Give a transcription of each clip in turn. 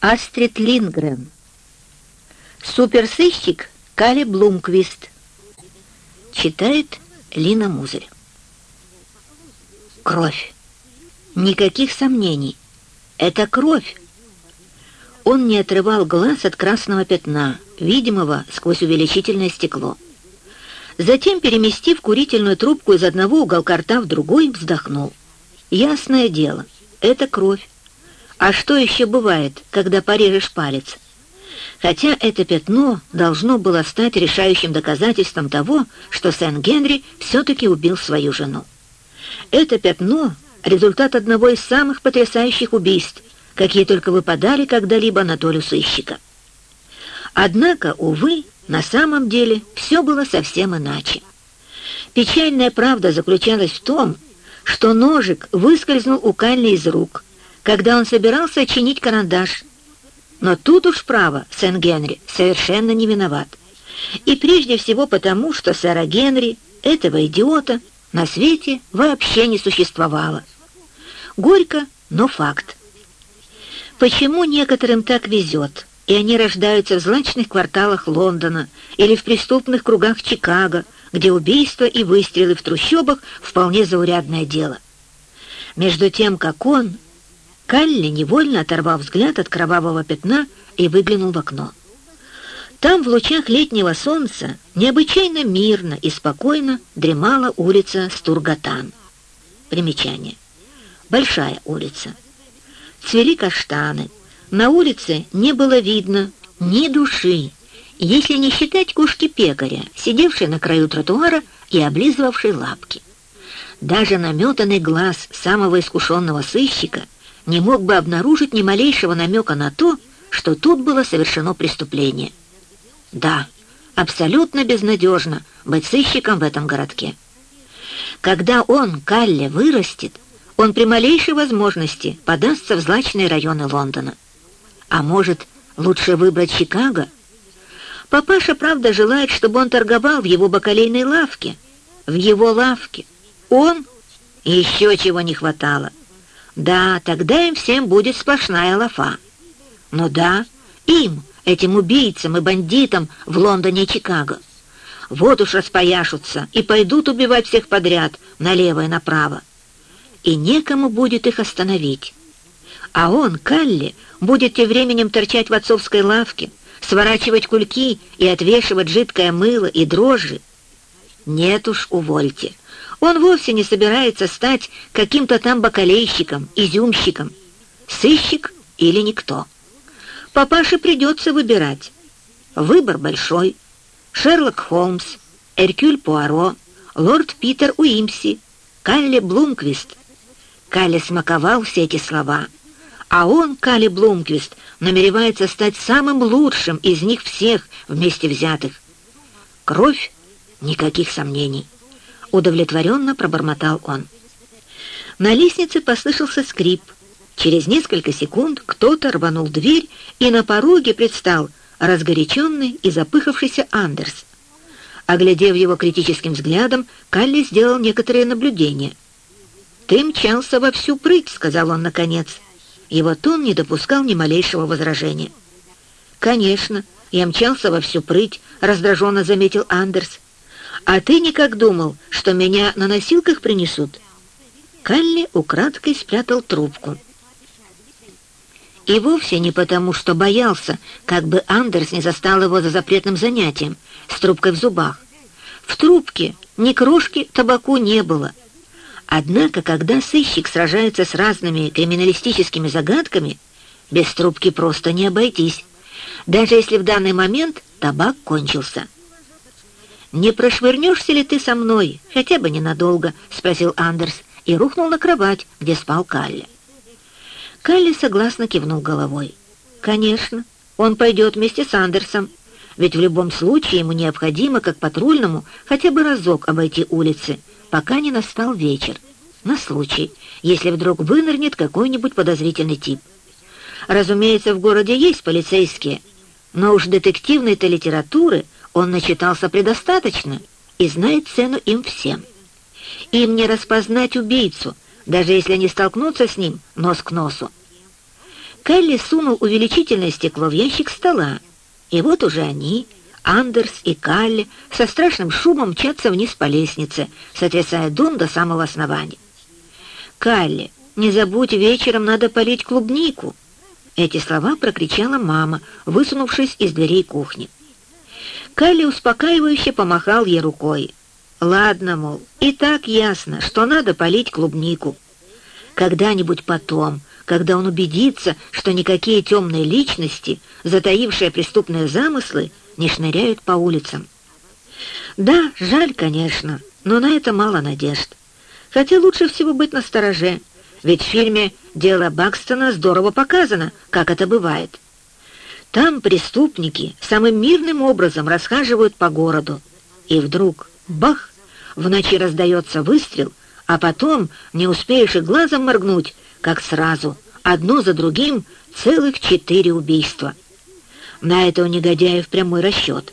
Астрид Лингрен. Суперсыщик Кали Блумквист. Читает Лина Музырь. Кровь. Никаких сомнений. Это кровь. Он не отрывал глаз от красного пятна, видимого сквозь увеличительное стекло. Затем, переместив курительную трубку из одного уголка рта в другой, вздохнул. Ясное дело, это кровь. А что еще бывает, когда порежешь палец? Хотя это пятно должно было стать решающим доказательством того, что Сен-Генри все-таки убил свою жену. Это пятно — результат одного из самых потрясающих убийств, какие только выпадали когда-либо на долю сыщика. Однако, увы, на самом деле все было совсем иначе. Печальная правда заключалась в том, что ножик выскользнул у Калли из рук — когда он собирался чинить карандаш. Но тут уж право Сен-Генри совершенно не виноват. И прежде всего потому, что сэра Генри, этого идиота, на свете вообще не существовало. Горько, но факт. Почему некоторым так везет, и они рождаются в злачных кварталах Лондона или в преступных кругах Чикаго, где убийства и выстрелы в трущобах вполне заурядное дело? Между тем, как он, Калли невольно оторвал взгляд от кровавого пятна и выглянул в окно. Там, в лучах летнего солнца, необычайно мирно и спокойно дремала улица Стургатан. Примечание. Большая улица. Цвели каштаны. На улице не было видно ни души, если не считать кошки-пекаря, сидевшей на краю тротуара и облизывавшей лапки. Даже наметанный глаз самого искушенного сыщика — не мог бы обнаружить ни малейшего намека на то, что тут было совершено преступление. Да, абсолютно безнадежно быть сыщиком в этом городке. Когда он, Калле, вырастет, он при малейшей возможности подастся в злачные районы Лондона. А может, лучше выбрать Чикаго? Папаша, правда, желает, чтобы он торговал в его бакалейной лавке. В его лавке. Он? Еще чего не хватало. Да, тогда им всем будет сплошная лафа. Но да, им, этим убийцам и бандитам в Лондоне и Чикаго. Вот уж распояшутся и пойдут убивать всех подряд, налево и направо. И некому будет их остановить. А он, Калли, будет тем временем торчать в отцовской лавке, сворачивать кульки и отвешивать жидкое мыло и дрожжи. Нет уж, увольте. Он вовсе не собирается стать каким-то там бакалейщиком, изюмщиком. Сыщик или никто. Папаше придется выбирать. Выбор большой. Шерлок Холмс, Эркюль Пуаро, лорд Питер Уимси, Калли Блумквист. Калли смаковал все эти слова. А он, Калли Блумквист, намеревается стать самым лучшим из них всех вместе взятых. Кровь — никаких сомнений. Удовлетворенно пробормотал он. На лестнице послышался скрип. Через несколько секунд кто-то рванул дверь, и на пороге предстал разгоряченный и запыхавшийся Андерс. Оглядев его критическим взглядом, Калли сделал некоторые наблюдения. «Ты мчался во всю прыть», — сказал он наконец. Его тон не допускал ни малейшего возражения. «Конечно, я мчался во всю прыть», — раздраженно заметил Андерс. «А ты никак думал, что меня на носилках принесут?» Калли украдкой спрятал трубку. И вовсе не потому, что боялся, как бы Андерс не застал его за запретным занятием, с трубкой в зубах. В трубке ни крошки табаку не было. Однако, когда сыщик сражается с разными криминалистическими загадками, без трубки просто не обойтись, даже если в данный момент табак кончился. «Не прошвырнешься ли ты со мной, хотя бы ненадолго?» — спросил Андерс и рухнул на кровать, где спал Калли. Калли согласно кивнул головой. «Конечно, он пойдет вместе с Андерсом, ведь в любом случае ему необходимо, как патрульному, хотя бы разок обойти улицы, пока не настал вечер, на случай, если вдруг вынырнет какой-нибудь подозрительный тип. Разумеется, в городе есть полицейские, но уж детективной-то литературы — он начитался предостаточно и знает цену им всем. Им не распознать убийцу, даже если они столкнутся с ним нос к носу. Калли сунул увеличительное стекло в ящик стола, и вот уже они, Андерс и Калли, со страшным шумом мчатся вниз по лестнице, сотрясая дом до самого основания. «Калли, не забудь, вечером надо полить клубнику!» Эти слова прокричала мама, высунувшись из дверей кухни. Калли успокаивающе помахал ей рукой. «Ладно, мол, и так ясно, что надо полить клубнику. Когда-нибудь потом, когда он убедится, что никакие темные личности, затаившие преступные замыслы, не шныряют по улицам. Да, жаль, конечно, но на это мало надежд. Хотя лучше всего быть настороже, ведь в фильме «Дело Бакстона» здорово показано, как это бывает. Там преступники самым мирным образом расхаживают по городу. И вдруг, бах, в ночи раздается выстрел, а потом не успеешь и глазом моргнуть, как сразу, одно за другим, целых четыре убийства. На это у негодяев прямой расчет.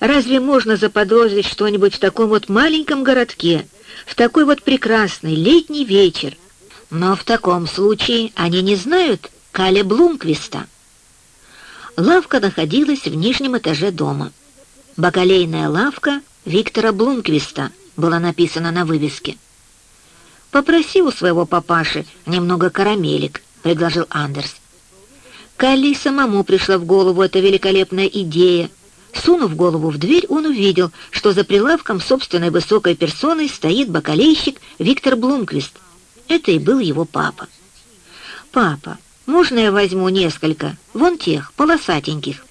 Разве можно заподозрить что-нибудь в таком вот маленьком городке, в такой вот прекрасный летний вечер? Но в таком случае они не знают Каля Блумквиста. Лавка находилась в нижнем этаже дома. «Бакалейная лавка Виктора Блумквиста» была написана на вывеске. «Попроси у своего папаши немного карамелек», — предложил Андерс. Калли самому пришла в голову эта великолепная идея. Сунув голову в дверь, он увидел, что за прилавком собственной высокой персоной стоит бакалейщик Виктор Блумквист. Это и был его папа. «Папа, можно я возьму несколько? Вон тех, полосатеньких».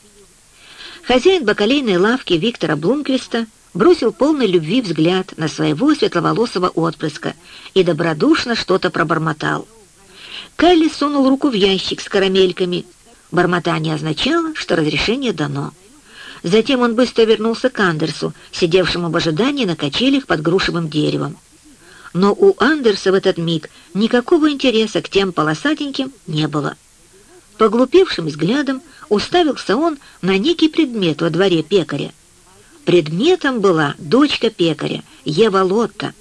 Хозяин бакалейной лавки Виктора Блумквиста бросил полный любви взгляд на своего светловолосого отпрыска и добродушно что-то пробормотал. Калли сунул руку в ящик с карамельками. Бормотание означало, что разрешение дано. Затем он быстро вернулся к Андерсу, сидевшему в ожидании на качелях под грушевым деревом. Но у Андерса в этот миг никакого интереса к тем полосатеньким не было. Поглупевшим взглядом уставился он на некий предмет во дворе пекаря. Предметом была дочка пекаря, Ева Лотта.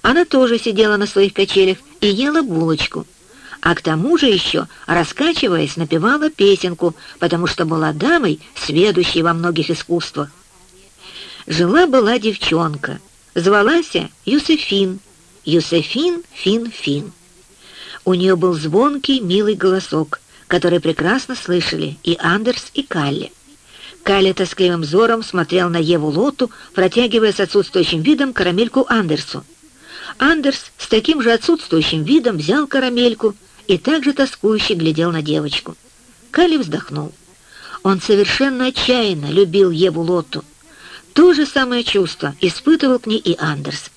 Она тоже сидела на своих качелях и ела булочку. А к тому же еще, раскачиваясь, напевала песенку, потому что была дамой, сведущей во многих искусствах. Жила-была девчонка, звалась Юсефин, Юсефин Фин-Фин. У нее был звонкий, милый голосок, который прекрасно слышали и Андерс, и Калли. Калли тоскливым взором смотрел на Еву Лоту, протягивая с отсутствующим видом карамельку Андерсу. Андерс с таким же отсутствующим видом взял карамельку и также тоскующе глядел на девочку. Калли вздохнул. Он совершенно отчаянно любил Еву Лоту. То же самое чувство испытывал к ней и Андерс.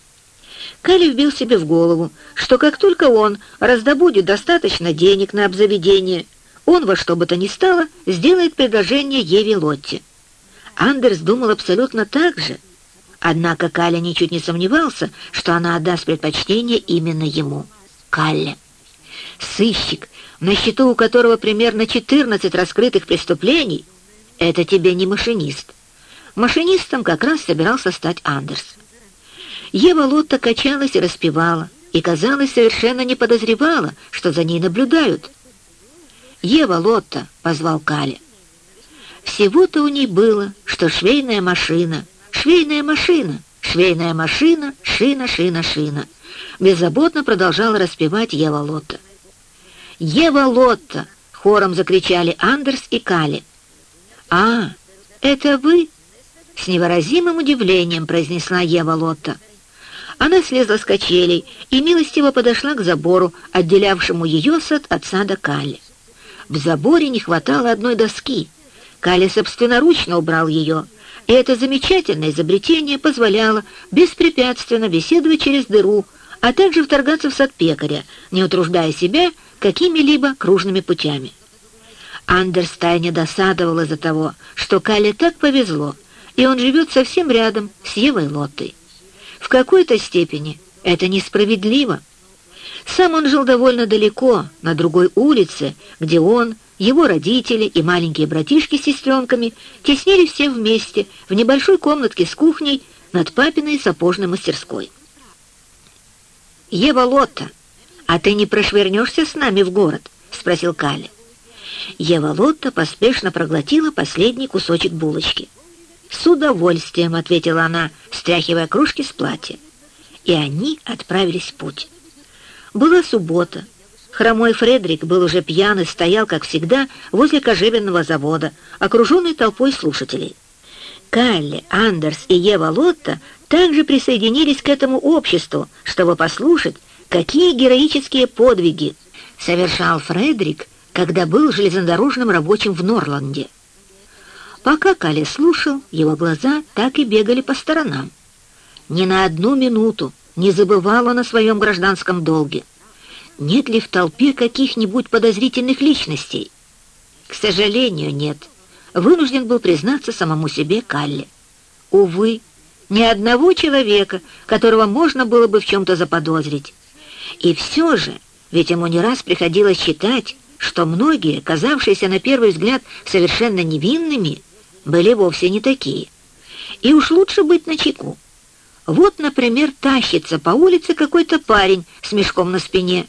Калли вбил себе в голову, что как только он раздобудет достаточно денег на обзаведение, он во что бы то ни стало сделает предложение Еве Лотте. Андерс думал абсолютно так же. Однако Калли ничуть не сомневался, что она отдаст предпочтение именно ему, Калле. Сыщик, на счету у которого примерно 14 раскрытых преступлений, это тебе не машинист. Машинистом как раз собирался стать Андерс. Ева Лотта качалась и распевала, и, казалось, совершенно не подозревала, что за ней наблюдают. «Ева Лотта!» — позвал Каля. Всего-то у ней было, что швейная машина, швейная машина, швейная машина, шина, шина, шина. Беззаботно продолжала распевать Ева Лотта. «Ева Лотта!» — хором закричали Андерс и Кали. «А, это вы?» — с невыразимым удивлением произнесла Ева Лотта. Она слезла с качелей и милостиво подошла к забору, отделявшему ее сад от сада Кали. В заборе не хватало одной доски. Кали собственноручно убрал ее, и это замечательное изобретение позволяло беспрепятственно беседовать через дыру, а также вторгаться в сад пекаря, не утруждая себя какими-либо кружными путями. Андерс тайне досадовал из-за того, что Кале так повезло, и он живет совсем рядом с Евой Лоттой. В какой-то степени это несправедливо. Сам он жил довольно далеко, на другой улице, где он, его родители и маленькие братишки с сестренками теснили все вместе в небольшой комнатке с кухней над папиной сапожной мастерской. «Ева Лотта, а ты не прошвырнешься с нами в город?» — спросил Калли. Ева Лотта поспешно проглотила последний кусочек булочки. «С удовольствием», — ответила она, стряхивая кружки с платья. И они отправились в путь. Была суббота. Хромой Фредерик был уже пьян и стоял, как всегда, возле кожевенного завода, окруженный толпой слушателей. Калли, Андерс и Ева Лотта также присоединились к этому обществу, чтобы послушать, какие героические подвиги совершал Фредерик, когда был железнодорожным рабочим в Норланде. Пока Калли слушал, его глаза так и бегали по сторонам. Ни на одну минуту не забывал он о своем гражданском долге. Нет ли в толпе каких-нибудь подозрительных личностей? К сожалению, нет. Вынужден был признаться самому себе Калли. Увы, ни одного человека, которого можно было бы в чем-то заподозрить. И все же, ведь ему не раз приходилось считать, что многие, казавшиеся на первый взгляд совершенно невинными, были вовсе не такие. И уж лучше быть начеку. Вот, например, тащится по улице какой-то парень с мешком на спине.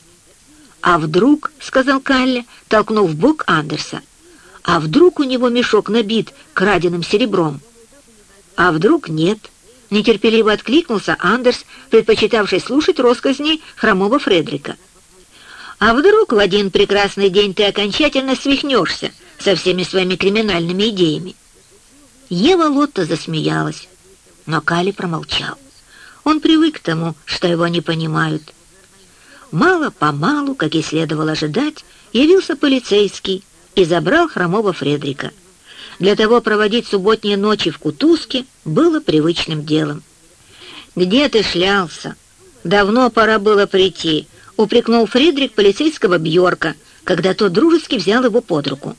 «А вдруг», — сказал Калли, толкнув бок Андерса, «а вдруг у него мешок набит краденым серебром?» «А вдруг нет?» — нетерпеливо откликнулся Андерс, предпочитавший слушать росказни хромого Фредрика. «А вдруг в один прекрасный день ты окончательно свихнешься со всеми своими криминальными идеями?» Ева Лотта засмеялась, но Кали промолчал. Он привык к тому, что его не понимают. Мало-помалу, как и следовало ожидать, явился полицейский и забрал хромого Фредрика. Для того проводить субботние ночи в Кутузке было привычным делом. «Где ты шлялся? Давно пора было прийти», — упрекнул Фредрик полицейского Бьорка, когда тот дружески взял его под руку.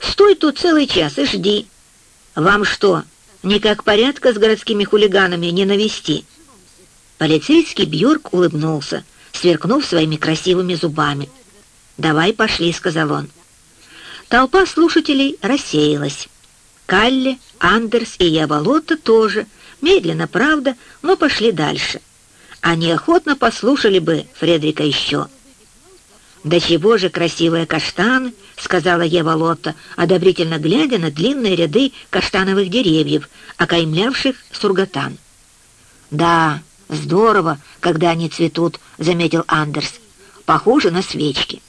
«Стой тут целый час и жди. Вам что, никак порядка с городскими хулиганами не навести?» Полицейский Бьорк улыбнулся, сверкнув своими красивыми зубами. «Давай пошли», — сказал он. Толпа слушателей рассеялась. Калли, Андерс и я Болотто тоже, медленно, правда, но пошли дальше. Они охотно послушали бы Фредрика еще. «Да чего же красивые каштаны!» — сказала Ева Лотта, одобрительно глядя на длинные ряды каштановых деревьев, окаймлявших сургатан. «Да, «Здорово, когда они цветут», — заметил Андерс. «Похоже на свечки».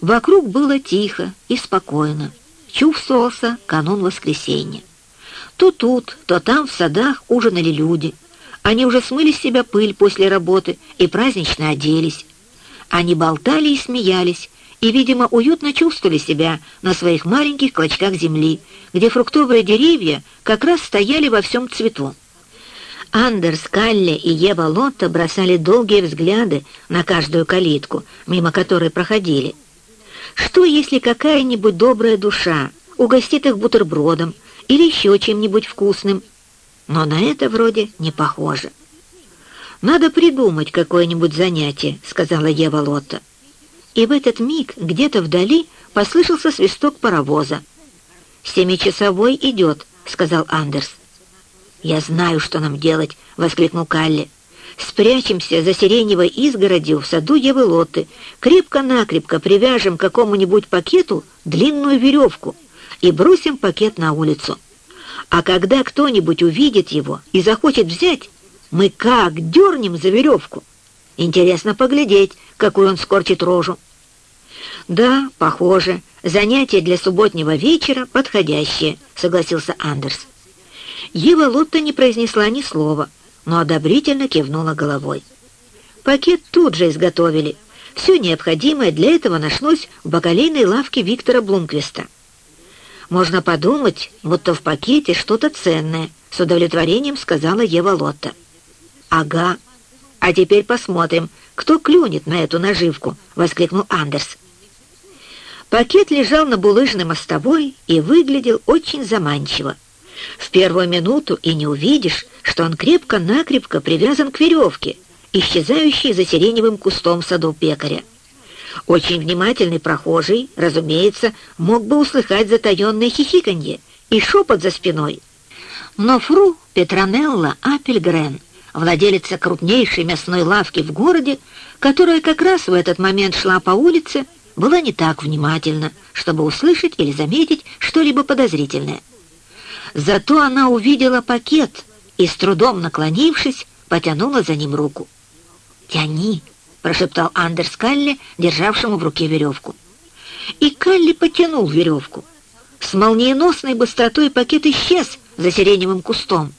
Вокруг было тихо и спокойно. Чувствовался канун воскресенья. То тут, то там в садах ужинали люди. Они уже смыли с себя пыль после работы и празднично оделись. Они болтали и смеялись, и, видимо, уютно чувствовали себя на своих маленьких клочках земли, где фруктовые деревья как раз стояли во всем цвету. Андерс, Калли и Ева Лотта бросали долгие взгляды на каждую калитку, мимо которой проходили. Что, если какая-нибудь добрая душа угостит их бутербродом или еще чем-нибудь вкусным? Но на это вроде не похоже. «Надо придумать какое-нибудь занятие», — сказала Ева Лотта. И в этот миг где-то вдали послышался свисток паровоза. «Семичасовой идет», — сказал Андерс. «Я знаю, что нам делать!» — воскликнул Калли. «Спрячемся за сиреневой изгородью в саду Евелоты, крепко-накрепко привяжем к какому-нибудь пакету длинную веревку и бросим пакет на улицу. А когда кто-нибудь увидит его и захочет взять, мы как дернем за веревку. Интересно поглядеть, какую он скорчит рожу». «Да, похоже, занятие для субботнего вечера подходящее», — согласился Андерс. Ева Лотта не произнесла ни слова, но одобрительно кивнула головой. Пакет тут же изготовили. Все необходимое для этого нашлось в бакалейной лавке Виктора Блумквиста. «Можно подумать, будто в пакете что-то ценное», — с удовлетворением сказала Ева Лотта. «Ага. А теперь посмотрим, кто клюнет на эту наживку», — воскликнул Андерс. Пакет лежал на булыжной мостовой и выглядел очень заманчиво. В первую минуту и не увидишь, что он крепко-накрепко привязан к веревке, исчезающей за сиреневым кустом саду пекаря. Очень внимательный прохожий, разумеется, мог бы услыхать затаенное хихиканье и шепот за спиной. Но фру Петронелла Апельгрен, владелица крупнейшей мясной лавки в городе, которая как раз в этот момент шла по улице, была не так внимательна, чтобы услышать или заметить что-либо подозрительное. Зато она увидела пакет и, с трудом наклонившись, потянула за ним руку. «Тяни!» — прошептал Андерс Калли, державшему в руке веревку. И Калли потянул веревку. С молниеносной быстротой пакет исчез за сиреневым кустом.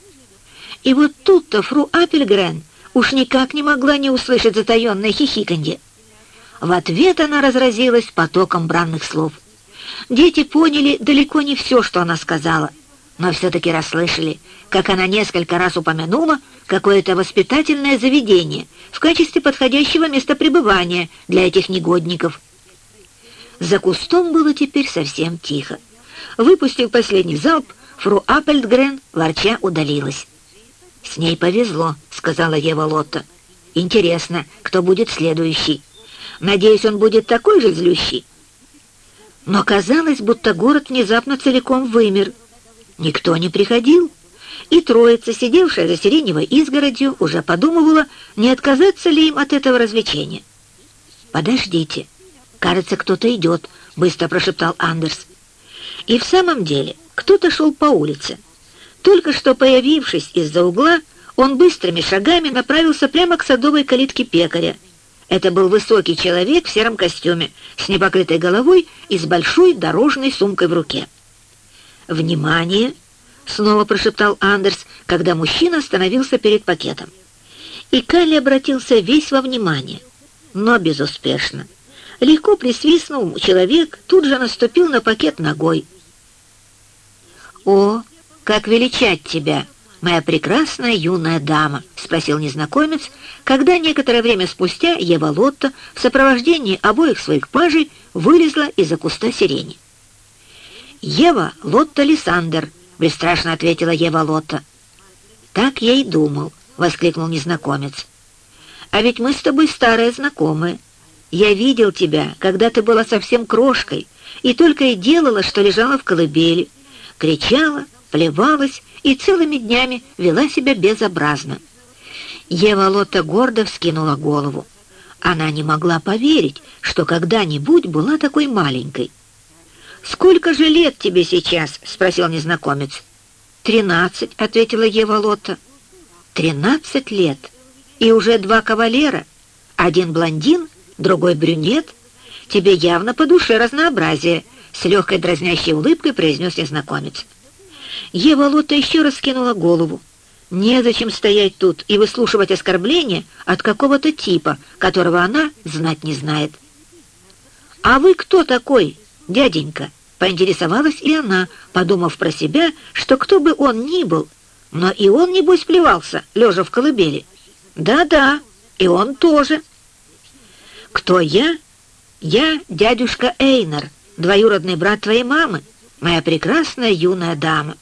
И вот тут-то фру Апельгрен уж никак не могла не услышать затаенное хихиканье. В ответ она разразилась потоком бранных слов. Дети поняли далеко не все, что она сказала, но все-таки расслышали, как она несколько раз упомянула какое-то воспитательное заведение в качестве подходящего места пребывания для этих негодников. За кустом было теперь совсем тихо. Выпустив последний залп, фру Аппельдгрен ворча удалилась. «С ней повезло», — сказала Ева Лотта. «Интересно, кто будет следующий?» Надеюсь, он будет такой же злющий. Но казалось, будто город внезапно целиком вымер. Никто не приходил, и троица, сидевшая за сиреневой изгородью, уже подумывала, не отказаться ли им от этого развлечения. «Подождите, кажется, кто-то идет», — быстро прошептал Андерс. И в самом деле кто-то шел по улице. Только что появившись из-за угла, он быстрыми шагами направился прямо к садовой калитке пекаря, это был высокий человек в сером костюме, с непокрытой головой и с большой дорожной сумкой в руке. «Внимание!» — снова прошептал Андерс, когда мужчина остановился перед пакетом. И Калли обратился весь во внимание, но безуспешно. Легко присвистнул человек, тут же наступил на пакет ногой. «О, как величать тебя!» моя прекрасная юная дама?» — спросил незнакомец, когда некоторое время спустя Ева Лотта в сопровождении обоих своих пажей вылезла из-за куста сирени. «Ева Лотта Лиссандер», — бесстрашно ответила Ева Лотта. «Так я и думал», — воскликнул незнакомец. «А ведь мы с тобой старые знакомые. Я видел тебя, когда ты была совсем крошкой, и только и делала, что лежала в колыбели, кричала, плевалась и целыми днями вела себя безобразно. Ева Лотта гордо вскинула голову. Она не могла поверить, что когда-нибудь была такой маленькой. «Сколько же лет тебе сейчас?» — спросил незнакомец. «Тринадцать», — ответила Ева Лотта. «Тринадцать лет? И уже два кавалера? Один блондин, другой брюнет? Тебе явно по душе разнообразие», — с легкой дразнящей улыбкой произнес незнакомец. Ева Лотта еще раз скинула голову. Незачем стоять тут и выслушивать оскорбления от какого-то типа, которого она знать не знает. «А вы кто такой, дяденька?» — поинтересовалась и она, подумав про себя, что кто бы он ни был, но и он, небось, плевался, лежа в колыбели. «Да-да, и он тоже». «Кто я?» «Я дядюшка Эйнар, двоюродный брат твоей мамы, моя прекрасная юная дама».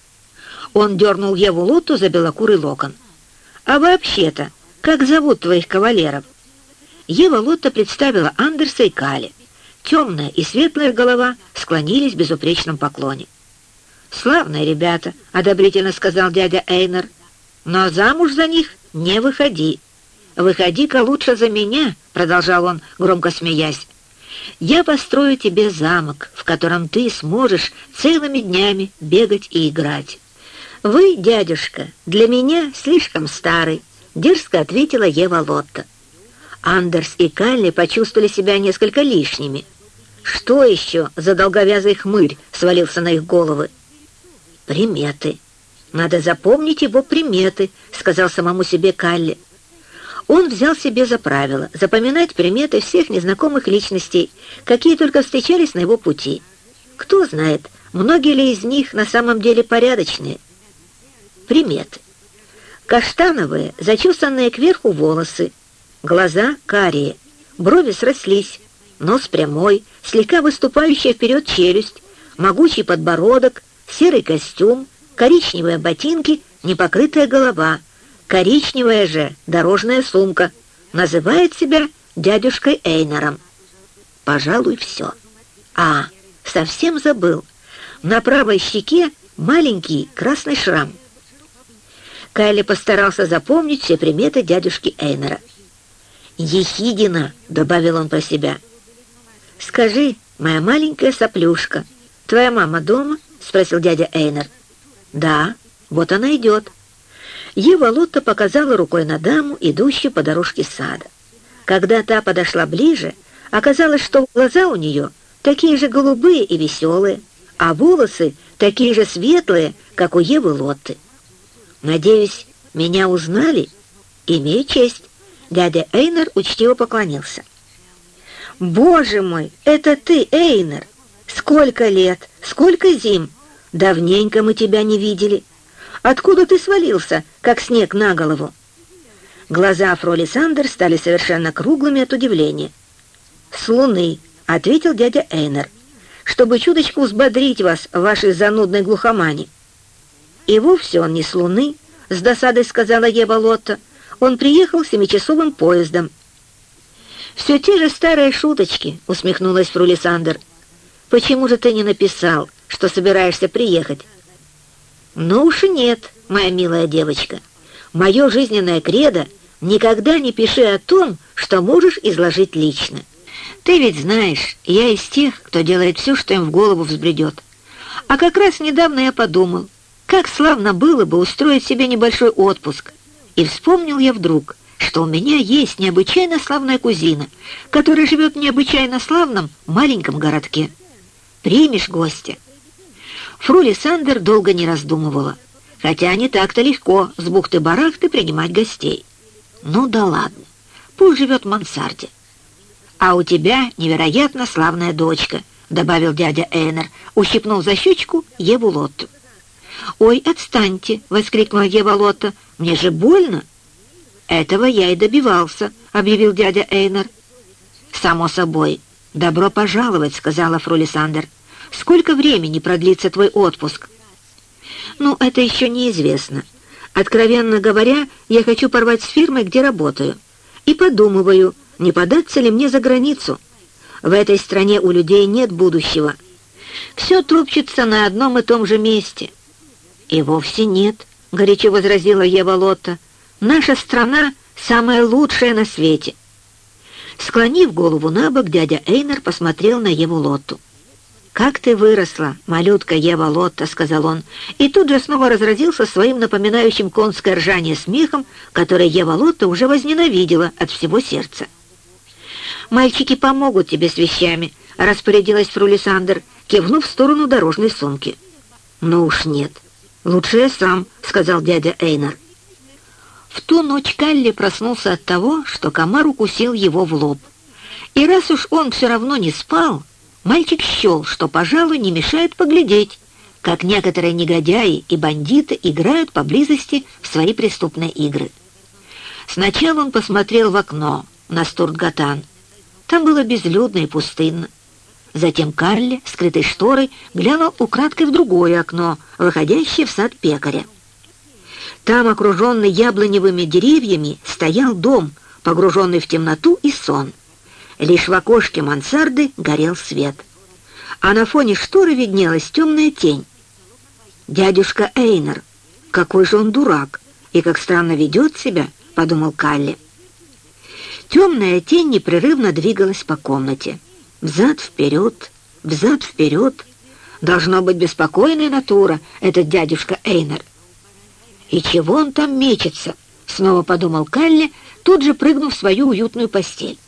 Он дернул Еву Лоту за белокурый локон. «А вообще-то, как зовут твоих кавалеров?» Ева Лотта представила Андерса и Кали. Темная и светлая голова склонились в безупречном поклоне. «Славные ребята», — одобрительно сказал дядя Эйнер. «Но замуж за них не выходи. Выходи-ка лучше за меня», — продолжал он, громко смеясь. «Я построю тебе замок, в котором ты сможешь целыми днями бегать и играть». «Вы, дядюшка, для меня слишком старый», — дерзко ответила Ева Лотта. Андерс и Калли почувствовали себя несколько лишними. Что еще за долговязый хмырь свалился на их головы? «Приметы. Надо запомнить его приметы», — сказал самому себе Калли. Он взял себе за правило запоминать приметы всех незнакомых личностей, какие только встречались на его пути. Кто знает, многие ли из них на самом деле порядочные — Приметы. Каштановые, зачесанные кверху волосы, глаза карие, брови срослись, нос прямой, слегка выступающая вперед челюсть, могучий подбородок, серый костюм, коричневые ботинки, непокрытая голова, коричневая же дорожная сумка, называет себя дядюшкой Эйнером. Пожалуй, все. А, совсем забыл. На правой щеке маленький красный шрам. Кайли постарался запомнить все приметы дядюшки Эйнера. «Ехидина», — добавил он про себя. «Скажи, моя маленькая соплюшка, твоя мама дома?» — спросил дядя Эйнер. «Да, вот она идет». Ева Лотта показала рукой на даму, идущую по дорожке сада. Когда та подошла ближе, оказалось, что глаза у нее такие же голубые и веселые, а волосы такие же светлые, как у Евы Лотты. «Надеюсь, меня узнали?» «Имею честь». Дядя Эйнер учтиво поклонился. «Боже мой, это ты, Эйнер! Сколько лет, сколько зим! Давненько мы тебя не видели. Откуда ты свалился, как снег на голову?» Глаза Фроли Сандер стали совершенно круглыми от удивления. «С луны», — ответил дядя Эйнер, «чтобы чуточку взбодрить вас в вашей занудной глухомане». «И вовсе он не с луны», — с досадой сказала Ева Лотта, — он приехал семичасовым поездом. «Все те же старые шуточки», — усмехнулась Фрулисандер. «Почему же ты не написал, что собираешься приехать?» «Ну уж нет, моя милая девочка. Мое жизненное кредо — никогда не пиши о том, что можешь изложить лично. Ты ведь знаешь, я из тех, кто делает все, что им в голову взбредет. А как раз недавно я подумал, как славно было бы устроить себе небольшой отпуск, и вспомнил я вдруг, что у меня есть необычайно славная кузина, которая живет в необычайно славном маленьком городке. Примешь гостя?» Фрули Сандер долго не раздумывала, хотя не так-то легко с бухты-барахты принимать гостей. «Ну да ладно, пусть живет в мансарде». «А у тебя невероятно славная дочка», — добавил дядя Эйнер, ущипнув за щечку Еву Лотту. «Ой, отстаньте!» — воскликнула Ева Лотта. «Мне же больно!» «Этого я и добивался», — объявил дядя Эйнер. «Само собой. Добро пожаловать», — сказала Фрулисандер. «Сколько времени продлится твой отпуск?» «Ну, это еще неизвестно. Откровенно говоря, я хочу порвать с фирмой, где работаю. И подумываю, не податься ли мне за границу. В этой стране у людей нет будущего. Все топчется на одном и том же месте». «И вовсе нет», — горячо возразила Ева Лотта. «Наша страна самая лучшая на свете». Склонив голову на бок, дядя Эйнер посмотрел на Еву Лотту. «Как ты выросла, малютка Ева Лотта», — сказал он, и тут же снова разразился своим напоминающим конское ржание смехом, который Ева Лотта уже возненавидела от всего сердца. «Мальчики помогут тебе с вещами», — распорядилась Фрулисандер, кивнув в сторону дорожной сумки. «Ну уж нет, «Лучше я сам», — сказал дядя Эйнар. В ту ночь Калли проснулся от того, что комар укусил его в лоб. И раз уж он все равно не спал, мальчик счел, что, пожалуй, не мешает поглядеть, как некоторые негодяи и бандиты играют поблизости в свои преступные игры. Сначала он посмотрел в окно на Стуртгатан. Там было безлюдно и пустынно. Затем Карли, скрытой шторой, глянул украдкой в другое окно, выходящее в сад пекаря. Там, окруженный яблоневыми деревьями, стоял дом, погруженный в темноту и сон. Лишь в окошке мансарды горел свет. А на фоне шторы виднелась темная тень. «Дядюшка Эйнер, какой же он дурак, и как странно ведет себя», — подумал Калли. Темная тень непрерывно двигалась по комнате. Взад-вперед, взад-вперед. Должно быть беспокойная натура, этот дядюшка Эйнер. «И чего он там мечется?» — снова подумал Калли, тут же прыгнув в свою уютную постель.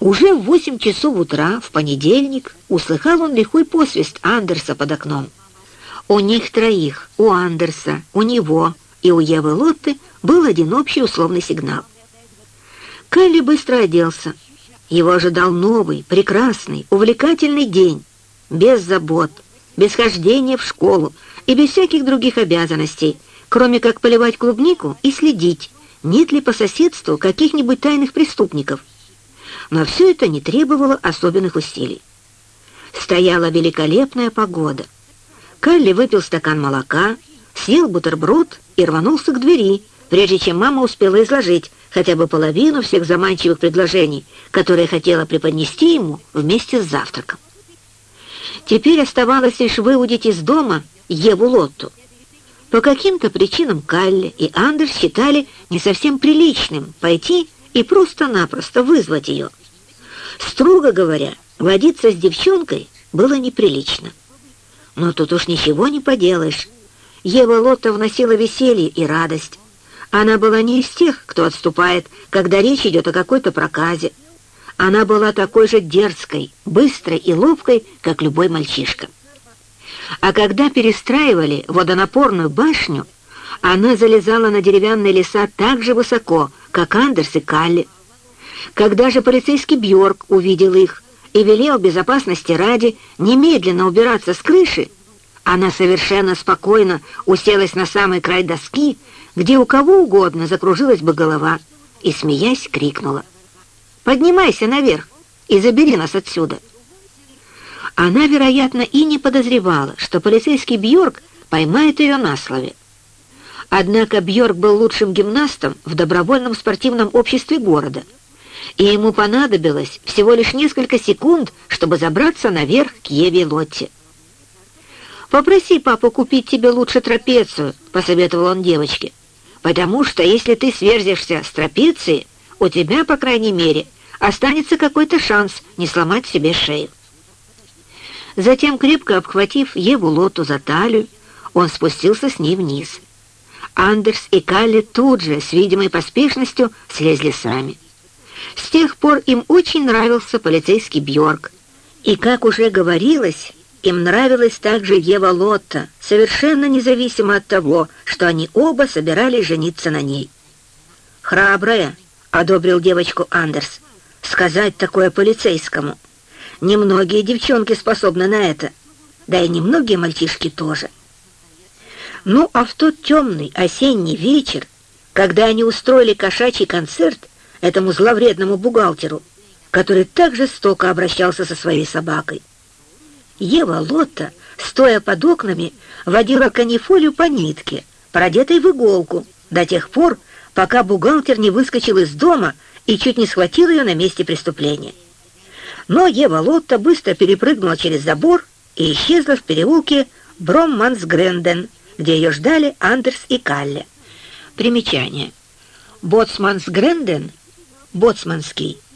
Уже в восемь часов утра, в понедельник, услыхал он лихой посвист Андерса под окном. У них троих, у Андерса, у него и у Евы Лотты, был один общий условный сигнал. Калли быстро оделся, его ожидал новый, прекрасный, увлекательный день, без забот, без хождения в школу и без всяких других обязанностей, кроме как поливать клубнику и следить, нет ли по соседству каких-нибудь тайных преступников. Но все это не требовало особенных усилий. Стояла великолепная погода. Калли выпил стакан молока, съел бутерброд и рванулся к двери, прежде чем мама успела изложить, хотя бы половину всех заманчивых предложений, которые хотела преподнести ему вместе с завтраком. Теперь оставалось лишь выудить из дома Еву Лотту. По каким-то причинам Калли и Андерс считали не совсем приличным пойти и просто-напросто вызвать ее. Строго говоря, водиться с девчонкой было неприлично. Но тут уж ничего не поделаешь. Ева Лотта вносила веселье и радость. Она была не из тех, кто отступает, когда речь идет о какой-то проказе. Она была такой же дерзкой, быстрой и ловкой, как любой мальчишка. А когда перестраивали водонапорную башню, она залезала на деревянные леса так же высоко, как Андерс и Калли. Когда же полицейский Бьорк увидел их и велел безопасности ради немедленно убираться с крыши, она совершенно спокойно уселась на самый край доски, где у кого угодно закружилась бы голова, и, смеясь, крикнула. «Поднимайся наверх и забери нас отсюда!» Она, вероятно, и не подозревала, что полицейский Бьорк поймает ее на слове. Однако Бьорк был лучшим гимнастом в добровольном спортивном обществе города, и ему понадобилось всего лишь несколько секунд, чтобы забраться наверх к Еве Лотте. «Попроси папу купить тебе лучше трапецию», — посоветовал он девочке, «потому что если ты сверзишься с трапеции, у тебя, по крайней мере, останется какой-то шанс не сломать себе шею». Затем, крепко обхватив Еву Лоту за талию, он спустился с ней вниз. Андерс и Калли тут же, с видимой поспешностью, слезли сами. С тех пор им очень нравился полицейский Бьорк. И, как уже говорилось, им нравилась также Ева Лотта, совершенно независимо от того, что они оба собирались жениться на ней. «Храбрая», — одобрил девочку Андерс, — «сказать такое полицейскому. Немногие девчонки способны на это, да и немногие мальчишки тоже». Ну, а в тот темный осенний вечер, когда они устроили кошачий концерт этому зловредному бухгалтеру, который так жестоко обращался со своей собакой, Ева Лотта, стоя под окнами, водила канифолю по нитке, продетой в иголку, до тех пор, пока бухгалтер не выскочил из дома и чуть не схватил ее на месте преступления. Но Ева Лотта быстро перепрыгнула через забор и исчезла в переулке Броммансгренден, где ее ждали Андерс и Калле. Примечание. Боцмансгренден — боцманский —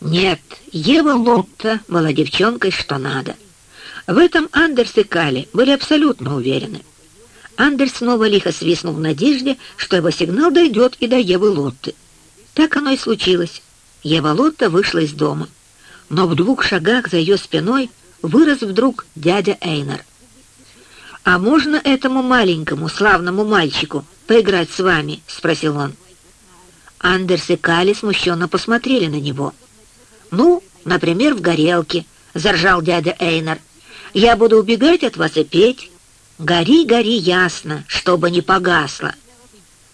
нет, Ева Лотта была девчонкой что надо. В этом Андерс и Кали были абсолютно уверены. Андерс снова лихо свистнул в надежде, что его сигнал дойдет и до Евы Лотты. Так оно и случилось. Ева Лотта вышла из дома. Но в двух шагах за ее спиной вырос вдруг дядя Эйнер. «А можно этому маленькому славному мальчику поиграть с вами?» — спросил он. Андерс и Кали смущенно посмотрели на него — «Ну, например, в горелке», — заржал дядя Эйнер. «Я буду убегать от вас и петь. Гори, гори ясно, чтобы не погасло».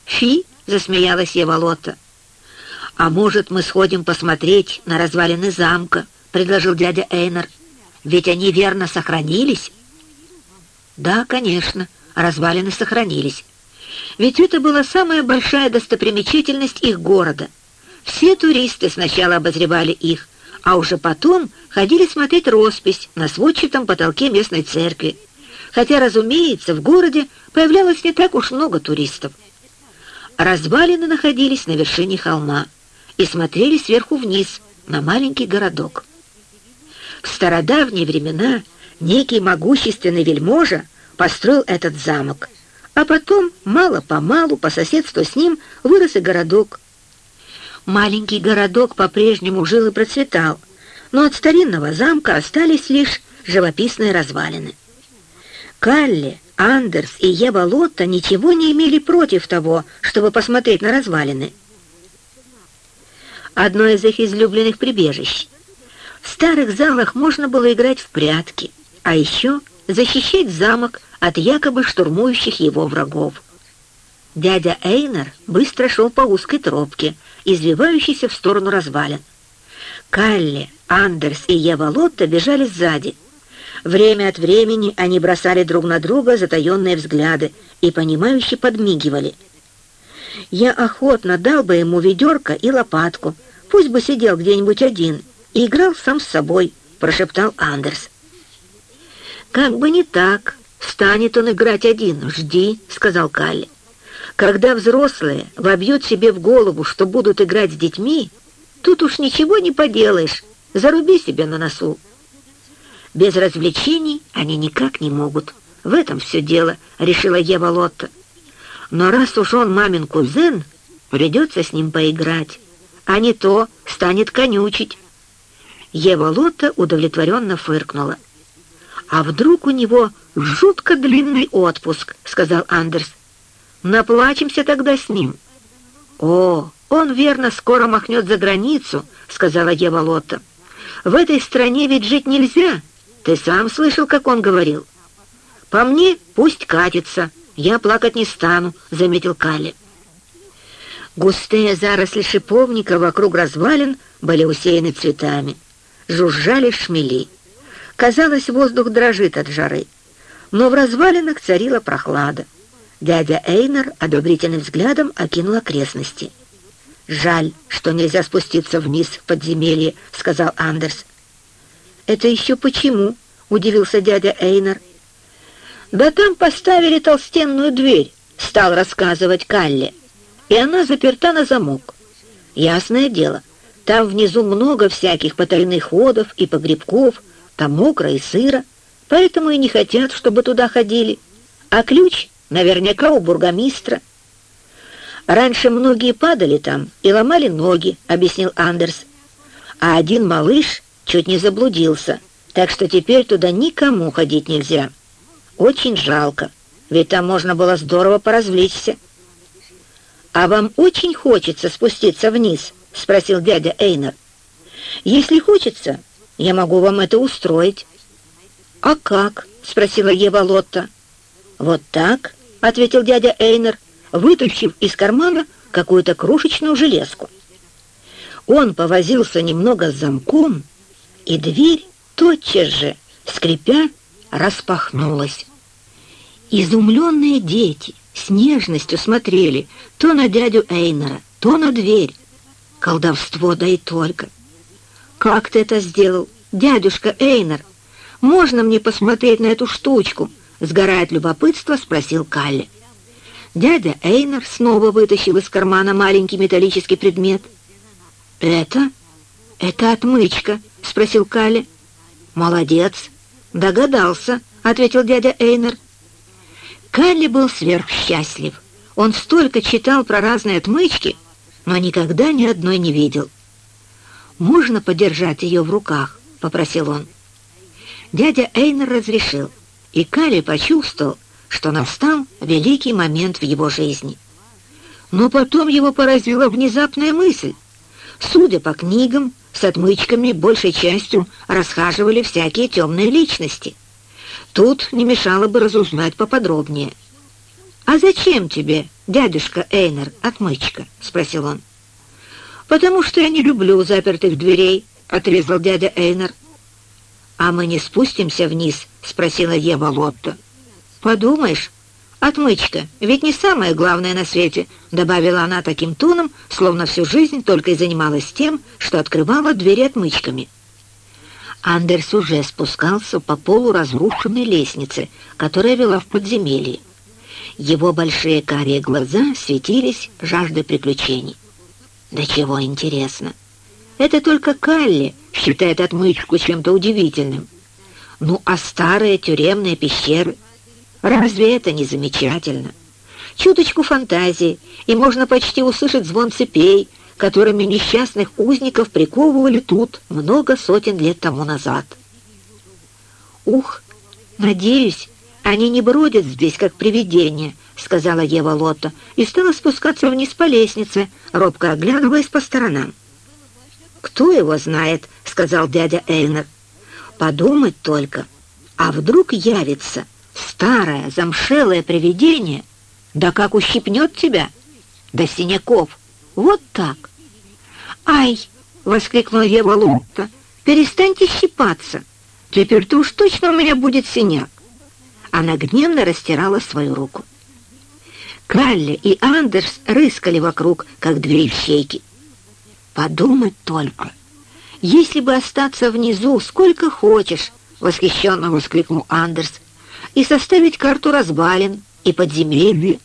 «Фи!» — засмеялась Ева Лотта. «А может, мы сходим посмотреть на развалины замка?» — предложил дядя Эйнер. «Ведь они верно сохранились?» «Да, конечно, развалины сохранились. Ведь это была самая большая достопримечательность их города — все туристы сначала обозревали их, а уже потом ходили смотреть роспись на сводчатом потолке местной церкви. Хотя, разумеется, в городе появлялось не так уж много туристов. Развалины находились на вершине холма и смотрели сверху вниз на маленький городок. В стародавние времена некий могущественный вельможа построил этот замок, а потом, мало-помалу, по соседству с ним, вырос и городок, Маленький городок по-прежнему жил и процветал, но от старинного замка остались лишь живописные развалины. Калли, Андерс и Ева Лотта ничего не имели против того, чтобы посмотреть на развалины. Одно из их излюбленных прибежищ. В старых залах можно было играть в прятки, а еще защищать замок от якобы штурмующих его врагов. Дядя Эйнер быстро шел по узкой тропке, извивающейся в сторону развалин. Калли, Андерс и Ева Лотта бежали сзади. Время от времени они бросали друг на друга затаенные взгляды и, понимающе подмигивали. Я охотно дал бы ему ведерко и лопатку, пусть бы сидел где-нибудь один и играл сам с собой, прошептал Андерс. «Как бы не так, станет он играть один, жди», — сказал Калли. Когда взрослые вобьют себе в голову, что будут играть с детьми, Тут уж ничего не поделаешь, заруби себе на носу. Без развлечений они никак не могут. В этом все дело, решила Ева Лотта. Но раз уж он мамин кузен, придется с ним поиграть, а не то станет конючить. Ева Лотта удовлетворенно фыркнула. «А вдруг у него жутко длинный отпуск?» — сказал Андерс. «Наплачемся тогда с ним». «О, он верно скоро махнет за границу», — сказала Ева Лотта. «В этой стране ведь жить нельзя. Ты сам слышал, как он говорил». «По мне пусть катится, я плакать не стану», — заметил Калли. Густые заросли шиповника вокруг развалин были усеяны цветами. Жужжали шмели. Казалось, воздух дрожит от жары. Но в развалинах царила прохлада. Дядя Эйнер одобрительным взглядом окинул окрестности. «Жаль, что нельзя спуститься вниз в подземелье», — сказал Андерс. «Это еще почему?» — удивился дядя Эйнер. «Да там поставили толстенную дверь», — стал рассказывать Калли. «И она заперта на замок. Ясное дело, там внизу много всяких потайных ходов и погребков, там мокро и сыро, поэтому и не хотят, чтобы туда ходили. А ключ наверняка у бургомистра». «Раньше многие падали там и ломали ноги», — объяснил Андерс. «А один малыш чуть не заблудился, так что теперь туда никому ходить нельзя». Очень жалко, ведь там можно было здорово поразвлечься. «А вам очень хочется спуститься вниз?» — спросил дядя Эйнер. «Если хочется, я могу вам это устроить». «А как?» — спросила Ева Лотта. «Вот так», — ответил дядя Эйнер, вытащив из кармана какую-то крошечную железку. Он повозился немного с замком, и дверь тотчас же, скрипя, распахнулась. Изумленные дети с нежностью смотрели то на дядю Эйнера, то на дверь. Колдовство, да и только. «Как ты это сделал, дядюшка Эйнер? Можно мне посмотреть на эту штучку?» Сгорает любопытство, спросил Калли. Дядя Эйнер снова вытащил из кармана маленький металлический предмет. «Это? Это отмычка?» — спросил Калли. «Молодец!» «Догадался», — ответил дядя Эйнер. Калли был сверхсчастлив. Он столько читал про разные отмычки, но никогда ни одной не видел. «Можно подержать ее в руках?» — попросил он. Дядя Эйнер разрешил, и Калли почувствовал, что настал великий момент в его жизни. Но потом его поразила внезапная мысль. Судя по книгам, с отмычками большей частью расхаживали всякие темные личности. Тут не мешало бы разузнать поподробнее. «А зачем тебе, дядюшка Эйнер, отмычка?» — спросил он. «Потому что я не люблю запертых дверей», — отрезал дядя Эйнер. «А мы не спустимся вниз?» — спросила Ева Лотта. «Подумаешь, «Отмычка, ведь не самое главное на свете», — добавила она таким тоном, словно всю жизнь только и занималась тем, что открывала двери отмычками. Андерс уже спускался по полу разрушенной лестницы, которая вела в подземелье. Его большие карие глаза светились жаждой приключений. Да чего интересно. Это только Калли считает отмычку чем-то удивительным. Ну, а старые тюремные пещеры Разве это не замечательно? Чуточку фантазии, и можно почти услышать звон цепей, которыми несчастных узников приковывали тут много сотен лет тому назад. «Ух, надеюсь, они не бродят здесь, как привидения», — сказала Ева Лотта, и стала спускаться вниз по лестнице, робко оглядываясь по сторонам. «Кто его знает?» — сказал дядя Эльнер. «Подумать только, а вдруг явится старое замшелое привидение, да как ущипнет тебя, до синяков, вот так. «Ай!» — воскликнула Ева Лотта. «Перестаньте щипаться, теперь-то уж точно у меня будет синяк». Она гневно растирала свою руку. Кралли и Андерс рыскали вокруг, как две ищейки. «Подумать только! Если бы остаться внизу сколько хочешь!» — восхищенно воскликнул Андерс, и составить карту развалин и подземелья,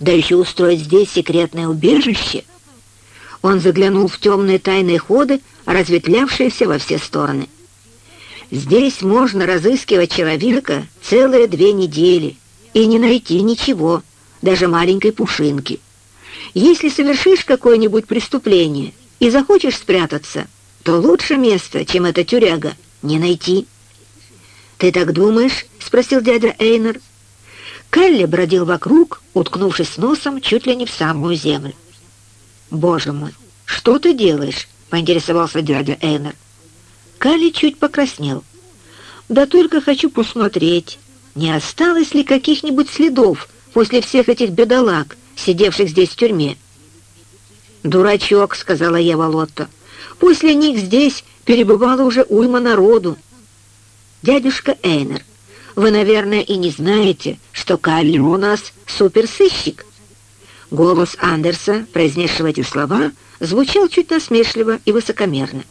да еще устроить здесь секретное убежище. Он заглянул в темные тайные ходы, разветвлявшиеся во все стороны. Здесь можно разыскивать человека целые две недели и не найти ничего, даже маленькой пушинки. Если совершишь какое-нибудь преступление и захочешь спрятаться, то лучше место, чем эта тюряга, не найти. «Ты так думаешь?» — спросил дядя Эйнер. Калли бродил вокруг, уткнувшись носом чуть ли не в самую землю. «Боже мой, что ты делаешь?» — поинтересовался дядя Эйнер. Калли чуть покраснел. «Да только хочу посмотреть, не осталось ли каких-нибудь следов после всех этих бедолаг, сидевших здесь в тюрьме?» «Дурачок», — сказала Ева Лотто. «После них здесь перебывало уже уйма народу». «Дядюшка Эйнер, вы, наверное, и не знаете, что Калли у нас суперсыщик». Голос Андерса, произнесшего эти слова, звучал чуть насмешливо и высокомерно.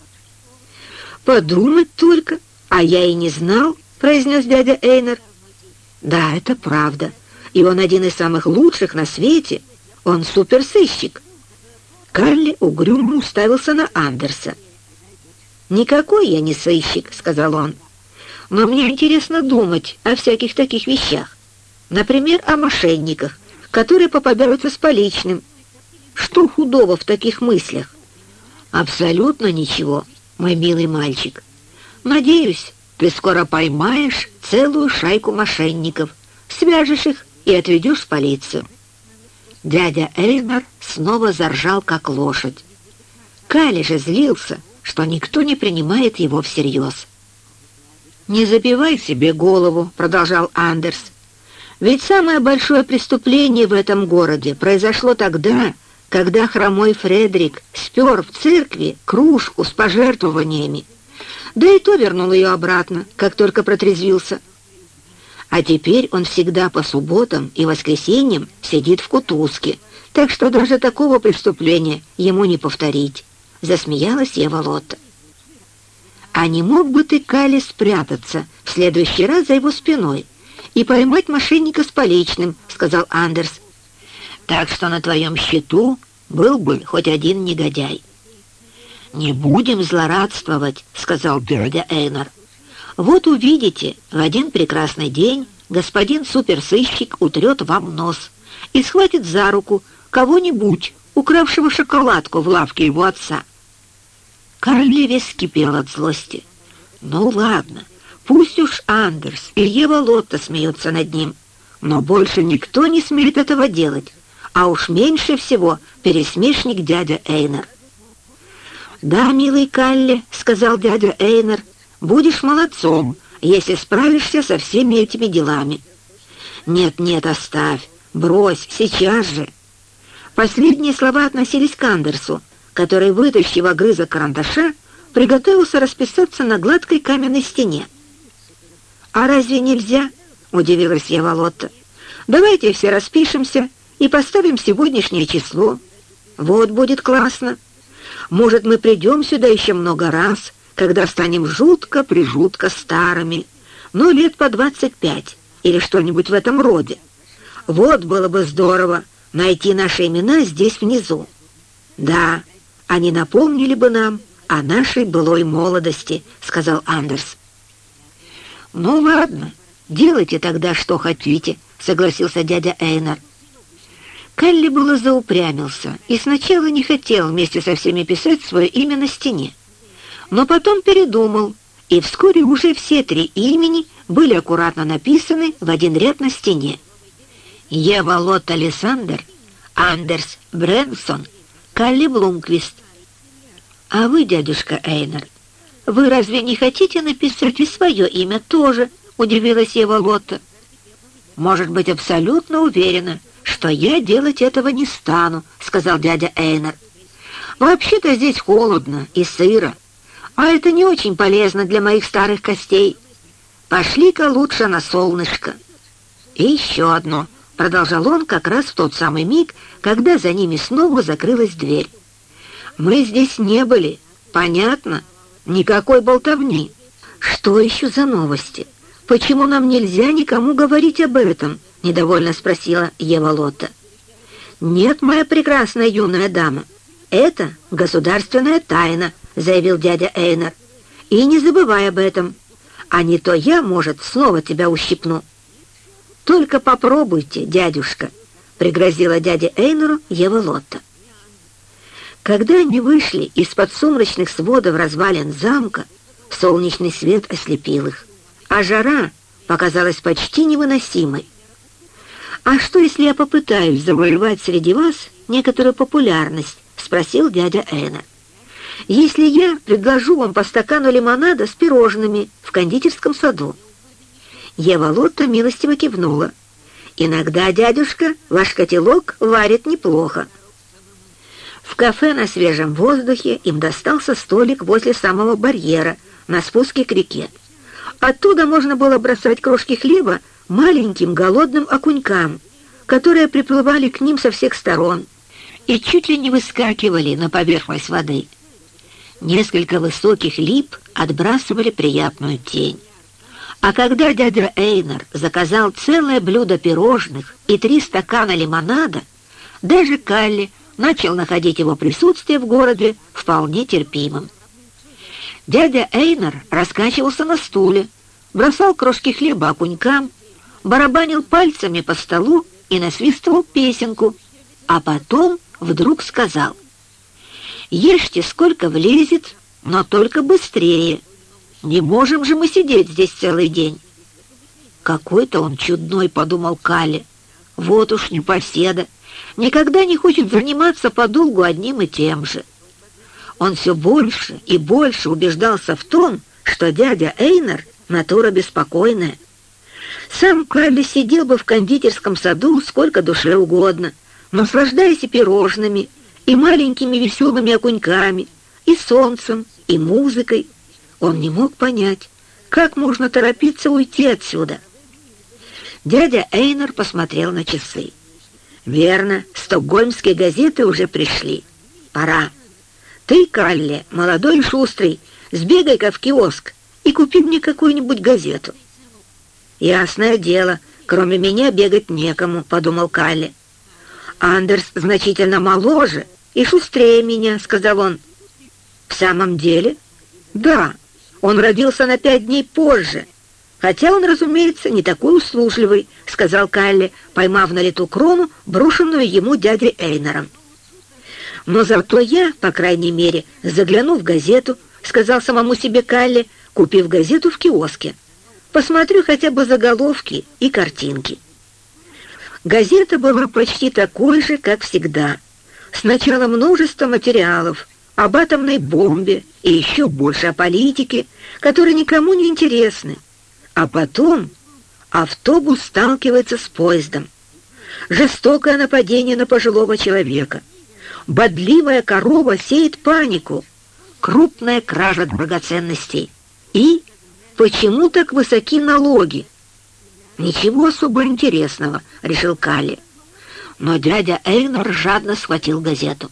«Подумать только, а я и не знал», — произнес дядя Эйнер. «Да, это правда, и он один из самых лучших на свете. Он суперсыщик». Карли угрюмо уставился на Андерса. «Никакой я не сыщик», — сказал он. «Но мне интересно думать о всяких таких вещах. Например, о мошенниках, которые попадаются с поличным. Что худого в таких мыслях? Абсолютно ничего, мой милый мальчик. Надеюсь, ты скоро поймаешь целую шайку мошенников, свяжешь их и отведешь в полицию. Дядя Эльмар снова заржал, как лошадь. Кали же злился, что никто не принимает его всерьез. «Не забивай себе голову», — продолжал Андерс. Ведь самое большое преступление в этом городе произошло тогда, когда хромой Фредерик спер в церкви кружку с пожертвованиями, да и то вернул ее обратно, как только протрезвился. А теперь он всегда по субботам и воскресеньям сидит в кутузке, так что даже такого преступления ему не повторить, — засмеялась Ева Лотта. А не мог бы ты, Кали, спрятаться в следующий раз за его спиной, и поймать мошенника с поличным», — сказал Андерс. «Так что на твоем счету был бы хоть один негодяй». «Не будем злорадствовать», — сказал дядя Эйнар. «Вот увидите, в один прекрасный день господин суперсыщик утрет вам нос и схватит за руку кого-нибудь, укравшего шоколадку в лавке его отца». Карли весь кипел от злости. «Ну ладно, Пусть уж Андерс и Ева Лотта смеются над ним, но больше никто не смеет этого делать, а уж меньше всего пересмешник дядя Эйнер. «Да, милый Калли», — сказал дядя Эйнер, — «будешь молодцом, если справишься со всеми этими делами». «Нет-нет, оставь, брось, сейчас же». Последние слова относились к Андерсу, который, вытащив огрызок карандаша, приготовился расписаться на гладкой каменной стене. «А разве нельзя?» — удивилась я Волотта. «Давайте все распишемся и поставим сегодняшнее число. Вот будет классно. Может, мы придем сюда еще много раз, когда станем жутко-прижутко старыми, ну, лет по двадцать пять или что-нибудь в этом роде. Вот было бы здорово найти наши имена здесь внизу. Да, они напомнили бы нам о нашей былой молодости», — сказал Андерс. «Ну ладно, делайте тогда, что хотите», — согласился дядя Эйнар. Калли было заупрямился и сначала не хотел вместе со всеми писать свое имя на стене. Но потом передумал, и вскоре уже все три имени были аккуратно написаны в один ряд на стене. Ева Лот Александр, Андерс Брэнсон, Калли Блумквист. «А вы, дядюшка Эйнар, «Вы разве не хотите написать и свое имя тоже?» — удивилась Ева Лотта. «Может быть, абсолютно уверена, что я делать этого не стану», — сказал дядя Эйнер. «Вообще-то здесь холодно и сыро, а это не очень полезно для моих старых костей. Пошли-ка лучше на солнышко». «И еще одно», — продолжал он как раз в тот самый миг, когда за ними снова закрылась дверь. «Мы здесь не были, понятно?» Никакой болтовни. Что еще за новости? Почему нам нельзя никому говорить об этом? Недовольно спросила Ева Лотта. Нет, моя прекрасная юная дама, «Это государственная тайна», — заявил дядя Эйнер. «И не забывай об этом, а не то я, может, снова тебя ущипну». «Только попробуйте, дядюшка», — пригрозила дядя Эйнеру Ева Лотта. Когда они вышли из-под сумрачных сводов развалин замка, солнечный свет ослепил их, а жара показалась почти невыносимой. «А что, если я попытаюсь завоевать среди вас некоторую популярность?» — спросил дядя Эна. «Если я предложу вам по стакану лимонада с пирожными в кондитерском саду». Ева Лотта милостиво кивнула. «Иногда, дядюшка, ваш котелок варит неплохо». В кафе на свежем воздухе им достался столик возле самого барьера на спуске к реке. Оттуда можно было бросать крошки хлеба маленьким голодным окунькам, которые приплывали к ним со всех сторон и чуть ли не выскакивали на поверхность воды. Несколько высоких лип отбрасывали приятную тень. А когда дядя Эйнер заказал целое блюдо пирожных и три стакана лимонада, даже Калли начал находить его присутствие в городе вполне терпимым. Дядя Эйнер раскачивался на стуле, бросал крошки хлеба окунькам, барабанил пальцами по столу и насвистывал песенку, а потом вдруг сказал, «Ешьте, сколько влезет, но только быстрее. Не можем же мы сидеть здесь целый день». «Какой-то он чудной», — подумал Калли. «Вот уж непоседа, никогда не хочет заниматься подолгу одним и тем же». Он все больше и больше убеждался в том, что дядя Эйнер — натура беспокойная. Сам Калли сидел бы в кондитерском саду сколько душе угодно, наслаждаясь пирожными, и маленькими веселыми окуньками, и солнцем, и музыкой. Он не мог понять, как можно торопиться уйти отсюда. Дядя Эйнер посмотрел на часы. «Верно, стокгольмские газеты уже пришли. Пора. Ты, Калли, молодой и шустрый, сбегай-ка в киоск и купи мне какую-нибудь газету». «Ясное дело, кроме меня бегать некому», — подумал Калли. «Андерс значительно моложе и шустрее меня», — сказал он. «В самом деле?» «Да, он родился на пять дней позже, хотя он, разумеется, не такой услужливый», — сказал Калли, поймав на лету крону, брошенную ему дядей Эйнером. «Но зато я, по крайней мере, загляну в газету», — сказал самому себе Калли, купив газету в киоске. Посмотрю хотя бы заголовки и картинки. Газета была почти такой же, как всегда. Сначала множество материалов об атомной бомбе и еще больше о политике, которые никому не интересны. А потом автобус сталкивается с поездом. Жестокое нападение на пожилого человека. Бодливая корова сеет панику. Крупная кража драгоценностей. И Почему так высоки налоги? Ничего особо интересного, решил Калли. Но дядя Эйнор жадно схватил газету.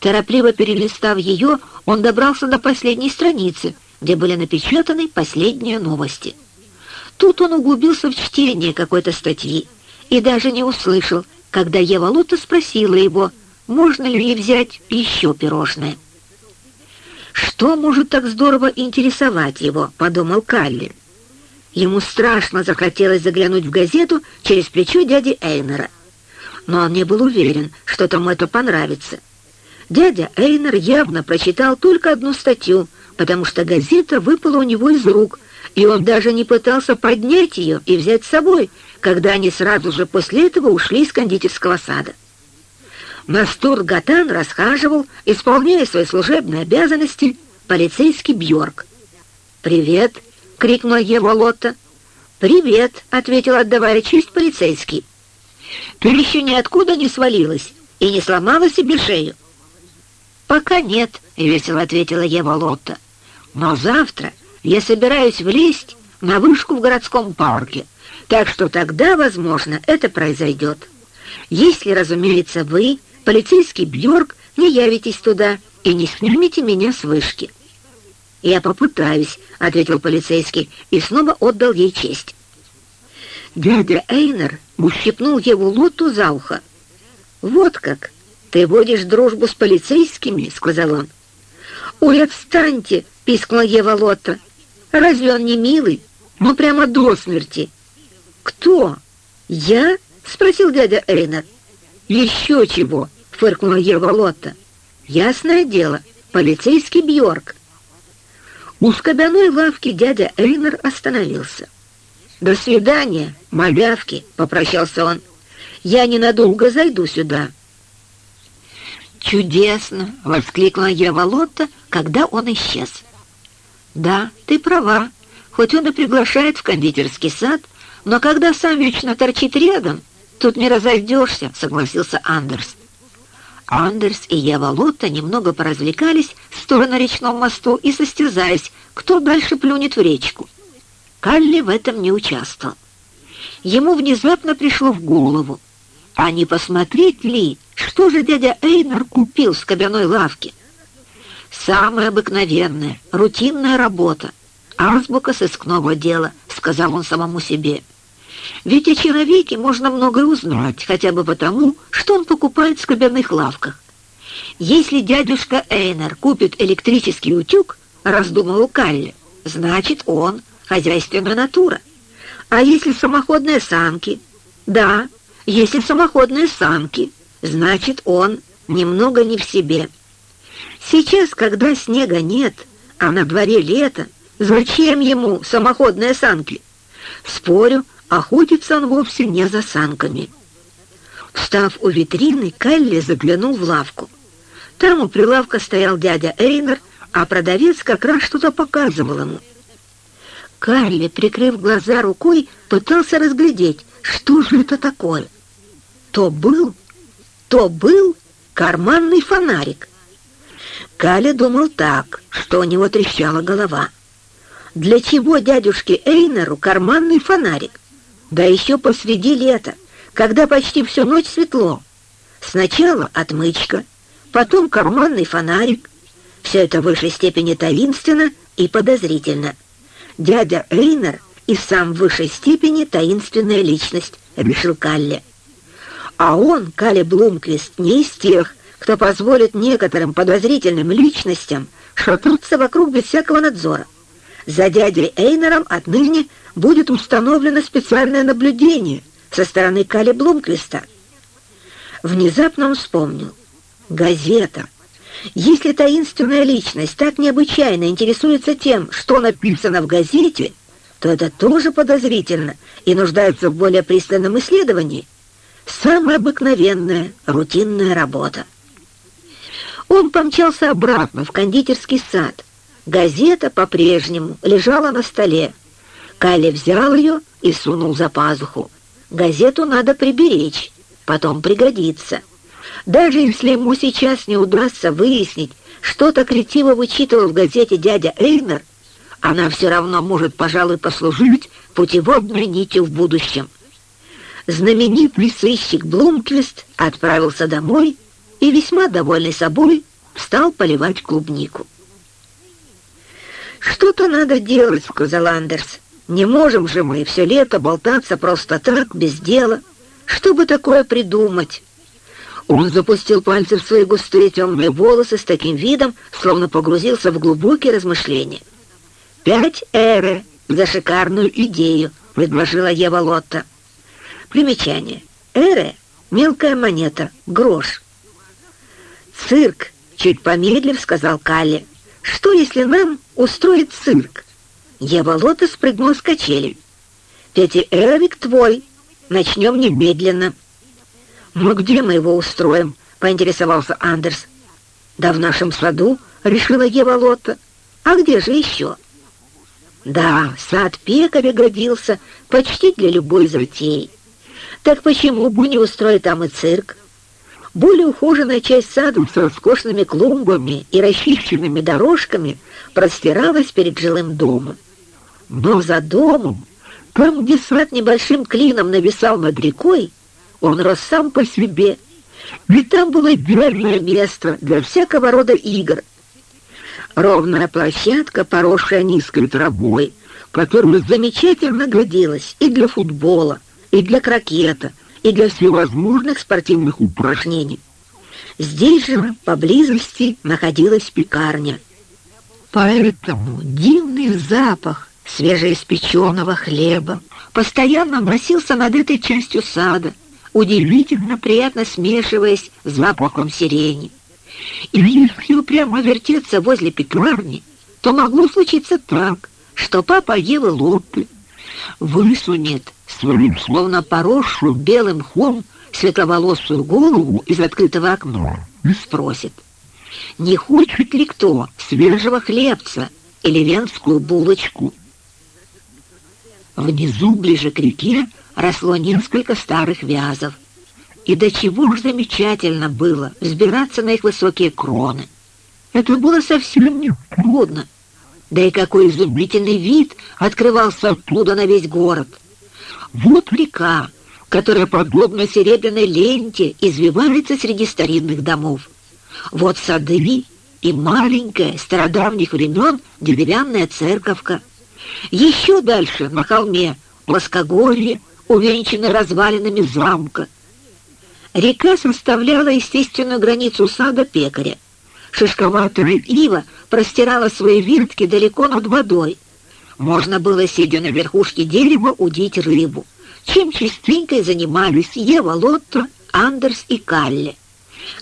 Торопливо перелистав ее, он добрался до последней страницы, где были напечатаны последние новости. Тут он углубился в чтение какой-то статьи и даже не услышал, когда Ева Лота спросила его, можно ли ей взять еще пирожное. Что может так здорово интересовать его, подумал Калли. Ему страшно захотелось заглянуть в газету через плечо дяди Эйнера. Но он не был уверен, что тому это понравится. Дядя Эйнер явно прочитал только одну статью, потому что газета выпала у него из рук, и он даже не пытался поднять ее и взять с собой, когда они сразу же после этого ушли из кондитерского сада. Настур Гатан расхаживал, исполняя свои служебные обязанности, полицейский Бьорк. «Привет!» — крикнула Ева Лотта. «Привет!» — ответил, отдавая честь полицейский. «Ты еще ниоткуда не свалилась и не сломала себе шею?» «Пока нет», — весело ответила Ева Лотта. «Но завтра я собираюсь влезть на вышку в городском парке, так что тогда, возможно, это произойдет. Если, разумеется, вы полицейский Бьорк, не явитесь туда и не снимите меня с вышки». «Я попытаюсь», — ответил полицейский и снова отдал ей честь. Дядя Эйнер ущипнул его лоту за ухо. «Вот как! «Ты водишь дружбу с полицейскими?» — сказал он. «Ой, отстаньте!» — пискнула Ева Лотта. «Разве он не милый? Ну, прямо до смерти!» «Кто? Я?» — спросил дядя Эйнер. «Еще чего!» — фыркнула Ева Лотта. «Ясное дело, полицейский Бьорк». У скобяной лавки дядя Эйнер остановился. «До свидания, малявки!» — попрощался он. «Я ненадолго зайду сюда». «Чудесно!» — воскликнула Ева Лотта, когда он исчез. «Да, ты права. Хоть он и приглашает в кондитерский сад, но когда сам вечно торчит рядом, тут не разойдешься», — согласился Андерс. Андерс и Ева Лотта немного поразвлекались в сторону речного мосту и состязаясь, кто дальше плюнет в речку. Калли в этом не участвовал. Ему внезапно пришло в голову, а не посмотреть ли, что же дядя Эйнер купил с кабяной лавки? Самая обыкновенная, рутинная работа, азбука сыскного дела, сказал он самому себе. Ведь о человеке можно многое узнать, хотя бы потому, что он покупает в скобяных лавках. Если дядюшка Эйнер купит электрический утюг, раздумывал Калли, значит, он хозяйственная натура. А если самоходные санки? Да, если самоходные санки, значит, он немного не в себе. Сейчас, когда снега нет, а на дворе лето, зачем ему самоходные санки? Спорю, охотится он вовсе не за санками. Встав у витрины, Калли заглянул в лавку. Там у прилавка стоял дядя Эйнер, а продавец как раз что-то показывал ему. Калли, прикрыв глаза рукой, пытался разглядеть, что же это такое. То был, то был карманный фонарик. Каля думал так, что у него трещала голова. Для чего дядюшке Эйнеру карманный фонарик? Да еще посреди лета, когда почти всю ночь светло. Сначала отмычка, потом карманный фонарик. Все это в высшей степени таинственно и подозрительно. Дядя Эйнер и сам в высшей степени таинственная личность, решил Калле. А он, Калле Блумквист, не из тех, кто позволит некоторым подозрительным личностям шататься вокруг без всякого надзора. За дядей Эйнером отныне будет установлено специальное наблюдение со стороны Кали Блумквиста. Внезапно он вспомнил. Газета. Если таинственная личность так необычайно интересуется тем, что написано в газете, то это тоже подозрительно и нуждается в более пристальном исследовании. Самая обыкновенная, рутинная работа. Он помчался обратно в кондитерский сад. Газета по-прежнему лежала на столе. Калли взял ее и сунул за пазуху. Газету надо приберечь, потом пригодится. Даже если ему сейчас не удастся выяснить, что так ретиво вычитывал в газете дядя Эйнер, она все равно может, пожалуй, послужить путеводной нитью в будущем. Знаменитый сыщик Блумквист отправился домой и, весьма довольный собой, стал поливать клубнику. «Что-то надо делать», — сказал Андерс. «Не можем же мы все лето болтаться просто так, без дела. Что бы такое придумать?» Он запустил пальцы в свои густые темные волосы с таким видом, словно погрузился в глубокие размышления. «Пять эре за шикарную идею», — предложила Ева Лотта. Примечание. Эре — мелкая монета, грош. «Цирк», — чуть помедлив сказал Калле. «Что, если нам устроить цирк?» Ева Лотта спрыгнула с качели. «Пятиэровик твой. Начнем немедленно». «Ну где мы его устроим?» — поинтересовался Андерс. «Да в нашем саду», — решила Ева Лота. «А где же еще?» Да, сад пекаря годился почти для любой затеи. Так почему бы не устроить там и цирк? Более ухоженная часть сада с роскошными клумбами и расчищенными дорожками простиралась перед жилым домом. Но за домом, там, где сад небольшим клином нависал над рекой, он рос сам по себе, ведь там было верное место для всякого рода игр. Ровная площадка, поросшая низкой травой, которая замечательно годилась и для футбола, и для крокета, и для всевозможных спортивных упражнений. Здесь же поблизости находилась пекарня. Поэтому дивный запах свежеиспеченного хлеба постоянно носился над этой частью сада, удивительно приятно смешиваясь с запахом сирени. И если упрямо вертеться возле пекарни, то могло случиться так, что папа Евы Лотты высунет свою, словно поросшую белым хом, светловолосую голову из открытого окна и спросит, не хочет ли кто свежего хлебца или венскую булочку. Внизу, ближе к реке, росло несколько старых вязов. И до чего ж замечательно было взбираться на их высокие кроны. Это было совсем не трудно. Да и какой изумительный вид открывался оттуда на весь город. Вот река, которая, подобно серебряной ленте, извивается среди старинных домов. Вот сады и маленькая, стародавних времен, деревянная церковка. Еще дальше, на холме, плоскогорье, увенчанное развалинами замка. Река составляла естественную границу сада пекаря. Шишковатая ива простирала свои виртки далеко над водой. Можно было, сидя на верхушке дерева, удить рыбу, чем частенько и занимались Ева Лотта, Андерс и Калли.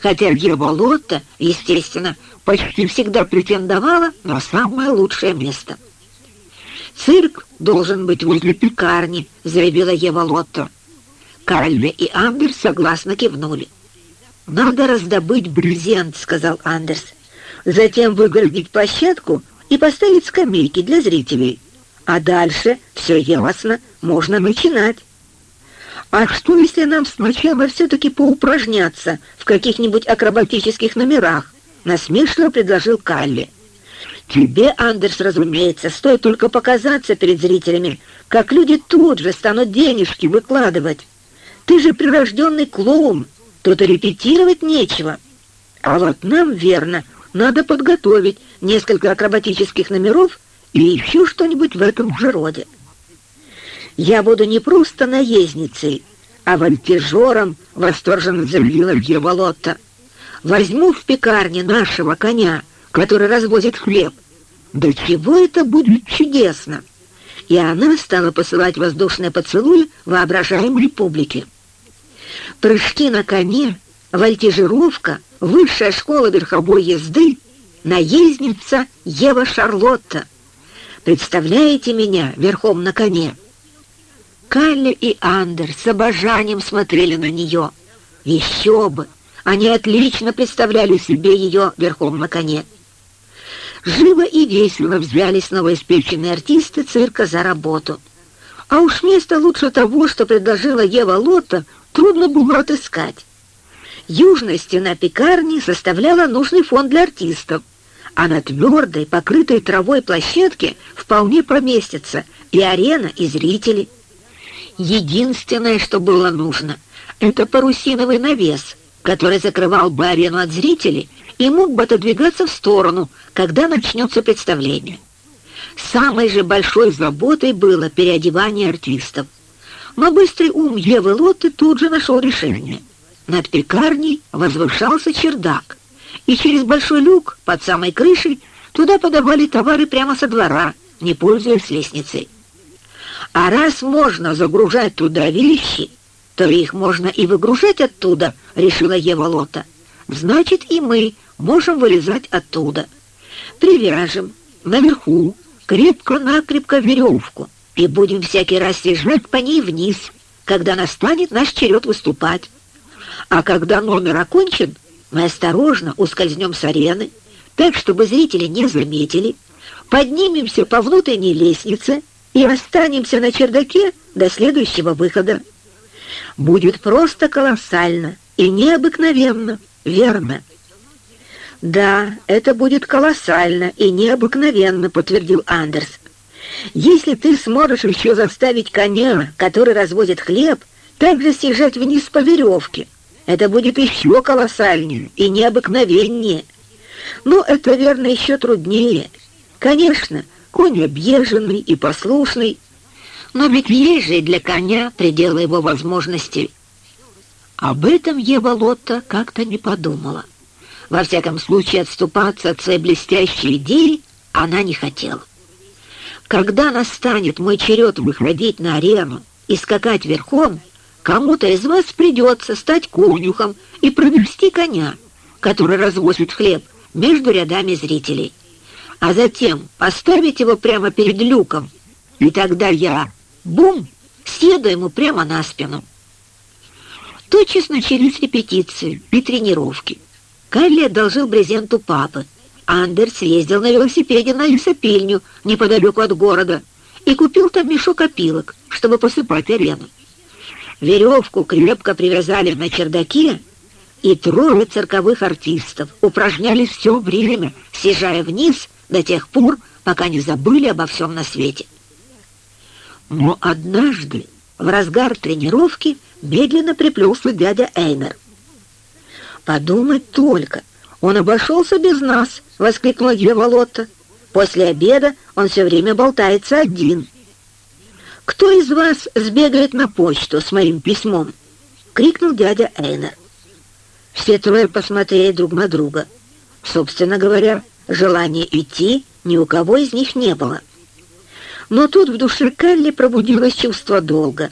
Хотя Ева Лотта, естественно, почти всегда претендовала на самое лучшее место. «Цирк должен быть возле пекарни», — заявила Ева Лотта. Калле и Андерс согласно кивнули. «Надо раздобыть брезент», — сказал Андерс. «Затем выгородить площадку и поставить скамейки для зрителей. А дальше, все ясно, можно начинать». «А что, если нам сначала все-таки поупражняться в каких-нибудь акробатических номерах?» — насмешливо предложил Калли. «Тебе, Андерс, разумеется, стоит только показаться перед зрителями, как люди тут же станут денежки выкладывать. Ты же прирожденный клоун, тут и репетировать нечего. А вот нам, верно, надо подготовить несколько акробатических номеров и еще что-нибудь в этом же роде. Я буду не просто наездницей, а вольтежером, восторженно заявила Герболотта. Возьму в пекарне нашего коня, который развозит хлеб. Да чего это будет чудесно! И она стала посылать воздушные поцелуи воображаемой публике. Прыжки на коне, вольтежировка, высшая школа верховой езды, наездница Ева Шарлотта. Представляете меня верхом на коне? Калли и Андер с обожанием смотрели на нее. Еще бы! Они отлично представляли себе ее верхом на коне. Живо и весело взялись новоиспеченные артисты цирка за работу. А уж место лучше того, что предложила Ева Лотта, трудно было отыскать. Южная стена пекарни составляла нужный фон для артистов, а на твердой, покрытой травой площадке вполне поместится и арена, и зрители. Единственное, что было нужно, это парусиновый навес, который закрывал бы арену от зрителей и мог бы отодвигаться в сторону, когда начнется представление. Самой же большой заботой было переодевание артистов. Но быстрый ум Евы Лотты тут же нашел решение. Над пекарней возвышался чердак, и через большой люк под самой крышей туда подавали товары прямо со двора, не пользуясь лестницей. А раз можно загружать туда вещи, то их можно и выгружать оттуда, решила Ева Лота. Значит, и мы можем вылезать оттуда. Привяжем наверху крепко-накрепко веревку, и будем всякий раз съезжать по ней вниз, когда настанет наш черед выступать. А когда номер окончен, мы осторожно ускользнем с арены, так, чтобы зрители не заметили, поднимемся по внутренней лестнице и останемся на чердаке до следующего выхода. Будет просто колоссально и необыкновенно, верно? «Да, это будет колоссально и необыкновенно», — подтвердил Андерс. Если ты сможешь еще заставить коня, который разводит хлеб, также съезжать вниз по веревке, это будет еще колоссальнее и необыкновеннее. Но это, верно, еще труднее. Конечно, конь объезженный и послушный, но ведь есть же для коня пределы его возможностей. Об этом Ева Лотта как-то не подумала. Во всяком случае, отступаться от своей блестящей идеи она не хотела. Когда настанет мой черед выходить на арену и скакать верхом, кому-то из вас придется стать конюхом и провести коня, который развозит хлеб между рядами зрителей, а затем поставить его прямо перед люком, и тогда я, бум, седу ему прямо на спину. Тотчас начались репетиции и тренировки. Калли одолжил брезент у папы. Андерс ездил на велосипеде на лесопильню неподалеку от города и купил там мешок опилок, чтобы посыпать арену. Веревку крепко привязали на чердаке, и трое цирковых артистов упражнялись все время, съезжая вниз до тех пор, пока не забыли обо всем на свете. Но однажды, в разгар тренировки, медленно приплелся дядя Эйнер. «Подумать только, он обошелся без нас!» — воскликнула Волота. «После обеда он все время болтается один». «Кто из вас сбегает на почту с моим письмом?» — крикнул дядя Эйнер. Все трое посмотрели друг на друга. Собственно говоря, желания идти ни у кого из них не было. Но тут в душе Калли пробудилось чувство долга.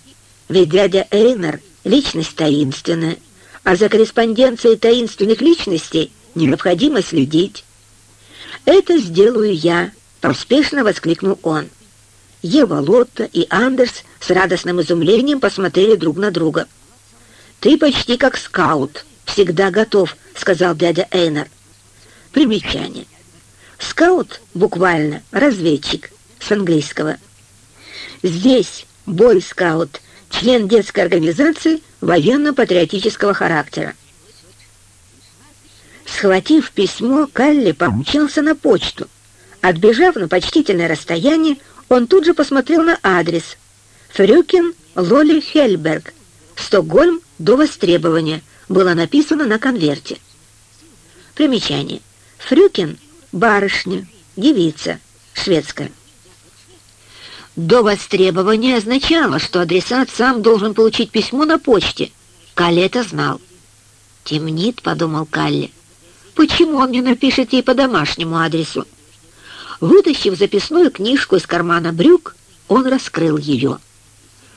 Ведь дядя Эйнер — личность таинственная, а за корреспонденцией таинственных личностей необходимо следить. «Это сделаю я», — поспешно воскликнул он. Ева Лотта и Андерс с радостным изумлением посмотрели друг на друга. «Ты почти как скаут, всегда готов», — сказал дядя Эйнер. Примечание. Скаут буквально разведчик с английского. Здесь бойскаут, член детской организации военно-патриотического характера. Схватив письмо, Калли помчался на почту. Отбежав на почтительное расстояние, он тут же посмотрел на адрес. Фрюкен Лоли Хельберг, Стокгольм до востребования, было написано на конверте. Примечание. Фрюкен — барышня, девица, шведская. До востребования означало, что адресат сам должен получить письмо на почте. Калли это знал. «Темнит», — подумал Калли. «Почему он не напишет ей по домашнему адресу?» Вытащив записную книжку из кармана брюк, он раскрыл ее.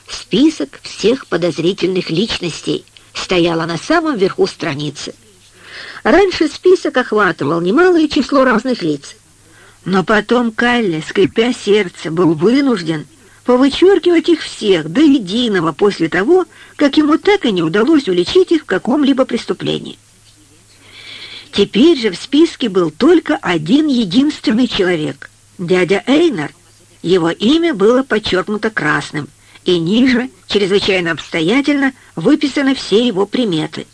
Список всех подозрительных личностей стояла на самом верху страницы. Раньше список охватывал немалое число разных лиц. Но потом Калли, скрипя сердце, был вынужден повычеркивать их всех до единого после того, как ему так и не удалось уличить их в каком-либо преступлении. Теперь же в списке был только один единственный человек — дядя Эйнар. Его имя было подчеркнуто красным, и ниже, чрезвычайно обстоятельно, выписаны все его приметы.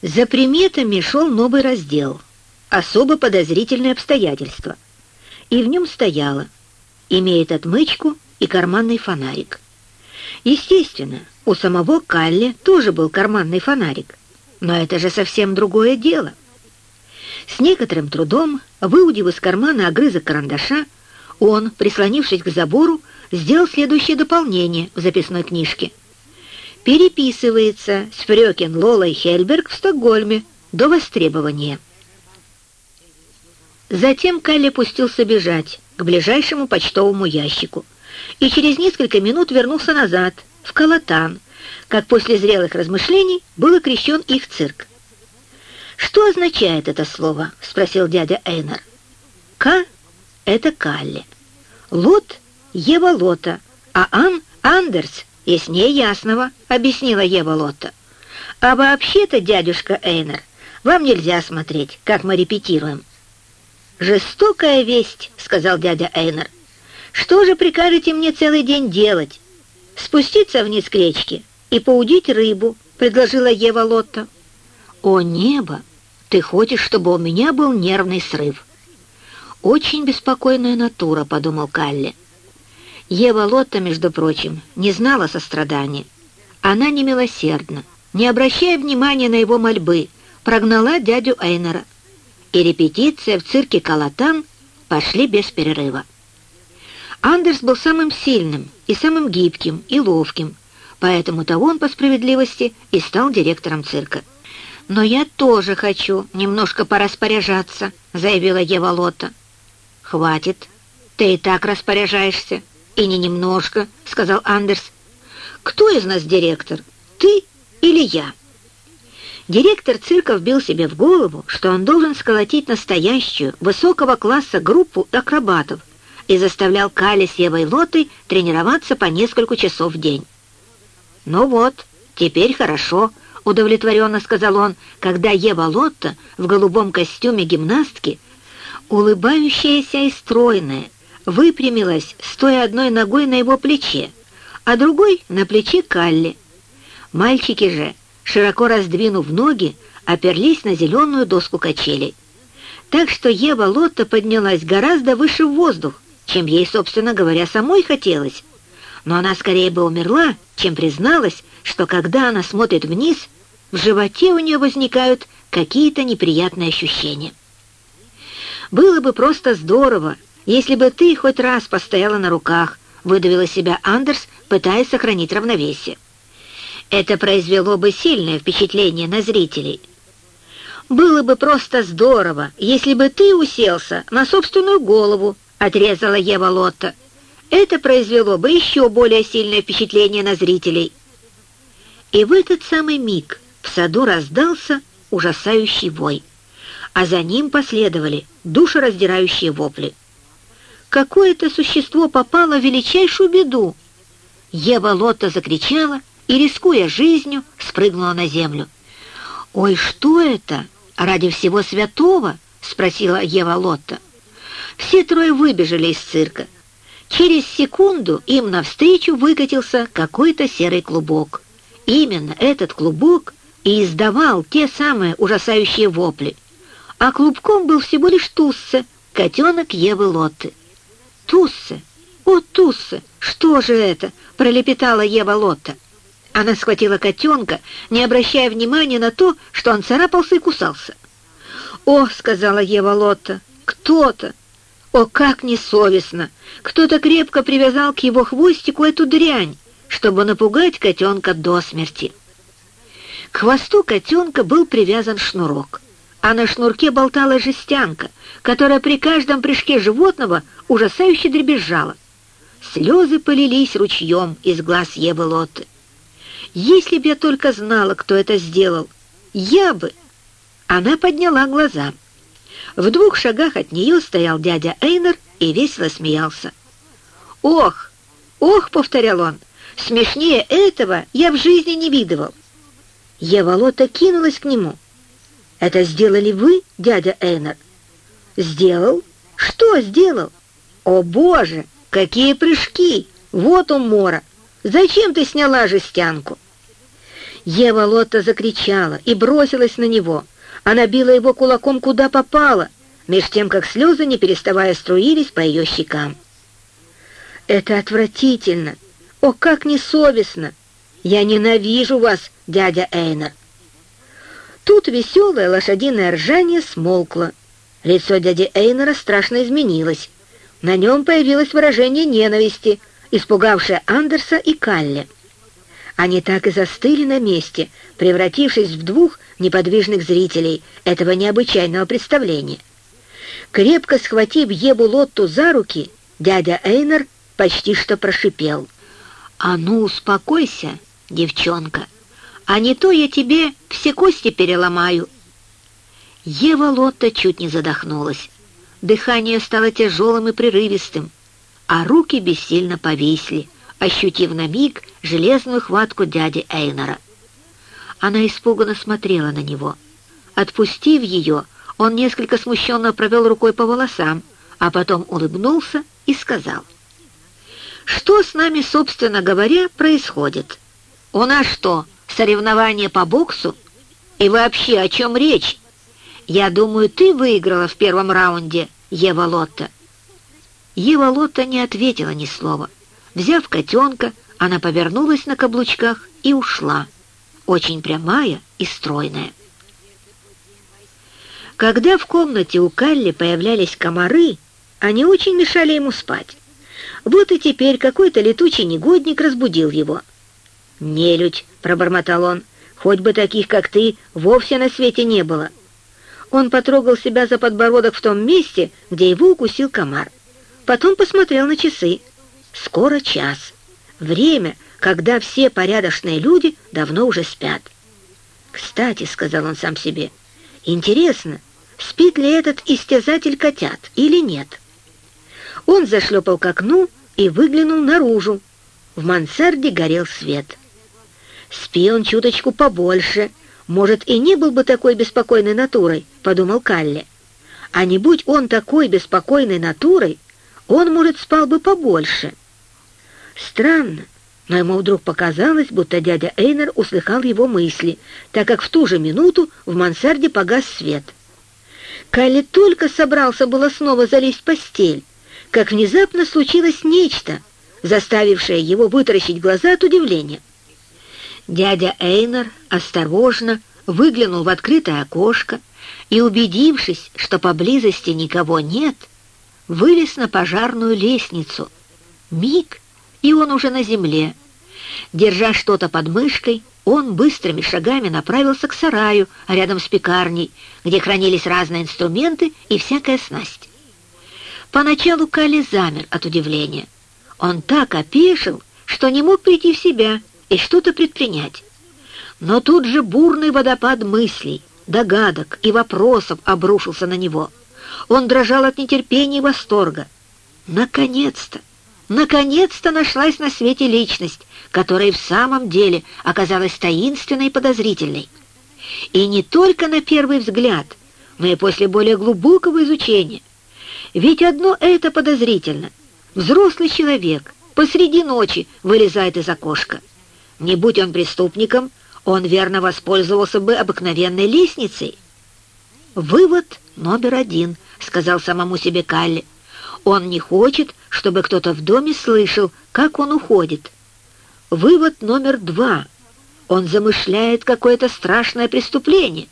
За приметами шел новый раздел — особо подозрительные обстоятельства, и в нем стояло «имеет отмычку и карманный фонарик». Естественно, у самого Калли тоже был карманный фонарик, но это же совсем другое дело. С некоторым трудом, выудив из кармана огрызок карандаша, он, прислонившись к забору, сделал следующее дополнение в записной книжке. Переписывается с Фрёкин Лолой Хельберг в Стокгольме до востребования. Затем Калли пустился бежать к ближайшему почтовому ящику и через несколько минут вернулся назад, в Калатан, как после зрелых размышлений был окрещен их цирк. «Что означает это слово?» — спросил дядя Эйнер. «К» — это Калли, «Лот» — Ева Лота, а «Ан» — Андерс, яснее ясного, — объяснила Ева Лота. «А вообще-то, дядюшка Эйнер, вам нельзя смотреть, как мы репетируем». «Жестокая весть», — сказал дядя Эйнер. «Что же прикажете мне целый день делать? Спуститься вниз к речке и поудить рыбу», — предложила Ева Лотта. «О, небо! Ты хочешь, чтобы у меня был нервный срыв?» «Очень беспокойная натура», — подумал Калли. Ева Лотта, между прочим, не знала сострадания. Она немилосердна, не обращая внимания на его мольбы, прогнала дядю Эйнера и репетиция в цирке «Калатан» пошли без перерыва. Андерс был самым сильным и самым гибким и ловким, поэтому-то он, по справедливости, и стал директором цирка. «Но я тоже хочу немножко пораспоряжаться», — заявила Ева Лотта. «Хватит, ты и так распоряжаешься». «И не немножко», — сказал Андерс. «Кто из нас директор, ты или я?» Директор цирка вбил себе в голову, что он должен сколотить настоящую, высокого класса группу акробатов и заставлял Кали с Евой Лотой тренироваться по несколько часов в день. «Ну вот, теперь хорошо», — удовлетворенно сказал он, когда Ева Лотта в голубом костюме гимнастки, улыбающаяся и стройная, выпрямилась, стоя одной ногой на его плече, а другой — на плече Калли. Мальчики же, широко раздвинув ноги, оперлись на зеленую доску качелей. Так что Ева Лотта поднялась гораздо выше в воздух, чем ей, собственно говоря, самой хотелось. Но она скорее бы умерла, чем призналась, что когда она смотрит вниз, в животе у нее возникают какие-то неприятные ощущения. Было бы просто здорово, если бы ты хоть раз постояла на руках, выдавила себя Андерс, пытаясь сохранить равновесие. Это произвело бы сильное впечатление на зрителей. «Было бы просто здорово, если бы ты уселся на собственную голову», — отрезала Ева Лотта. «Это произвело бы еще более сильное впечатление на зрителей». И в этот самый миг в саду раздался ужасающий вой, а за ним последовали душераздирающие вопли. Какое-то существо попало в величайшую беду. Ева Лотта закричала и, рискуя жизнью, спрыгнула на землю. «Ой, что это? Ради всего святого?» — спросила Ева Лотта. Все трое выбежали из цирка. Через секунду им навстречу выкатился какой-то серый клубок. Именно этот клубок и издавал те самые ужасающие вопли. А клубком был всего лишь Тусса, котенок Евы Лотты. «Тусса! О, Тусса! Что же это?» — пролепетала Ева Лотта. Она схватила котенка, не обращая внимания на то, что он царапался и кусался. «О!» — сказала Ева Лотта. «Кто-то! О, как несовестно! Кто-то крепко привязал к его хвостику эту дрянь, чтобы напугать котенка до смерти». К хвосту котенка был привязан шнурок, а на шнурке болтала жестянка, которая при каждом прыжке животного ужасающе дребезжала. Слезы полились ручьем из глаз Евы Лотты. Если б я только знала, кто это сделал, я бы... Она подняла глаза. В двух шагах от нее стоял дядя Эйнер и весело смеялся. «Ох, ох!» — повторял он. «Смешнее этого я в жизни не видывал». Ева Лота кинулась к нему. «Это сделали вы, дядя Эйнер?» «Сделал? Что сделал?» «О, Боже, какие прыжки! Вот умора! Зачем ты сняла жестянку?» Ева Лотта закричала и бросилась на него. Она била его кулаком куда попало, меж тем, как слезы, не переставая, струились по ее щекам. «Это отвратительно! О, как несовестно! Я ненавижу вас, дядя Эйнер!» Тут веселое лошадиное ржание смолкло. Лицо дяди Эйнера страшно изменилось. На нем появилось выражение ненависти, испугавшее Андерса и Калли. Они так и застыли на месте, превратившись в двух неподвижных зрителей этого необычайного представления. Крепко схватив Ебу Лотту за руки, дядя Эйнер почти что прошипел. «А ну, успокойся, девчонка, а не то я тебе все кости переломаю». Ева Лотта чуть не задохнулась. Дыхание стало тяжелым и прерывистым, а руки бессильно повисли, ощутив на миг железную хватку дяди Эйнера. Она испуганно смотрела на него. Отпустив ее, он несколько смущенно провел рукой по волосам, а потом улыбнулся и сказал, «Что с нами, собственно говоря, происходит? У нас что, соревнование по боксу? И вообще, о чем речь? Я думаю, ты выиграла в первом раунде, Ева Лотта». Ева Лотта не ответила ни слова. Взяв котенка, она повернулась на каблучках и ушла, очень прямая и стройная. Когда в комнате у Калли появлялись комары, они очень мешали ему спать. Вот и теперь какой-то летучий негодник разбудил его. «Нелюдь», — пробормотал он, — «хоть бы таких, как ты, вовсе на свете не было». Он потрогал себя за подбородок в том месте, где его укусил комар. Потом посмотрел на часы. Скоро час. Время, когда все порядочные люди давно уже спят. «Кстати», — сказал он сам себе, — «интересно, спит ли этот истязатель котят или нет?» Он зашлепал к окну и выглянул наружу. В мансарде горел свет. «Спи он чуточку побольше», «Может, и не был бы такой беспокойной натурой», — подумал Калли. «А не будь он такой беспокойной натурой, он, может, спал бы побольше». Странно, но ему вдруг показалось, будто дядя Эйнер услыхал его мысли, так как в ту же минуту в мансарде погас свет. Калли только собрался было снова залезть в постель, как внезапно случилось нечто, заставившее его вытаращить глаза от удивления. Дядя Эйнер осторожно выглянул в открытое окошко и, убедившись, что поблизости никого нет, вылез на пожарную лестницу. Миг, и он уже на земле. Держа что-то под мышкой, он быстрыми шагами направился к сараю рядом с пекарней, где хранились разные инструменты и всякая снасть. Поначалу Калли замер от удивления. Он так опешил, что не мог прийти в себя — и что-то предпринять. Но тут же бурный водопад мыслей, догадок и вопросов обрушился на него. Он дрожал от нетерпения и восторга. Наконец-то! Наконец-то нашлась на свете личность, которая в самом деле оказалась таинственной и подозрительной. И не только на первый взгляд, но и после более глубокого изучения. Ведь одно это подозрительно. Взрослый человек посреди ночи вылезает из окошка. Не будь он преступником, он верно воспользовался бы обыкновенной лестницей. «Вывод номер один», — сказал самому себе Калли. «Он не хочет, чтобы кто-то в доме слышал, как он уходит». Вывод номер два. Он замышляет какое-то страшное преступление.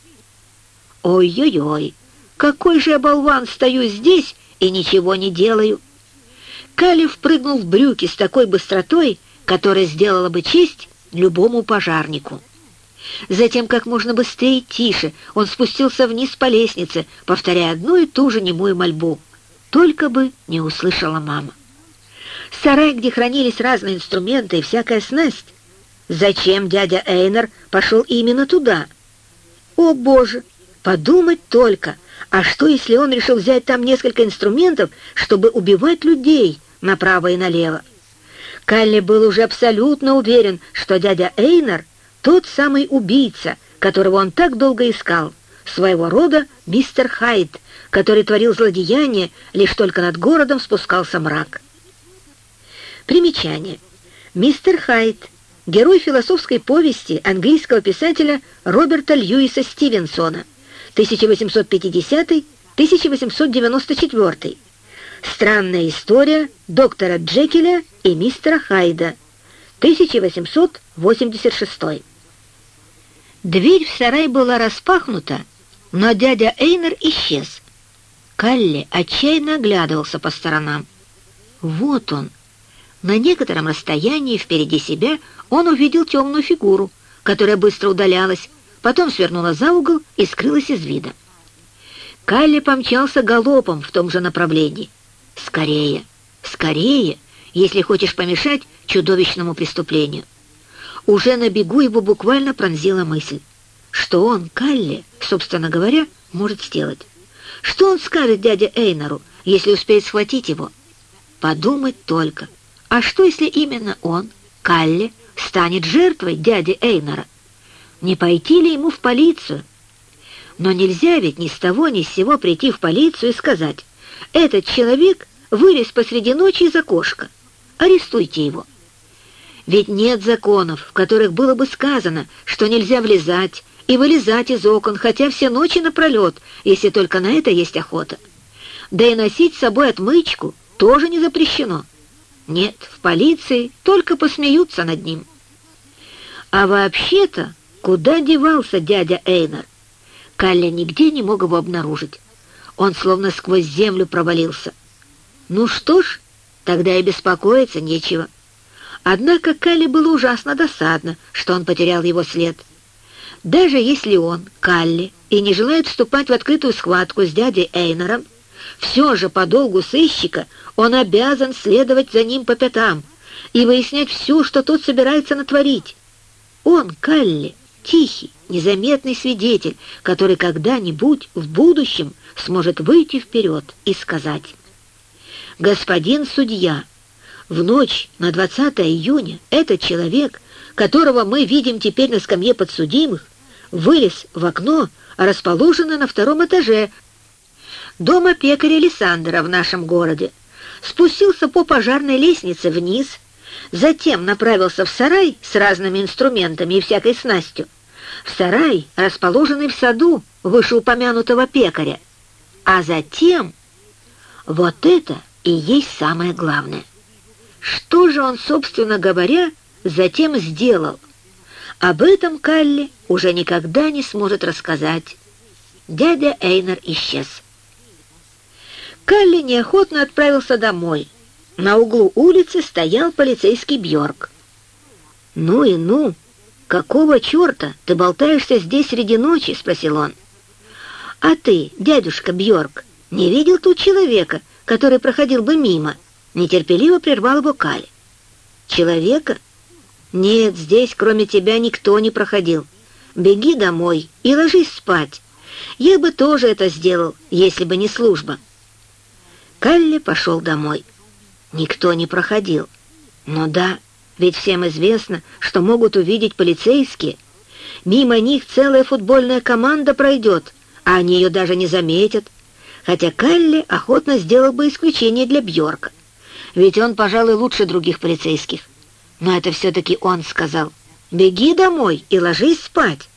«Ой-ой-ой, какой же я болван стою здесь и ничего не делаю!» Калли впрыгнул в брюки с такой быстротой, которая сделала бы честь любому пожарнику. Затем, как можно быстрее и тише, он спустился вниз по лестнице, повторяя одну и ту же немую мольбу. Только бы не услышала мама. Сарай, где хранились разные инструменты и всякая снасть. Зачем дядя Эйнер пошел именно туда? О, Боже! Подумать только! А что, если он решил взять там несколько инструментов, чтобы убивать людей направо и налево? Калли был уже абсолютно уверен, что дядя Эйнер — тот самый убийца, которого он так долго искал, своего рода мистер Хайд, который творил злодеяние, лишь только над городом спускался мрак. Примечание. Мистер Хайд — герой философской повести английского писателя Роберта Льюиса Стивенсона, 1850-1894 Странная история доктора Джекеля и мистера Хайда, 1886. Дверь в сарай была распахнута, но дядя Эйнер исчез. Калли отчаянно оглядывался по сторонам. Вот он. На некотором расстоянии впереди себя он увидел темную фигуру, которая быстро удалялась, потом свернула за угол и скрылась из вида. Калли помчался галопом в том же направлении — Скорее, скорее, если хочешь помешать чудовищному преступлению. Уже на бегу его буквально пронзила мысль, что он, Калли, собственно говоря, может сделать. Что он скажет дяде Эйнару, если успеет схватить его? Подумать только. А что, если именно он, Калли, станет жертвой дяди Эйнара? Не пойти ли ему в полицию? Но нельзя ведь ни с того ни с сего прийти в полицию и сказать, «Этот человек вылез посреди ночи из окошка. Арестуйте его». Ведь нет законов, в которых было бы сказано, что нельзя влезать и вылезать из окон, хотя все ночи напролет, если только на это есть охота. Да и носить с собой отмычку тоже не запрещено. Нет, в полиции только посмеются над ним. А вообще-то, куда девался дядя Эйнер? Калля нигде не мог его обнаружить. Он словно сквозь землю провалился. Ну что ж, тогда и беспокоиться нечего. Однако Калли было ужасно досадно, что он потерял его след. Даже если он, Калли, и не желает вступать в открытую схватку с дядей Эйнером, все же по долгу сыщика он обязан следовать за ним по пятам и выяснять все, что тот собирается натворить. Он, Калли, тихий, незаметный свидетель, который когда-нибудь в будущем сможет выйти вперед и сказать «Господин судья, в ночь на 20 июня этот человек, которого мы видим теперь на скамье подсудимых, вылез в окно, расположенное на втором этаже дома пекаря Александра в нашем городе, спустился по пожарной лестнице вниз, затем направился в сарай с разными инструментами и всякой снастью, в сарай, расположенный в саду вышеупомянутого пекаря, а затем вот это и есть самое главное. Что же он, собственно говоря, затем сделал? Об этом Калли уже никогда не сможет рассказать. Дядя Эйнер исчез. Калли неохотно отправился домой. На углу улицы стоял полицейский Бьорк. «Ну и ну! Какого черта ты болтаешься здесь среди ночи?» — спросил он. «А ты, дядюшка Бьорк, не видел тут человека, который проходил бы мимо?» Нетерпеливо прервал его Каль. «Человека? Нет, здесь кроме тебя никто не проходил. Беги домой и ложись спать. Я бы тоже это сделал, если бы не служба». Калли пошел домой. Никто не проходил. Но да, ведь всем известно, что могут увидеть полицейские. Мимо них целая футбольная команда пройдет, а они ее даже не заметят. Хотя Калли охотно сделал бы исключение для Бьорка ведь он, пожалуй, лучше других полицейских. Но это все-таки он сказал. «Беги домой и ложись спать».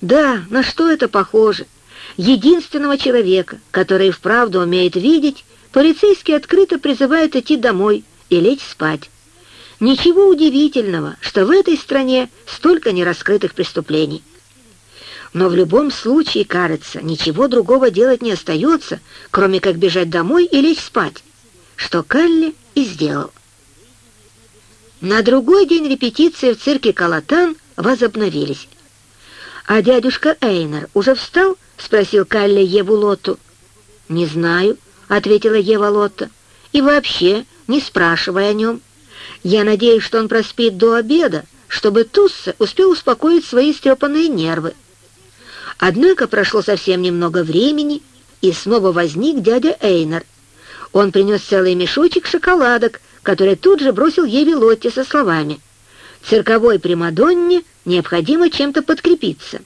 Да, на что это похоже? Единственного человека, который вправду умеет видеть, полицейский открыто призывает идти домой и лечь спать. Ничего удивительного, что в этой стране столько нераскрытых преступлений. Но в любом случае, кажется, ничего другого делать не остается, кроме как бежать домой и лечь спать что Калли и сделал. На другой день репетиции в цирке Калатан возобновились. «А дядюшка Эйнер уже встал?» — спросил Калли Еву Лотту. «Не знаю», — ответила Ева Лотта, — «и вообще не спрашивай о нем. Я надеюсь, что он проспит до обеда, чтобы Тусса успел успокоить свои стрепанные нервы». Однако прошло совсем немного времени, и снова возник дядя Эйнер, он принес целый мешочек шоколадок, который тут же бросил Еве Лотте со словами «Цирковой Примадонне необходимо чем-то подкрепиться».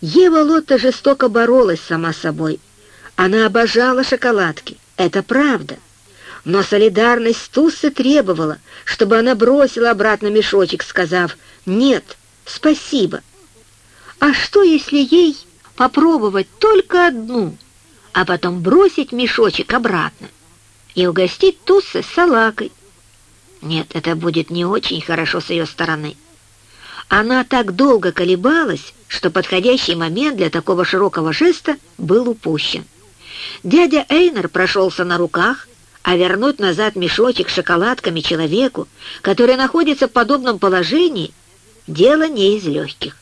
Ева Лотта жестоко боролась сама собой. Она обожала шоколадки, это правда. Но солидарность Туссы требовала, чтобы она бросила обратно мешочек, сказав «Нет, спасибо». А что, если ей попробовать только одну а потом бросить мешочек обратно и угостить Тусса с салакой. Нет, это будет не очень хорошо с ее стороны. Она так долго колебалась, что подходящий момент для такого широкого жеста был упущен. Дядя Эйнер прошелся на руках, а вернуть назад мешочек с шоколадками человеку, который находится в подобном положении, дело не из легких.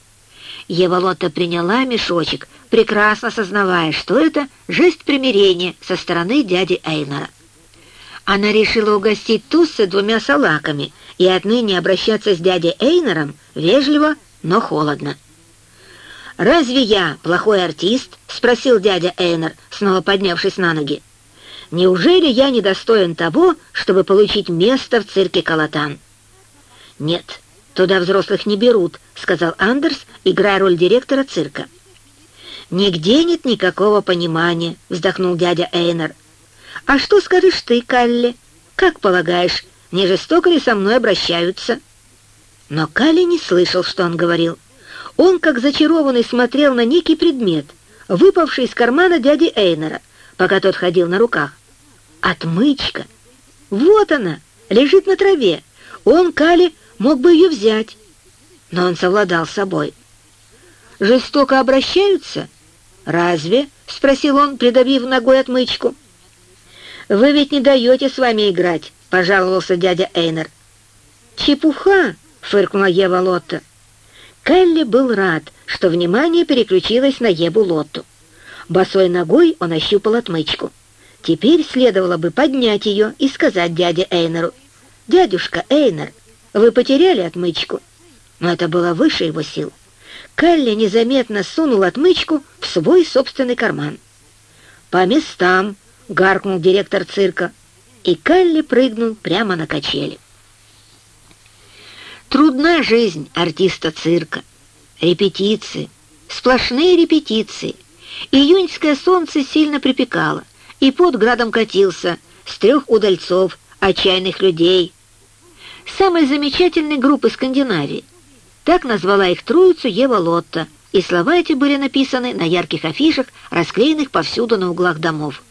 Еволота приняла мешочек, прекрасно сознавая, что это жест примирения со стороны дяди Эйнора. Она решила угостить Тусса двумя салаками и отныне обращаться с дядей Эйнором вежливо, но холодно. «Разве я плохой артист?» — спросил дядя Эйнер, снова поднявшись на ноги. «Неужели я недостоин того, чтобы получить место в цирке Калатан?» «Нет, «Туда взрослых не берут», — сказал Андерс, играя роль директора цирка. «Нигде нет никакого понимания», — вздохнул дядя Эйнер. «А что скажешь ты, Калли? Как полагаешь, не жестоко ли со мной обращаются?» Но Калли не слышал, что он говорил. Он, как зачарованный, смотрел на некий предмет, выпавший из кармана дяди Эйнера, пока тот ходил на руках. Отмычка! Вот она, лежит на траве. Он, Калли, мог бы ее взять, но он совладал собой. «Жестоко обращаются?» «Разве?» — спросил он, придавив ногой отмычку. «Вы ведь не даете с вами играть», — пожаловался дядя Эйнер. «Чепуха!» — фыркнула Ева Лотта. Келли был рад, что внимание переключилось на Ебу Лотту. Босой ногой он ощупал отмычку. Теперь следовало бы поднять ее и сказать дяде Эйнеру, «Дядюшка Эйнер, вы потеряли отмычку?» Но это было выше его сил. Келли незаметно сунул отмычку в свой собственный карман. «По местам!» — гаркнул директор цирка, и Келли прыгнул прямо на качели. Трудна жизнь артиста цирка. Репетиции, сплошные репетиции. Июньское солнце сильно припекало, и под градом катился с трех удальцов, отчаянных людей. Самой замечательной группы Скандинавии. Так назвала их троицу Ева Лотта, и слова эти были написаны на ярких афишах, расклеенных повсюду на углах домов.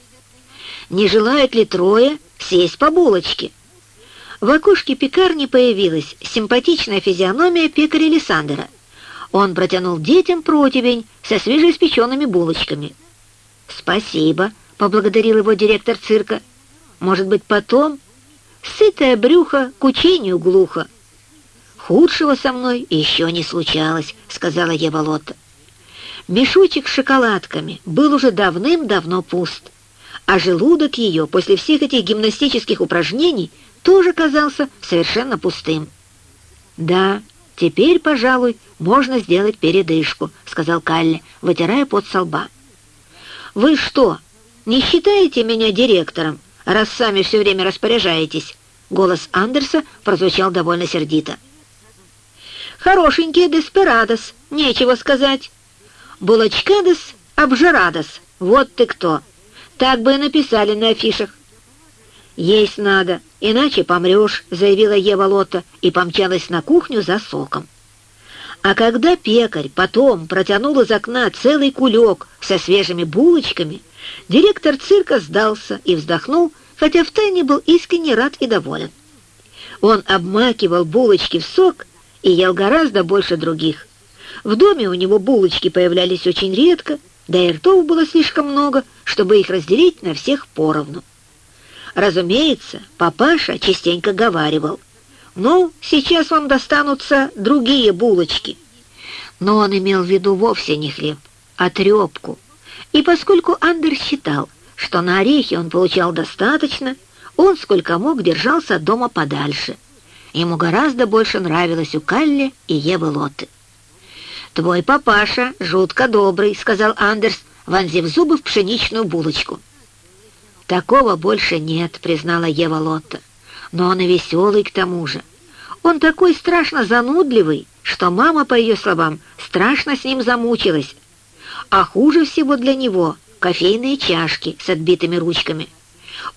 «Не желает ли трое сесть по булочке?» В окошке пекарни появилась симпатичная физиономия пекаря Лиссандера. Он протянул детям противень со свежеиспеченными булочками. «Спасибо», — поблагодарил его директор цирка. «Может быть, потом?» «Сытое брюхо к учению глухо». «Худшего со мной еще не случалось», — сказала Ева Лотта. Мешочек с шоколадками был уже давным-давно пуст, а желудок ее после всех этих гимнастических упражнений — тоже казался совершенно пустым. «Да, теперь, пожалуй, можно сделать передышку», — сказал Калли, вытирая пот со лба. «Вы что, не считаете меня директором, раз сами все время распоряжаетесь?» Голос Андерса прозвучал довольно сердито. «Хорошенький деспирадос, нечего сказать. Булочкадос, обжирадос, вот ты кто. Так бы и написали на афишах. «Есть надо, иначе помрешь», — заявила Ева Лотта и помчалась на кухню за соком. А когда пекарь потом протянул из окна целый кулек со свежими булочками, директор цирка сдался и вздохнул, хотя втайне был искренне рад и доволен. Он обмакивал булочки в сок и ел гораздо больше других. В доме у него булочки появлялись очень редко, да и ртов было слишком много, чтобы их разделить на всех поровну. Разумеется, папаша частенько говаривал, «Ну, сейчас вам достанутся другие булочки». Но он имел в виду вовсе не хлеб, а трепку. И поскольку Андер считал, что на орехи он получал достаточно, он сколько мог держался дома подальше. Ему гораздо больше нравилось у Калли и Евы Лоты. «Твой папаша жутко добрый», — сказал Андерс, вонзив зубы в пшеничную булочку. «Такого больше нет», — признала Ева Лотта. «Но он и веселый к тому же. Он такой страшно занудливый, что мама, по ее словам, страшно с ним замучилась. А хуже всего для него кофейные чашки с отбитыми ручками.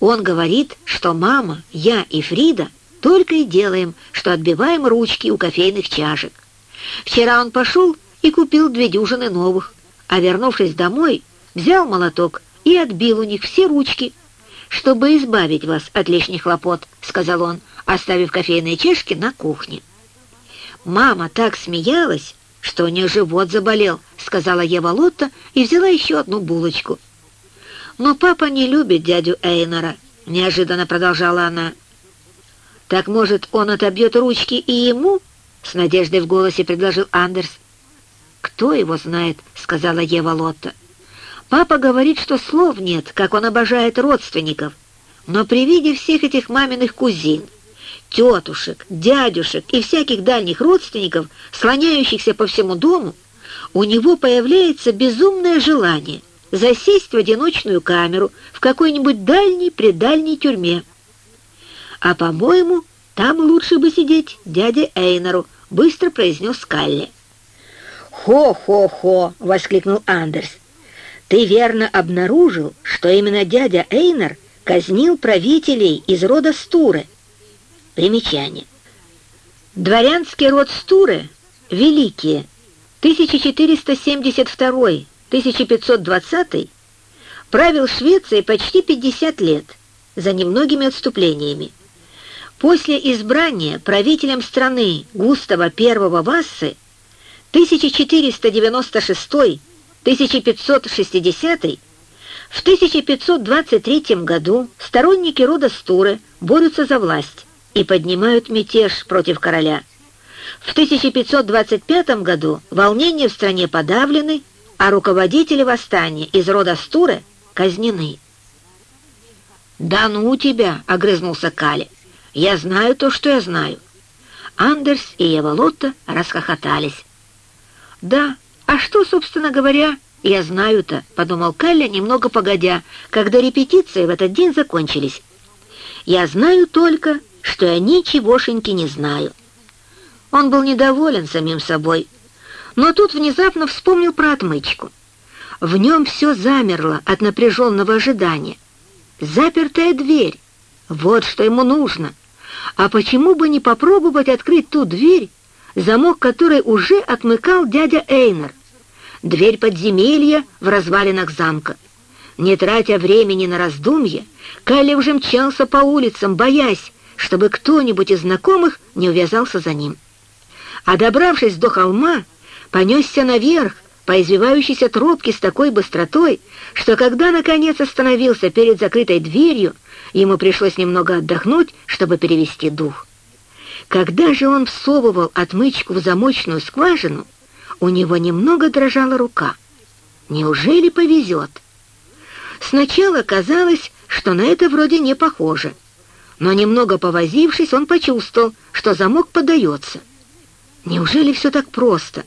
Он говорит, что мама, я и Фрида только и делаем, что отбиваем ручки у кофейных чашек. Вчера он пошел и купил две дюжины новых, а вернувшись домой, взял молоток и отбил у них все ручки, чтобы избавить вас от лишних хлопот», — сказал он, оставив кофейные чашки на кухне. «Мама так смеялась, что у нее живот заболел», — сказала Ева Лотта и взяла еще одну булочку. «Но папа не любит дядю Эйнора», — неожиданно продолжала она. «Так, может, он отобьет ручки и ему?» — с надеждой в голосе предложил Андерс. «Кто его знает?» — сказала Ева Лотта. Папа говорит, что слов нет, как он обожает родственников. Но при виде всех этих маминых кузин, тетушек, дядюшек и всяких дальних родственников, слоняющихся по всему дому, у него появляется безумное желание засесть в одиночную камеру в какой-нибудь дальней-предальней тюрьме. «А, по-моему, там лучше бы сидеть дяде Эйнеру», — быстро произнес Калли. «Хо-хо-хо!» — воскликнул Андерс. Ты верно обнаружил, что именно дядя Эйнер казнил правителей из рода Стуры. Примечание. Дворянский род Стуры, великие, 1472-1520, правил Швецией почти 50 лет, за немногими отступлениями. После избрания правителем страны Густава I Вассы 1496 1560 в 1523 году сторонники рода Стуры борются за власть и поднимают мятеж против короля. В 1525 году волнения в стране подавлены, а руководители восстания из рода Стуры казнены. «Да ну тебя!» — огрызнулся Кали. «Я знаю то, что я знаю». Андерс и Еволотта расхохотались. «Да, а что, собственно говоря, я знаю-то?» — подумал Калля немного погодя, когда репетиции в этот день закончились. «Я знаю только, что я ничегошеньки не знаю». Он был недоволен самим собой, но тут внезапно вспомнил про отмычку. В нем все замерло от напряженного ожидания. Запертая дверь. Вот что ему нужно. А почему бы не попробовать открыть ту дверь, замок которой уже отмыкал дядя Эйнер? Дверь подземелья в развалинах замка. Не тратя времени на раздумье, Калли уже мчался по улицам, боясь, чтобы кто-нибудь из знакомых не увязался за ним. А добравшись до холма, понесся наверх, по извивающейся тропке с такой быстротой, что когда, наконец, остановился перед закрытой дверью, ему пришлось немного отдохнуть, чтобы перевести дух. Когда же он всовывал отмычку в замочную скважину, у него немного дрожала рука. Неужели повезет? Сначала казалось, что на это вроде не похоже, но немного повозившись, он почувствовал, что замок подается. Неужели все так просто?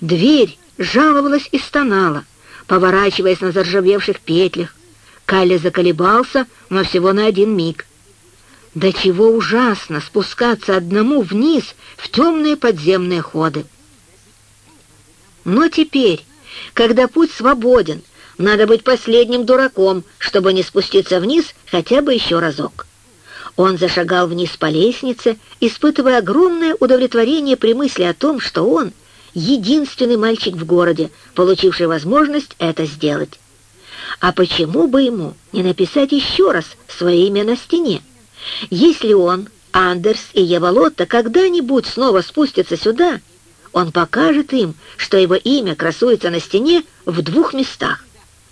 Дверь жаловалась и стонала, поворачиваясь на заржавевших петлях. Калли заколебался, но всего на один миг. До чего ужасно спускаться одному вниз в темные подземные ходы. Но теперь, когда путь свободен, надо быть последним дураком, чтобы не спуститься вниз хотя бы еще разок. Он зашагал вниз по лестнице, испытывая огромное удовлетворение при мысли о том, что он — единственный мальчик в городе, получивший возможность это сделать. А почему бы ему не написать еще раз свое имя на стене? Если он, Андерс и Еволотта когда-нибудь снова спустятся сюда, он покажет им, что его имя красуется на стене в двух местах.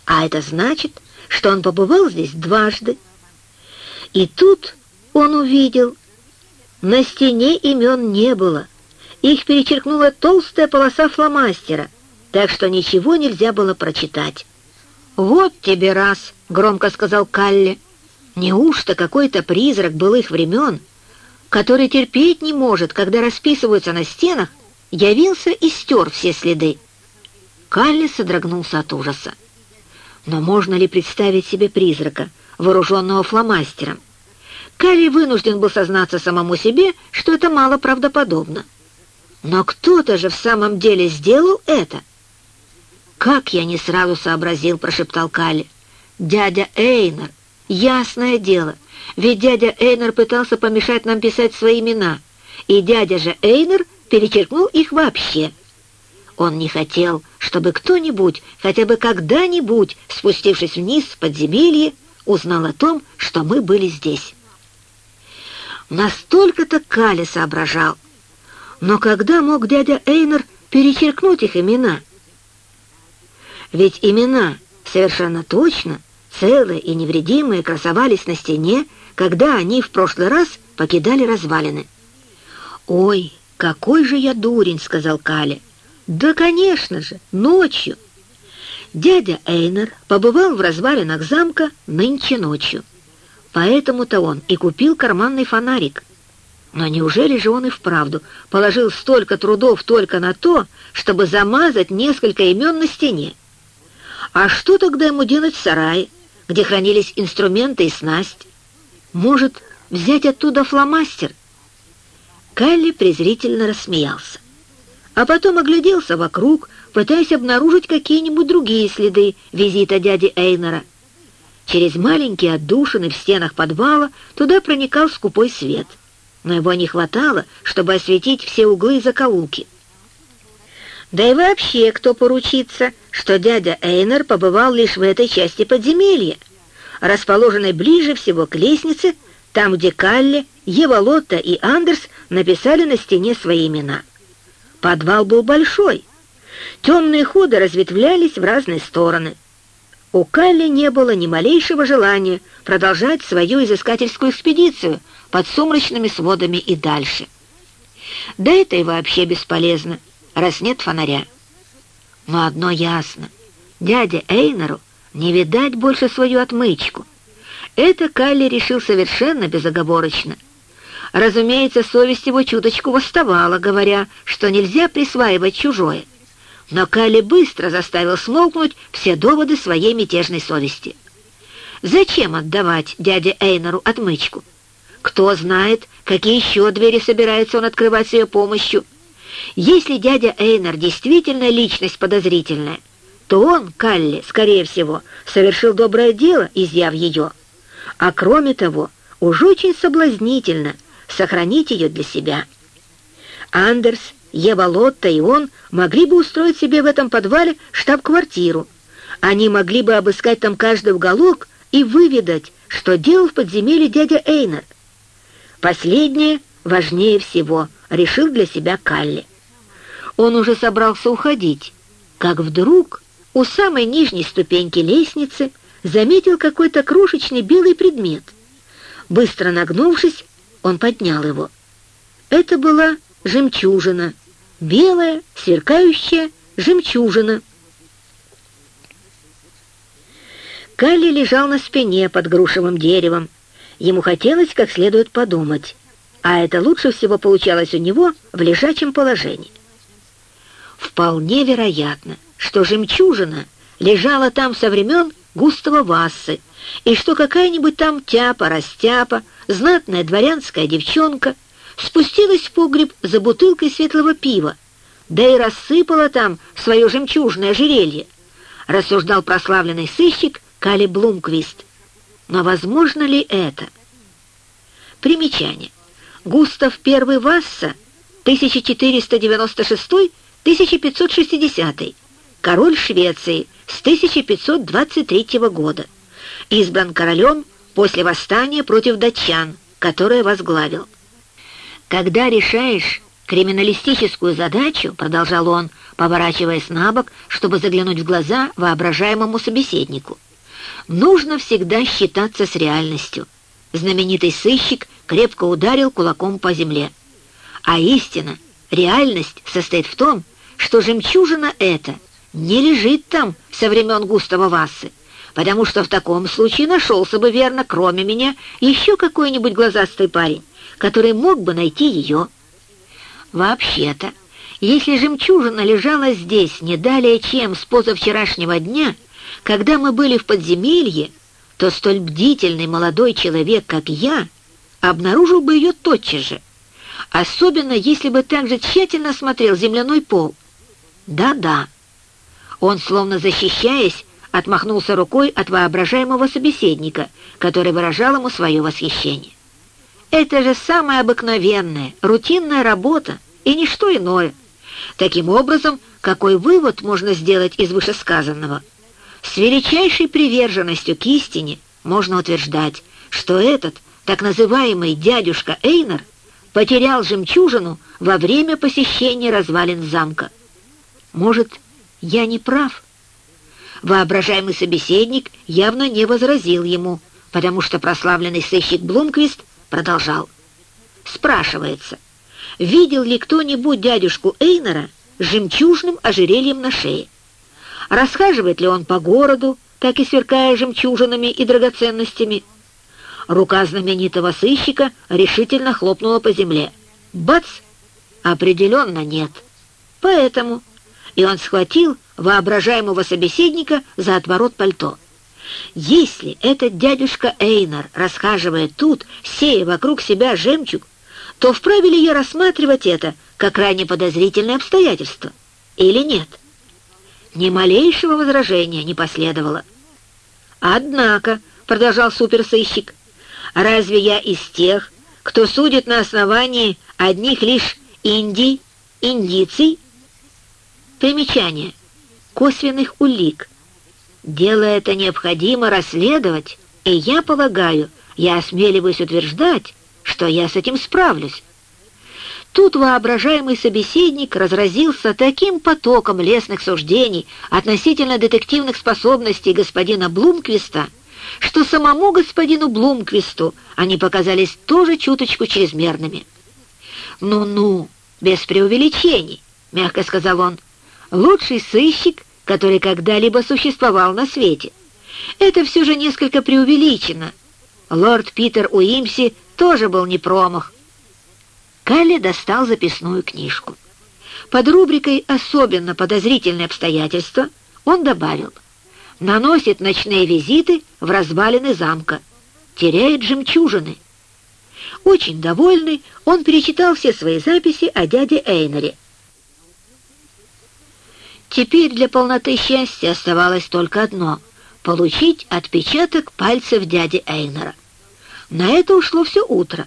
А это значит, что он побывал здесь дважды. И тут он увидел, на стене имен не было, их перечеркнула толстая полоса фломастера, так что ничего нельзя было прочитать. «Вот тебе раз!» — громко сказал Калли. «Неужто какой-то призрак былых времен, который терпеть не может, когда расписываются на стенах, явился и стер все следы?» Калли содрогнулся от ужаса. Но можно ли представить себе призрака, вооруженного фломастером? Калли вынужден был сознаться самому себе, что это мало правдоподобно. Но кто-то же в самом деле сделал это. «Как я не сразу сообразил», — прошептал Калли. «Дядя Эйнер, ясное дело, ведь дядя Эйнер пытался помешать нам писать свои имена, и дядя же Эйнер перечеркнул их вообще». Он не хотел, чтобы кто-нибудь, хотя бы когда-нибудь, спустившись вниз в подземелье, узнал о том, что мы были здесь. Настолько-то Кали соображал, но когда мог дядя Эйнер перечеркнуть их имена? Ведь имена совершенно точно, целые и невредимые, красовались на стене, когда они в прошлый раз покидали развалины. «Ой, какой же я дурень!» — сказал Кали. «Да, конечно же, ночью!» Дядя Эйнер побывал в развалинах замка нынче ночью. Поэтому-то он и купил карманный фонарик — но неужели же он и вправду положил столько трудов только на то, чтобы замазать несколько имен на стене? А что тогда ему делать в сарае, где хранились инструменты и снасть? Может, взять оттуда фломастер? Калли презрительно рассмеялся, а потом огляделся вокруг, пытаясь обнаружить какие-нибудь другие следы визита дяди Эйнера. Через маленькие отдушины в стенах подвала туда проникал скупой свет — но его не хватало, чтобы осветить все углы и закоулки. Да и вообще, кто поручится, что дядя Эйнер побывал лишь в этой части подземелья, расположенной ближе всего к лестнице, там, где Калли, Еволотта и Андерс написали на стене свои имена. Подвал был большой. Темные ходы разветвлялись в разные стороны. У Калли не было ни малейшего желания продолжать свою изыскательскую экспедицию — под сумрачными сводами и дальше. Да это и вообще бесполезно, раз нет фонаря. Но одно ясно. Дядя Эйнеру не видать больше свою отмычку. Это Калли решил совершенно безоговорочно. Разумеется, совесть его чуточку восставала, говоря, что нельзя присваивать чужое. Но Калли быстро заставил смолкнуть все доводы своей мятежной совести. Зачем отдавать дяде Эйнеру отмычку? Кто знает, какие еще двери собирается он открывать с ее помощью. Если дядя Эйнер действительно личность подозрительная, то он, Калли, скорее всего, совершил доброе дело, изъяв ее. А кроме того, уж очень соблазнительно сохранить ее для себя. Андерс, Ева Лотта и он могли бы устроить себе в этом подвале штаб-квартиру. Они могли бы обыскать там каждый уголок и выведать, что делал в подземелье дядя Эйнер. Последнее важнее всего, решил для себя Калли. Он уже собрался уходить, как вдруг у самой нижней ступеньки лестницы заметил какой-то крошечный белый предмет. Быстро нагнувшись, он поднял его. Это была жемчужина, белая, сверкающая жемчужина. Калли лежал на спине под грушевым деревом. Ему хотелось как следует подумать, а это лучше всего получалось у него в лежачем положении. Вполне вероятно, что жемчужина лежала там со времен Густава Вассы, и что какая-нибудь там тяпа-растяпа, знатная дворянская девчонка, спустилась в погреб за бутылкой светлого пива, да и рассыпала там свое жемчужное ожерелье, рассуждал прославленный сыщик Кали Блумквист. Но возможно ли это? Примечание. Густав I Васса, 1496-1560, король Швеции с 1523 года, избран королем после восстания против датчан, которое возглавил. «Когда решаешь криминалистическую задачу, — продолжал он, поворачиваясь на бок, чтобы заглянуть в глаза воображаемому собеседнику, — нужно всегда считаться с реальностью. Знаменитый сыщик крепко ударил кулаком по земле. А истина, реальность состоит в том, что жемчужина эта не лежит там со времен Густава Вассы, потому что в таком случае нашелся бы, верно, кроме меня, еще какой-нибудь глазастый парень, который мог бы найти ее. Вообще-то, если жемчужина лежала здесь не далее, чем с позавчерашнего дня, когда мы были в подземелье, то столь бдительный молодой человек, как я, обнаружил бы ее тотчас же, особенно если бы также тщательно смотрел земляной пол. Да-да. Он, словно защищаясь, отмахнулся рукой от воображаемого собеседника, который выражал ему свое восхищение. Это же самая обыкновенная, рутинная работа и ничто иное. Таким образом, какой вывод можно сделать из вышесказанного? С величайшей приверженностью к истине можно утверждать, что этот так называемый дядюшка Эйнер потерял жемчужину во время посещения развалин замка. Может, я не прав? Воображаемый собеседник явно не возразил ему, потому что прославленный сыщик Блумквист продолжал. Спрашивается, видел ли кто-нибудь дядюшку Эйнера с жемчужным ожерельем на шее? Расхаживает ли он по городу, так и сверкая жемчужинами и драгоценностями? Рука знаменитого сыщика решительно хлопнула по земле. Бац! Определенно нет. Поэтому... И он схватил воображаемого собеседника за отворот пальто. Если этот дядюшка Эйнар расхаживает тут, сея вокруг себя жемчуг, то вправе ли я рассматривать это как крайне подозрительное обстоятельство? Или нет? Ни малейшего возражения не последовало. «Однако», — продолжал суперсыщик, Разве я из тех, кто судит на основании одних лишь индий, индиций? Примечание. Косвенных улик. Дело это необходимо расследовать, и я полагаю, я осмеливаюсь утверждать, что я с этим справлюсь. Тут воображаемый собеседник разразился таким потоком лесных суждений относительно детективных способностей господина Блумквиста, что самому господину Блумквисту они показались тоже чуточку чрезмерными. «Ну-ну, без преувеличений», — мягко сказал он, — «лучший сыщик, который когда-либо существовал на свете. Это все же несколько преувеличено. Лорд Питер Уимси тоже был не промах». Калли достал записную книжку. Под рубрикой «Особенно подозрительные обстоятельства» он добавил «Наносит ночные визиты в развалины замка, теряет жемчужины». Очень довольный, он перечитал все свои записи о дяде Эйнере. Теперь для полноты счастья оставалось только одно — получить отпечаток пальцев дяди Эйнера. На это ушло все утро.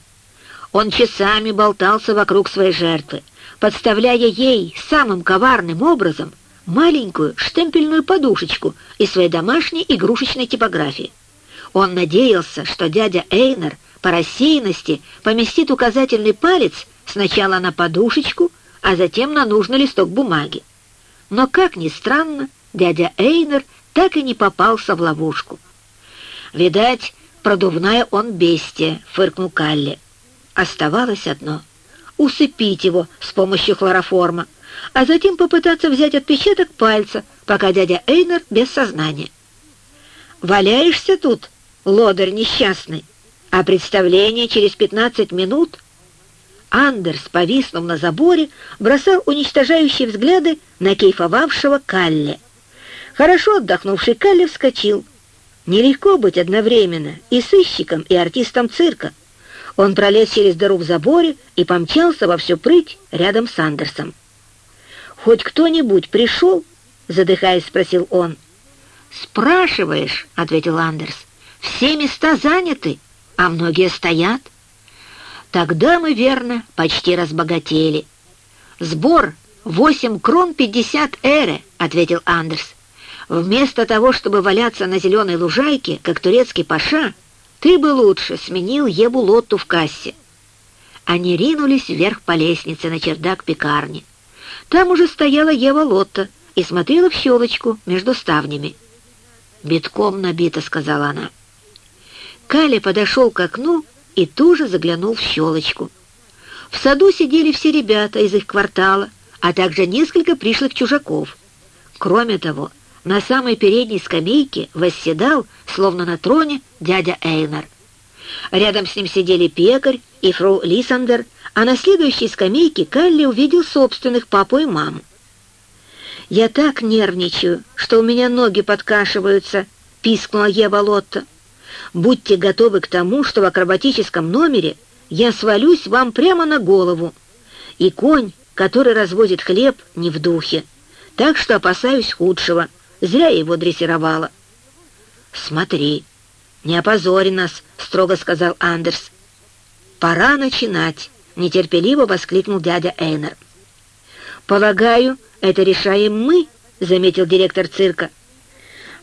Он часами болтался вокруг своей жертвы, подставляя ей самым коварным образом маленькую штемпельную подушечку из своей домашней игрушечной типографии. Он надеялся, что дядя Эйнер по рассеянности поместит указательный палец сначала на подушечку, а затем на нужный листок бумаги. Но, как ни странно, дядя Эйнер так и не попался в ловушку. «Видать, продувная он бестия», — фыркнул Калли. Оставалось одно — усыпить его с помощью хлороформа, а затем попытаться взять отпечаток пальца, пока дядя Эйнер без сознания. «Валяешься тут, лодырь несчастный, а представление через пятнадцать минут...» Андерс, повиснув на заборе, бросал уничтожающие взгляды на кейфовавшего Калли. Хорошо отдохнувший Калли вскочил. Нелегко быть одновременно и сыщиком, и артистом цирка. Он пролез через дыру в заборе и помчался во всю прыть рядом с Андерсом. «Хоть кто-нибудь пришел?» — задыхаясь, спросил он. «Спрашиваешь», — ответил Андерс. «Все места заняты, а многие стоят». «Тогда мы, верно, почти разбогатели». «Сбор восемь крон пятьдесят эры», — ответил Андерс. «Вместо того, чтобы валяться на зеленой лужайке, как турецкий паша, ты бы лучше сменил Ебу Лотту в кассе». Они ринулись вверх по лестнице на чердак пекарни. Там уже стояла Ева Лотта и смотрела в щелочку между ставнями. «Битком набито», — сказала она. Кали подошел к окну и тоже заглянул в щелочку. В саду сидели все ребята из их квартала, а также несколько пришлых чужаков. Кроме того, на самой передней скамейке восседал, словно на троне, дядя Эйнар. Рядом с ним сидели пекарь и фру Лисандер, а на следующей скамейке Калли увидел собственных папу и маму. «Я так нервничаю, что у меня ноги подкашиваются», — пискнула Ева Лотта. «Будьте готовы к тому, что в акробатическом номере я свалюсь вам прямо на голову. И конь, который развозит хлеб, не в духе, так что опасаюсь худшего». Зря я его дрессировала. «Смотри, не опозори нас», — строго сказал Андерс. «Пора начинать», — нетерпеливо воскликнул дядя Эйнер. «Полагаю, это решаем мы», — заметил директор цирка.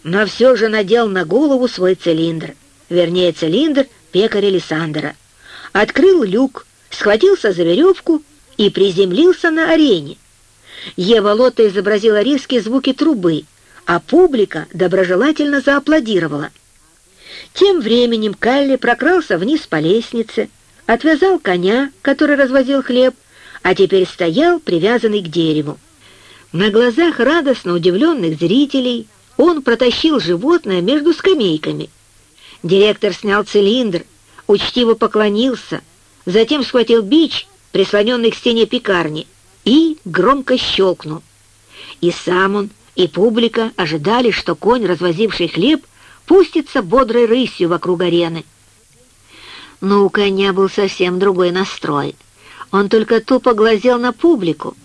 Но все же надел на голову свой цилиндр, вернее, цилиндр пекаря Лиссандра. Открыл люк, схватился за веревку и приземлился на арене. Ева Лотта изобразила резкие звуки трубы, а публика доброжелательно зааплодировала. Тем временем Калли прокрался вниз по лестнице, отвязал коня, который развозил хлеб, а теперь стоял, привязанный к дереву. На глазах радостно удивленных зрителей он протащил животное между скамейками. Директор снял цилиндр, учтиво поклонился, затем схватил бич, прислоненный к стене пекарни, и громко щелкнул. И сам он и публика ожидали, что конь, развозивший хлеб, пустится бодрой рысью вокруг арены. Но у коня был совсем другой настрой. Он только тупо глазел на публику.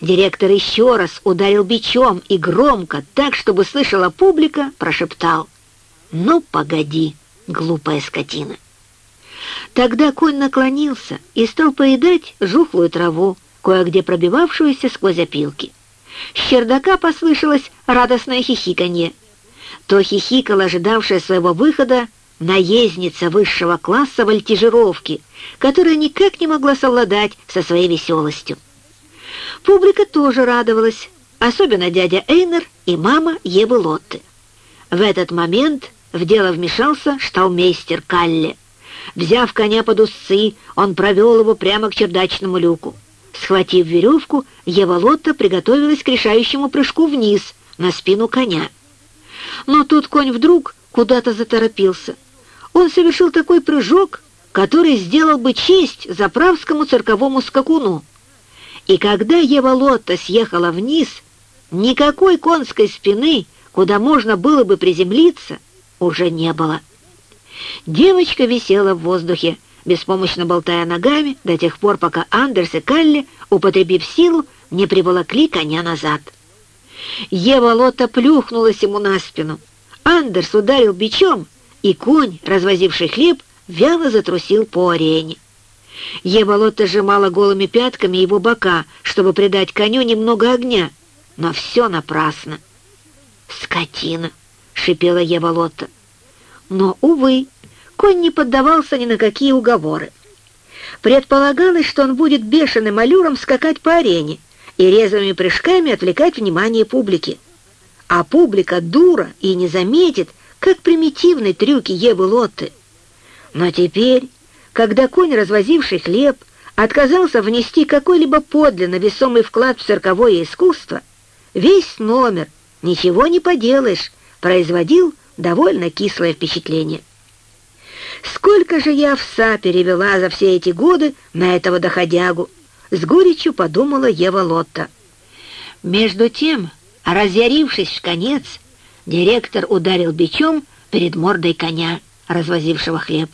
Директор еще раз ударил бичом и громко, так, чтобы слышала публика, прошептал «Ну, погоди, глупая скотина». Тогда конь наклонился и стал поедать жухлую траву, кое-где пробивавшуюся сквозь опилки. С чердака послышалось радостное хихиканье. То хихикала ожидавшая своего выхода наездница высшего класса вольтижировки, которая никак не могла совладать со своей веселостью. Публика тоже радовалась, особенно дядя Эйнер и мама Ебы Лотты. В этот момент в дело вмешался шталмейстер Калле. Взяв коня под узцы, он провел его прямо к чердачному люку. Схватив веревку, Ева приготовилась к решающему прыжку вниз, на спину коня. Но тут конь вдруг куда-то заторопился. Он совершил такой прыжок, который сделал бы честь заправскому цирковому скакуну. И когда Ева съехала вниз, никакой конской спины, куда можно было бы приземлиться, уже не было. Девочка висела в воздухе, беспомощно болтая ногами до тех пор, пока Андерс и Калли, употребив силу, не приволокли коня назад. Ева Лотта плюхнулась ему на спину. Андерс ударил бичом, и конь, развозивший хлеб, вяло затрусил по арене. Ева Лотта сжимала голыми пятками его бока, чтобы придать коню немного огня, но все напрасно. «Скотина!» — шипела Ева Лотта. Но, увы, конь не поддавался ни на какие уговоры. Предполагалось, что он будет бешеным аллюром скакать по арене и резвыми прыжками отвлекать внимание публики. А публика дура и не заметит, как примитивны трюки Евы Лотты. Но теперь, когда конь, развозивший хлеб, отказался внести какой-либо подлинно весомый вклад в цирковое искусство, весь номер, ничего не поделаешь, производил довольно кислое впечатление. Сколько же я овса перевела за все эти годы на этого доходягу, с горечью подумала Ева Лотта. Между тем, разъярившись в конец, директор ударил бичом перед мордой коня, развозившего хлеб.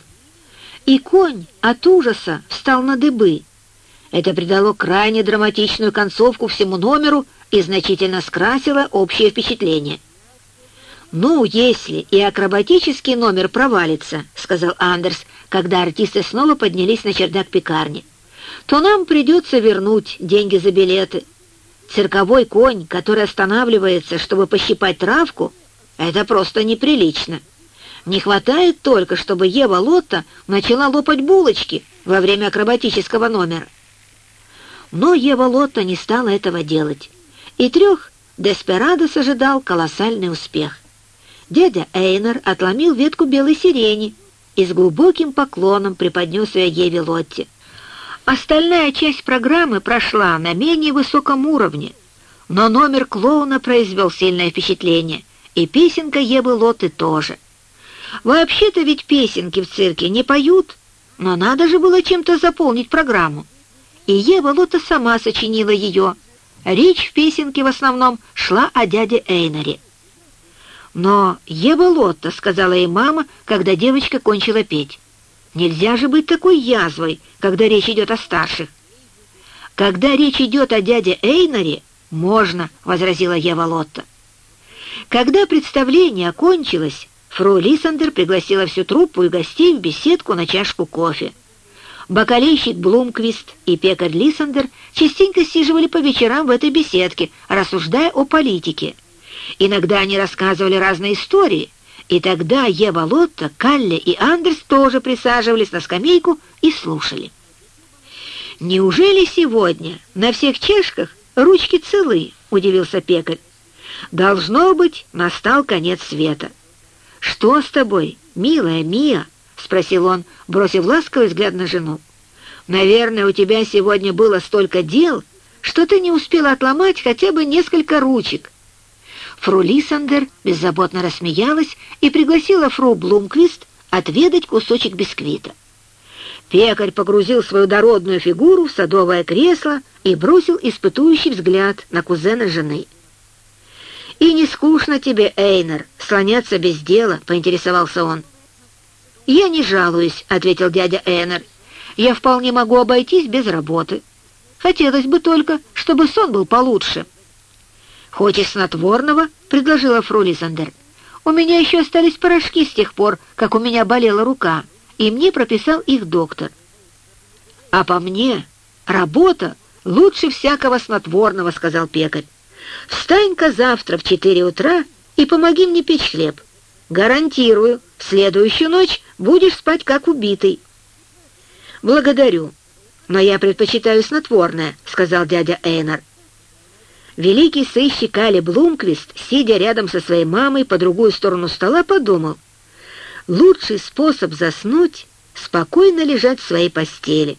И конь от ужаса встал на дыбы. Это придало крайне драматичную концовку всему номеру и значительно скрасило общее впечатление. «Ну, если и акробатический номер провалится», — сказал Андерс, когда артисты снова поднялись на чердак пекарни, «то нам придется вернуть деньги за билеты. Цирковой конь, который останавливается, чтобы пощипать травку, это просто неприлично. Не хватает только, чтобы Ева Лотта начала лопать булочки во время акробатического номера». Но Ева Лотта не стала этого делать, и трех Деспирадос ожидал колоссальный успех — Дядя Эйнер отломил ветку белой сирени и с глубоким поклоном преподнес ее Еве Лотте. Остальная часть программы прошла на менее высоком уровне, но номер клоуна произвел сильное впечатление, и песенка Евы Лотты тоже. Вообще-то ведь песенки в цирке не поют, но надо же было чем-то заполнить программу. И Ева Лотта сама сочинила ее. Речь в песенке в основном шла о дяде Эйнере. «Но Ева Лотта», — сказала ей мама, когда девочка кончила петь. «Нельзя же быть такой язвой, когда речь идет о старших». «Когда речь идет о дяде Эйнаре, можно», — возразила Ева Лотта. Когда представление окончилось, фру Лисандер пригласила всю труппу и гостей в беседку на чашку кофе. Бакалейщик Блумквист и пекарь Лисандер частенько сиживали по вечерам в этой беседке, рассуждая о политике — Иногда они рассказывали разные истории, и тогда Ева Лотта, Калле и Андерс тоже присаживались на скамейку и слушали. «Неужели сегодня на всех чешках ручки целы?» — удивился пекарь. «Должно быть, настал конец света». «Что с тобой, милая Мия?» — спросил он, бросив ласковый взгляд на жену. «Наверное, у тебя сегодня было столько дел, что ты не успела отломать хотя бы несколько ручек». Фру Лисандер беззаботно рассмеялась и пригласила фру Блумквист отведать кусочек бисквита. Пекарь погрузил свою дородную фигуру в садовое кресло и бросил испытующий взгляд на кузена жены. «И не скучно тебе, Эйнер, слоняться без дела?» — поинтересовался он. «Я не жалуюсь», — ответил дядя Эйнер. «Я вполне могу обойтись без работы. Хотелось бы только, чтобы сон был получше». «Хочешь снотворного?» — предложила фру Лизандер. «У меня еще остались порошки с тех пор, как у меня болела рука, и мне прописал их доктор». «А по мне работа лучше всякого снотворного», — сказал пекарь. «Встань-ка завтра в четыре утра и помоги мне печь хлеб. Гарантирую, в следующую ночь будешь спать как убитый». «Благодарю, но я предпочитаю снотворное», — сказал дядя Эйнар. Великий сыщик Али Блумквист, сидя рядом со своей мамой по другую сторону стола, подумал, Лучший способ заснуть — спокойно лежать в своей постели.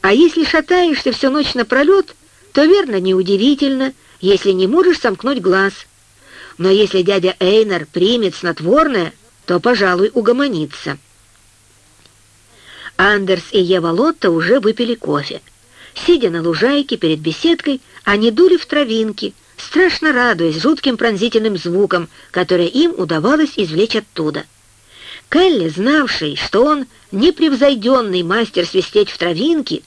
А если шатаешься всю ночь напролет, то верно неудивительно, если не можешь сомкнуть глаз. Но если дядя Эйнер примет снотворное, то, пожалуй, угомонится. Андерс и Ева Лотта уже выпили кофе. Сидя на лужайке перед беседкой, они дули в травинки, страшно радуясь жутким пронзительным звукам, которые им удавалось извлечь оттуда. Келли, знавший, что он непревзойденный мастер свистеть в травинки,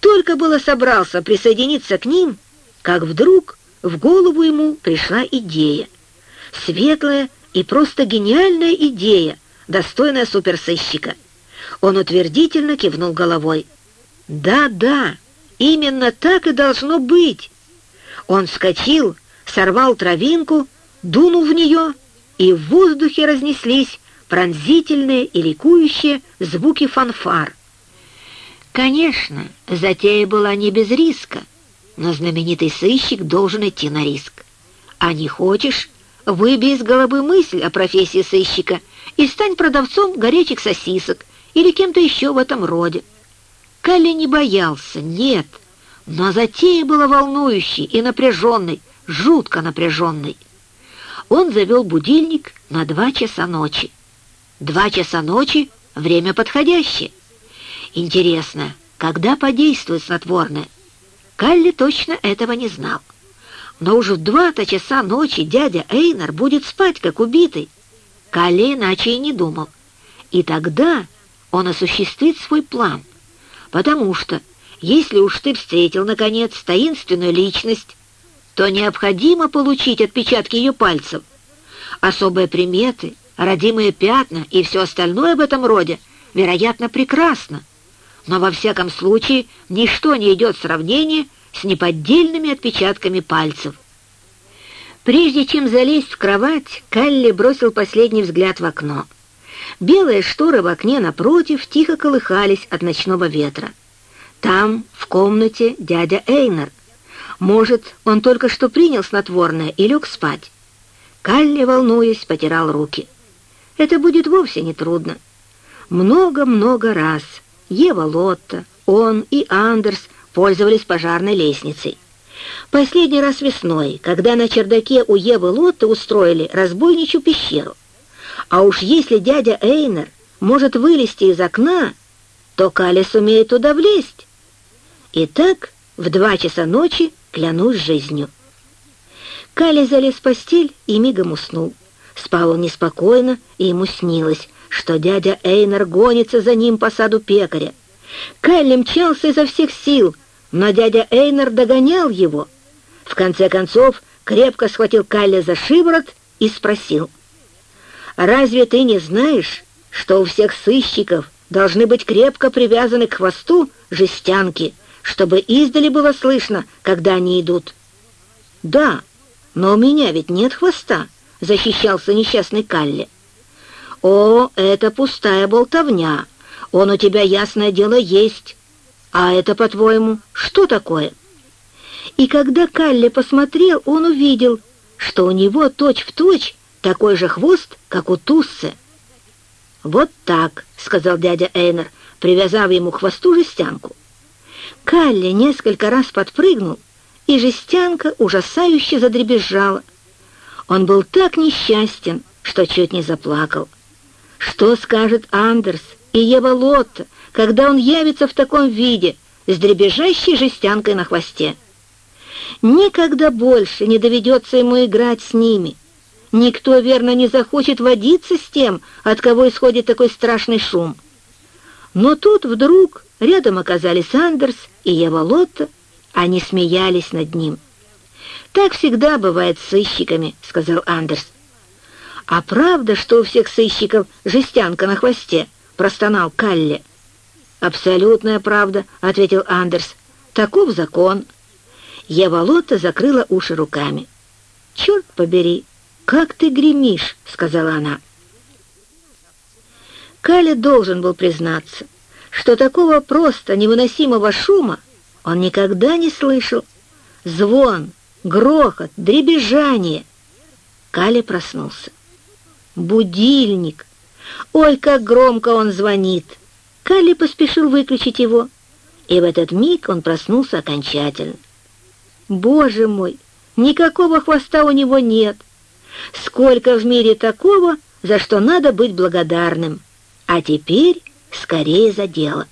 только было собрался присоединиться к ним, как вдруг в голову ему пришла идея. Светлая и просто гениальная идея, достойная суперсыщика. Он утвердительно кивнул головой. «Да, да, именно так и должно быть!» Он вскочил, сорвал травинку, дунул в нее, и в воздухе разнеслись пронзительные и ликующие звуки фанфар. Конечно, затея была не без риска, но знаменитый сыщик должен идти на риск. А не хочешь, выбей из головы мысль о профессии сыщика и стань продавцом горячих сосисок или кем-то еще в этом роде. Калли не боялся, нет, но затея была волнующей и напряженной, жутко напряженной. Он завел будильник на два часа ночи. Два часа ночи — время подходящее. Интересно, когда подействует снотворное? Калли точно этого не знал. Но уже в два-то часа ночи дядя Эйнар будет спать, как убитый. Калли иначе и не думал. И тогда он осуществит свой план. Потому что, если уж ты встретил, наконец, таинственную личность, то необходимо получить отпечатки ее пальцев. Особые приметы, родимые пятна и все остальное в этом роде, вероятно, прекрасно но во всяком случае ничто не идет в сравнение с неподдельными отпечатками пальцев. Прежде чем залезть в кровать, Калли бросил последний взгляд в окно. Белые шторы в окне напротив тихо колыхались от ночного ветра. Там, в комнате, дядя Эйнер. Может, он только что принял снотворное и лег спать. Калли, волнуясь, потирал руки. Это будет вовсе не трудно. Много-много раз — Ева Лотта, он и Андерс пользовались пожарной лестницей. Последний раз весной, когда на чердаке у Евы Лотта устроили разбойничью пещеру. А уж если дядя Эйнер может вылезти из окна, то Кали сумеет туда влезть. И так в два часа ночи клянусь жизнью. Кали залез в постель и мигом уснул. Спал он неспокойно, и ему снилось, что дядя Эйнер гонится за ним по саду пекаря. Кэлли мчался изо всех сил, но дядя Эйнер догонял его. В конце концов, крепко схватил Калли за шиворот и спросил. «Разве ты не знаешь, что у всех сыщиков должны быть крепко привязаны к хвосту жестянки, чтобы издали было слышно, когда они идут?» «Да, но у меня ведь нет хвоста», — защищался несчастный Калли. «О, это пустая болтовня. Он у тебя, ясное дело, есть. А это, по-твоему, что такое?» И когда Калли посмотрел, он увидел, что у него точь-в-точь точь такой же хвост, как у Туссы. «Вот так», — сказал дядя Эйнер, привязав ему к хвосту жестянку. Калли несколько раз подпрыгнул, и жестянка ужасающе задребезжала. Он был так несчастен, что чуть не заплакал. Что скажет Андерс и Ева Лотта, когда он явится в таком виде, с дребезжащей жестянкой на хвосте? Никогда больше не доведется ему играть с ними. Никто, верно, не захочет водиться с тем, от кого исходит такой страшный шум. Но тут вдруг рядом оказались Андерс и Ева Лотта, они смеялись над ним. «Так всегда бывает с сыщиками», — сказал Андерс. «А правда, что у всех сыщиков жестянка на хвосте?» — простонал Калли. «Абсолютная правда», — ответил Андерс. «Таков закон». Ева Лотта закрыла уши руками. «Черт побери, как ты гремишь», — сказала она. Калли должен был признаться, что такого просто невыносимого шума он никогда не слышал. Звон, грохот, дребезжание. Калли проснулся. Будильник! Ой, как громко он звонит! Калли поспешил выключить его, и в этот миг он проснулся окончательно. Боже мой, никакого хвоста у него нет. Сколько в мире такого, за что надо быть благодарным. А теперь скорее за дело.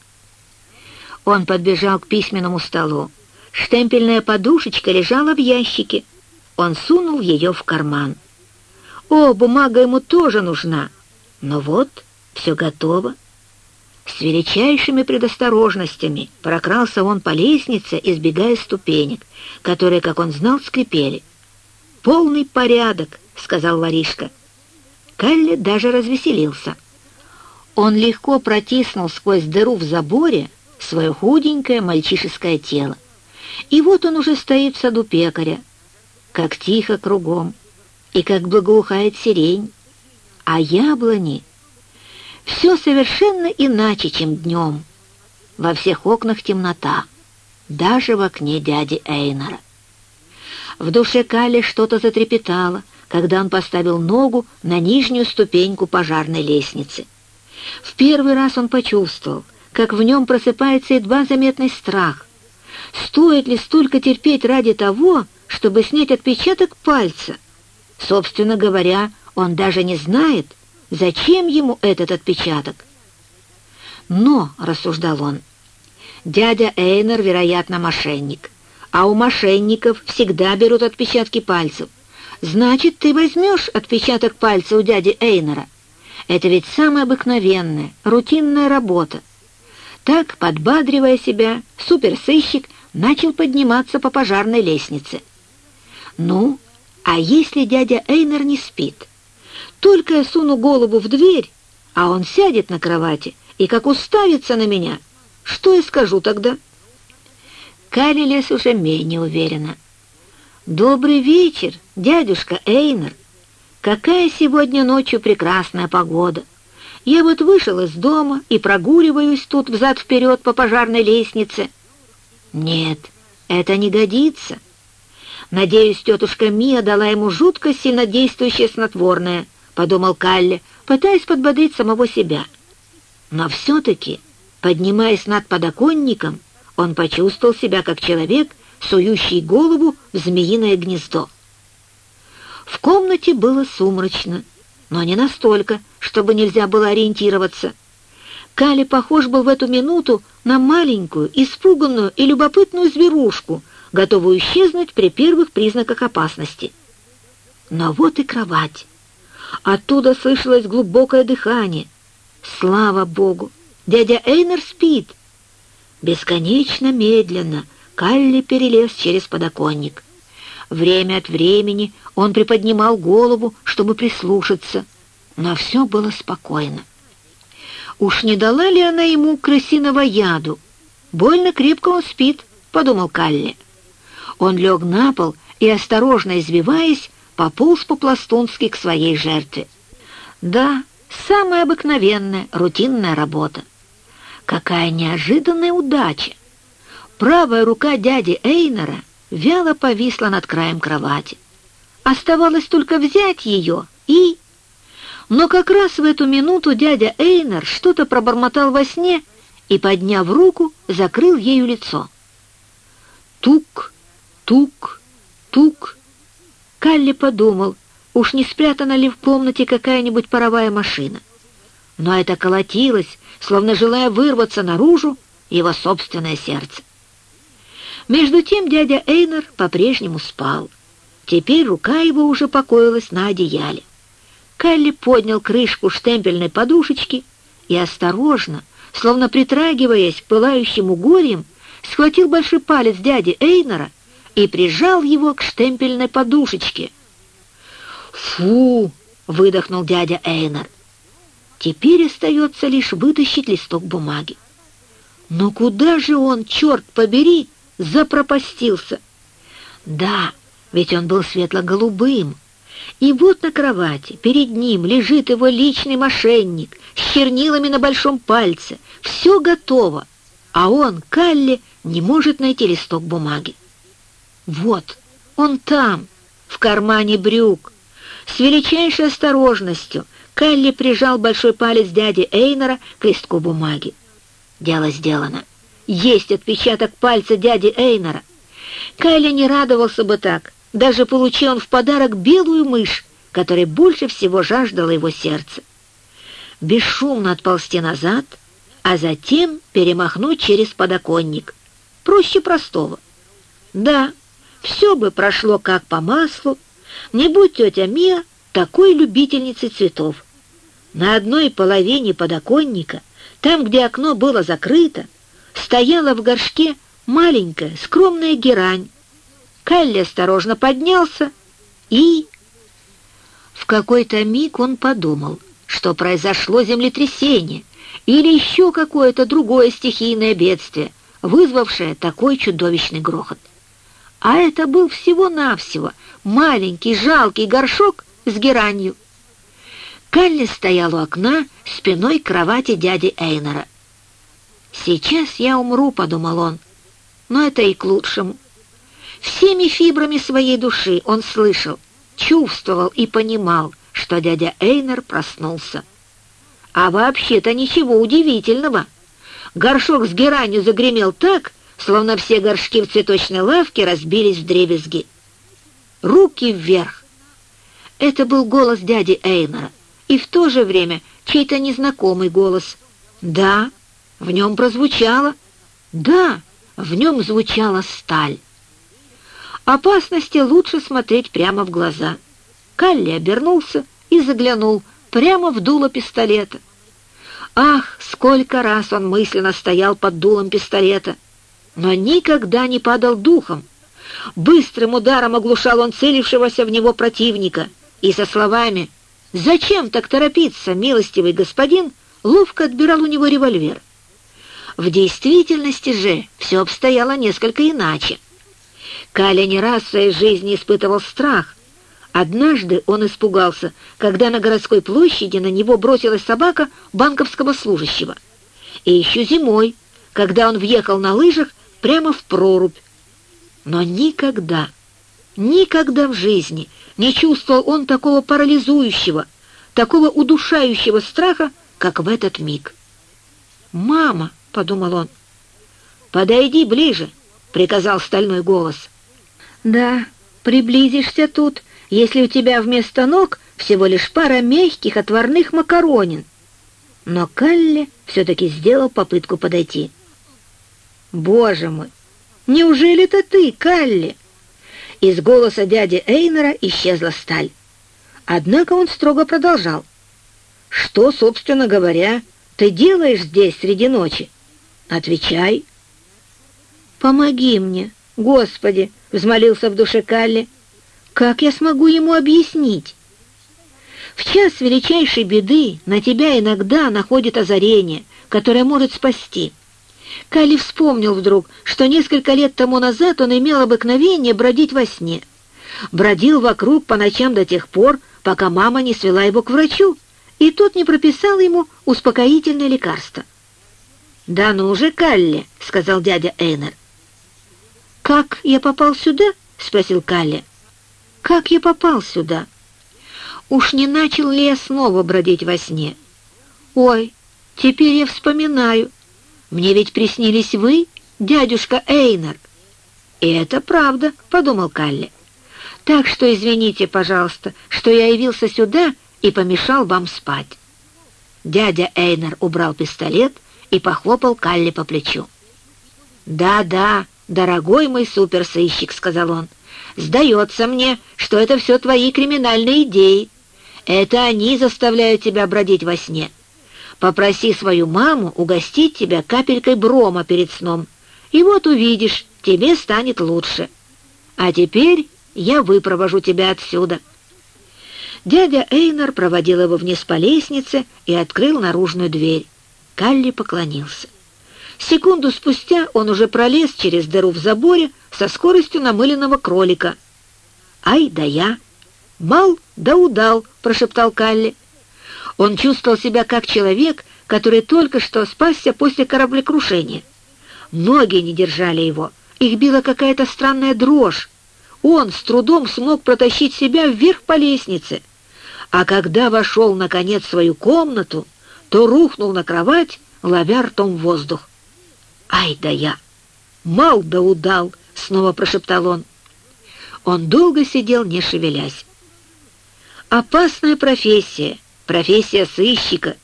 Он подбежал к письменному столу. Штемпельная подушечка лежала в ящике. Он сунул ее в карман. О, бумага ему тоже нужна. Но вот, все готово. С величайшими предосторожностями прокрался он по лестнице, избегая ступенек, которые, как он знал, скрипели. «Полный порядок», — сказал воришка. Калли даже развеселился. Он легко протиснул сквозь дыру в заборе свое худенькое мальчишеское тело. И вот он уже стоит в саду пекаря, как тихо кругом, и как благоухает сирень, а яблони — все совершенно иначе, чем днем. Во всех окнах темнота, даже в окне дяди Эйнора. В душе Калли что-то затрепетало, когда он поставил ногу на нижнюю ступеньку пожарной лестницы. В первый раз он почувствовал, как в нем просыпается едва заметный страх. Стоит ли столько терпеть ради того, чтобы снять отпечаток пальца? Собственно говоря, он даже не знает, Зачем ему этот отпечаток? Но, — рассуждал он, — дядя Эйнер, вероятно, мошенник, а у мошенников всегда берут отпечатки пальцев. Значит, ты возьмешь отпечаток пальца у дяди Эйнера. Это ведь самая обыкновенная, рутинная работа. Так, подбадривая себя, суперсыщик начал подниматься по пожарной лестнице. Ну, а если дядя Эйнер не спит? Только я суну голову в дверь, а он сядет на кровати и как уставится на меня, что я скажу тогда?» Калли лес уже менее уверенно. «Добрый вечер, дядюшка Эйнер. Какая сегодня ночью прекрасная погода. Я вот вышел из дома и прогуливаюсь тут взад-вперед по пожарной лестнице. Нет, это не годится. Надеюсь, тетушка Мия дала ему жутко сильнодействующее снотворное, — подумал Калли, пытаясь подбодрить самого себя. Но все-таки, поднимаясь над подоконником, он почувствовал себя как человек, сующий голову в змеиное гнездо. В комнате было сумрачно, но не настолько, чтобы нельзя было ориентироваться. Кали похож был в эту минуту на маленькую, испуганную и любопытную зверушку, готовую исчезнуть при первых признаках опасности. Но вот и кровать. Оттуда слышалось глубокое дыхание. Слава Богу! Дядя Эйнер спит. Бесконечно медленно Калли перелез через подоконник. Время от времени он приподнимал голову, чтобы прислушаться, но все было спокойно. Уж не дала ли она ему крысиного яду? Больно крепко он спит, подумал Калли. Он лег на пол и, осторожно извиваясь, пополз по-пластунски к своей жертве. Да, самая обыкновенная, рутинная работа. Какая неожиданная удача! Правая рука дяди Эйнера вяло повисла над краем кровати. Оставалось только взять ее и... Но как раз в эту минуту дядя Эйнер что-то пробормотал во сне и, подняв руку, закрыл ею лицо. Тук, тук, тук. Калли подумал, уж не спрятана ли в комнате какая-нибудь паровая машина. Но это колотилось, словно желая вырваться наружу его собственное сердце. Между тем дядя Эйнер по-прежнему спал. Теперь рука его уже покоилась на одеяле. Калли поднял крышку штемпельной подушечки и осторожно, словно притрагиваясь к пылающему горем, схватил большой палец дяди Эйнера и прижал его к штемпельной подушечке. «Фу!» — выдохнул дядя Эйнер. «Теперь остается лишь вытащить листок бумаги. Но куда же он, черт побери, запропастился?» «Да, ведь он был светло-голубым». И вот на кровати перед ним лежит его личный мошенник с чернилами на большом пальце. Все готово, а он, Калли, не может найти листок бумаги. Вот, он там, в кармане брюк. С величайшей осторожностью Калли прижал большой палец дяди Эйнера к листку бумаги. Дело сделано. Есть отпечаток пальца дяди Эйнера. Калли не радовался бы так, даже получил он в подарок белую мышь, которой больше всего жаждало его сердце. Бесшумно отползти назад, а затем перемахнуть через подоконник. Проще простого. Да, все бы прошло как по маслу, не будь тетя Мия такой любительницей цветов. На одной половине подоконника, там, где окно было закрыто, стояла в горшке маленькая скромная герань. Калли осторожно поднялся и... В какой-то миг он подумал, что произошло землетрясение или еще какое-то другое стихийное бедствие, вызвавшее такой чудовищный грохот. А это был всего-навсего маленький жалкий горшок с геранью. Калли стоял у окна спиной к кровати дяди Эйнера. «Сейчас я умру», — подумал он, — «но это и к лучшему». Всеми фибрами своей души он слышал, чувствовал и понимал, что дядя Эйнер проснулся. А вообще-то ничего удивительного. Горшок с геранью загремел так, словно все горшки в цветочной лавке разбились в дребезги. Руки вверх! Это был голос дяди Эйнера, и в то же время чей-то незнакомый голос. Да, в нем прозвучало. Да, в нем звучала сталь. Опасности лучше смотреть прямо в глаза. Калли обернулся и заглянул прямо в дуло пистолета. Ах, сколько раз он мысленно стоял под дулом пистолета! но никогда не падал духом. Быстрым ударом оглушал он целившегося в него противника и со словами «Зачем так торопиться, милостивый господин?» ловко отбирал у него револьвер. В действительности же все обстояло несколько иначе. Каля не раз в своей жизни испытывал страх. Однажды он испугался, когда на городской площади на него бросилась собака банковского служащего. И еще зимой, когда он въехал на лыжах прямо в прорубь. Но никогда, никогда в жизни не чувствовал он такого парализующего, такого удушающего страха, как в этот миг. «Мама!» — подумал он. «Подойди ближе!» — приказал стальной голос. «Да, приблизишься тут, если у тебя вместо ног всего лишь пара мягких отварных макаронин». Но Калли все-таки сделал попытку подойти. «Боже мой! Неужели это ты, Калли?» Из голоса дяди Эйнера исчезла сталь. Однако он строго продолжал. «Что, собственно говоря, ты делаешь здесь среди ночи? Отвечай». «Помоги мне, Господи!» — взмолился в душе Калли. «Как я смогу ему объяснить?» В час величайшей беды на тебя иногда находит озарение, которое может спасти — Калли вспомнил вдруг, что несколько лет тому назад он имел обыкновение бродить во сне. Бродил вокруг по ночам до тех пор, пока мама не свела его к врачу, и тот не прописал ему успокоительное лекарство. «Да ну уже, Калли», — сказал дядя Эйнер. «Как я попал сюда?» — спросил Калли. «Как я попал сюда?» «Уж не начал ли я снова бродить во сне?» «Ой, теперь я вспоминаю. Мне ведь приснились вы, дядюшка Эйнер». «И это правда», — подумал Калли. «Так что извините, пожалуйста, что я явился сюда и помешал вам спать». Дядя Эйнер убрал пистолет и похлопал Калли по плечу. «Да-да, дорогой мой суперсыщик», — сказал он, — «сдается мне, что это все твои криминальные идеи. Это они заставляют тебя бродить во сне». Попроси свою маму угостить тебя капелькой брома перед сном, и вот увидишь, тебе станет лучше. А теперь я выпровожу тебя отсюда». Дядя Эйнер проводил его вниз по лестнице и открыл наружную дверь. Калли поклонился. Секунду спустя он уже пролез через дыру в заборе со скоростью намыленного кролика. «Ай да я!» «Мал да удал!» — прошептал Калли. Он чувствовал себя как человек, который только что спасся после кораблекрушения. Ноги не держали его, их била какая-то странная дрожь. Он с трудом смог протащить себя вверх по лестнице, а когда вошел, наконец, в свою комнату, то рухнул на кровать, ловя ртом воздух. «Ай да я! Мал да удал!» — снова прошептал он. Он долго сидел, не шевелясь. Опасная профессия, профессия сыщика.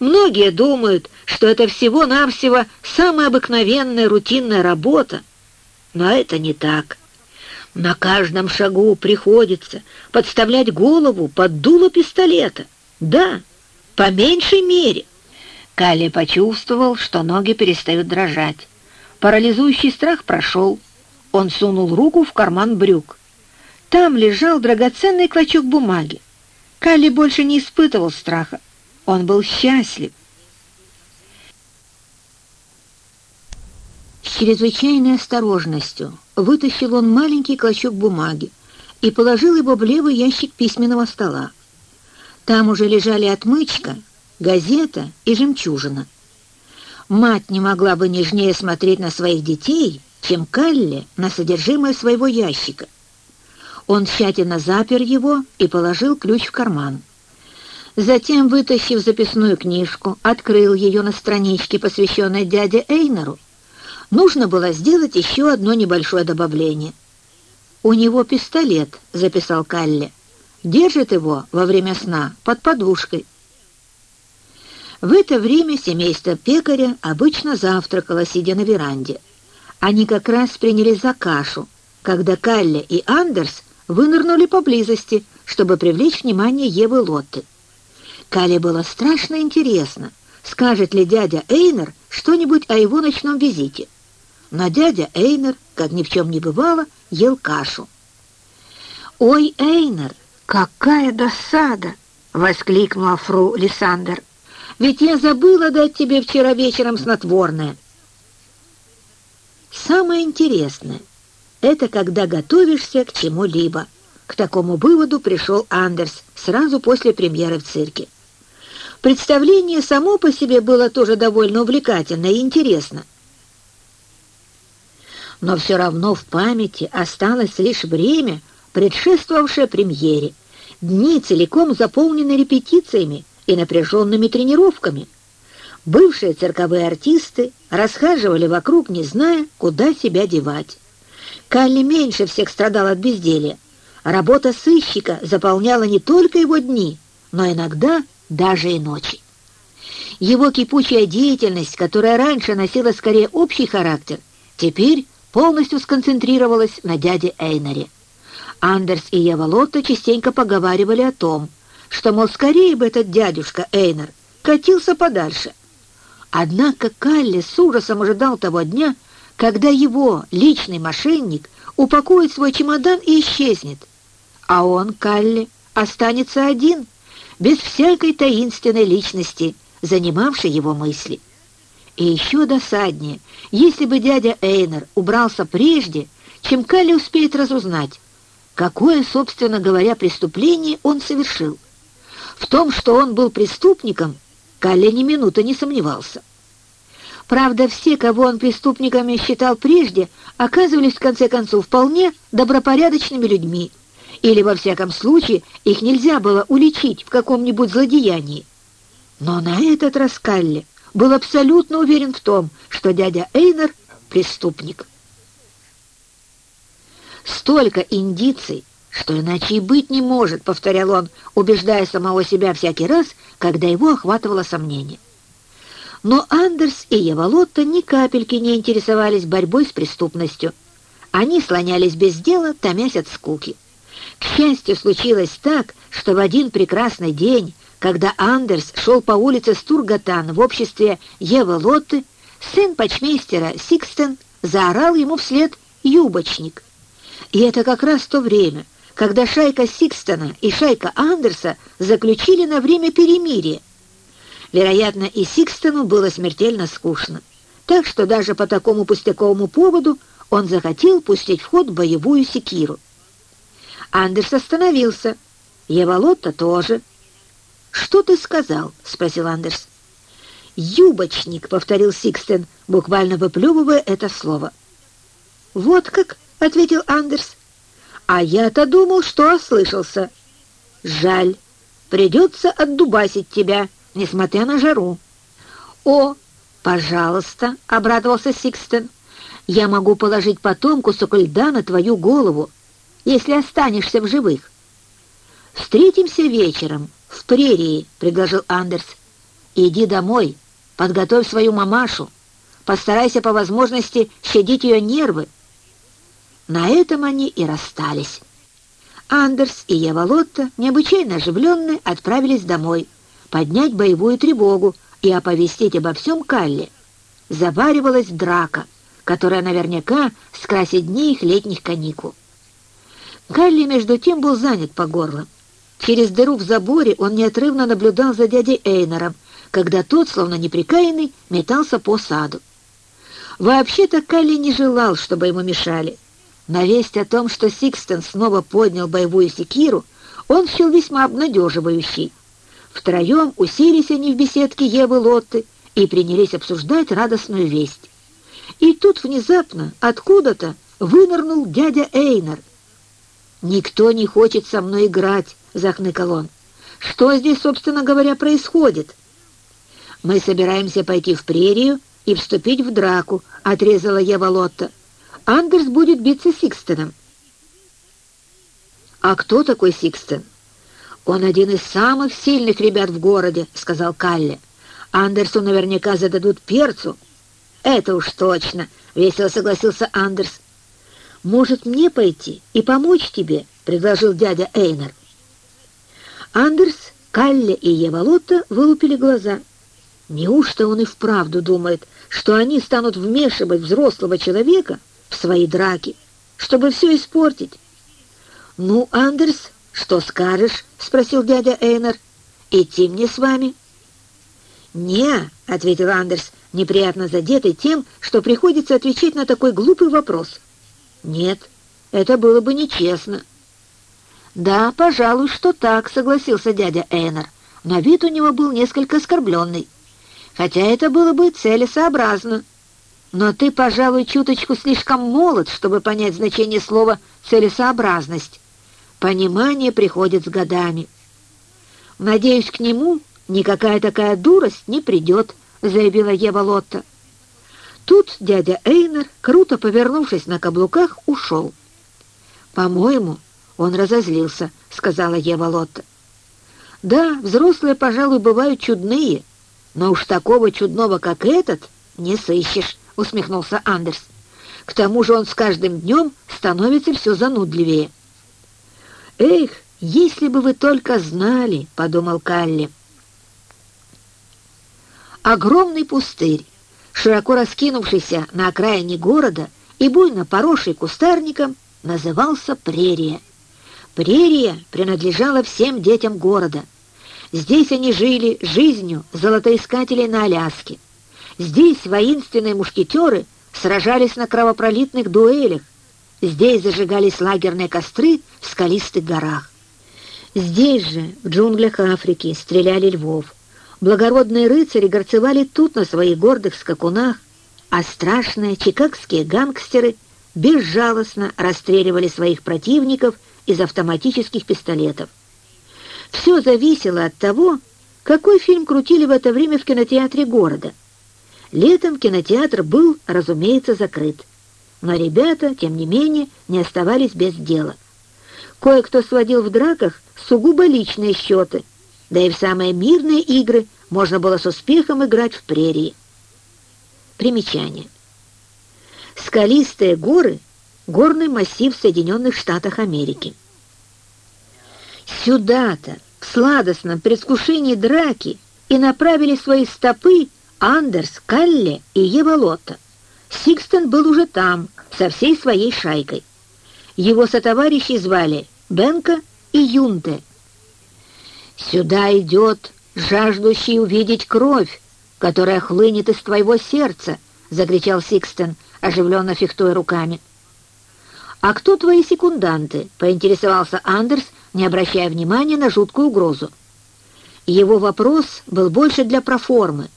Многие думают, что это всего-навсего самая обыкновенная рутинная работа. Но это не так. На каждом шагу приходится подставлять голову под дуло пистолета. Да, по меньшей мере. Калли почувствовал, что ноги перестают дрожать. Парализующий страх прошел. Он сунул руку в карман брюк. Там лежал драгоценный клочок бумаги. Калли больше не испытывал страха. Он был счастлив. С чрезвычайной осторожностью вытащил он маленький клочок бумаги и положил его в левый ящик письменного стола. Там уже лежали отмычка, газета и жемчужина. Мать не могла бы нежнее смотреть на своих детей, чем Калли на содержимое своего ящика. Он тщательно запер его и положил ключ в карман. Затем, вытащив записную книжку, открыл ее на страничке, посвященной дяде Эйнеру. Нужно было сделать еще одно небольшое добавление. «У него пистолет», — записал Калли. «Держит его во время сна под подушкой». В это время семейство пекаря обычно завтракало, сидя на веранде. Они как раз принялись за кашу, когда Калли и Андерс вынырнули поблизости, чтобы привлечь внимание Евы Лотты. Кале было страшно интересно, скажет ли дядя Эйнер что-нибудь о его ночном визите. Но дядя Эйнер, как ни в чем не бывало, ел кашу. «Ой, Эйнер, какая досада!» — воскликнула фру Лиссандер. Ведь я забыла дать тебе вчера вечером снотворное. Самое интересное — это когда готовишься к чему-либо. К такому выводу пришел Андерс сразу после премьеры в цирке. Представление само по себе было тоже довольно увлекательно и интересно. Но все равно в памяти осталось лишь время, предшествовавшее премьере, дни целиком заполнены репетициями, и напряженными тренировками. Бывшие цирковые артисты расхаживали вокруг, не зная, куда себя девать. Калли меньше всех страдал от безделья. Работа сыщика заполняла не только его дни, но иногда даже и ночи. Его кипучая деятельность, которая раньше носила скорее общий характер, теперь полностью сконцентрировалась на дяде Эйнере. Андерс и Ева Лотта частенько поговаривали о том, что, мол, скорее бы этот дядюшка Эйнер катился подальше. Однако Калли с ужасом ожидал того дня, когда его личный мошенник упакует свой чемодан и исчезнет. А он, Калли, останется один, без всякой таинственной личности, занимавшей его мысли. И еще досаднее, если бы дядя Эйнер убрался прежде, чем Калли успеет разузнать, какое, собственно говоря, преступление он совершил. В том, что он был преступником, Калли ни минуты не сомневался. Правда, все, кого он преступниками считал прежде, оказывались, в конце концов, вполне добропорядочными людьми, или, во всяком случае, их нельзя было уличить в каком-нибудь злодеянии. Но на этот раз Калли был абсолютно уверен в том, что дядя Эйнер — преступник. Столько индиций, что иначе и быть не может, повторял он, убеждая самого себя всякий раз, когда его охватывало сомнение. Но Андерс и Еволотта ни капельки не интересовались борьбой с преступностью. Они слонялись без дела, томясь от скуки. К счастью, случилось так, что в один прекрасный день, когда Андерс шел по улице Стургатан в обществе Евы Лотты, сын почмейстера Сикстен заорал ему вслед «Юбочник». И это как раз то время, когда шайка Сикстона и шайка Андерса заключили на время перемирие. Вероятно, и Сикстону было смертельно скучно, так что даже по такому пустяковому поводу он захотел пустить в ход боевую секиру. Андерс остановился, Еволотта тоже. «Что ты сказал?» — спросил Андерс. «Юбочник», — повторил Сикстен, буквально выплевывая это слово. «Вот как?» — ответил Андерс. А я-то думал, что ослышался. Жаль. придется отдубасить тебя, несмотря на жару». «О, пожалуйста», — обрадовался Сикстен, — «я могу положить потом кусок льда на твою голову, если останешься в живых». «Встретимся вечером в прерии», — предложил Андерс. «Иди домой, подготовь свою мамашу, постарайся по возможности щадить ее нервы». На этом они и расстались. Андерс и Ева Лотта, необычайно оживленные, отправились домой, поднять боевую тревогу и оповестить обо всем Калле. Заваривалась драка, которая наверняка скрасит дни их летних каникул. Калли, между тем, был занят по горло. Через дыру в заборе он неотрывно наблюдал за дядей Эйнером, когда тот, словно неприкаянный, метался по саду. Вообще-то Калли не желал, чтобы ему мешали. На весть о том, что Сикстен снова поднял боевую секиру, он счел весьма обнадеживающий. Втроем уселись они в беседке Евы Лотты и принялись обсуждать радостную весть. И тут внезапно, откуда-то, вынырнул дядя Эйнер. «Никто не хочет со мной играть», — захныкал он. «Что здесь, собственно говоря, происходит?» «Мы собираемся пойти в прерию и вступить в драку», — отрезала Ева Лотта. «Андерс будет биться Сикстеном». «А кто такой Сикстен?» «Он один из самых сильных ребят в городе», — сказал Калли. «Андерсу наверняка зададут перцу». «Это уж точно», — весело согласился Андерс. «Может, мне пойти и помочь тебе?» — предложил дядя Эйнер. Андерс, Калли и Евалотта вылупили глаза. Неужто он и вправду думает, что они станут вмешивать взрослого человека в свои драки, чтобы все испортить? «Ну, Андерс, что скажешь?» — спросил дядя Эйнер. «Идти мне с вами?» «Не», — ответил Андерс, неприятно задетый тем, что приходится отвечать на такой глупый вопрос. «Нет, это было бы нечестно». «Да, пожалуй, что так», — согласился дядя Эйнер. но вид у него был несколько оскорбленный. «Хотя это было бы целесообразно. Но ты, пожалуй, чуточку слишком молод, чтобы понять значение слова «целесообразность». Понимание приходит с годами. Надеюсь, к нему никакая такая дурость не придет», — заявила Ева Лотта. Тут дядя Эйнер, круто повернувшись на каблуках, ушел. «По-моему, он разозлился», — сказала Ева Лотта. «Да, взрослые, пожалуй, бывают чудные, но уж такого чудного, как этот, не сыщешь», — усмехнулся Андерс. «К тому же он с каждым днем становится все занудливее». «Эх, если бы вы только знали», — подумал Калли. Огромный пустырь, широко раскинувшийся на окраине города и буйно поросший кустарником, назывался прерия. Прерия принадлежала всем детям города. Здесь они жили жизнью золотоискателей на Аляске. Здесь воинственные мушкетеры сражались на кровопролитных дуэлях. Здесь зажигались лагерные костры в скалистых горах. Здесь же, в джунглях Африки, стреляли львов. Благородные рыцари горцевали тут на своих гордых скакунах, а страшные чикагские гангстеры безжалостно расстреливали своих противников из автоматических пистолетов. Все зависело от того, какой фильм крутили в это время в кинотеатре города. Летом кинотеатр был, разумеется, закрыт. Но ребята, тем не менее, не оставались без дела. Кое-кто сводил в драках сугубо личные счеты, да и в самые мирные игры можно было с успехом играть в прерии. Примечание. Скалистые горы — горный массив в Соединенных Штатах Америки. Сюда-то, в сладостном предвкушении драки, и направили свои стопы Андерс, Калле и Еволота. Сикстон был уже там, со всей своей шайкой. Его сотоварищи звали Бенка и Юнте. «Сюда идет жаждущий увидеть кровь, которая хлынет из твоего сердца», — закричал Сикстон, оживленно фехтуя руками. «А кто твои секунданты?» — поинтересовался Андерс, не обращая внимания на жуткую угрозу. Его вопрос был больше для проформы.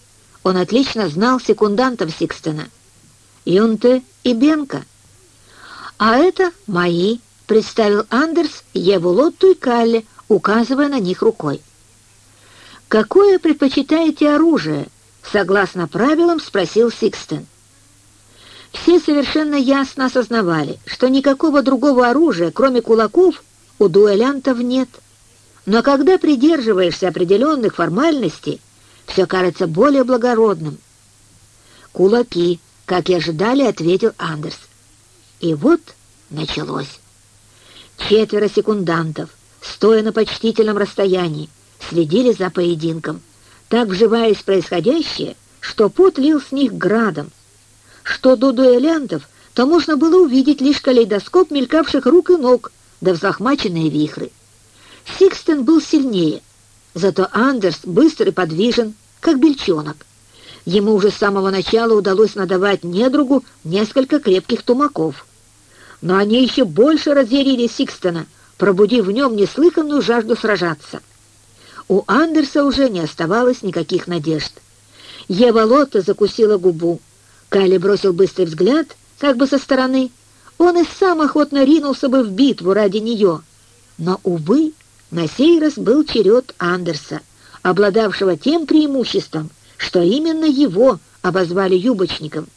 Он отлично знал секундантов Сикстона. Юнте и Бенка. «А это мои», — представил Андерс Еву Лотту и Калли, указывая на них рукой. «Какое предпочитаете оружие?» — согласно правилам спросил Сикстен. Все совершенно ясно осознавали, что никакого другого оружия, кроме кулаков, у дуэлянтов нет. Но когда придерживаешься определенных формальностей, все кажется более благородным. «Кулаки», как и ожидали, ответил Андерс. И вот началось. Четверо секундантов, стоя на почтительном расстоянии, следили за поединком, так вживаясь в происходящее, что пот лил с них градом. Что до дуэлянтов, то можно было увидеть лишь калейдоскоп мелькавших рук и ног, да взлохмаченные вихры. Сикстен был сильнее, зато Андерс быстр и подвижен, как бельчонок. Ему уже с самого начала удалось надавать недругу несколько крепких тумаков. Но они еще больше разъярили Сикстона, пробудив в нем неслыханную жажду сражаться. У Андерса уже не оставалось никаких надежд. Ева Лотта закусила губу. Калли бросил быстрый взгляд, как бы со стороны. Он и сам охотно ринулся бы в битву ради нее. Но, увы, на сей раз был черед Андерса, обладавшего тем преимуществом, что именно его обозвали юбочником.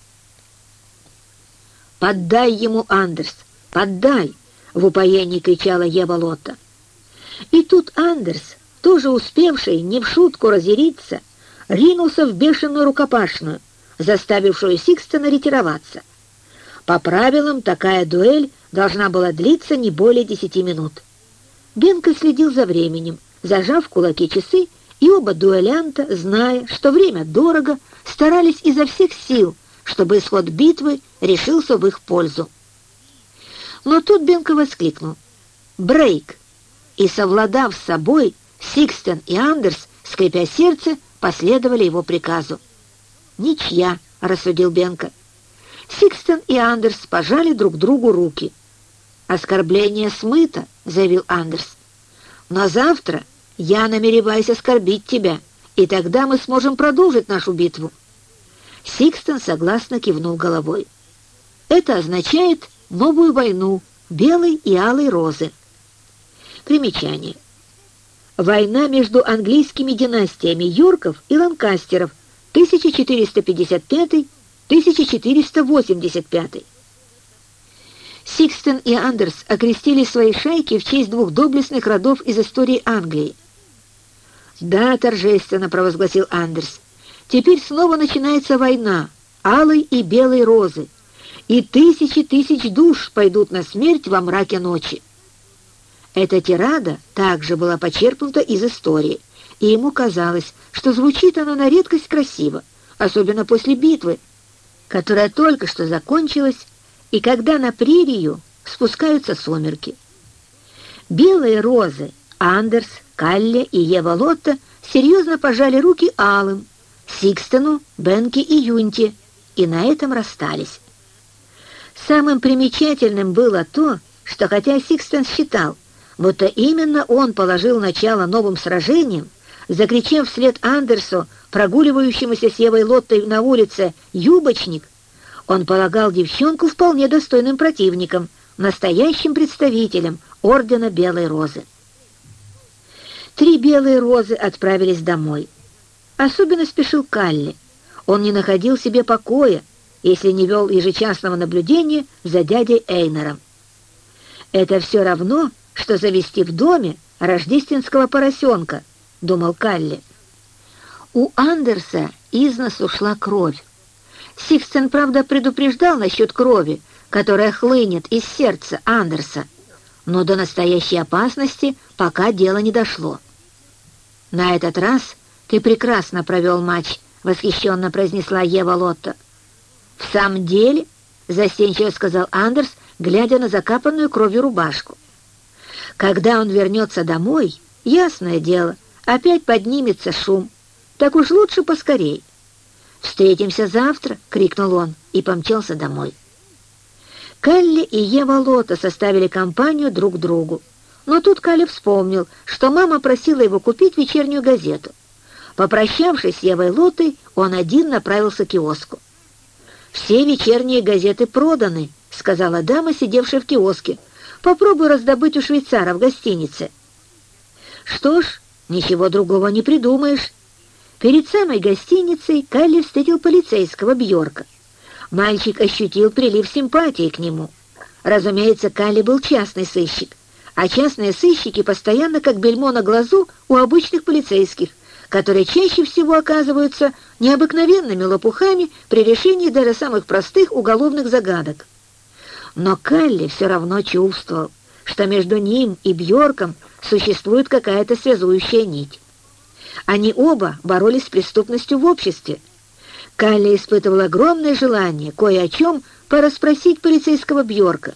«Поддай ему, Андерс, поддай!» — в упоении кричала Ева Лотта. И тут Андерс, тоже успевший не в шутку разъяриться, ринулся в бешеную рукопашную, заставившую Сикстона ретироваться. По правилам, такая дуэль должна была длиться не более десяти минут. Бенка следил за временем, зажав в кулаки часы, и оба дуэлянта, зная, что время дорого, старались изо всех сил, чтобы исход битвы решился в их пользу. Но тут Бенка воскликнул «Брейк!» и, совладав с собой, Сикстен и Андерс, скрипя сердце, последовали его приказу. «Ничья», — рассудил Бенка. Сикстен и Андерс пожали друг другу руки. «Оскорбление смыто», — заявил Андерс. «Но завтра я намереваюсь оскорбить тебя, и тогда мы сможем продолжить нашу битву». Сикстен согласно кивнул головой. «Это означает новую войну белой и алой розы». Примечание. Война между английскими династиями Йорков и Ланкастеров 1455-1485. Сикстен и Андерс окрестили свои шайки в честь двух доблестных родов из истории Англии. «Да, торжественно», — провозгласил Андерс, — «теперь снова начинается война, алой и белой розы, и тысячи тысяч душ пойдут на смерть во мраке ночи». Эта тирада также была почерпнута из истории, и ему казалось, что звучит она на редкость красиво, особенно после битвы, которая только что закончилась, и когда на прерию спускаются сумерки. Белые розы Андерс, Калле и Ева Лотта серьезно пожали руки Алым, Сикстену, Бенке и Юнте, и на этом расстались. Самым примечательным было то, что хотя Сикстен считал, будто именно он положил начало новым сражениям, закричав вслед Андерсу, прогуливающемуся с Евой Лоттой на улице, «Юбочник!», он полагал девчонку вполне достойным противником, настоящим представителем Ордена Белой Розы. Три белые розы отправились домой. Особенно спешил Калли. Он не находил себе покоя, если не вел ежечасного наблюдения за дядей Эйнером. Это все равно, что завести в доме рождественского поросенка, думал Калли. У Андерса из нас ушла кровь. Сикстен, правда, предупреждал насчет крови, которая хлынет из сердца Андерса, но до настоящей опасности пока дело не дошло. «На этот раз ты прекрасно провел матч», — восхищенно произнесла Ева Лотта. «В самом деле?» — застенчиво сказал Андерс, глядя на закапанную кровью рубашку. «Когда он вернется домой, ясное дело, опять поднимется шум. Так уж лучше поскорей». «Встретимся завтра!» — крикнул он и помчался домой. Калли и Ева Лота составили компанию друг другу. Но тут Калли вспомнил, что мама просила его купить вечернюю газету. Попрощавшись с Евой Лотой, он один направился к киоску. «Все вечерние газеты проданы», — сказала дама, сидевшая в киоске. «Попробуй раздобыть у швейцара в гостинице». «Что ж, Ничего другого не придумаешь. Перед самой гостиницей Калли встретил полицейского Бьорка. Мальчик ощутил прилив симпатии к нему. Разумеется, Калли был частный сыщик, а частные сыщики постоянно как бельмо на глазу у обычных полицейских, которые чаще всего оказываются необыкновенными лопухами при решении даже самых простых уголовных загадок. Но Калли все равно чувствовал, что между ним и Бьорком существует какая-то связующая нить. Они оба боролись с преступностью в обществе. Калли испытывал огромное желание кое о чем порасспросить полицейского Бьорка.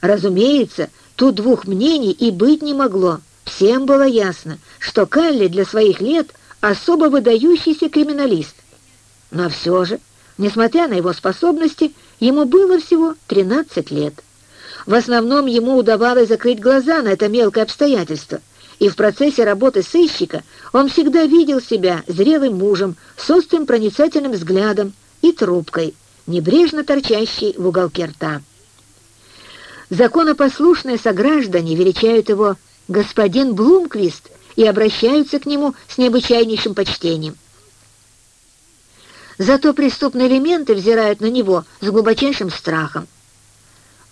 Разумеется, тут двух мнений и быть не могло. Всем было ясно, что Калли для своих лет особо выдающийся криминалист. Но все же, несмотря на его способности, ему было всего 13 лет. В основном ему удавалось закрыть глаза на это мелкое обстоятельство, и в процессе работы сыщика он всегда видел себя зрелым мужем с острым проницательным взглядом и трубкой, небрежно торчащей в уголке рта. Законопослушные сограждане величают его «господин Блумквист» и обращаются к нему с необычайнейшим почтением. Зато преступные элементы взирают на него с глубочайшим страхом.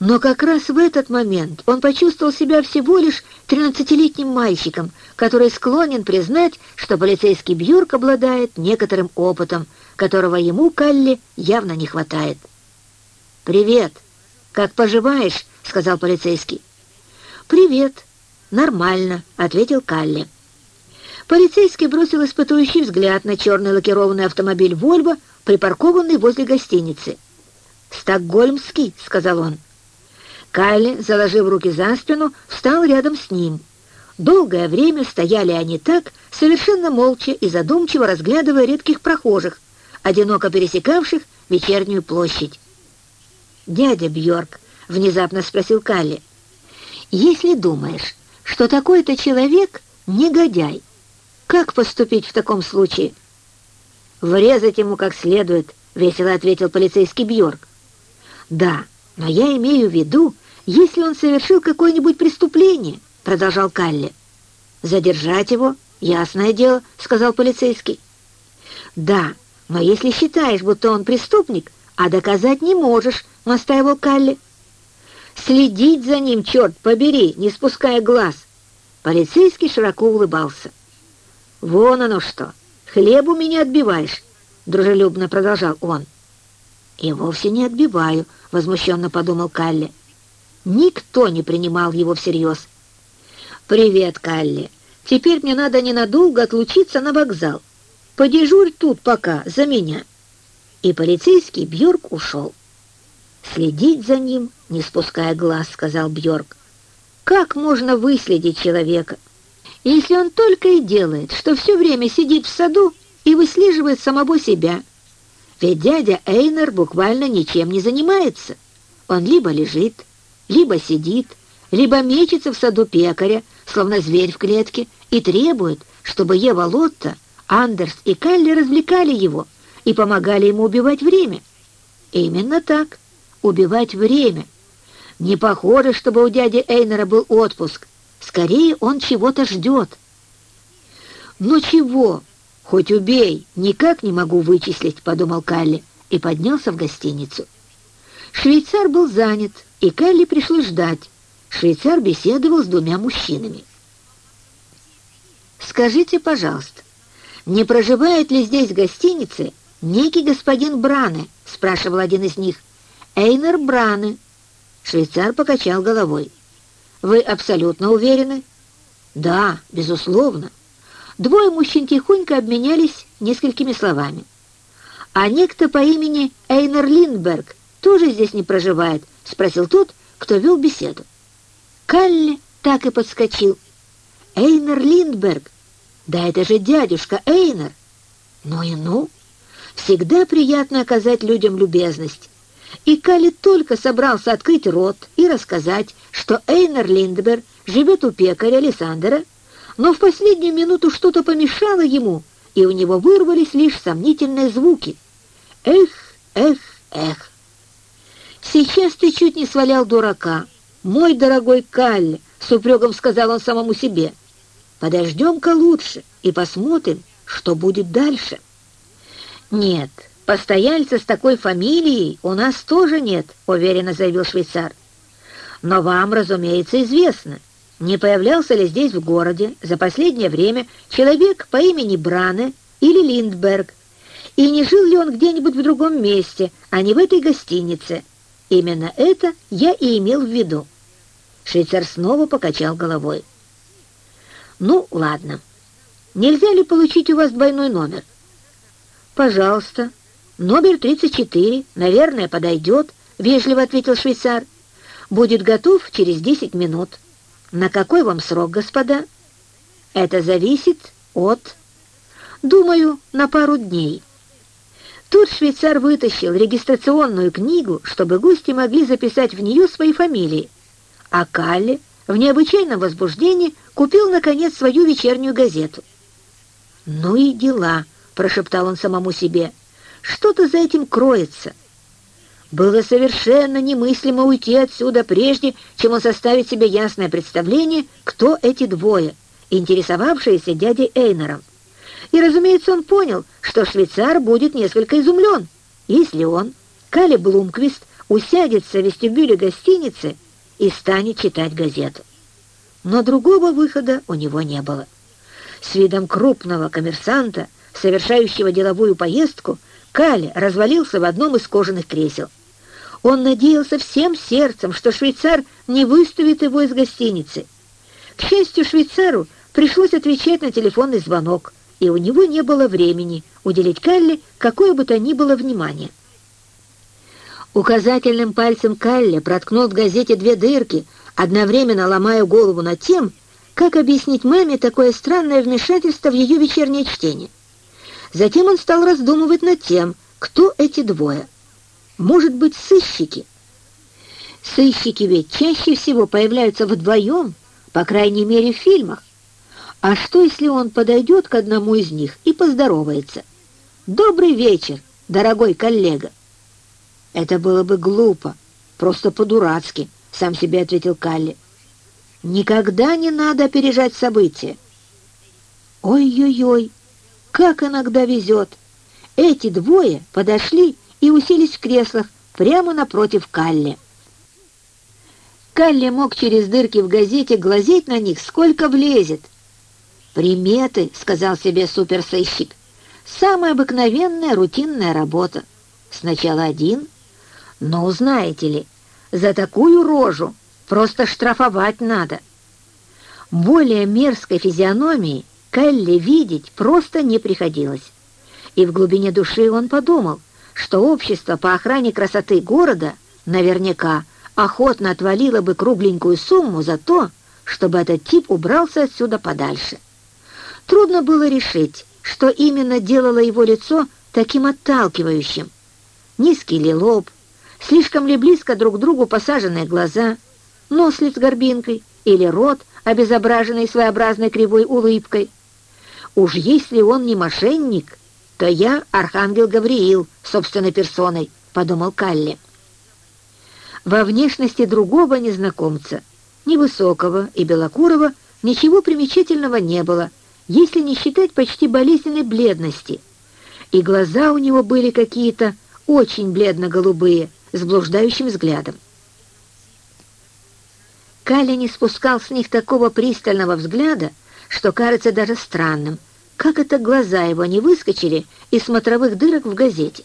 Но как раз в этот момент он почувствовал себя всего лишь тринадцатилетним мальчиком, который склонен признать, что полицейский Бьюрк обладает некоторым опытом, которого ему, Калли, явно не хватает. «Привет! Как поживаешь?» — сказал полицейский. «Привет! Нормально», — ответил Калли. Полицейский бросил испытующий взгляд на черный лакированный автомобиль «Вольво», припаркованный возле гостиницы. «Стокгольмский», — сказал он. Калли, заложив руки за спину, встал рядом с ним. Долгое время стояли они так, совершенно молча и задумчиво разглядывая редких прохожих, одиноко пересекавших вечернюю площадь. «Дядя Бьорк», — внезапно спросил Калли, — «если думаешь, что такой-то человек — негодяй, как поступить в таком случае?» «Врезать ему как следует», — весело ответил полицейский Бьорк. «Да, но я имею в виду, если он совершил какое-нибудь преступление», — продолжал Калли. «Задержать его, ясное дело», — сказал полицейский. «Да, но если считаешь, будто он преступник, а доказать не можешь», — настаивал Калли. «Следить за ним, черт побери, не спуская глаз!» Полицейский широко улыбался. «Вон оно что! Хлебу меня отбиваешь!» — дружелюбно продолжал он. «И вовсе не отбиваю», — возмущенно подумал Калли. Никто не принимал его всерьез. «Привет, Калли. Теперь мне надо ненадолго отлучиться на вокзал. Подежурь тут пока, за меня». И полицейский Бьорк ушел. «Следить за ним, не спуская глаз», — сказал Бьорк. «Как можно выследить человека, если он только и делает, что все время сидит в саду и выслеживает самого себя? Ведь дядя Эйнер буквально ничем не занимается. Он либо лежит, либо сидит, либо мечется в саду пекаря, словно зверь в клетке, и требует, чтобы Ева Лотта, Андерс и Калли развлекали его и помогали ему убивать время. Именно так, убивать время. Не похоже, чтобы у дяди Эйнера был отпуск. Скорее, он чего-то ждет. «Ну чего? Хоть убей, никак не могу вычислить», — подумал Калли и поднялся в гостиницу. Швейцар был занят, и Калли пришлось ждать. Швейцар беседовал с двумя мужчинами. «Скажите, пожалуйста, не проживает ли здесь в гостинице некий господин Бране?» — спрашивал один из них. «Эйнер Бране». Швейцар покачал головой. «Вы абсолютно уверены?» «Да, безусловно». Двое мужчин тихонько обменялись несколькими словами. «А некто по имени Эйнер Линдберг тоже здесь не проживает?» — спросил тот, кто вел беседу. Калли так и подскочил. «Эйнер Линдберг! Да это же дядюшка Эйнер!» «Ну и ну! Всегда приятно оказать людям любезность!» И Калли только собрался открыть рот и рассказать, что Эйнер Линдберг живет у пекаря Александра, но в последнюю минуту что-то помешало ему, и у него вырвались лишь сомнительные звуки. «Эх, эх, эх!» «Сейчас ты чуть не свалял дурака, мой дорогой Калли», — с упреком сказал он самому себе. подождем-ка лучше и посмотрим, что будет дальше. Нет, постояльца с такой фамилией у нас тоже нет, уверенно заявил швейцар. Но вам, разумеется, известно, не появлялся ли здесь в городе за последнее время человек по имени Бране или Линдберг, и не жил ли он где-нибудь в другом месте, а не в этой гостинице. Именно это я и имел в виду. Швейцар снова покачал головой. «Ну, ладно. Нельзя ли получить у вас двойной номер?» «Пожалуйста. Номер 34, наверное, подойдет», — вежливо ответил швейцар. «Будет готов через 10 минут». «На какой вам срок, господа?» «Это зависит от...» «Думаю, на пару дней». Тут швейцар вытащил регистрационную книгу, чтобы гости могли записать в нее свои фамилии, а Калли в необычайном возбуждении купил, наконец, свою вечернюю газету. «Ну и дела», — прошептал он самому себе, — «что-то за этим кроется». Было совершенно немыслимо уйти отсюда прежде, чем он составит себе ясное представление, кто эти двое, интересовавшиеся дядей Эйнером. И, разумеется, он понял, что швейцар будет несколько изумлен, если он, Калли Блумквист, усядется в вестибюле гостиницы и станет читать газету. Но другого выхода у него не было. С видом крупного коммерсанта, совершающего деловую поездку, Калли развалился в одном из кожаных кресел. Он надеялся всем сердцем, что швейцар не выставит его из гостиницы. К счастью, швейцару пришлось отвечать на телефонный звонок, и у него не было времени уделить Калли какое бы то ни было внимание. Указательным пальцем Калли проткнул в газете две дырки, одновременно ломая голову над тем, как объяснить маме такое странное вмешательство в ее вечернее чтение. Затем он стал раздумывать над тем, кто эти двое. Может быть, сыщики? Сыщики ведь чаще всего появляются вдвоем, по крайней мере, в фильмах. А что, если он подойдет к одному из них и поздоровается? «Добрый вечер, дорогой коллега!» «Это было бы глупо, просто по-дурацки», — сам себе ответил Калли. «Никогда не надо опережать события». «Ой-ой-ой, как иногда везет! Эти двое подошли и уселись в креслах прямо напротив Калли». Калли мог через дырки в газете глазеть на них, сколько влезет. «Приметы», — сказал себе суперсыщик, — «самая обыкновенная рутинная работа. Сначала один, но, знаете ли, за такую рожу просто штрафовать надо. Более мерзкой физиономии Келли видеть просто не приходилось. И в глубине души он подумал, что общество по охране красоты города наверняка охотно отвалило бы кругленькую сумму за то, чтобы этот тип убрался отсюда подальше. Трудно было решить, что именно делало его лицо таким отталкивающим. Низкий ли лоб, Слишком ли близко друг к другу посаженные глаза, нос ли с горбинкой или рот, обезображенный своеобразной кривой улыбкой? Уж если он не мошенник, то я архангел Гавриил собственной персоной, подумал Калли. Во внешности другого незнакомца, невысокого и белокурого, ничего примечательного не было, если не считать почти болезненной бледности. И глаза у него были какие-то очень бледно-голубые, с блуждающим взглядом. Калли не спускал с них такого пристального взгляда, что кажется даже странным, как это глаза его не выскочили из смотровых дырок в газете.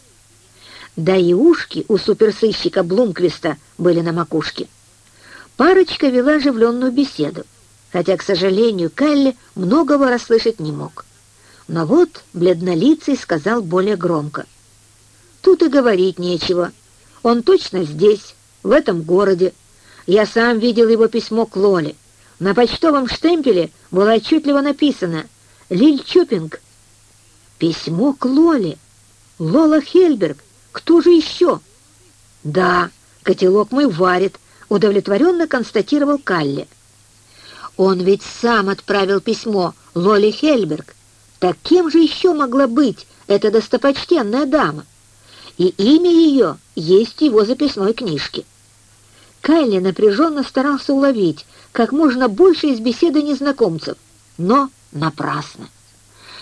Да и ушки у суперсыщика Блумквиста были на макушке. Парочка вела оживленную беседу, хотя, к сожалению, Калли многого расслышать не мог. Но вот бледнолицый сказал более громко. «Тут и говорить нечего. Он точно здесь, в этом городе. Я сам видел его письмо к Лоле. На почтовом штемпеле было отчетливо написано «Лиль Чупинг». Письмо к Лоле. Лола Хельберг. Кто же еще? Да, котелок мой варит, удовлетворенно констатировал Калли. Он ведь сам отправил письмо Лоле Хельберг. Так кем же еще могла быть эта достопочтенная дама? и имя ее есть в его записной книжке. Кайли напряженно старался уловить как можно больше из беседы незнакомцев, но напрасно.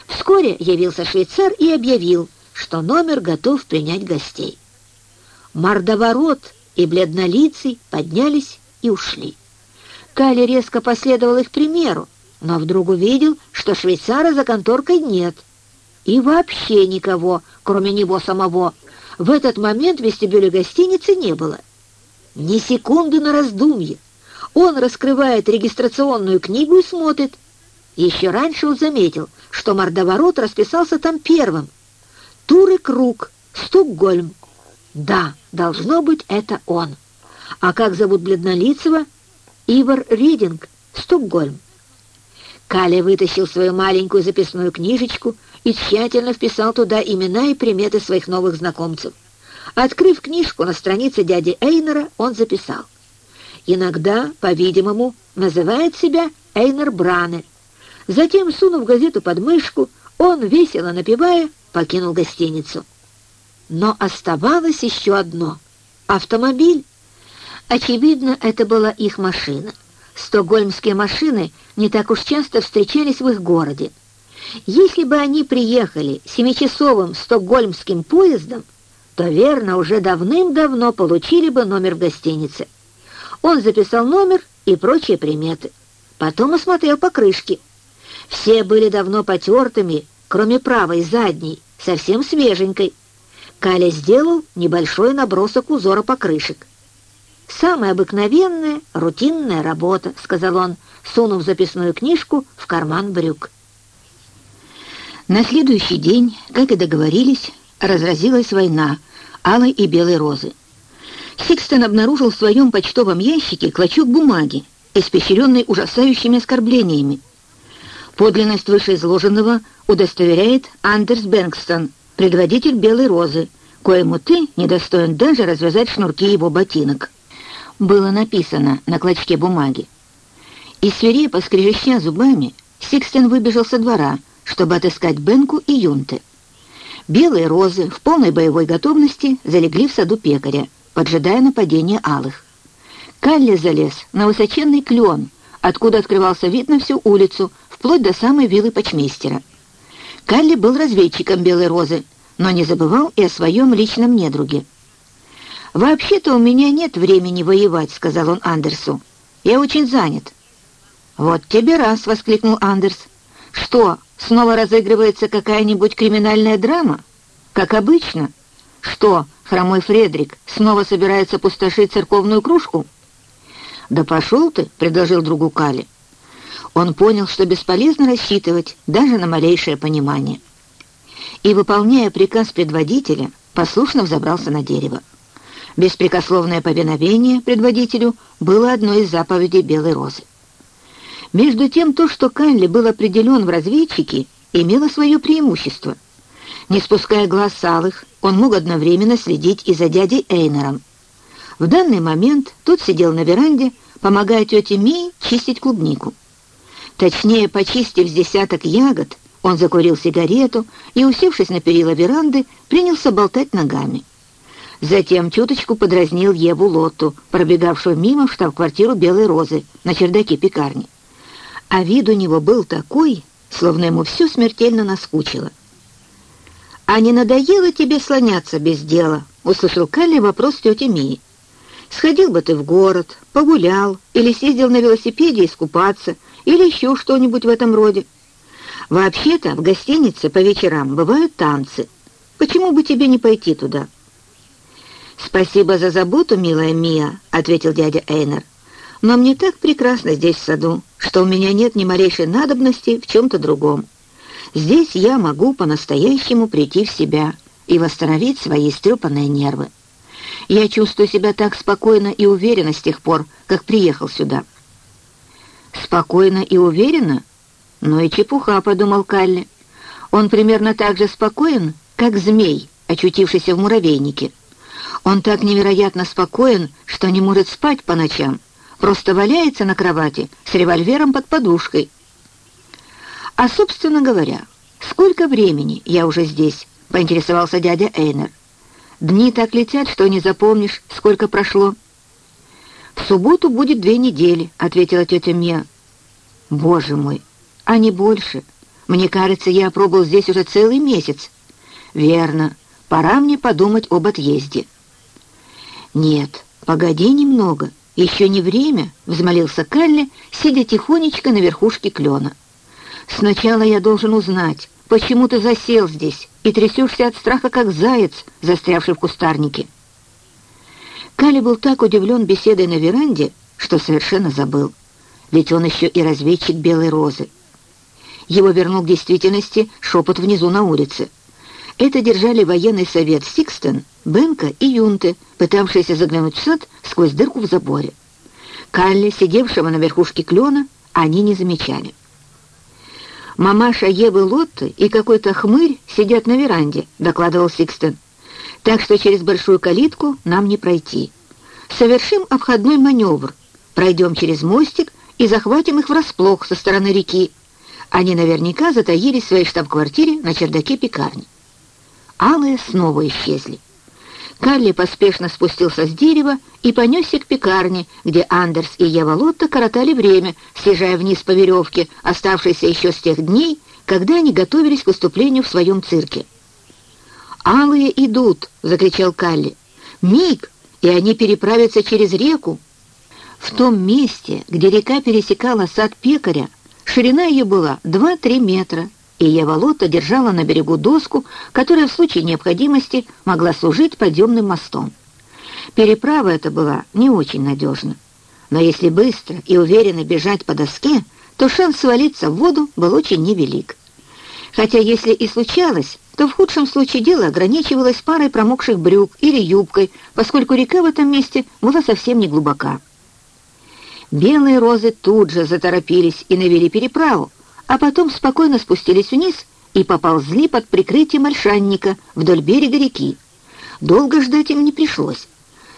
Вскоре явился швейцар и объявил, что номер готов принять гостей. Мордоворот и бледнолицый поднялись и ушли. Кали резко последовал их примеру, но вдруг увидел, что швейцара за конторкой нет. И вообще никого, кроме него самого, в этот момент в вестибюле гостиницы не было. Ни секунды на раздумье. Он раскрывает регистрационную книгу и смотрит. Еще раньше он заметил, что мордоворот расписался там первым. Тур и круг, Стокгольм. Да, должно быть, это он. А как зовут бледнолицего? Ивар Ридинг, Стокгольм. Каля вытащил свою маленькую записную книжечку и тщательно вписал туда имена и приметы своих новых знакомцев. Открыв книжку на странице дяди Эйнера, он записал. Иногда, по-видимому, называет себя Эйнер Бране. Затем, сунув газету под мышку, он, весело напевая, покинул гостиницу. Но оставалось еще одно — автомобиль. Очевидно, это была их машина. Стокгольмские машины не так уж часто встречались в их городе. Если бы они приехали семичасовым стокгольмским поездом, то, верно, уже давным-давно получили бы номер в гостинице. Он записал номер и прочие приметы. Потом осмотрел покрышки. Все были давно потертыми, кроме правой задней, совсем свеженькой. Каля сделал небольшой набросок узора покрышек. «Самая обыкновенная, рутинная работа», — сказал он, сунув записную книжку в карман брюк. На следующий день, как и договорились, разразилась война алой и белой розы. Сикстон обнаружил в своем почтовом ящике клочок бумаги, испещренный ужасающими оскорблениями. Подлинность вышеизложенного удостоверяет Андерс Бэнкстон, предводитель Белой Розы, коему ты недостоин даже развязать шнурки его ботинок было написано на клочке бумаги. И свирепо скрежеща зубами, Сикстен выбежал со двора, чтобы отыскать Бенку и Юнты. Белые розы в полной боевой готовности залегли в саду пекаря, поджидая нападения алых. Калли залез на высоченный клен, откуда открывался вид на всю улицу, вплоть до самой виллы почмейстера. Калли был разведчиком Белой розы, но не забывал и о своем личном недруге. «Вообще-то у меня нет времени воевать», — сказал он Андерсу. «Я очень занят». «Вот тебе раз!» — воскликнул Андерс. «Что, снова разыгрывается какая-нибудь криминальная драма? Как обычно? Что, хромой Фредрик снова собирается пустошить церковную кружку?» «Да пошел ты!» — предложил другу Кали. Он понял, что бесполезно рассчитывать даже на малейшее понимание. И, выполняя приказ предводителя, послушно взобрался на дерево. Беспрекословное повиновение предводителю было одной из заповедей Белой Розы. Между тем, то, что Калли был определен в разведчике, имело свое преимущество. Не спуская глаз с алых, он мог одновременно следить и за дядей Эйнером. В данный момент тот сидел на веранде, помогая тете Мии чистить клубнику. Точнее, почистив десяток ягод, он закурил сигарету и, усевшись на перила веранды, принялся болтать ногами. Затем чуточку подразнил Еву Лотту, пробегавшую мимо в штаб-квартиру Белой Розы на чердаке пекарни. А вид у него был такой, словно ему все смертельно наскучило. «А не надоело тебе слоняться без дела?» — услышал Калли вопрос тети Мии. «Сходил бы ты в город, погулял, или съездил на велосипеде искупаться, или еще что-нибудь в этом роде. Вообще-то в гостинице по вечерам бывают танцы. Почему бы тебе не пойти туда?» «Спасибо за заботу, милая Мия», — ответил дядя Эйнер. «Но мне так прекрасно здесь в саду, что у меня нет ни малейшей надобности в чем-то другом. Здесь я могу по-настоящему прийти в себя и восстановить свои истрепанные нервы. Я чувствую себя так спокойно и уверенно с тех пор, как приехал сюда». «Спокойно и уверенно? Ну и чепуха», — подумал Калли. «Он примерно так же спокоен, как змей, очутившийся в муравейнике». Он так невероятно спокоен, что не может спать по ночам, просто валяется на кровати с револьвером под подушкой. А, собственно говоря, сколько времени я уже здесь, поинтересовался дядя Эйнер. Дни так летят, что не запомнишь, сколько прошло. «В субботу будет две недели», — ответила тетя Мия. «Боже мой, а не больше. Мне кажется, я пробыл здесь уже целый месяц. Верно. Пора мне подумать об отъезде. Нет, погоди немного. Еще не время, взмолился Калли, сидя тихонечко на верхушке клена. Сначала я должен узнать, почему ты засел здесь и трясешься от страха, как заяц, застрявший в кустарнике. Калли был так удивлен беседой на веранде, что совершенно забыл. Ведь он еще и разведчик Белой Розы. Его вернул к действительности шепот внизу на улице. Это держали военный совет Сикстон, Бенка и Юнте, пытавшиеся заглянуть в сад сквозь дырку в заборе. Калли, сидевшего на верхушке клена, они не замечали. «Мамаша Евы Лотты и какой-то хмырь сидят на веранде», — докладывал Сикстон так что через большую калитку нам не пройти. Совершим обходной маневр, пройдем через мостик и захватим их врасплох со стороны реки. Они наверняка затаились в своей штаб-квартире на чердаке пекарни. Алые снова исчезли. Калли поспешно спустился с дерева и понесся к пекарне, где Андерс и Ева Лотта коротали время, съезжая вниз по веревке, оставшейся еще с тех дней, когда они готовились к выступлению в своем цирке. «Алые идут!» — закричал Калли. «Миг, и они переправятся через реку!» В том месте, где река пересекала сад пекаря, ширина ее была 2-3 метра, и Еволота держала на берегу доску, которая в случае необходимости могла служить подъемным мостом. Переправа эта была не очень надежна. Но если быстро и уверенно бежать по доске, то шанс свалиться в воду был очень невелик. Хотя если и случалось, то в худшем случае дело ограничивалось парой промокших брюк или юбкой, поскольку река в этом месте была совсем не глубока. Белые розы тут же заторопились и навели переправу, а потом спокойно спустились вниз и поползли под прикрытием ольшанника вдоль берега реки. Долго ждать им не пришлось.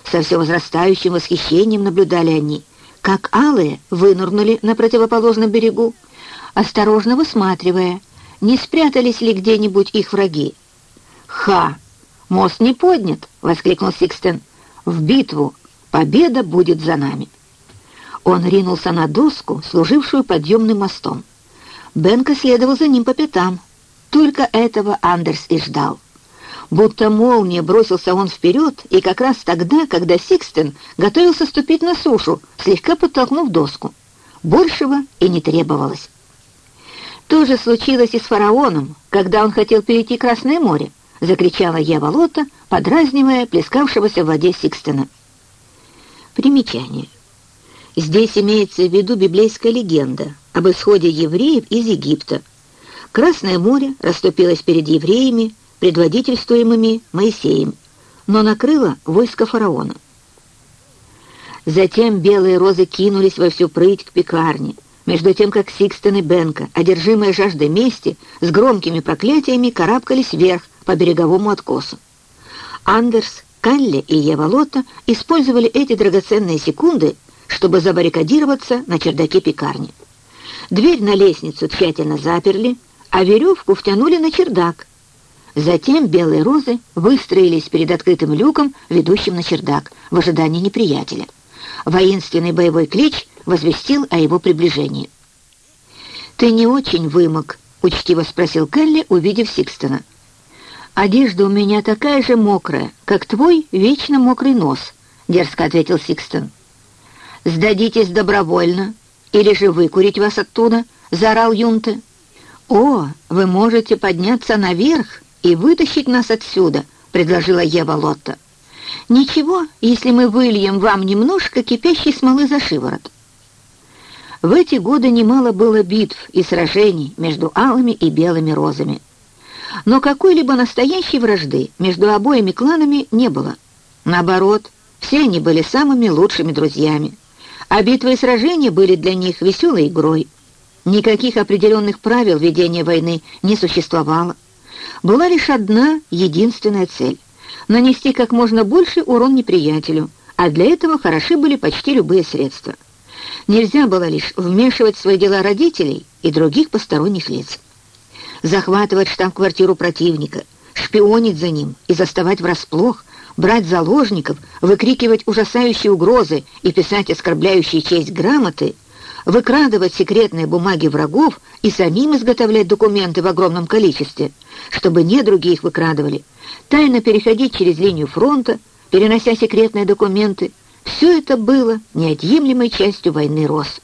Со все возрастающим восхищением наблюдали они, как алые вынырнули на противоположном берегу, осторожно высматривая, не спрятались ли где-нибудь их враги. «Ха! Мост не поднят!» — воскликнул Сикстен. «В битву! Победа будет за нами!» Он ринулся на доску, служившую подъемным мостом. Бенка следовал за ним по пятам. Только этого Андерс и ждал. Будто молния бросился он вперед, и как раз тогда, когда Сикстен готовился ступить на сушу, слегка подтолкнув доску. Большего и не требовалось. То же случилось и с фараоном, когда он хотел перейти Красное море, закричала Ева Лота, подразнивая плескавшегося в воде Сикстена. Примечание. Здесь имеется в виду библейская легенда об исходе евреев из Египта. Красное море расступилось перед евреями, предводительствуемыми Моисеем, но накрыло войско фараона. Затем белые розы кинулись во всю прыть к пекарне — между тем как Сикстен и Бенка, одержимые жаждой мести, с громкими проклятиями карабкались вверх по береговому откосу. Андерс, Калли и Ева Лотта использовали эти драгоценные секунды, чтобы забаррикадироваться на чердаке пекарни. Дверь на лестницу тщательно заперли, а веревку втянули на чердак. Затем белые розы выстроились перед открытым люком, ведущим на чердак, в ожидании неприятеля. Воинственный боевой клич возвестил о его приближении. «Ты не очень вымок», — учтиво спросил Келли, увидев Сикстона. «Одежда у меня такая же мокрая, как твой вечно мокрый нос», — дерзко ответил Сикстон. «Сдадитесь добровольно, или же выкурить вас оттуда», — заорал Юнте. «О, вы можете подняться наверх и вытащить нас отсюда», — предложила Ева Лотта. «Ничего, если мы выльем вам немножко кипящей смолы за шиворот». В эти годы немало было битв и сражений между алыми и белыми розами. Но какой-либо настоящей вражды между обоими кланами не было. Наоборот, все они были самыми лучшими друзьями, а битвы и сражения были для них веселой игрой. Никаких определенных правил ведения войны не существовало. Была лишь одна единственная цель — нанести как можно больше урон неприятелю, а для этого хороши были почти любые средства — Нельзя было лишь вмешивать в свои дела родителей и других посторонних лиц. Захватывать штаб-квартиру противника, шпионить за ним и заставать врасплох, брать заложников, выкрикивать ужасающие угрозы и писать оскорбляющие честь грамоты — выкрадывать секретные бумаги врагов и самим изготовлять документы в огромном количестве, чтобы не другие их выкрадывали, тайно переходить через линию фронта, перенося секретные документы, все это было неотъемлемой частью войны роз.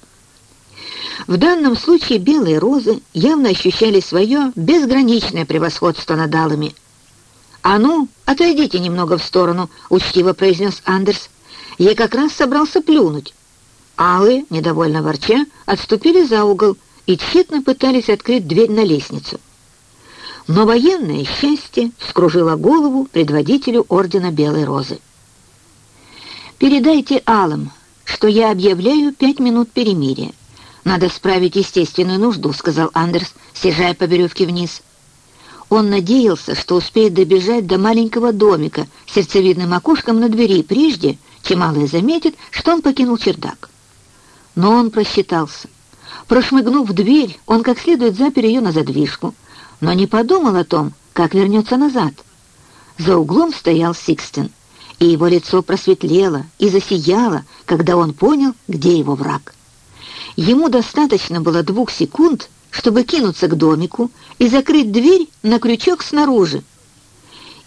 В данном случае белые розы явно ощущали свое безграничное превосходство над алыми. «А ну, отойдите немного в сторону», — учтиво произнес Андерс. «Я как раз собрался плюнуть». Алые, недовольно ворча, отступили за угол и тщетно пытались открыть дверь на лестницу. Но военное счастье вскружило голову предводителю Ордена Белой Розы. «Передайте Алым, что я объявляю пять минут перемирия. Надо справить естественную нужду», — сказал Андерс, съезжая по веревке вниз. Он надеялся, что успеет добежать до маленького домика с сердцевидным окошком на двери прежде, чем Алая заметит, что он покинул чердак. Но он просчитался. Прошмыгнув в дверь, он как следует запер ее на задвижку, но не подумал о том, как вернется назад. За углом стоял Сикстен, и его лицо просветлело и засияло, когда он понял, где его враг. Ему достаточно было двух секунд, чтобы кинуться к домику и закрыть дверь на крючок снаружи.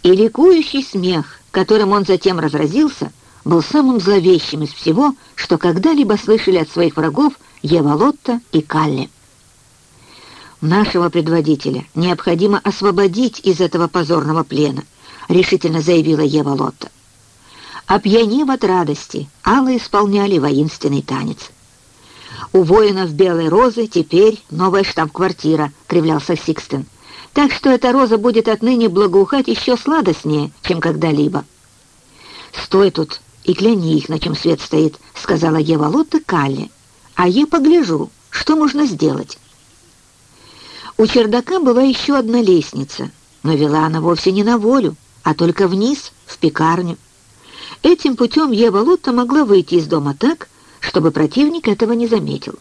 И ликующий смех, которым он затем разразился, был самым зловещим из всего, что когда-либо слышали от своих врагов Ева Лотта и Калли. «Нашего предводителя необходимо освободить из этого позорного плена», решительно заявила Ева Лотта. Опьянев от радости, Алла исполняли воинственный танец. «У воинов Белой Розы теперь новая штаб-квартира», — кривлялся Сикстен. «Так что эта роза будет отныне благоухать еще сладостнее, чем когда-либо». «Стой тут и гляни их, на чем свет стоит», — сказала Ева Лотта Калле. «А я погляжу, что можно сделать». У чердака была еще одна лестница, но вела она вовсе не на волю, а только вниз, в пекарню. Этим путем Ева Лотта могла выйти из дома так, чтобы противник этого не заметил.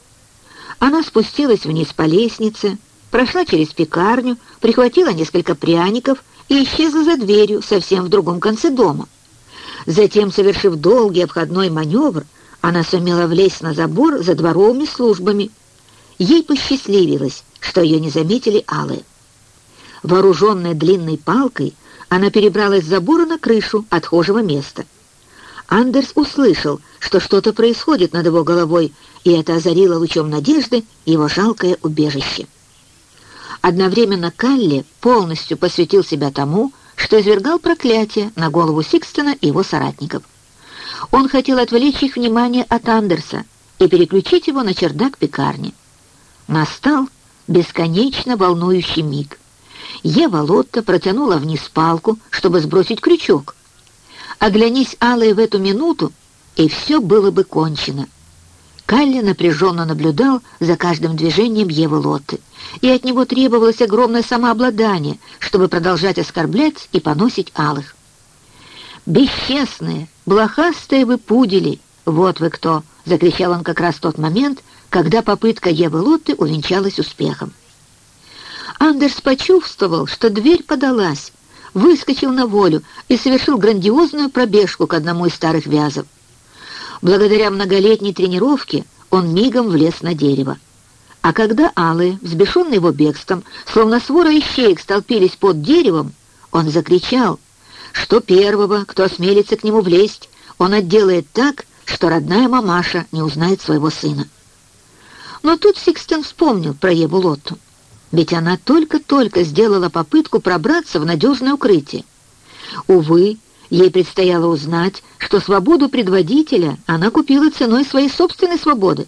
Она спустилась вниз по лестнице, прошла через пекарню, прихватила несколько пряников и исчезла за дверью совсем в другом конце дома. Затем, совершив долгий обходной маневр, она сумела влезть на забор за дворовыми службами. Ей посчастливилось, что ее не заметили алые. Вооруженная длинной палкой, она перебралась с забора на крышу отхожего места. Андерс услышал, что что-то происходит над его головой, и это озарило лучом надежды его жалкое убежище. Одновременно Калли полностью посвятил себя тому, что извергал проклятие на голову Сикстона и его соратников. Он хотел отвлечь их внимание от Андерса и переключить его на чердак пекарни. Настал бесконечно волнующий миг. Ева Лотта протянула вниз палку, чтобы сбросить крючок. Оглянись, Алая, в эту минуту, и все было бы кончено. Калли напряженно наблюдал за каждым движением Евы Лотты, и от него требовалось огромное самообладание, чтобы продолжать оскорблять и поносить алых. «Бесчестные, блохастые вы пудели! Вот вы кто!» — закричал он как раз в тот момент, когда попытка Евы Лотты увенчалась успехом. Андерс почувствовал, что дверь подалась, выскочил на волю и совершил грандиозную пробежку к одному из старых вязов. Благодаря многолетней тренировке он мигом влез на дерево. А когда алые, взбешенные его бегством, словно свора ищеек столпились под деревом, он закричал, что первого, кто осмелится к нему влезть, он отделает так, что родная мамаша не узнает своего сына. Но тут Сикстен вспомнил про Еву Лотту, ведь она только-только сделала попытку пробраться в надежное укрытие. Увы, Ей предстояло узнать, что свободу предводителя она купила ценой своей собственной свободы.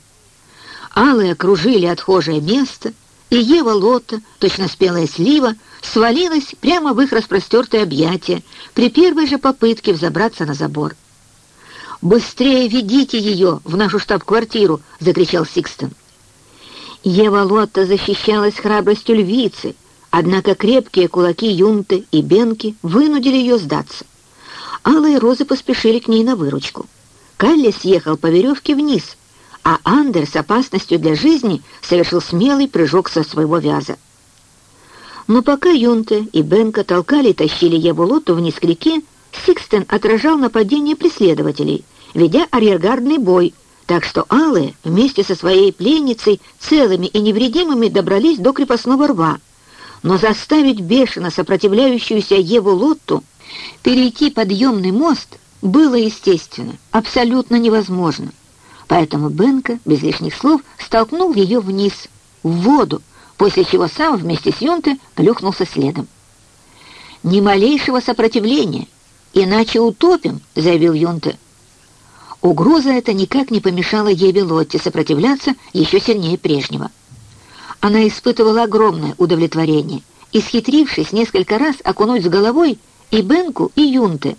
Алые окружили отхожее место, и Ева Лота, точно спелая слива, свалилась прямо в их распростертое объятие при первой же попытке взобраться на забор. «Быстрее ведите ее в нашу штаб-квартиру!» — закричал Сикстон. Ева Лотта защищалась храбростью львицы, однако крепкие кулаки Юнты и Бенки вынудили ее сдаться. Алые розы поспешили к ней на выручку. Калли съехал по веревке вниз, а Андер с опасностью для жизни совершил смелый прыжок со своего вяза. Но пока Юнте и Бенка толкали и тащили Еву Лоту вниз к реке, Сикстен отражал нападение преследователей, ведя арьергардный бой, Так что Алые вместе со своей пленницей целыми и невредимыми добрались до крепостного рва. Но заставить бешено сопротивляющуюся Еву Лотту перейти подъемный мост было, естественно, абсолютно невозможно. Поэтому Бенка без лишних слов столкнул ее вниз, в воду, после чего сам вместе с Юнте плюхнулся следом. «Ни малейшего сопротивления, иначе утопим», — заявил Юнте. Угроза эта никак не помешала Еве Лотте сопротивляться еще сильнее прежнего. Она испытывала огромное удовлетворение, исхитрившись несколько раз окунуть с головой и Бенку, и Юнте.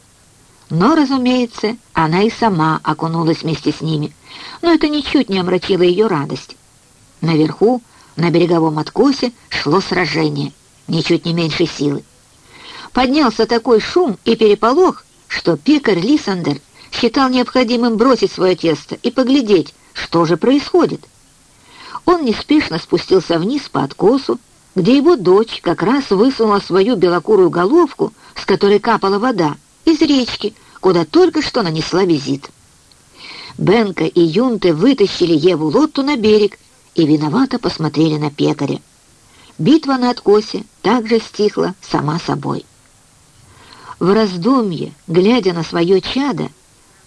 Но, разумеется, она и сама окунулась вместе с ними, но это ничуть не омрачило ее радость. Наверху, на береговом откосе, шло сражение, ничуть не меньшей силы. Поднялся такой шум и переполох, что пекарь Лисандер считал необходимым бросить свое тесто и поглядеть, что же происходит. Он неспешно спустился вниз по откосу, где его дочь как раз высунула свою белокурую головку, с которой капала вода, из речки, куда только что нанесла визит. Бенка и Юнте вытащили Еву Лотту на берег и виновато посмотрели на пекаря. Битва на откосе также стихла сама собой. В раздумье, глядя на свое чадо,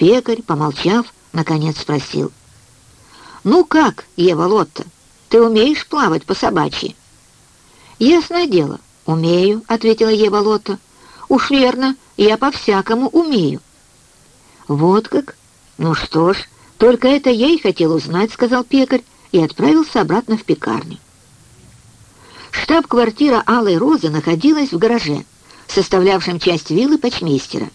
Пекарь, помолчав, наконец спросил. «Ну как, Ева Лотта, ты умеешь плавать по-собачьи?» «Ясное дело, умею», — ответила Ева Лотта. «Уж верно, я по-всякому умею». «Вот как? Ну что ж, только это я и хотел узнать», — сказал пекарь и отправился обратно в пекарню. Штаб-квартира Алой Розы находилась в гараже, составлявшем часть виллы почмейстера.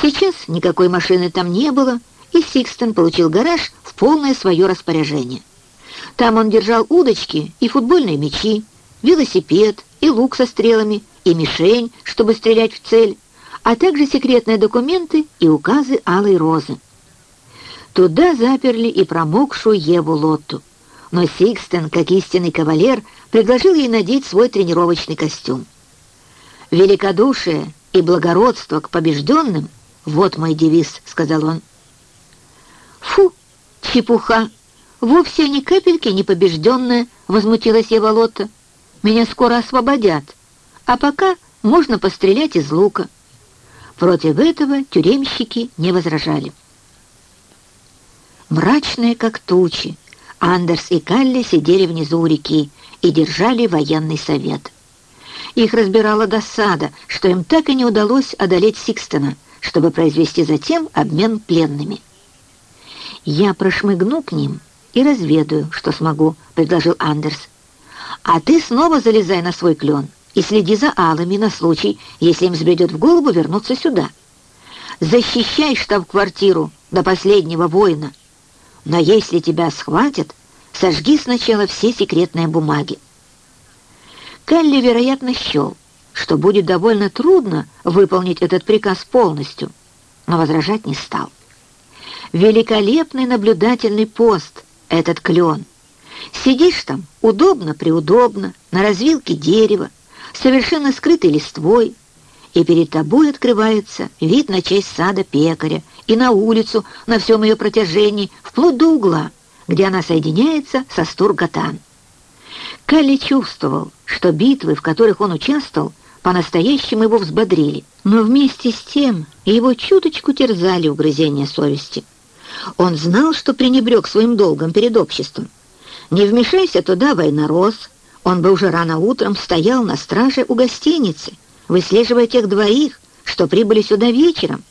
Сейчас никакой машины там не было, и Сикстон получил гараж в полное свое распоряжение. Там он держал удочки и футбольные мячи, велосипед и лук со стрелами, и мишень, чтобы стрелять в цель, а также секретные документы и указы Алой Розы. Туда заперли и промокшую Еву Лотту. Но Сикстон, как истинный кавалер, предложил ей надеть свой тренировочный костюм. Великодушие и благородство к побежденным «Вот мой девиз», — сказал он. «Фу, чепуха! Вовсе ни капельки не побежденная», — возмутилась Еволота. «Меня скоро освободят, а пока можно пострелять из лука». Против этого тюремщики не возражали. Мрачные, как тучи, Андерс и Калли сидели внизу у реки и держали военный совет. Их разбирала досада, что им так и не удалось одолеть Сикстона — чтобы произвести затем обмен пленными. «Я прошмыгну к ним и разведаю, что смогу», — предложил Андерс. «А ты снова залезай на свой клен и следи за алами на случай, если им взбредет в голову вернуться сюда. Защищай штаб-квартиру до последнего воина. Но если тебя схватят, сожги сначала все секретные бумаги». Келли, вероятно, счел, что будет довольно трудно выполнить этот приказ полностью, но возражать не стал. Великолепный наблюдательный пост, этот клен. Сидишь там удобно-преудобно, на развилке дерева, совершенно скрытой листвой, и перед тобой открывается вид на часть сада пекаря и на улицу на всем ее протяжении, вплоть до угла, где она соединяется со Стургатан. Калли чувствовал, что битвы, в которых он участвовал, по-настоящему его взбодрили, но вместе с тем его чуточку терзали угрызения совести. Он знал, что пренебрег своим долгом перед обществом. Не вмешайся туда, войнорос, он бы уже рано утром стоял на страже у гостиницы, выслеживая тех двоих, что прибыли сюда вечером.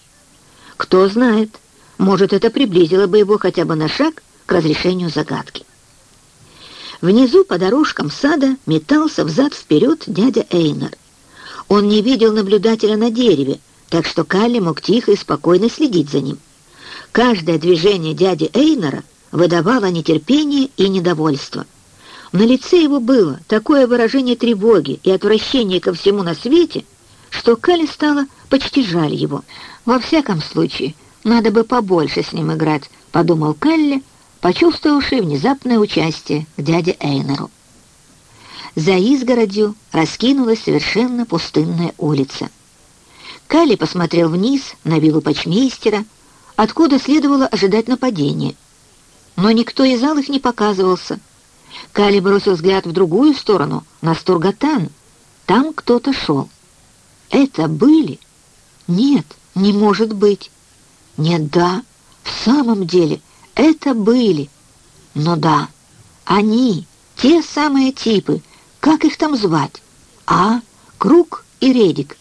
Кто знает, может, это приблизило бы его хотя бы на шаг к разрешению загадки. Внизу по дорожкам сада метался взад-вперед дядя Эйнер — он не видел наблюдателя на дереве, так что Калли мог тихо и спокойно следить за ним. Каждое движение дяди Эйнера выдавало нетерпение и недовольство. На лице его было такое выражение тревоги и отвращения ко всему на свете, что Калли стало почти жаль его. «Во всяком случае, надо бы побольше с ним играть», — подумал Калли, почувствовавший внезапное участие к дяде Эйнеру. За изгородью раскинулась совершенно пустынная улица. Калли посмотрел вниз на виллу почмейстера, откуда следовало ожидать нападения. но никто из их не показывался. Кали бросил взгляд в другую сторону, на Стургатан. Там кто-то шел. Это были? Нет, не может быть. Нет, да, в самом деле, это были. Но да, они, те самые типы, как их там звать? А, Круг и Редик.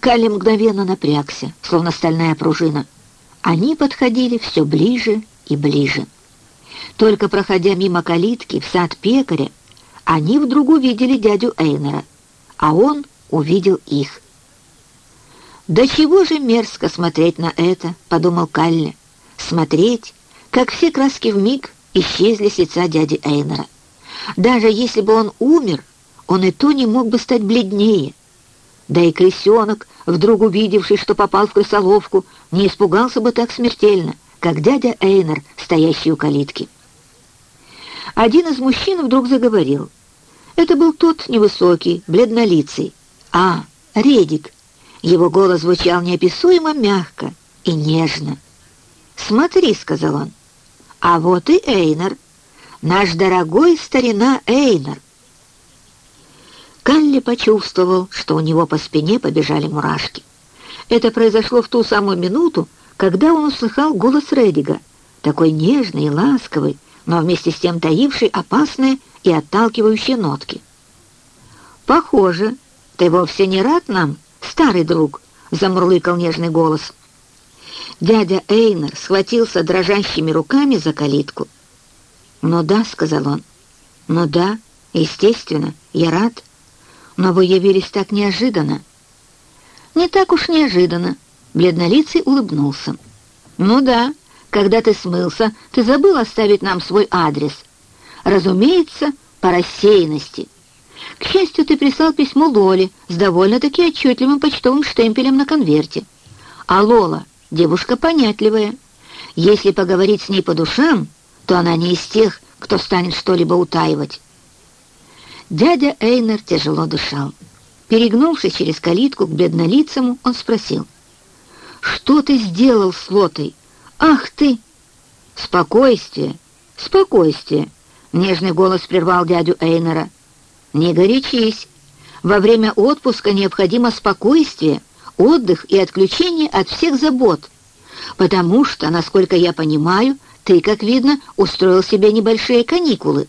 Кали мгновенно напрягся, словно стальная пружина. Они подходили все ближе и ближе. Только проходя мимо калитки в сад пекаря, они вдруг увидели дядю Эйнера, а он увидел их. «Да чего же мерзко смотреть на это?» — подумал Калли. «Смотреть, как все краски в миг исчезли с лица дяди Эйнера. Даже если бы он умер, он и то не мог бы стать бледнее. Да и крысенок, вдруг увидевший, что попал в крысоловку, не испугался бы так смертельно, как дядя Эйнер, стоящий у калитки. Один из мужчин вдруг заговорил. Это был тот невысокий, бледнолицый. А, Редик. Его голос звучал неописуемо мягко и нежно. «Смотри», — сказал он, — «а вот и Эйнер, наш дорогой старина Эйнер». Калли почувствовал, что у него по спине побежали мурашки. Это произошло в ту самую минуту, когда он услыхал голос Редига, такой нежный и ласковый, но вместе с тем таивший опасные и отталкивающие нотки. «Похоже, ты вовсе не рад нам, старый друг?» — замурлыкал нежный голос. Дядя Эйнер схватился дрожащими руками за калитку. «Ну да», — сказал он, — «ну да, естественно, я рад, но вы явились так неожиданно». «Не так уж неожиданно», — бледнолицый улыбнулся. «Ну да, когда ты смылся, ты забыл оставить нам свой адрес. Разумеется, по рассеянности. К счастью, ты прислал письмо Лоле с довольно-таки отчетливым почтовым штемпелем на конверте. А Лола — девушка понятливая. Если поговорить с ней по душам, то она не из тех, кто станет что-либо утаивать. Дядя Эйнер тяжело дышал. Перегнувшись через калитку к беднолицему, он спросил, «Что ты сделал с Лотой?» «Ах ты!» «Спокойствие, спокойствие!» Нежный голос прервал дядю Эйнера. «Не горячись. Во время отпуска необходимо спокойствие, отдых и отключение от всех забот. Потому что, насколько я понимаю, ты, как видно, устроил себе небольшие каникулы».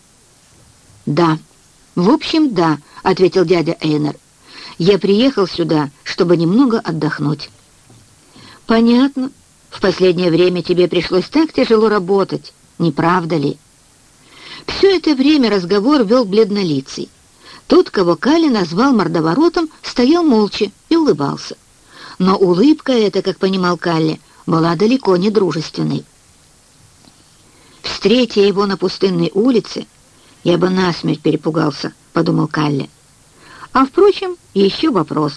«Да, в общем, да», — ответил дядя Эйнер. «Я приехал сюда, чтобы немного отдохнуть». «Понятно», в последнее время тебе пришлось так тяжело работать, не правда ли?» Все это время разговор вел бледнолицый. Тот, кого Кали назвал мордоворотом, стоял молча и улыбался. Но улыбка эта, как понимал Калли, была далеко не дружественной. Встретя его на пустынной улице, я бы насмерть перепугался, подумал Калли. А, впрочем, еще вопрос.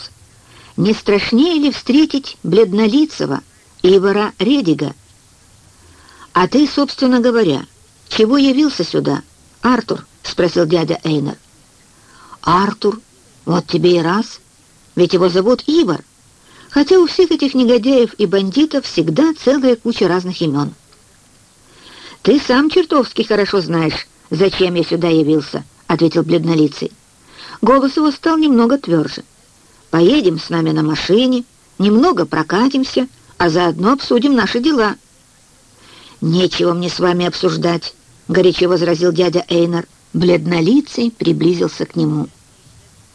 Не страшнее ли встретить бледнолицего, Ивара Редига. «А ты, собственно говоря, чего явился сюда, Артур?» — спросил дядя Эйнер. «Артур? Вот тебе и раз. Ведь его зовут Ивар. Хотя у всех этих негодяев и бандитов всегда целая куча разных имен». «Ты сам чертовски хорошо знаешь, зачем я сюда явился», — ответил бледнолицый. Голос его стал немного тверже. «Поедем с нами на машине, немного прокатимся, а заодно обсудим наши дела». «Нечего мне с вами обсуждать», — горячо возразил дядя Эйнар. Бледнолицый приблизился к нему.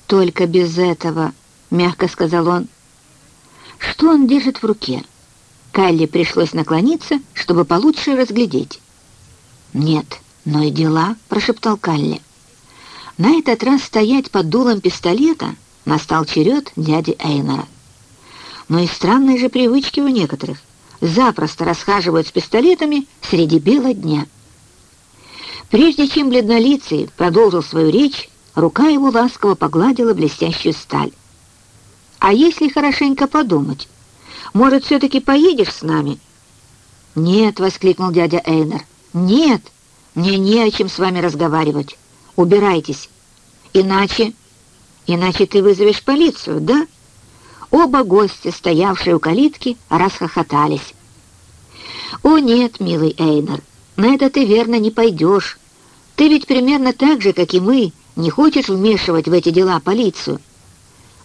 «Только без этого», — мягко сказал он. «Что он держит в руке?» Калли пришлось наклониться, чтобы получше разглядеть. «Нет, но и дела», — прошептал Калли. На этот раз стоять под дулом пистолета настал черед дяди Эйнера но и странные же привычки у некоторых. Запросто расхаживают с пистолетами среди бела дня. Прежде чем бледнолицый продолжил свою речь, рука его ласково погладила блестящую сталь. «А если хорошенько подумать, может, все-таки поедешь с нами?» «Нет», — воскликнул дядя Эйнер, — «нет, мне не о чем с вами разговаривать. Убирайтесь. Иначе... Иначе ты вызовешь полицию, да?» Оба гостя, стоявшие у калитки, расхохотались. «О нет, милый Эйнер, на это ты верно не пойдешь. Ты ведь примерно так же, как и мы, не хочешь вмешивать в эти дела полицию».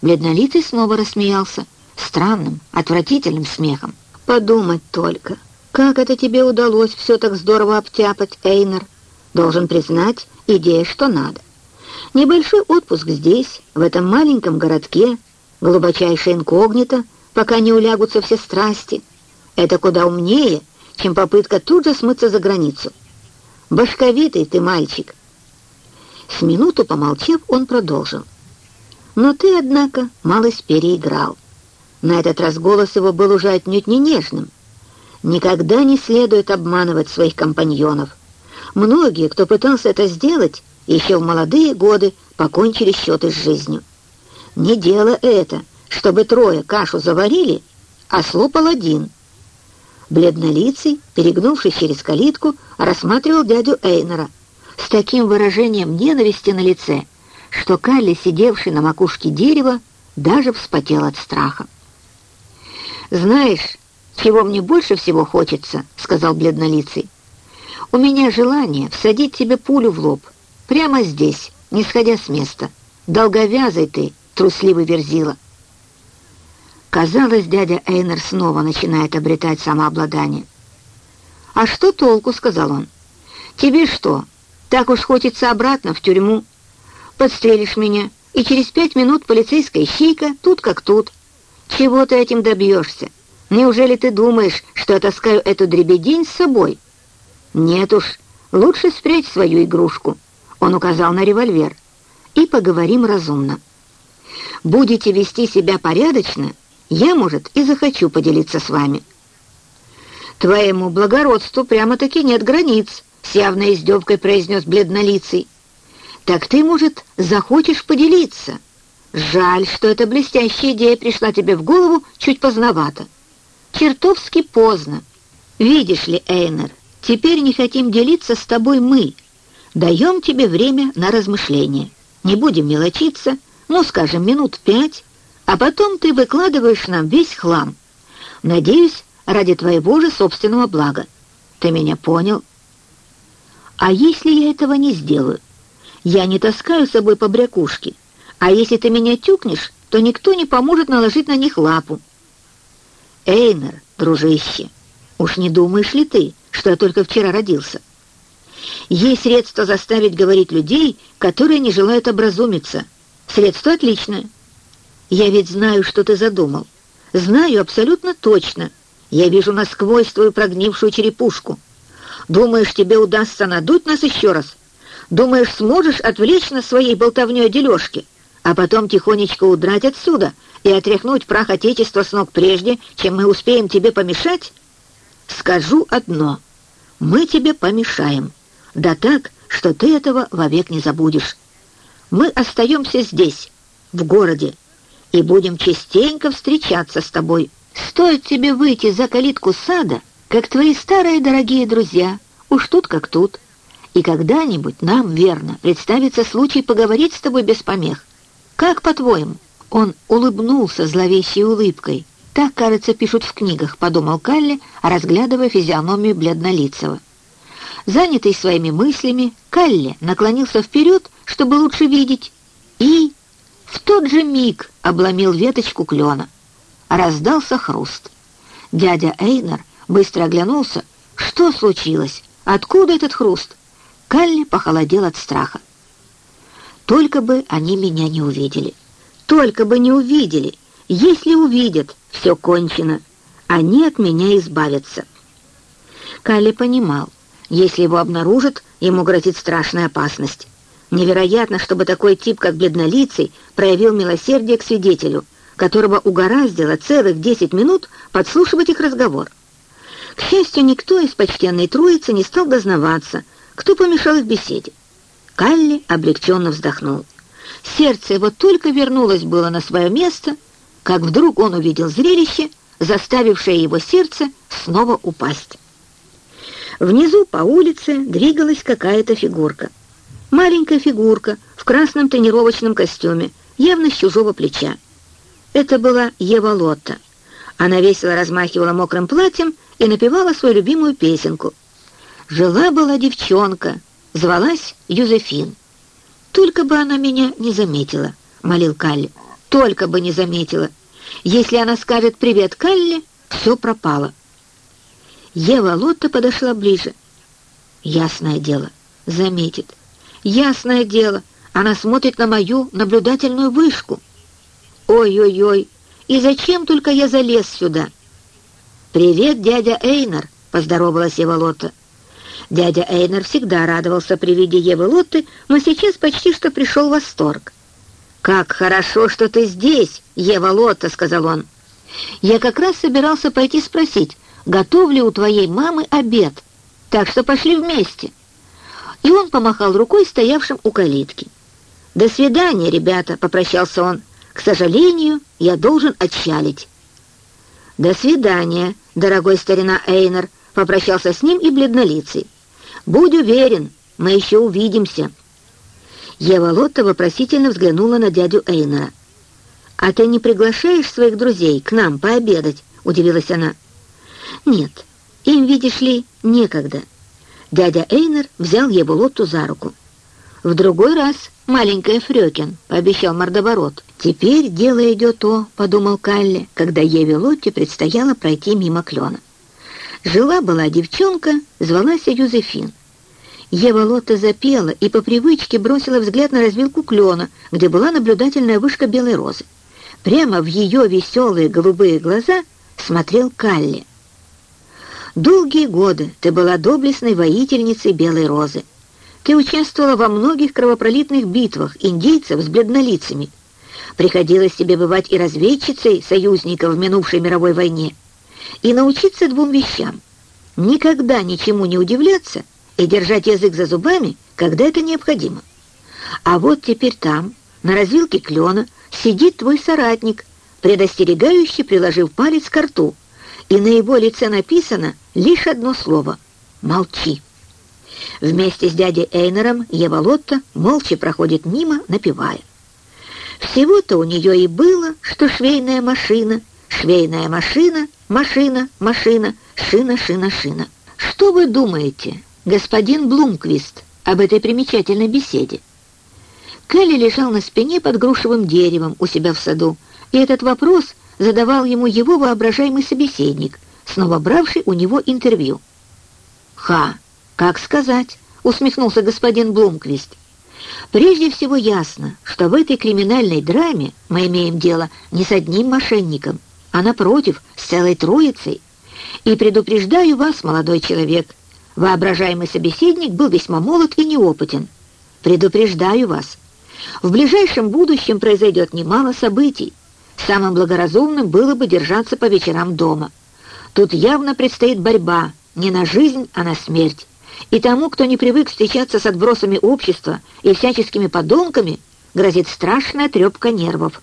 Бледнолицый снова рассмеялся, странным, отвратительным смехом. «Подумать только, как это тебе удалось все так здорово обтяпать, Эйнер? Должен признать, идея что надо. Небольшой отпуск здесь, в этом маленьком городке, глубочайшее инкогнито, пока не улягутся все страсти. Это куда умнее, чем попытка тут же смыться за границу. Башковитый ты мальчик». С минуту помолчав, он продолжил. «Но ты, однако, малость переиграл. На этот раз голос его был уже отнюдь не нежным. Никогда не следует обманывать своих компаньонов. Многие, кто пытался это сделать, еще в молодые годы покончили счеты с жизнью. Не дело это, чтобы трое кашу заварили, а слопал один. Бледнолицый, перегнувшись через калитку, рассматривал дядю Эйнера с таким выражением ненависти на лице, что Калли, сидевший на макушке дерева, даже вспотел от страха. «Знаешь, чего мне больше всего хочется?» — сказал бледнолицый. «У меня желание всадить тебе пулю в лоб, прямо здесь, не сходя с места. Долговязый ты, трусливый верзила». Казалось, дядя Эйнер снова начинает обретать самообладание. «А что толку?» — сказал он. «Тебе что, так уж хочется обратно в тюрьму? Подстрелишь меня, и через пять минут полицейская щейка тут как тут». Чего ты этим добьешься? Неужели ты думаешь, что я эту дребедень с собой? Нет уж, лучше спрячь свою игрушку. Он указал на револьвер. И поговорим разумно. Будете вести себя порядочно, я, может, и захочу поделиться с вами. Твоему благородству прямо-таки нет границ, с явной издевкой произнес бледнолицый. Так ты, может, захочешь поделиться?» Жаль, что эта блестящая идея пришла тебе в голову чуть поздновато. Чертовски поздно. Видишь ли, Эйнер, теперь не хотим делиться с тобой мы. Даем тебе время на размышление. Не будем мелочиться, ну, скажем, минут пять, а потом ты выкладываешь нам весь хлам. Надеюсь, ради твоего же собственного блага. Ты меня понял? А если я этого не сделаю? Я не таскаю с собой побрякушки, а если ты меня тюкнешь, то никто не поможет наложить на них лапу. Эйнер, дружище, уж не думаешь ли ты, что я только вчера родился? Есть средство заставить говорить людей, которые не желают образумиться. Средство отличное. Я ведь знаю, что ты задумал. Знаю абсолютно точно. Я вижу насквозь твою прогнившую черепушку. Думаешь, тебе удастся надуть нас еще раз? Думаешь, сможешь отвлечь нас своей болтовней о дележке? а потом тихонечко удрать отсюда и отряхнуть прах Отечества с ног прежде, чем мы успеем тебе помешать? Скажу одно. Мы тебе помешаем. Да так, что ты этого вовек не забудешь. Мы остаемся здесь, в городе, и будем частенько встречаться с тобой. Стоит тебе выйти за калитку сада, как твои старые дорогие друзья, уж тут как тут. И когда-нибудь нам, верно, представится случай поговорить с тобой без помех. «Как, по-твоему?» Он улыбнулся зловещей улыбкой. «Так, кажется, пишут в книгах», — подумал Калли, разглядывая физиономию бледнолицего. Занятый своими мыслями, Калли наклонился вперед, чтобы лучше видеть, и в тот же миг обломил веточку клена. Раздался хруст. Дядя Эйнер быстро оглянулся. Что случилось? Откуда этот хруст? Калли похолодел от страха. Только бы они меня не увидели. Только бы не увидели. Если увидят, все кончено. Они от меня избавятся. Калли понимал, если его обнаружат, ему грозит страшная опасность. Невероятно, чтобы такой тип, как бледнолицый, проявил милосердие к свидетелю, которого угораздило целых десять минут подслушивать их разговор. К счастью, никто из почтенной троицы не стал дознаваться, кто помешал их беседе. Калли облегченно вздохнул. Сердце его только вернулось было на свое место, как вдруг он увидел зрелище, заставившее его сердце снова упасть. Внизу по улице двигалась какая-то фигурка. Маленькая фигурка в красном тренировочном костюме, явно с чужого плеча. Это была Ева Лотта. Она весело размахивала мокрым платьем и напевала свою любимую песенку. Жила-была девчонка, звалась Юзефин. «Только бы она меня не заметила», — молил Калли. «Только бы не заметила. Если она скажет «привет, Калли», все пропало». Ева Лотта подошла ближе. «Ясное дело, заметит. Ясное дело, она смотрит на мою наблюдательную вышку. Ой-ой-ой, и зачем только я залез сюда?» «Привет, дядя Эйнар», — поздоровалась Ева Лотта. Дядя Эйнер всегда радовался при виде Евы Лотты, но сейчас почти что пришел в восторг. «Как хорошо, что ты здесь, Ева Лотта», — сказал он. «Я как раз собирался пойти спросить, готов ли у твоей мамы обед, так что пошли вместе». И он помахал рукой стоявшим у калитки. «До свидания, ребята», — попрощался он. «К сожалению, я должен отчалить». «До свидания, дорогой старина Эйнер», — попрощался с ним и бледнолицый. «Будь уверен, мы еще увидимся». Ева Лотта вопросительно взглянула на дядю Эйнера. «А ты не приглашаешь своих друзей к нам пообедать?» — удивилась она. «Нет, им, видишь ли, некогда». Дядя Эйнер взял Еву Лотту за руку. «В другой раз, маленькая Фрёкин», — пообещал мордоворот. «Теперь дело идет то», — подумал Калли, когда Еве Лотте предстояло пройти мимо клена. Жила-была девчонка, звалась Юзефин. Ева Лотта запела и по привычке бросила взгляд на развилку клена, где была наблюдательная вышка белой розы. Прямо в ее веселые голубые глаза смотрел Калли. «Долгие годы ты была доблестной воительницей белой розы. Ты участвовала во многих кровопролитных битвах индейцев с бледнолицами. Приходилось тебе бывать и разведчицей союзников в минувшей мировой войне и научиться двум вещам. Никогда ничему не удивляться и держать язык за зубами, когда это необходимо. А вот теперь там, на развилке клена, сидит твой соратник, предостерегающий, приложив палец к рту, и на его лице написано лишь одно слово — «Молчи». Вместе с дядей Эйнером Ева Лотта молча проходит мимо, напевая. Всего-то у нее и было, что швейная машина, швейная машина, Машина, машина, шина, шина, шина. Что вы думаете, господин Блумквист, об этой примечательной беседе? Келли лежал на спине под грушевым деревом у себя в саду, и этот вопрос задавал ему его воображаемый собеседник, снова бравший у него интервью. «Ха! Как сказать?» — усмехнулся господин Блумквист. «Прежде всего ясно, что в этой криминальной драме мы имеем дело не с одним мошенником, а напротив, с целой троицей. И предупреждаю вас, молодой человек, воображаемый собеседник был весьма молод и неопытен. Предупреждаю вас, в ближайшем будущем произойдет немало событий. Самым благоразумным было бы держаться по вечерам дома. Тут явно предстоит борьба не на жизнь, а на смерть. И тому, кто не привык встречаться с отбросами общества и всяческими подонками, грозит страшная трепка нервов.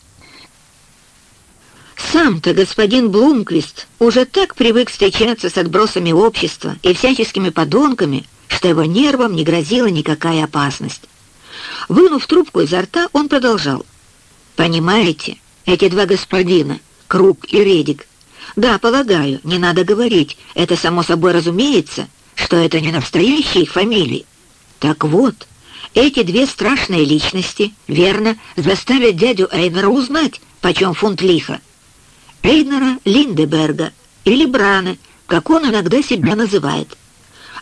Сам-то господин Блумквист уже так привык встречаться с отбросами общества и всяческими подонками, что его нервам не грозила никакая опасность. Вынув трубку изо рта, он продолжал. «Понимаете, эти два господина, Круг и Редик, да, полагаю, не надо говорить, это само собой разумеется, что это не настоящие их фамилии. Так вот, эти две страшные личности, верно, заставят дядю Эйнера узнать, почем фунт лиха, Эйнера Линдеберга или Брана, как он иногда себя называет.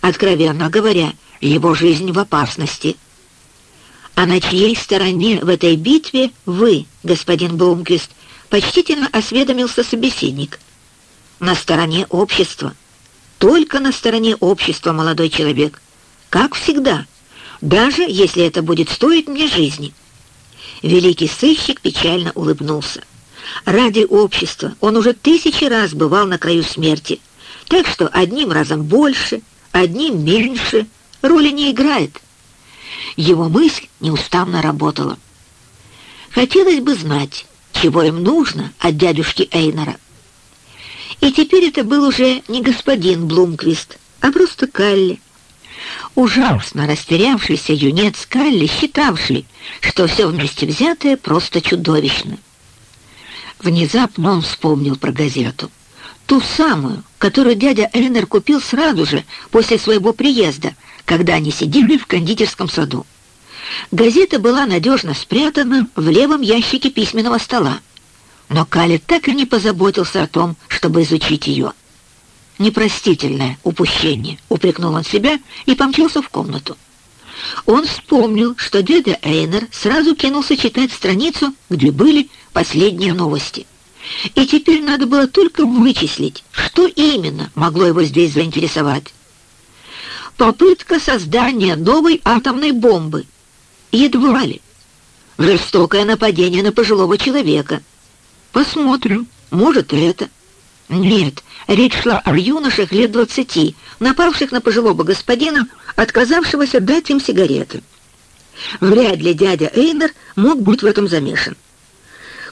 Откровенно говоря, его жизнь в опасности. А на чьей стороне в этой битве вы, господин Блумквист, почтительно осведомился собеседник? На стороне общества. Только на стороне общества, молодой человек. Как всегда. Даже если это будет стоить мне жизни. Великий сыщик печально улыбнулся. Ради общества он уже тысячи раз бывал на краю смерти, так что одним разом больше, одним меньше роли не играет. Его мысль неустанно работала. Хотелось бы знать, чего им нужно от дядюшки Эйнера. И теперь это был уже не господин Блумквист, а просто Калли. Ужасно растерявшийся юнец Калли, считавший, что все вместе взятое просто чудовищно. Внезапно он вспомнил про газету. Ту самую, которую дядя Эйнер купил сразу же после своего приезда, когда они сидели в кондитерском саду. Газета была надежно спрятана в левом ящике письменного стола, но Кали так и не позаботился о том, чтобы изучить ее. «Непростительное упущение», — упрекнул он себя и помчался в комнату. Он вспомнил, что дядя Эйнер сразу кинулся читать страницу, где были последние новости. И теперь надо было только вычислить, что именно могло его здесь заинтересовать. Попытка создания новой атомной бомбы. Едва ли. Жестокое нападение на пожилого человека. Посмотрим, может, это. Нет, речь шла о юношах лет двадцати, напавших на пожилого господина, отказавшегося дать им сигареты. Вряд ли дядя Эйнер мог быть в этом замешан.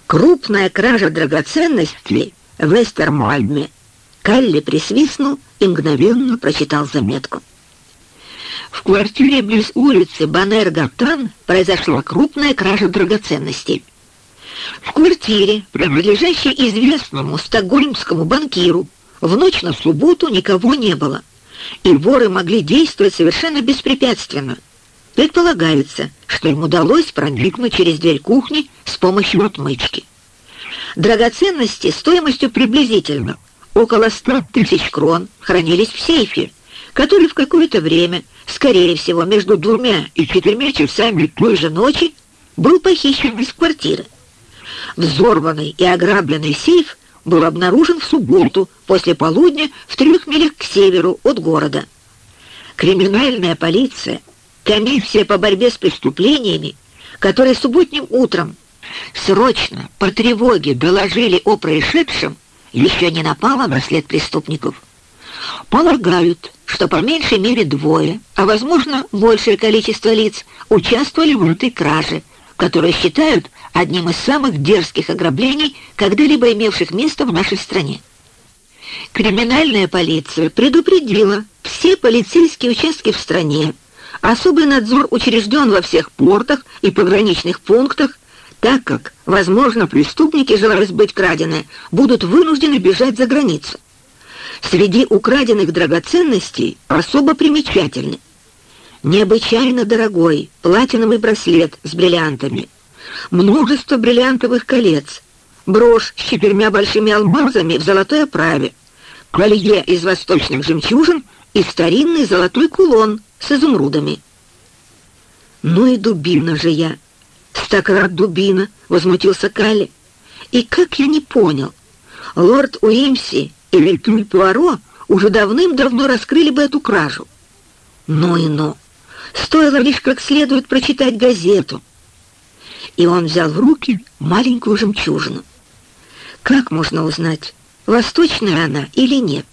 Крупная кража драгоценностей в Эстермальме. Калли присвистнул и мгновенно прочитал заметку. В квартире близ улицы Банер-Гатан произошла крупная кража драгоценностей. В квартире, принадлежащей известному стокгольмскому банкиру, в ночь на субботу никого не было, и воры могли действовать совершенно беспрепятственно. Предполагается, что им удалось проникнуть через дверь кухни с помощью отмычки. Драгоценности стоимостью приблизительно около 100 тысяч крон хранились в сейфе, который в какое-то время, скорее всего, между двумя и четырьмя часами той же ночи, был похищен из квартиры. Взорванный и ограбленный сейф был обнаружен в субботу после полудня в трех милях к северу от города. Криминальная полиция, комиссия по борьбе с преступлениями, которые субботним утром срочно по тревоге доложили о происшедшем, еще не напала на след преступников. Полагают, что по меньшей мере двое, а возможно большее количество лиц участвовали в этой краже, которую считают одним из самых дерзких ограблений, когда-либо имевших место в нашей стране. Криминальная полиция предупредила все полицейские участки в стране. Особый надзор учрежден во всех портах и пограничных пунктах, так как, возможно, преступники, желая сбыть краденое, будут вынуждены бежать за границу. Среди украденных драгоценностей особо примечательны необычайно дорогой платиновый браслет с бриллиантами, множество бриллиантовых колец, брошь с четырьмя большими алмазами в золотой оправе, колье из восточных жемчужин и старинный золотой кулон с изумрудами. «Ну и дубина же я!» «Стократ дубина!» — возмутился Калли. «И как я не понял, лорд Уимси и Вильтюль Пуаро уже давным-давно раскрыли бы эту кражу. Ну и ну! Стоило лишь как следует прочитать газету. И он взял в руки маленькую жемчужину. Как можно узнать, восточная она или нет?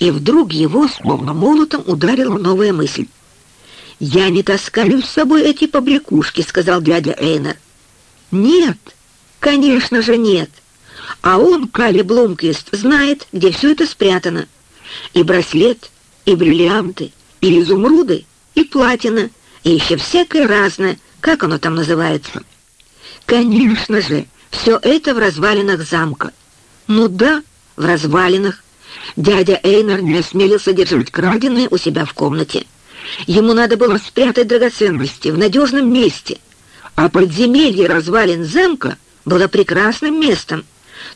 И вдруг его словно молотом ударила новая мысль. «Я не таскаю с собой эти побрякушки», — сказал дядя Эйнер. «Нет, конечно же нет. А он, Кали Блумквист, знает, где все это спрятано. И браслет, и бриллианты, и изумруды, и платина, и еще всякое разное, как оно там называется. Конечно же, все это в развалинах замка. Ну да, в развалинах. Дядя Эйнер не осмелился держать краденое у себя в комнате. Ему надо было спрятать драгоценности в надежном месте. А подземелье развалин замка было прекрасным местом.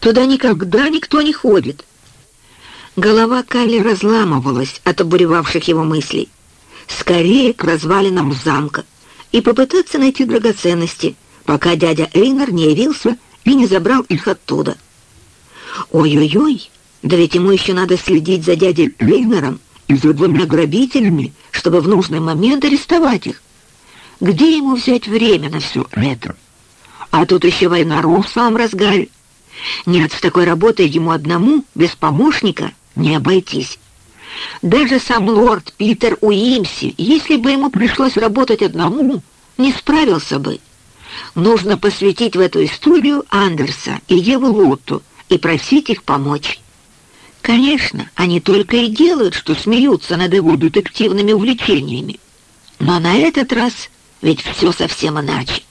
Туда никогда никто не ходит. Голова Калли разламывалась от обуревавших его мыслей скорее к развалинам замка и попытаться найти драгоценности, пока дядя Эйнер не явился и не забрал их оттуда. Ой-ой-ой, да ведь ему еще надо следить за дядей Эйнером и за двумя грабителями, чтобы в нужный момент арестовать их. Где ему взять время на все это? А тут еще война в самом разгаре. Нет, с такой работой ему одному, без помощника, не обойтись. Даже сам лорд Питер Уимси, если бы ему пришлось работать одному, не справился бы. Нужно посвятить в эту историю Андерса и Еву Лотту и просить их помочь. Конечно, они только и делают, что смеются над его детективными увлечениями. Но на этот раз ведь все совсем иначе.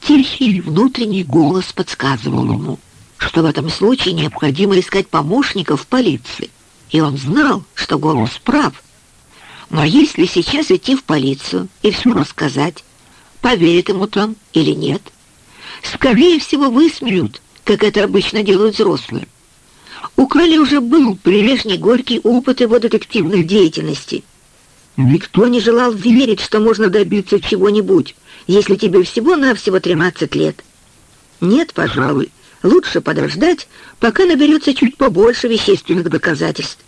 Тихий внутренний голос подсказывал ему, что в этом случае необходимо искать помощников в полиции, и он знал, что голос прав. Но если сейчас идти в полицию и все рассказать, поверят ему там или нет, скорее всего высмеют, как это обычно делают взрослые. У Крали уже был прилежный горький опыт его детективной деятельности. Никто не желал верить, что можно добиться чего-нибудь, если тебе всего-навсего 13 лет. Нет, пожалуй, лучше подождать, пока наберется чуть побольше вещественных доказательств.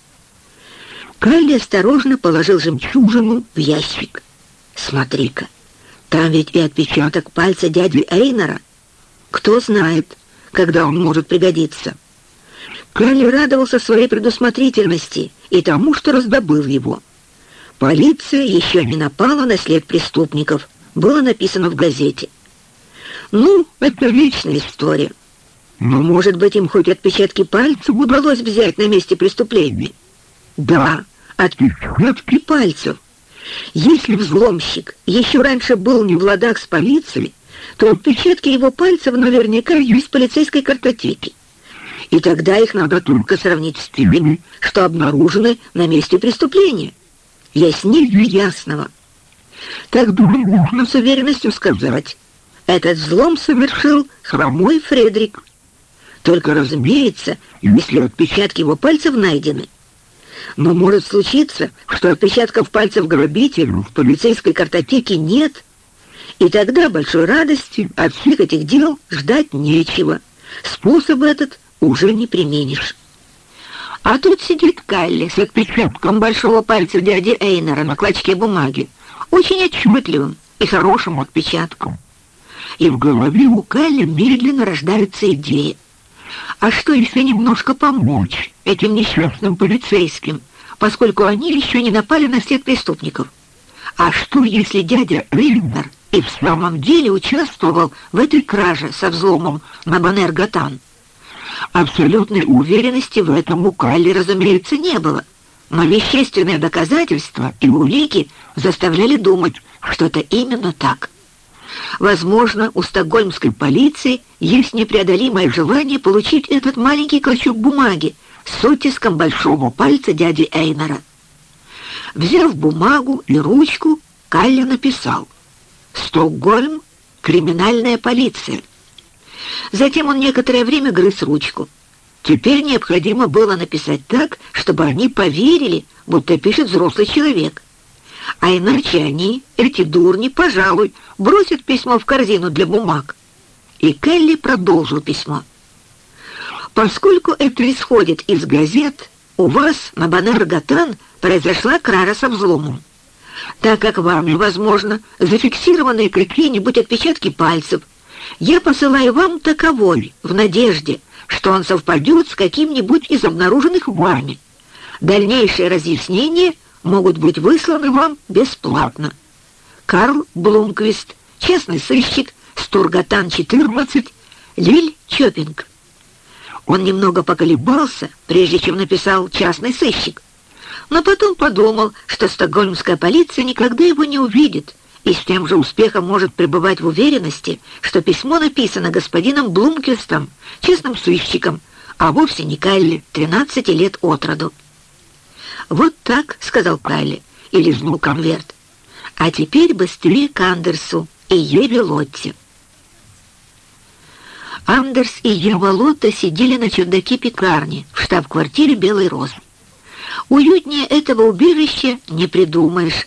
Кайли осторожно положил жемчужину в ящик. «Смотри-ка, там ведь и отпечаток пальца дяди Эйнера. Кто знает, когда он может пригодиться». Кайли радовался своей предусмотрительности и тому, что раздобыл его. Полиция еще не напала на след преступников, было написано в газете. Ну, это вечная история. Но, может быть, им хоть отпечатки пальцев удалось взять на месте преступления? Да, отпечатки пальцев. Если взломщик еще раньше был не в ладах с полицией, то отпечатки его пальцев наверняка есть в полицейской картотеке. И тогда их надо только сравнить с теми, что обнаружены на месте преступления. Яснее ясного. Так, думаю, можно с уверенностью сказать. Этот взлом совершил хромой Фредерик. Только, разумеется, если отпечатки его пальцев найдены. Но может случиться, что отпечатков пальцев грабителя в полицейской картотеке нет, и тогда большой радости от всех этих дел ждать нечего. Способ этот уже не применишь. А тут сидит Калли с отпечатком большого пальца дяди Эйнера на клочке бумаги, очень отчетливым и хорошим отпечатком. И в голове у Калли медленно рождаются идеи. А что, если немножко помочь этим несчастным полицейским, поскольку они еще не напали на всех преступников? А что, если дядя Эйнер и в самом деле участвовал в этой краже со взломом на Банер-Гатан? Абсолютной уверенности в этом у Калли, разумеется, не было. Но вещественные доказательства и улики заставляли думать, что это именно так. Возможно, у стокгольмской полиции есть непреодолимое желание получить этот маленький клочок бумаги с оттиском большого пальца дяди Эйнера. Взяв бумагу и ручку, Калли написал «Стокгольм, криминальная полиция». Затем он некоторое время грыз ручку. Теперь необходимо было написать так, чтобы они поверили, будто пишет взрослый человек. А иначе они, эти дурни, пожалуй, бросят письмо в корзину для бумаг. И Келли продолжил письмо. Поскольку это исходит из газет, у вас на Банер-Гатан произошла крара со взломом. Так как вами, возможно, зафиксированы какие-нибудь отпечатки пальцев, я посылаю вам таковой в надежде, что он совпадет с каким-нибудь из обнаруженных вами. Дальнейшие разъяснения могут быть высланы вам бесплатно. Карл Блумквист, честный сыщик, Стургатан 14, Лиль Чопинг. Он немного поколебался, прежде чем написал «частный сыщик», но потом подумал, что стокгольмская полиция никогда его не увидит, и с тем же успехом может пребывать в уверенности, что письмо написано господином Блумквистом, честным сыщиком, а вовсе не Кайли, 13 лет от роду. «Вот так», — сказал Кайли и лизнул конверт. «А теперь быстрее к Андерсу и Еве Лотте». Андерс и Ева Лотта сидели на чердаке пекарни в штаб-квартире «Белой розы». Уютнее этого убежища не придумаешь.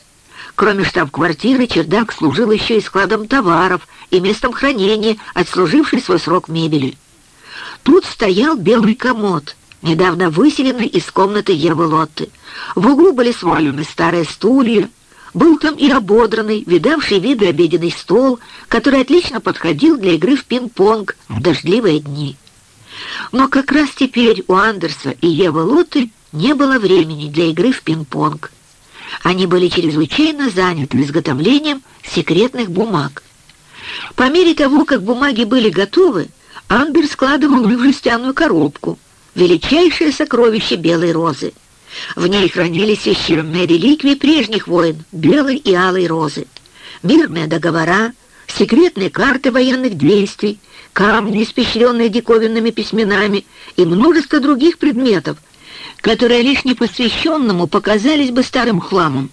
Кроме штаб-квартиры, чердак служил еще и складом товаров и местом хранения, отслуживший свой срок мебели. Тут стоял белый комод, недавно выселенный из комнаты Евы Лотты. В углу были свалены старые стулья, был там и ободранный, видавший виды обеденный стол, который отлично подходил для игры в пинг-понг в дождливые дни. Но как раз теперь у Андерса и Евы Лотты не было времени для игры в пинг-понг. Они были чрезвычайно заняты изготовлением секретных бумаг. По мере того, как бумаги были готовы, Амбер складывал их в жестяную коробку, величайшее сокровище белой розы. В ней хранились священные реликвии прежних войн, белой и алой розы, мирные договора, секретные карты военных действий, камни, испещренные диковинными письменами и множество других предметов, которые лишь непосвященному показались бы старым хламом.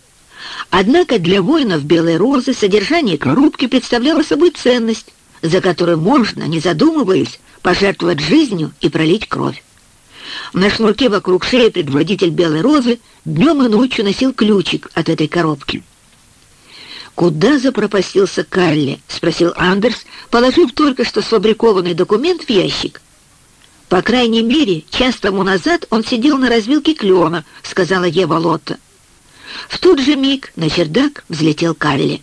Однако для воинов Белой Розы содержание коробки представляло собой ценность, за которую можно, не задумываясь, пожертвовать жизнью и пролить кровь. На шнурке вокруг шеи предводитель Белой Розы днем и ночью носил ключик от этой коробки. «Куда запропастился Карли?» — спросил Андерс, положив только что сфабрикованный документ в ящик. «По крайней мере, час тому назад он сидел на развилке клена», — сказала Ева Лотта. В тот же миг на чердак взлетел Карли.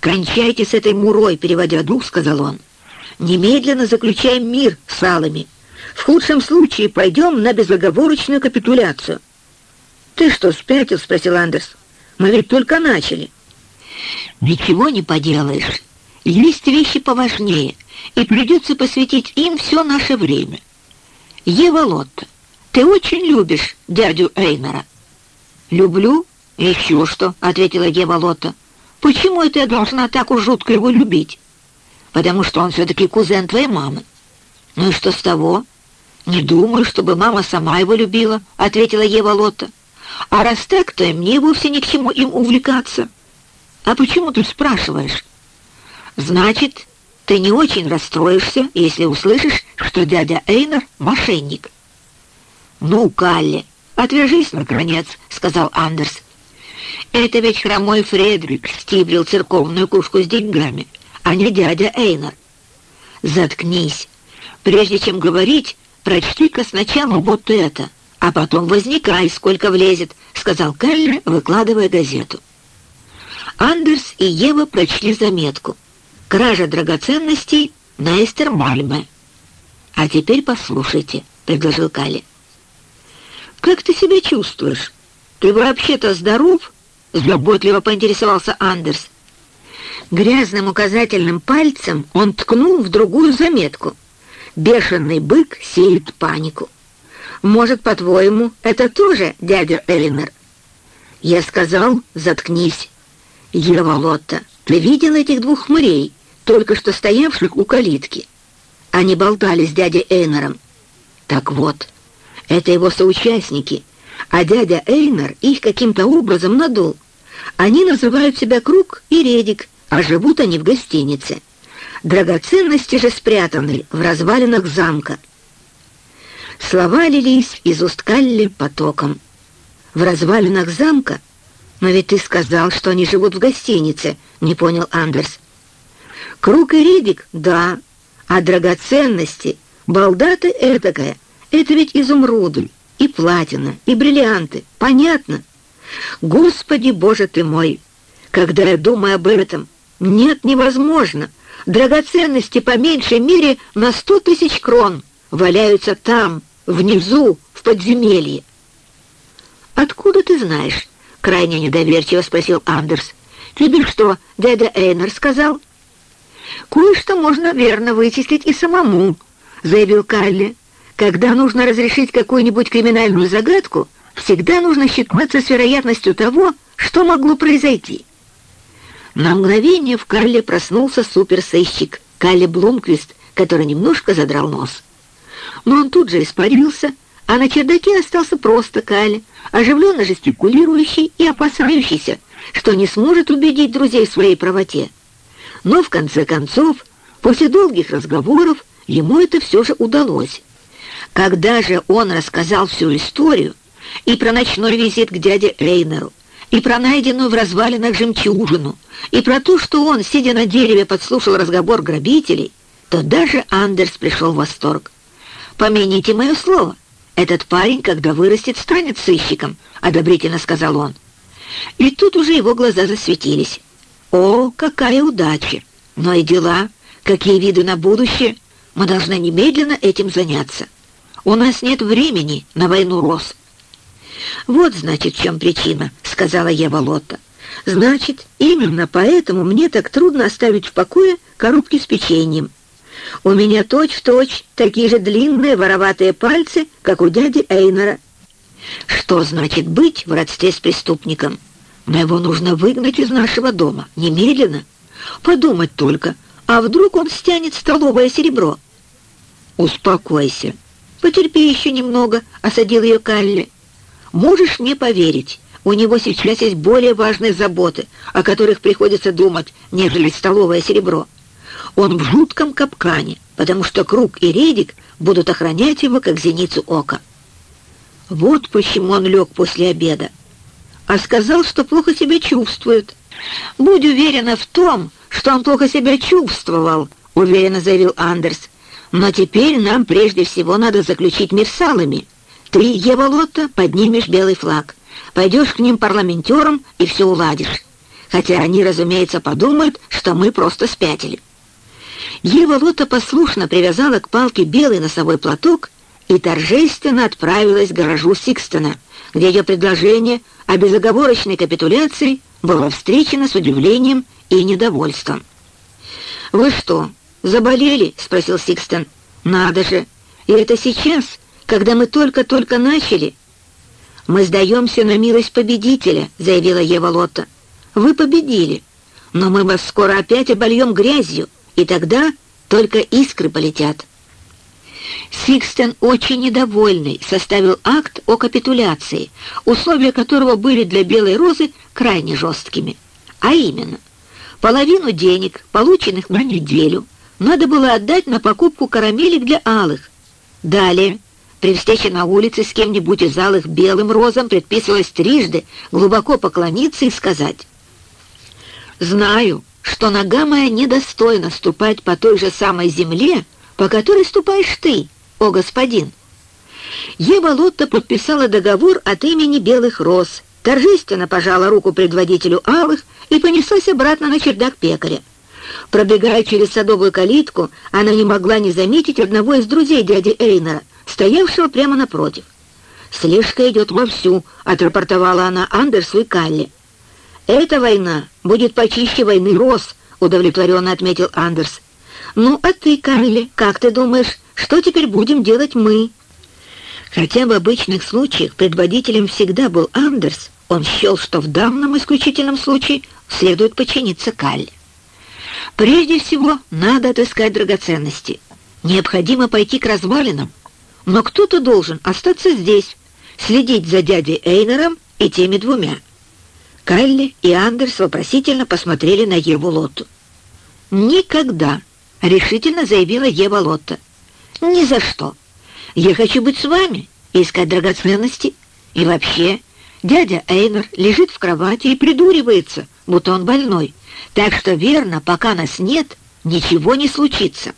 «Кончайте с этой мурой», — переводя дух, сказал он. «Немедленно заключаем мир с алами. В худшем случае пойдем на безоговорочную капитуляцию». «Ты что, спятил?» — спросил Андерс. «Мы ведь только начали». «Ничего не поделаешь. Есть вещи поважнее, и придется посвятить им все наше время. Ева Лотта, ты очень любишь дядю Эйнера?» «Люблю? Еще что?» — ответила Ева Лотта. «Почему это я должна так уж жутко его любить?» «Потому что он все-таки кузен твоей мамы». «Ну и что с того?» «Не думаю, чтобы мама сама его любила», — ответила Ева Лотта. «А раз так, то и мне вовсе ни к чему им увлекаться». «А почему ты спрашиваешь?» «Значит, ты не очень расстроишься, если услышишь, что дядя Эйнер — мошенник». «Ну, Калли, отвяжись, наконец», — сказал Андерс. «Это ведь хромой Фредрик стибрил церковную кушку с деньгами, а не дядя Эйнер». «Заткнись. Прежде чем говорить, прочти-ка сначала вот это, а потом возникай, сколько влезет», — сказал Калли, выкладывая газету. Андерс и Ева прочли заметку. «Кража драгоценностей на Эстермальме». «А теперь послушайте», — предложил Калли. «Как ты себя чувствуешь? Ты вообще-то здоров?» — заботливо поинтересовался Андерс. Грязным указательным пальцем он ткнул в другую заметку. «Бешеный бык сеет панику». «Может, по-твоему, это тоже дядя Элинор?» «Я сказал, заткнись». «Ева Лотта, ты видел этих двух хмырей, только что стоявших у калитки?» Они болтали с дядей Эйнером. «Так вот, это его соучастники, а дядя Эйнер их каким-то образом надул. Они называют себя Круг и Редик, а живут они в гостинице. Драгоценности же спрятаны в развалинах замка». Слова лились из уст Калли потоком. «В развалинах замка?» «Но ведь ты сказал, что они живут в гостинице», — не понял Андерс. «Круг и Ридик, да, а драгоценности, балда ты этакая, это ведь изумруды, и платина, и бриллианты, понятно? Господи, Боже ты мой! Когда я думаю об этом, нет, невозможно. Драгоценности по меньшей мере на сто тысяч крон валяются там, внизу, в подземелье. Откуда ты знаешь? Крайне недоверчиво спросил Андерс. «Тебе что, дядя Эйнер сказал?» «Кое-что можно верно вычислить и самому», — заявил Калли. «Когда нужно разрешить какую-нибудь криминальную загадку, всегда нужно считаться с вероятностью того, что могло произойти». На мгновение в Карле проснулся суперсыщик Калли Блумквист, который немножко задрал нос. Но он тут же испарился, а на чердаке остался просто Калли, оживленно жестикулирующий и опасающийся, что не сможет убедить друзей в своей правоте. Но в конце концов, после долгих разговоров, ему это все же удалось. Когда же он рассказал всю историю, и про ночной визит к дяде Эйнеру, и про найденную в развалинах жемчужину, и про то, что он, сидя на дереве, подслушал разговор грабителей, то даже Андерс пришел в восторг. «Помяните мое слово, «Этот парень, когда вырастет, станет сыщиком», — одобрительно сказал он. И тут уже его глаза засветились. «О, какая удача! Но и дела, какие виды на будущее, мы должны немедленно этим заняться. У нас нет времени на войну роз». «Вот, значит, в чем причина», — сказала Ева Лотта. «Значит, именно поэтому мне так трудно оставить в покое коробки с печеньем». У меня точь-в-точь точь такие же длинные вороватые пальцы, как у дяди Эйнера. Что значит быть в родстве с преступником? Но его нужно выгнать из нашего дома, немедленно. Подумать только, а вдруг он стянет столовое серебро? Успокойся. Потерпи еще немного, осадил ее Калли. Можешь мне поверить, у него сейчас есть более важные заботы, о которых приходится думать, нежели столовое серебро. Он в жутком капкане, потому что Круг и Редик будут охранять его, как зеницу ока. Вот почему он лег после обеда. А сказал, что плохо себя чувствует. «Будь уверена в том, что он плохо себя чувствовал», — уверенно заявил Андерс. «Но теперь нам прежде всего надо заключить мир с алами. Ты, Ева поднимешь белый флаг. Пойдешь к ним парламентером и все уладишь. Хотя они, разумеется, подумают, что мы просто спятили». Ева послушно привязала к палке белый носовой платок и торжественно отправилась к гаражу Сикстона, где ее предложение о безоговорочной капитуляции было встречено с удивлением и недовольством. «Вы что, заболели?» — спросил Сикстон. «Надо же! И это сейчас, когда мы только-только начали?» «Мы сдаемся на милость победителя», — заявила Ева Лотта. «Вы победили, но мы вас скоро опять обольем грязью, и тогда только искры полетят». Сикстен, очень недовольный, составил акт о капитуляции, условия которого были для Белой Розы крайне жесткими. А именно, половину денег, полученных на неделю, надо было отдать на покупку карамелек для алых. Далее, при встрече на улице с кем-нибудь из алых белым розам предписывалось трижды глубоко поклониться и сказать «Знаю, что нога моя недостойна ступать по той же самой земле, по которой ступаешь ты, о господин». Ева Лотта подписала договор от имени Белых Роз, торжественно пожала руку предводителю Алых и понеслась обратно на чердак пекаря. Пробегая через садовую калитку, она не могла не заметить одного из друзей дяди Эйнера, стоявшего прямо напротив. «Слежка идет вовсю», — отрапортовала она Андерсу и Калли. «Эта война будет почище войны Роз», — удовлетворенно отметил Андерс. «Ну, а ты, Карли, как ты думаешь, что теперь будем делать мы?» Хотя в обычных случаях предводителем всегда был Андерс, он счел, что в данном исключительном случае следует подчиниться Калли. Прежде всего, надо отыскать драгоценности. Необходимо пойти к развалинам. Но кто-то должен остаться здесь, следить за дядей Эйнером и теми двумя. Калли и Андерс вопросительно посмотрели на Еву Лотту. «Никогда!» — решительно заявила Ева Лотта. «Ни за что. Я хочу быть с вами искать драгоценности. И вообще, дядя Эйнер лежит в кровати и придуривается, будто он больной. Так что верно, пока нас нет, ничего не случится».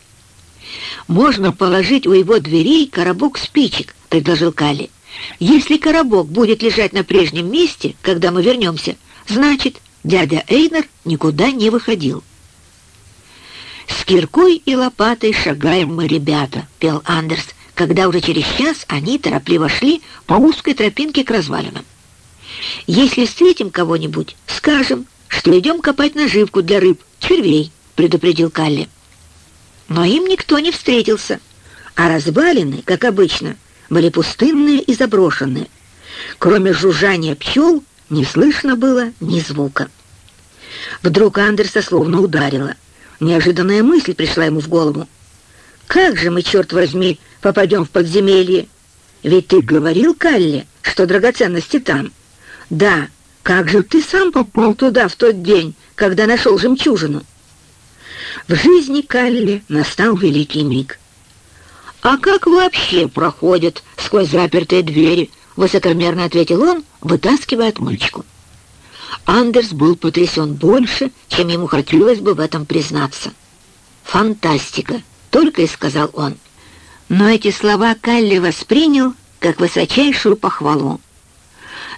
«Можно положить у его дверей коробок спичек», — предложил Калли. «Если коробок будет лежать на прежнем месте, когда мы вернемся, значит, дядя Эйнер никуда не выходил». «С киркой и лопатой шагаем мы, ребята», — пел Андерс, когда уже через час они торопливо шли по узкой тропинке к развалинам. «Если встретим кого-нибудь, скажем, что идем копать наживку для рыб, червей», — предупредил Калли. Но им никто не встретился, а развалины, как обычно, были пустынные и заброшенные. Кроме жужжания пчел не слышно было ни звука. Вдруг Андерса словно ударила. Неожиданная мысль пришла ему в голову. «Как же мы, черт возьми, попадем в подземелье? Ведь ты говорил, Калли, что драгоценности там. Да, как же ты сам попал туда в тот день, когда нашел жемчужину?» В жизни Калли настал великий миг. «А как вообще проходят сквозь запертые двери?» — высокомерно ответил он, вытаскивая отмычку. Андерс был потрясен больше, чем ему хотелось бы в этом признаться. «Фантастика!» — только и сказал он. Но эти слова Калли воспринял как высочайшую похвалу.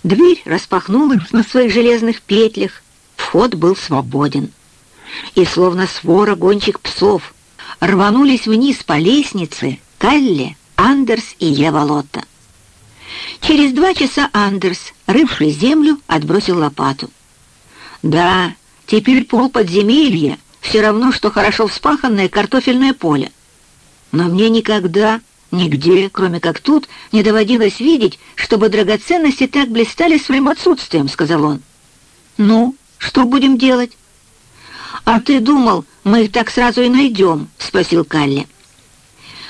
Дверь распахнулась на своих железных петлях, вход был свободен. И словно свора гончих псов рванулись вниз по лестнице Калли, Андерс и Ева Лотта. Через два часа Андерс, рывший землю, отбросил лопату. Да, теперь пол подземелья все равно, что хорошо вспаханное картофельное поле. Но мне никогда, нигде, кроме как тут, не доводилось видеть, чтобы драгоценности так блистали своим отсутствием, сказал он. Ну, что будем делать? «А ты думал, мы их так сразу и найдем?» — спросил Калли.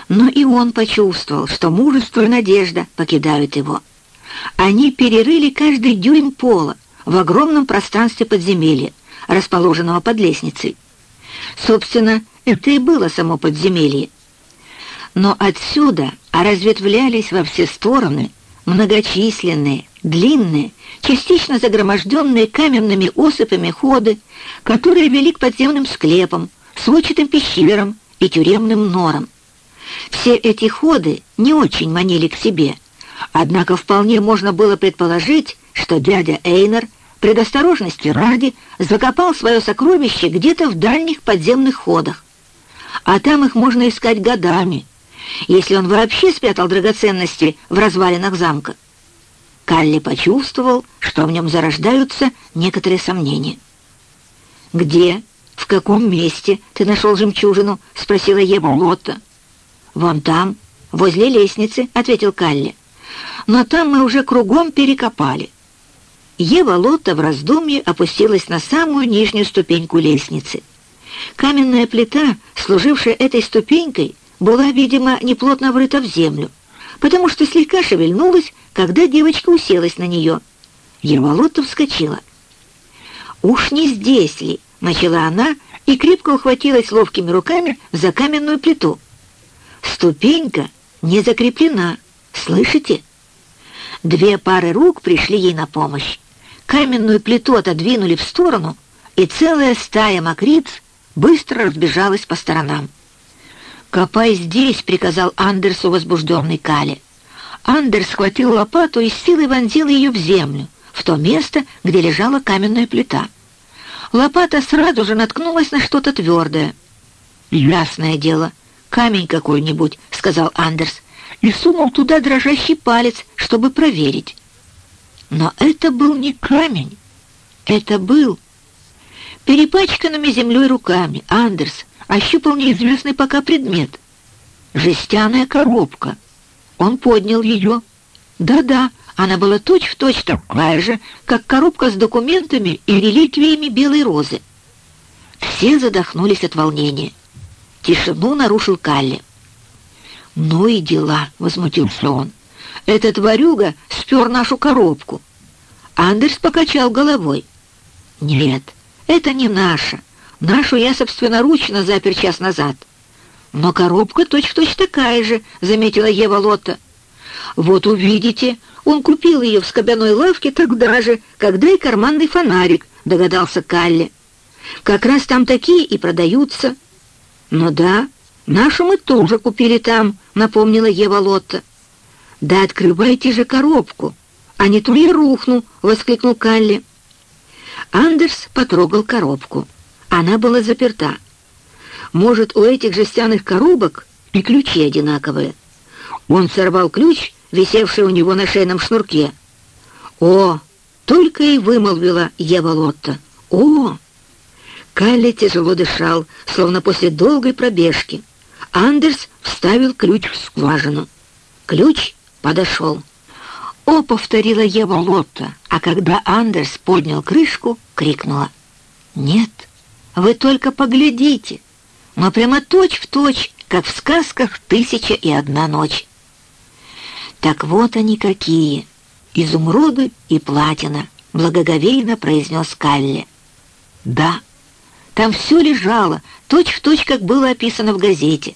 Но и он почувствовал, что мужество и надежда покидают его. Они перерыли каждый дюйм пола в огромном пространстве подземелья, расположенного под лестницей. Собственно, это и было само подземелье. Но отсюда разветвлялись во все стороны многочисленные, длинные, частично загроможденные каменными осыпями ходы, которые вели к подземным склепам, сводчатым пещерам и тюремным норам. Все эти ходы не очень манили к себе, однако вполне можно было предположить, что дядя Эйнер предосторожности ради закопал свое сокровище где-то в дальних подземных ходах. А там их можно искать годами, если он вообще спрятал драгоценности в развалинах замка. Калли почувствовал, что в нем зарождаются некоторые сомнения. «Где, в каком месте ты нашел жемчужину?» — спросила Ева Лотта. «Вон там, возле лестницы», — ответил Калли. «Но там мы уже кругом перекопали». Ева Лотта в раздумье опустилась на самую нижнюю ступеньку лестницы. Каменная плита, служившая этой ступенькой, была, видимо, неплотно врыта в землю, потому что слегка шевельнулась, когда девочка уселась на нее. Ева Лотта вскочила. «Уж не здесь ли?» — начала она и крепко ухватилась ловкими руками за каменную плиту. Ступенька не закреплена, слышите? Две пары рук пришли ей на помощь. Каменную плиту отодвинули в сторону, и целая стая мокриц быстро разбежалась по сторонам. «Копай здесь», — приказал Андерсу возбужденный Кали. Андерс схватил лопату и с силой вонзил ее в землю, в то место, где лежала каменная плита. Лопата сразу же наткнулась на что-то твердое. «Ясное дело, камень какой-нибудь», — сказал Андерс, и сунул туда дрожащий палец, чтобы проверить. Но это был не камень, это был... Перепачканными землей руками Андерс ощупал неизвестный пока предмет. Жестяная коробка. Он поднял ее. Да-да, она была точь-в-точь точь такая же, как коробка с документами и реликвиями белой розы. Все задохнулись от волнения. Тишину нарушил Калли. «Ну и дела», — возмутился он. «Этот ворюга спер нашу коробку». Андерс покачал головой. «Нет, это не наша. Нашу я собственноручно запер час назад». «Но коробка точь-в-точь точь такая же», — заметила Ева Лотта. «Вот увидите, он купил ее в скобяной лавке тогда же, когда и карманный фонарик», — догадался Калли. «Как раз там такие и продаются». «Ну да, нашу мы тоже купили там», — напомнила Ева Лотта. «Да открывайте же коробку, а не то я рухну», — воскликнул Калли. Андерс потрогал коробку. Она была заперта. Может, у этих жестяных коробок и ключи одинаковые. Он сорвал ключ, висевший у него на шейном шнурке. «О!» — только и вымолвила Ева Лотта. «О!» Калли тяжело дышал, словно после долгой пробежки. Андерс вставил ключ в скважину. Ключ подошел. «О!» — повторила Ева Лотта, а когда Андерс поднял крышку, крикнула. «Нет, вы только поглядите, но прямо точь-в-точь, точь, как в сказках «Тысяча и одна ночь». Так вот они какие, изумруды и платина, благоговейно произнес Калли. Да, там все лежало, точь-в-точь, точь, как было описано в газете.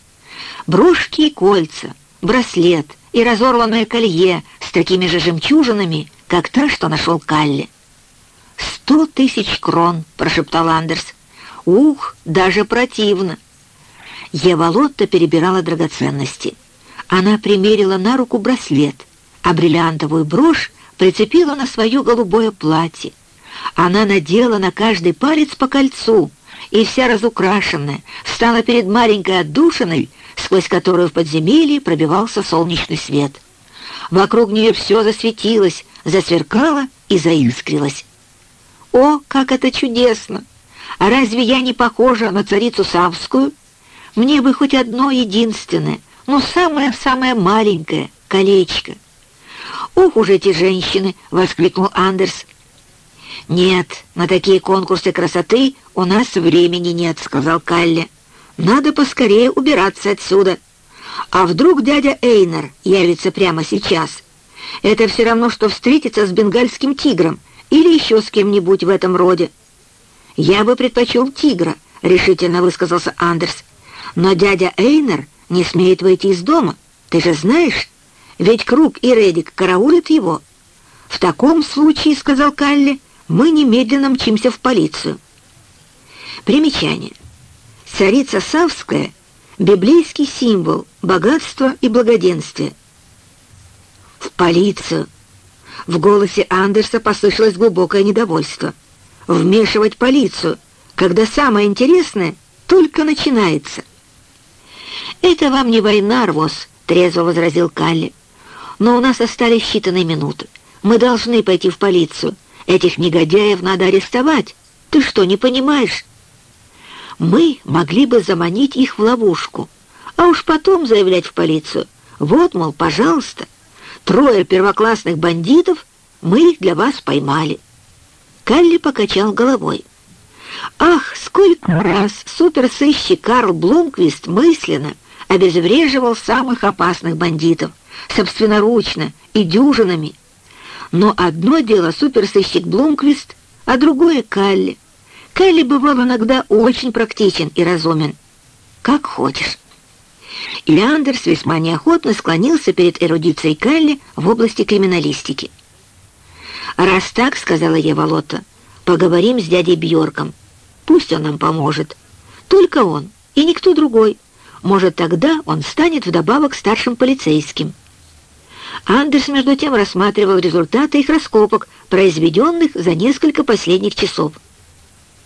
Брошки и кольца, браслет и разорванное колье с такими же жемчужинами, как та, что нашел Калли. «Сто тысяч крон!» — прошептал Андерс. «Ух, даже противно!» Ева перебирала драгоценности. Она примерила на руку браслет, а бриллиантовую брошь прицепила на свое голубое платье. Она надела на каждый палец по кольцу, и вся разукрашенная, встала перед маленькой отдушиной, сквозь которую в подземелье пробивался солнечный свет. Вокруг нее все засветилось, засверкало и заискрилось. «О, как это чудесно! А разве я не похожа на царицу Савскую? Мне бы хоть одно единственное, но самое-самое маленькое колечко». «Ох уж эти женщины!» — воскликнул Андерс. «Нет, на такие конкурсы красоты у нас времени нет», — сказал Калли. «Надо поскорее убираться отсюда. А вдруг дядя Эйнер явится прямо сейчас? Это все равно, что встретиться с бенгальским тигром или еще с кем-нибудь в этом роде». «Я бы предпочел тигра», — решительно высказался Андерс. «Но дядя Эйнер не смеет выйти из дома. Ты же знаешь, ведь Круг и Редик караулят его». «В таком случае», — сказал Калли, — мы немедленно мчимся в полицию. Примечание. Царица Савская — библейский символ богатства и благоденствия. В полицию. В голосе Андерса послышалось глубокое недовольство. Вмешивать полицию, когда самое интересное только начинается. «Это вам не война, Рвос», — трезво возразил Калли. «Но у нас остались считанные минуты. Мы должны пойти в полицию. Этих негодяев надо арестовать. Ты что, не понимаешь? Мы могли бы заманить их в ловушку, а уж потом заявлять в полицию. Вот, мол, пожалуйста, трое первоклассных бандитов, мы их для вас поймали. Калли покачал головой. Ах, сколько раз суперсыщик Карл Блумквист мысленно обезвреживал самых опасных бандитов, собственноручно и дюжинами, но одно дело суперсыщик Блумквист, а другое Калли. Калли бывал иногда очень практичен и разумен. Как хочешь. Леандерс весьма неохотно склонился перед эрудицией Калли в области криминалистики. «Раз так, — сказала Ева Лотта, — поговорим с дядей Бьорком. Пусть он нам поможет. Только он и никто другой. Может, тогда он станет вдобавок старшим полицейским». Андерс, между тем, рассматривал результаты их раскопок, произведенных за несколько последних часов.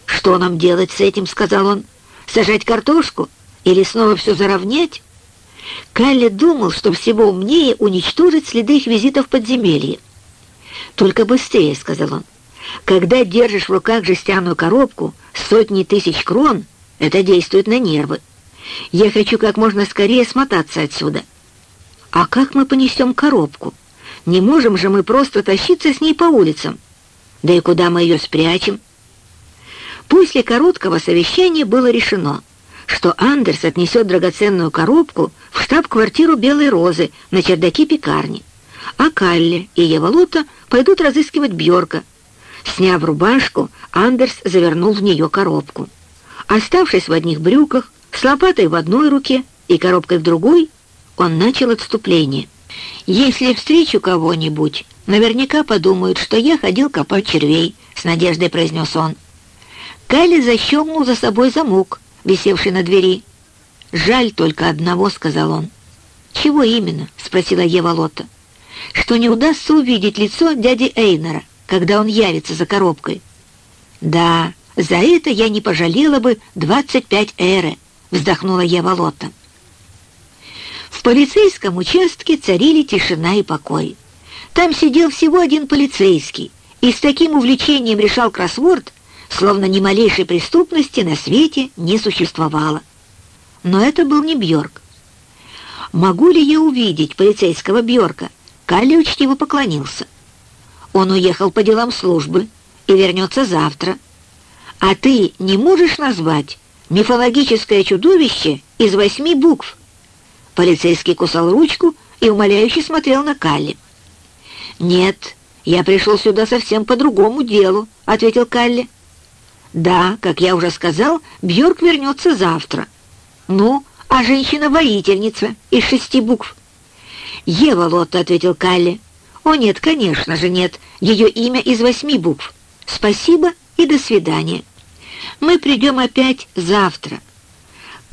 «Что нам делать с этим?» — сказал он. «Сажать картошку? Или снова все заровнять?» Калли думал, что всего умнее уничтожить следы их визита в подземелье. «Только быстрее», — сказал он. «Когда держишь в руках жестяную коробку сотни тысяч крон, это действует на нервы. Я хочу как можно скорее смотаться отсюда». «А как мы понесем коробку? Не можем же мы просто тащиться с ней по улицам. Да и куда мы ее спрячем?» После короткого совещания было решено, что Андерс отнесет драгоценную коробку в штаб-квартиру Белой Розы на чердаке пекарни, а Калли и Евалута пойдут разыскивать Бьорка. Сняв рубашку, Андерс завернул в нее коробку. Оставшись в одних брюках, с лопатой в одной руке и коробкой в другой, он начал отступление. «Если встречу кого-нибудь, наверняка подумают, что я ходил копать червей», — с надеждой произнес он. Кайли защелкнул за собой замок, висевший на двери. «Жаль только одного», — сказал он. «Чего именно?» — спросила Ева Лотта. «Что не удастся увидеть лицо дяди Эйнера, когда он явится за коробкой». «Да, за это я не пожалела бы двадцать пять эры», — вздохнула Ева Лотта. В полицейском участке царили тишина и покой. Там сидел всего один полицейский и с таким увлечением решал кроссворд, словно ни малейшей преступности на свете не существовало. Но это был не Бьорк. «Могу ли я увидеть полицейского Бьорка?» Калли учтиво поклонился. «Он уехал по делам службы и вернется завтра. А ты не можешь назвать мифологическое чудовище из восьми букв?» Полицейский кусал ручку и умоляюще смотрел на Калли. «Нет, я пришел сюда совсем по другому делу», — ответил Калли. «Да, как я уже сказал, Бьорк вернется завтра. Ну, а женщина-воительница из шести букв?» «Ева Лотта», — ответил Калли. «О нет, конечно же нет, ее имя из восьми букв. Спасибо и до свидания. Мы придем опять завтра».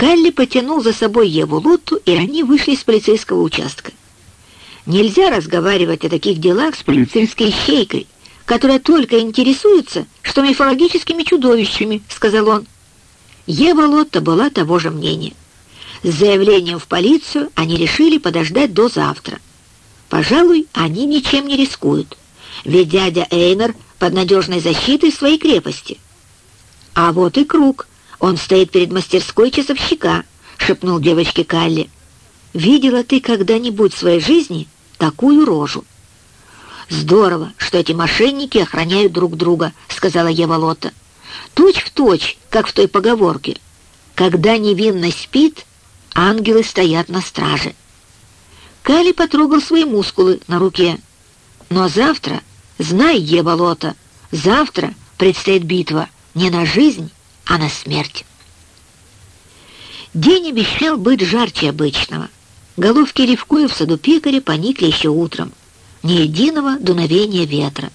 Калли потянул за собой Еву Лотту, и они вышли из полицейского участка. Нельзя разговаривать о таких делах с полицейской щейкой, которая только интересуется, что мифологическими чудовищами, — сказал он. Ева Лотта была того же мнения. С заявлением в полицию они решили подождать до завтра. Пожалуй, они ничем не рискуют, ведь дядя Эйнер под надежной защитой своей крепости. А вот и круг — «Он стоит перед мастерской часовщика», — шепнул девочке Калли. «Видела ты когда-нибудь в своей жизни такую рожу?» «Здорово, что эти мошенники охраняют друг друга», — сказала Ева Лотта. «Точь в точь, как в той поговорке. Когда невинность спит, ангелы стоят на страже». Кали потрогал свои мускулы на руке. «Но завтра, знай, Ева Лотта, завтра предстоит битва не на жизнь, а на смерть». День обещал быть жарче обычного. Головки ревкуя в саду пекаря поникли еще утром ни единого дуновения ветра.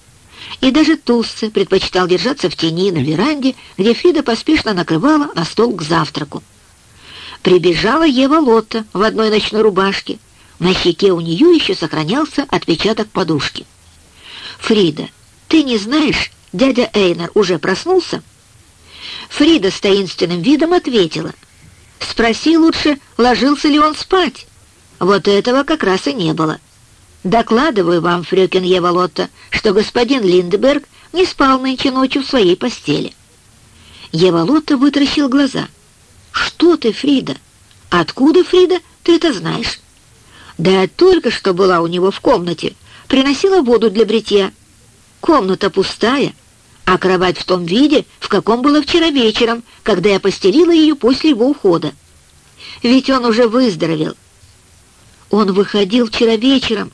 И даже Туссе предпочитал держаться в тени на веранде, где Фрида поспешно накрывала на стол к завтраку. Прибежала Ева Лотта в одной ночной рубашке. На щеке у нее еще сохранялся отпечаток подушки. «Фрида, ты не знаешь, дядя Эйнер уже проснулся?» Фрида с таинственным видом ответила. «Спроси лучше, ложился ли он спать?» Вот этого как раз и не было. Докладываю вам, фрёкин Ева что господин Линдберг не спал нынче ночью в своей постели. Ева вытаращил глаза. «Что ты, Фрида? Откуда, Фрида, ты это знаешь?» «Да я только что была у него в комнате, приносила воду для бритья. Комната пустая, а кровать в том виде, в каком была вчера вечером, когда я постелила ее после его ухода. Ведь он уже выздоровел». «Он выходил вчера вечером,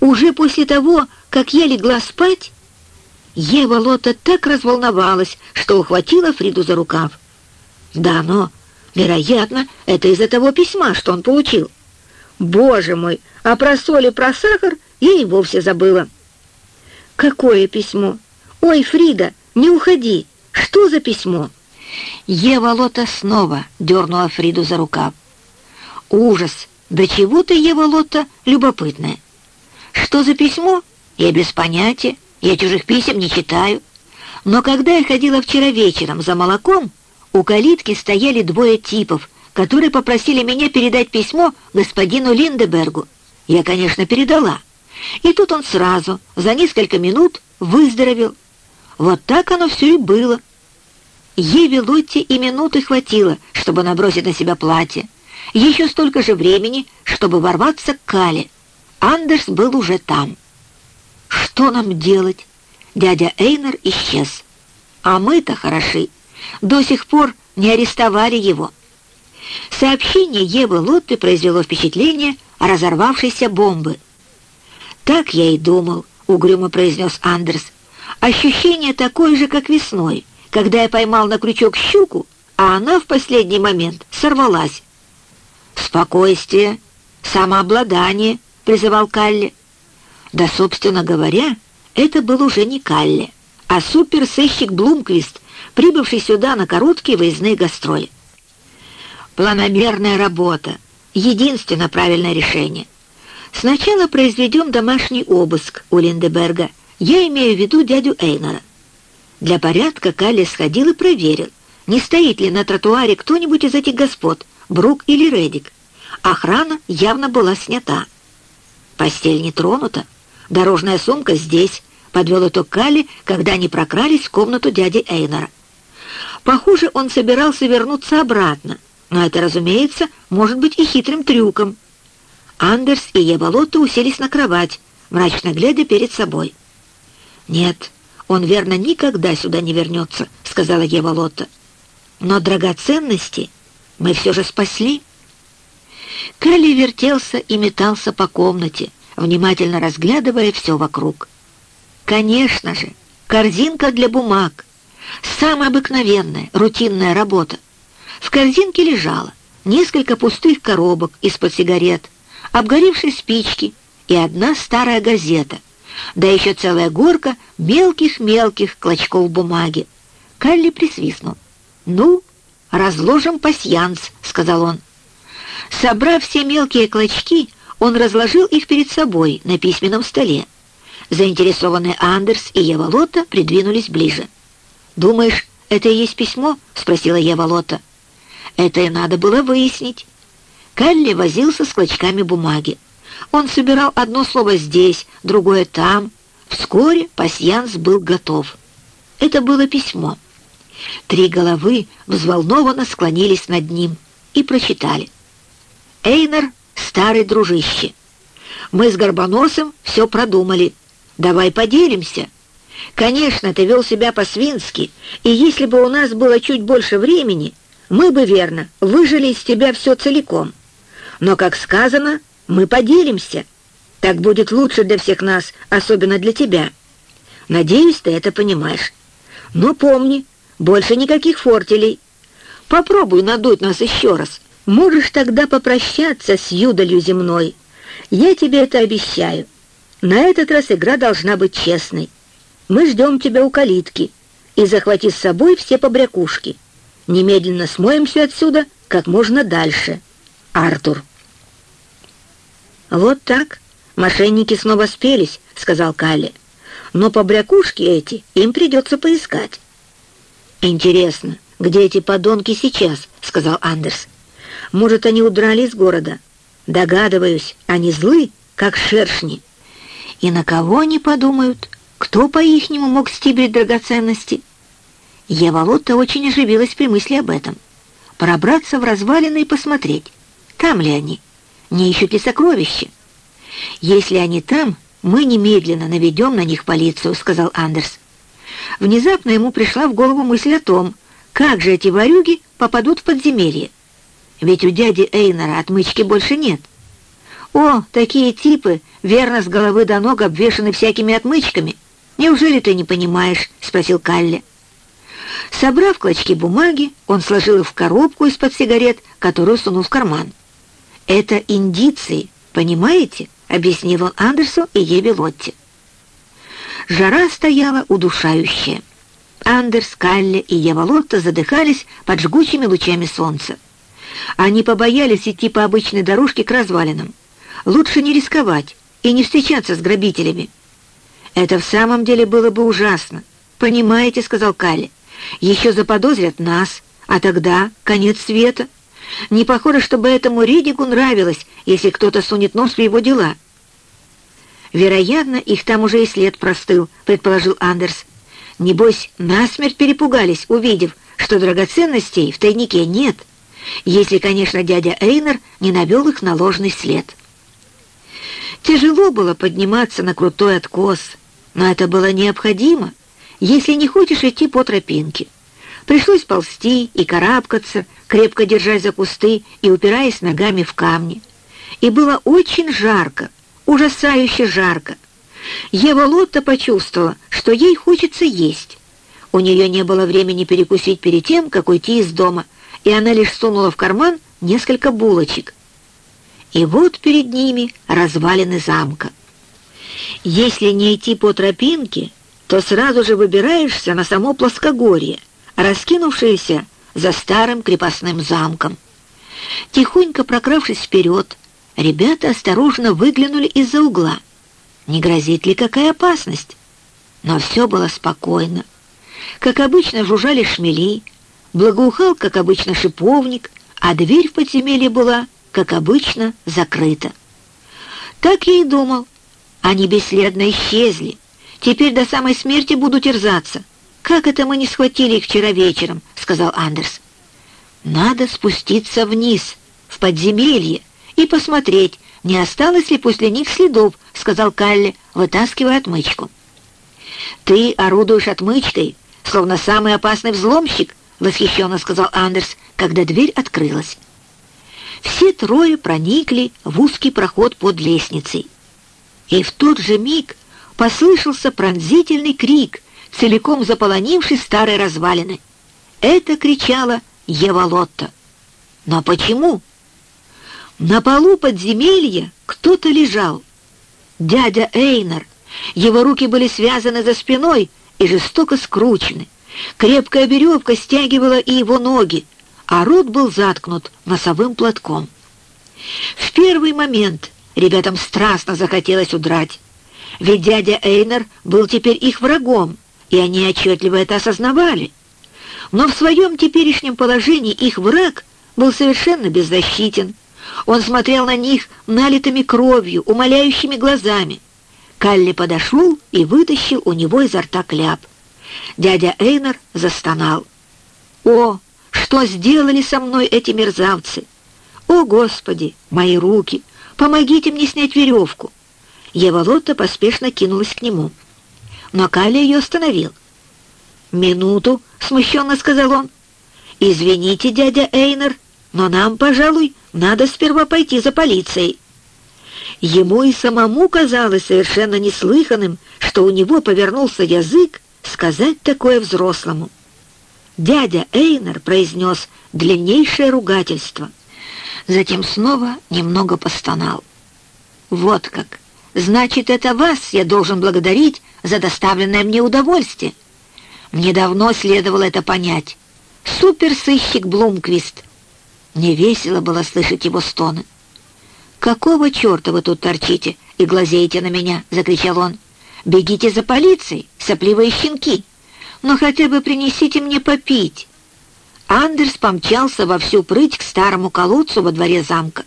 уже после того, как я легла спать, Ева Лота так разволновалась, что ухватила Фриду за рукав. Да, но, вероятно, это из-за того письма, что он получил. Боже мой, а про соль и про сахар я и вовсе забыла. Какое письмо? Ой, Фрида, не уходи. Что за письмо? Ева Лота снова дернула Фриду за рукав. Ужас! Да чего ты, Ева Лота, любопытная? Что за письмо? Я без понятия, я чужих писем не читаю. Но когда я ходила вчера вечером за молоком, у калитки стояли двое типов, которые попросили меня передать письмо господину Линдебергу. Я, конечно, передала. И тут он сразу, за несколько минут, выздоровел. Вот так оно все и было. Еве Лотте и минуты хватило, чтобы набросить на себя платье. Еще столько же времени, чтобы ворваться к Кале. Андерс был уже там. Что нам делать? Дядя Эйнер исчез. А мы-то хороши. До сих пор не арестовали его. Сообщение Евы Лотты произвело впечатление разорвавшейся бомбы. «Так я и думал», — угрюмо произнес Андерс. «Ощущение такое же, как весной, когда я поймал на крючок щуку, а она в последний момент сорвалась». «Спокойствие, самообладание», призывал Калли. Да, собственно говоря, это был уже не Калли, а суперсыщик Блумквист, прибывший сюда на короткие выездные гастроли. Планомерная работа — единственно правильное решение. Сначала произведем домашний обыск у Линдеберга. Я имею в виду дядю Эйнора. Для порядка Калли сходил и проверил, не стоит ли на тротуаре кто-нибудь из этих господ, Брук или Редик. Охрана явно была снята. Постель не тронута. Дорожная сумка здесь, подвел итог Калли, когда они прокрались в комнату дяди Эйнора. Похоже, он собирался вернуться обратно, но это, разумеется, может быть и хитрым трюком. Андерс и Ева Лотта уселись на кровать, мрачно глядя перед собой. «Нет, он, верно, никогда сюда не вернется», — сказала Ева Лотта. «Но драгоценности мы все же спасли». Калли вертелся и метался по комнате, внимательно разглядывая все вокруг. Конечно же, корзинка для бумаг. Самая обыкновенная, рутинная работа. В корзинке лежало несколько пустых коробок из-под сигарет, обгоревшие спички и одна старая газета, да еще целая горка мелких-мелких клочков бумаги. Калли присвистнул. «Ну, разложим пасьянс», — сказал он. Собрав все мелкие клочки, он разложил их перед собой на письменном столе. Заинтересованные Андерс и Ева Лотта придвинулись ближе. «Думаешь, это и есть письмо?» — спросила Ева Лотта. «Это и надо было выяснить». Калли возился с клочками бумаги. Он собирал одно слово здесь, другое там. Вскоре пасьянс был готов. Это было письмо. Три головы взволнованно склонились над ним и прочитали. Эйнер — старый дружище. Мы с Горбоносом все продумали. давай поделимся. Конечно, ты вел себя по-свински, и если бы у нас было чуть больше времени, мы бы, верно, выжили из тебя все целиком. Но, как сказано, мы поделимся. Так будет лучше для всех нас, особенно для тебя. Надеюсь, ты это понимаешь. Но помни, больше никаких фортелей. Попробуй надуть нас еще раз. Можешь тогда попрощаться с юдолью земной. Я тебе это обещаю. На этот раз игра должна быть честной. Мы ждем тебя у калитки. И захвати с собой все побрякушки. Немедленно смоемся отсюда как можно дальше. Артур. «Вот так. Мошенники снова спелись», — сказал Калли. «Но побрякушки эти им придется поискать». «Интересно, где эти подонки сейчас?» — сказал Андерс. «Может, они удрали из города? Догадываюсь, они злы, как шершни. И на кого они подумают? Кто, по-ихнему, мог стибрить драгоценности?» Ева Лотта очень оживилась при мысли об этом. Пробраться в развалины и посмотреть, там ли они, не ищут ли сокровища. «Если они там, мы немедленно наведем на них полицию», — сказал Андерс. Внезапно ему пришла в голову мысль о том, как же эти ворюги попадут в подземелье. Ведь у дяди Эйнера отмычки больше нет. О, такие типы, верно, с головы до ног обвешаны всякими отмычками. Неужели ты не понимаешь? — спросил Калли. Собрав клочки бумаги, он сложил их в коробку из-под сигарет, которую сунул в карман. «Это индиции, понимаете?» — объяснил он Андерсу и Еве Лотте. Жара стояла удушающая. Андерс, Калли и Ева Лотта задыхались под жгучими лучами солнца. Они побоялись идти по обычной дорожке к развалинам. Лучше не рисковать и не встречаться с грабителями. «Это в самом деле было бы ужасно. Понимаете, — сказал Калли, — еще заподозрят нас, а тогда конец света». Не похоже, чтобы этому Ридику нравилось, если кто-то сунет нос в его дела. Вероятно, их там уже и след простыл, предположил Андерс. Небось, насмерть перепугались, увидев, что драгоценностей в тайнике нет, если, конечно, дядя Эйнер не навел их на ложный след. Тяжело было подниматься на крутой откос, но это было необходимо, если не хочешь идти по тропинке. Пришлось ползти и карабкаться, крепко держась за кусты и упираясь ногами в камни. И было очень жарко, ужасающе жарко. Ева Лотта почувствовала, что ей хочется есть. У нее не было времени перекусить перед тем, как уйти из дома, и она лишь сунула в карман несколько булочек. И вот перед ними развалины замка. Если не идти по тропинке, то сразу же выбираешься на само плоскогорье, раскинувшиеся за старым крепостным замком. Тихонько прокравшись вперед, ребята осторожно выглянули из-за угла. Не грозит ли какая опасность? Но все было спокойно. Как обычно жужжали шмели, благоухал, как обычно, шиповник, а дверь в подземелье была, как обычно, закрыта. Так я и думал. Они бесследно исчезли. Теперь до самой смерти буду терзаться — «Как это мы не схватили их вчера вечером?» — сказал Андерс. «Надо спуститься вниз, в подземелье, и посмотреть, не осталось ли после них следов», — сказал Калли, вытаскивая отмычку. «Ты орудуешь отмычкой, словно самый опасный взломщик», — восхищенно сказал Андерс, когда дверь открылась. Все трое проникли в узкий проход под лестницей. И в тот же миг послышался пронзительный крик — целиком заполонивший старые развалины. Это кричала Ева Лотта. Но почему? На полу подземелья кто-то лежал. Дядя Эйнер. Его руки были связаны за спиной и жестоко скручены. Крепкая веревка стягивала и его ноги, а рот был заткнут носовым платком. В первый момент ребятам страстно захотелось удрать, ведь дядя Эйнер был теперь их врагом, и они отчетливо это осознавали. Но в своем теперешнем положении их враг был совершенно беззащитен. Он смотрел на них налитыми кровью, умоляющими глазами. Калли подошел и вытащил у него изо рта кляп. Дядя Эйнер застонал. «О, что сделали со мной эти мерзавцы! О, Господи, мои руки! Помогите мне снять веревку!» Ева Лотта поспешно кинулась к нему. Но Калли ее остановил. «Минуту», — смущенно сказал он. «Извините, дядя Эйнер, но нам, пожалуй, надо сперва пойти за полицией». Ему и самому казалось совершенно неслыханным, что у него повернулся язык сказать такое взрослому. Дядя Эйнер произнес длиннейшее ругательство. Затем снова немного постонал. «Вот как! Значит, это вас я должен благодарить за доставленное мне удовольствие. Мне давно следовало это понять. Суперсыщик Блумквист!» Невесело было слышать его стоны. «Какого черта вы тут торчите и глазеете на меня?» — закричал он. «Бегите за полицией, сопливые щенки! Но хотя бы принесите мне попить!» Андерс помчался во всю прыть к старому колодцу во дворе замка,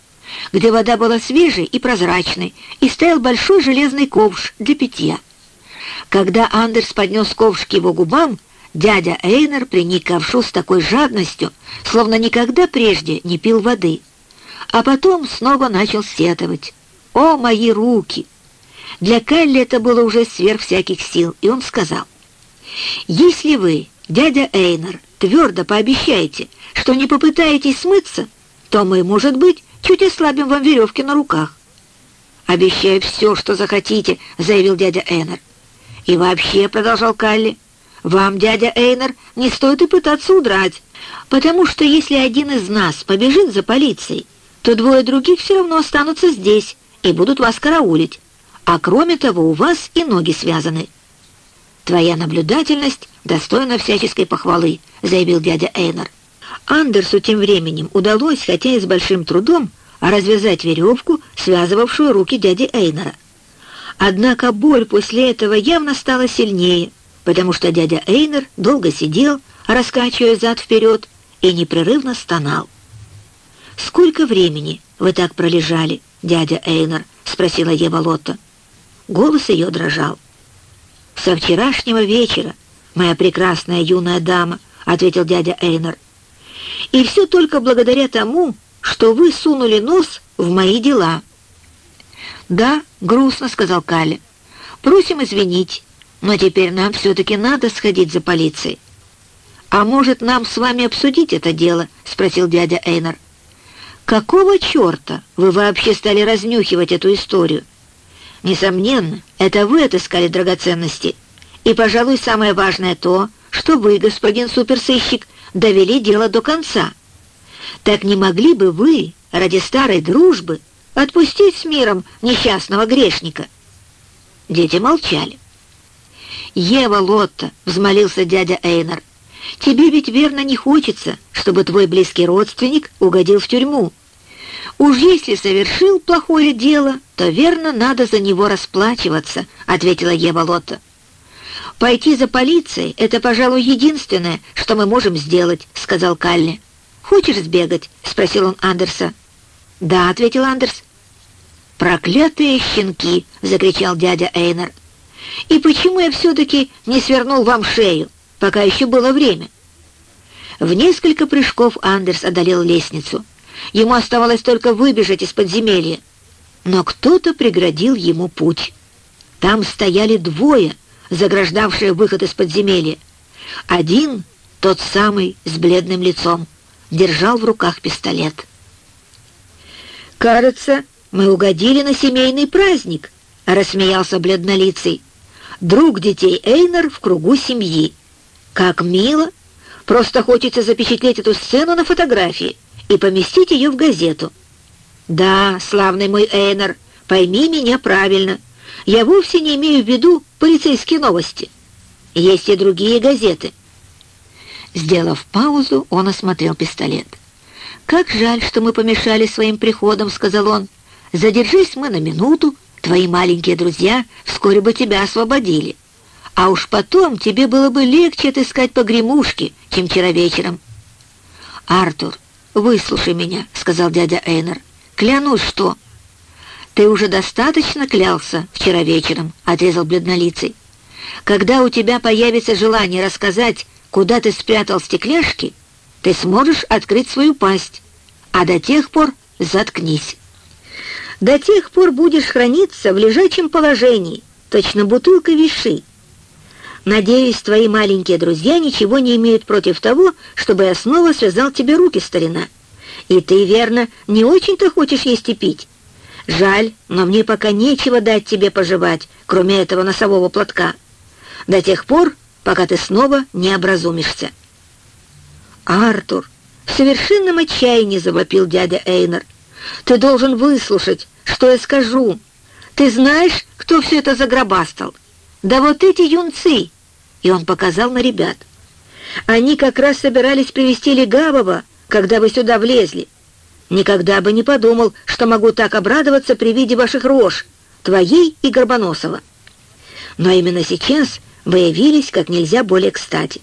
где вода была свежей и прозрачной, и стоял большой железный ковш для питья. Когда Андерс поднес ковш к его губам, дядя Эйнер приник ковшу с такой жадностью, словно никогда прежде не пил воды — а потом снова начал сетовать. «О, мои руки!» Для Калли это было уже сверх всяких сил, и он сказал, «Если вы, дядя Эйнер, твердо пообещаете, что не попытаетесь смыться, то мы, может быть, чуть ослабим вам веревки на руках». «Обещаю все, что захотите», — заявил дядя Эйнер. «И вообще», — продолжал Калли, — «вам, дядя Эйнер, не стоит и пытаться удрать, потому что если один из нас побежит за полицией, то двое других все равно останутся здесь и будут вас караулить. А кроме того, у вас и ноги связаны. Твоя наблюдательность достойна всяческой похвалы, заявил дядя Эйнер. Андерсу тем временем удалось, хотя и с большим трудом, развязать веревку, связывавшую руки дяди Эйнера. Однако боль после этого явно стала сильнее, потому что дядя Эйнер долго сидел, раскачивая зад-вперед, и непрерывно стонал. «Сколько времени вы так пролежали, дядя Эйнер?» — спросила Ева Лотта. Голос ее дрожал. «Со вчерашнего вечера, моя прекрасная юная дама», — ответил дядя Эйнер. «И все только благодаря тому, что вы сунули нос в мои дела». «Да», — грустно сказал Калли. «Просим извинить, но теперь нам все-таки надо сходить за полицией». «А может, нам с вами обсудить это дело?» — спросил дядя Эйнер. Какого черта вы вообще стали разнюхивать эту историю? Несомненно, это вы отыскали драгоценности. И, пожалуй, самое важное то, что вы, господин суперсыщик, довели дело до конца. Так не могли бы вы, ради старой дружбы, отпустить с миром несчастного грешника?» Дети молчали. «Ева Лотта», — взмолился дядя Эйнар, — «тебе ведь верно не хочется, чтобы твой близкий родственник угодил в тюрьму. «Уж если совершил плохое дело, то верно надо за него расплачиваться», — ответила Ева Лотта. «Пойти за полицией — это, пожалуй, единственное, что мы можем сделать», — сказал Калли. «Хочешь сбегать?» — спросил он Андерса. «Да», — ответил Андерс. «Проклятые щенки!» — закричал дядя Эйнер. «И почему я все-таки не свернул вам шею, пока еще было время?» В несколько прыжков Андерс одолел лестницу. Ему оставалось только выбежать из подземелья. Но кто-то преградил ему путь. Там стояли двое, заграждавшие выход из подземелья. Один, тот самый с бледным лицом, держал в руках пистолет. «Кажется, мы угодили на семейный праздник», — рассмеялся бледнолицый. «Друг детей Эйнер в кругу семьи. Как мило! Просто хочется запечатлеть эту сцену на фотографии» и поместить ее в газету. Да, славный мой Эйнер, пойми меня правильно. Я вовсе не имею в виду полицейские новости. Есть и другие газеты. Сделав паузу, он осмотрел пистолет. «Как жаль, что мы помешали своим приходом», — сказал он. «Задержись мы на минуту, твои маленькие друзья вскоре бы тебя освободили. А уж потом тебе было бы легче отыскать погремушки, чем вчера вечером». «Артур, «Выслушай меня», — сказал дядя Эйнер. «Клянусь, что...» «Ты уже достаточно клялся вчера вечером», — отрезал бледнолицый. «Когда у тебя появится желание рассказать, куда ты спрятал стекляшки, ты сможешь открыть свою пасть, а до тех пор заткнись». До тех пор будешь храниться в лежачем положении, точно бутылка виши. Надеюсь, твои маленькие друзья ничего не имеют против того, чтобы я снова связал тебе руки, старина. И ты, верно, не очень-то хочешь есть и пить. Жаль, но мне пока нечего дать тебе пожевать, кроме этого носового платка. До тех пор, пока ты снова не образумишься. Артур, в совершенном отчаянии завопил дядя Эйнер. Ты должен выслушать, что я скажу. Ты знаешь, кто все это загробастал? Да вот эти юнцы!» И он показал на ребят. «Они как раз собирались привести Легавого, когда вы сюда влезли. Никогда бы не подумал, что могу так обрадоваться при виде ваших рож, твоей и Горбоносова. Но именно сейчас вы явились как нельзя более кстати,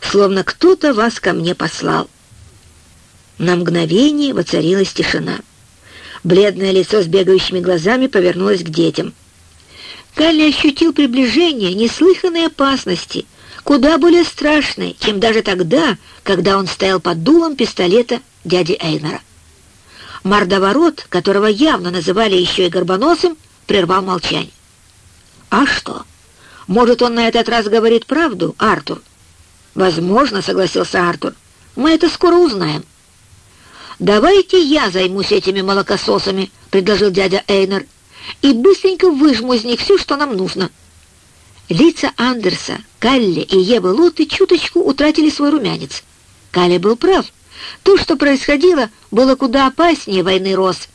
словно кто-то вас ко мне послал». На мгновение воцарилась тишина. Бледное лицо с бегающими глазами повернулось к детям. Калли ощутил приближение неслыханной опасности, куда более страшной, чем даже тогда, когда он стоял под дулом пистолета дяди Эйнера. Мордоворот, которого явно называли еще и Горбоносом, прервал молчание. «А что? Может, он на этот раз говорит правду, Артур?» «Возможно», — согласился Артур. «Мы это скоро узнаем». «Давайте я займусь этими молокососами», — предложил дядя Эйнер, «и быстренько выжму из них все, что нам нужно». Лица Андерса, Калли и Евы Лоты чуточку утратили свой румянец. Калли был прав. То, что происходило, было куда опаснее войны роз.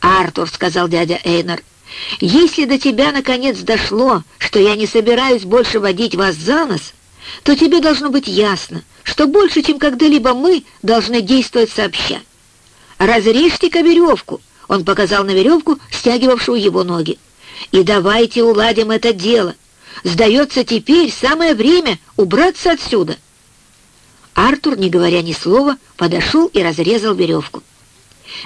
«Артур», — сказал дядя Эйнер, — «если до тебя наконец дошло, что я не собираюсь больше водить вас за нос, то тебе должно быть ясно, что больше, чем когда-либо мы должны действовать сообща. «Разрежьте-ка веревку!» — он показал на веревку, стягивавшую его ноги. «И давайте уладим это дело. Сдается теперь самое время убраться отсюда». Артур, не говоря ни слова, подошел и разрезал веревку.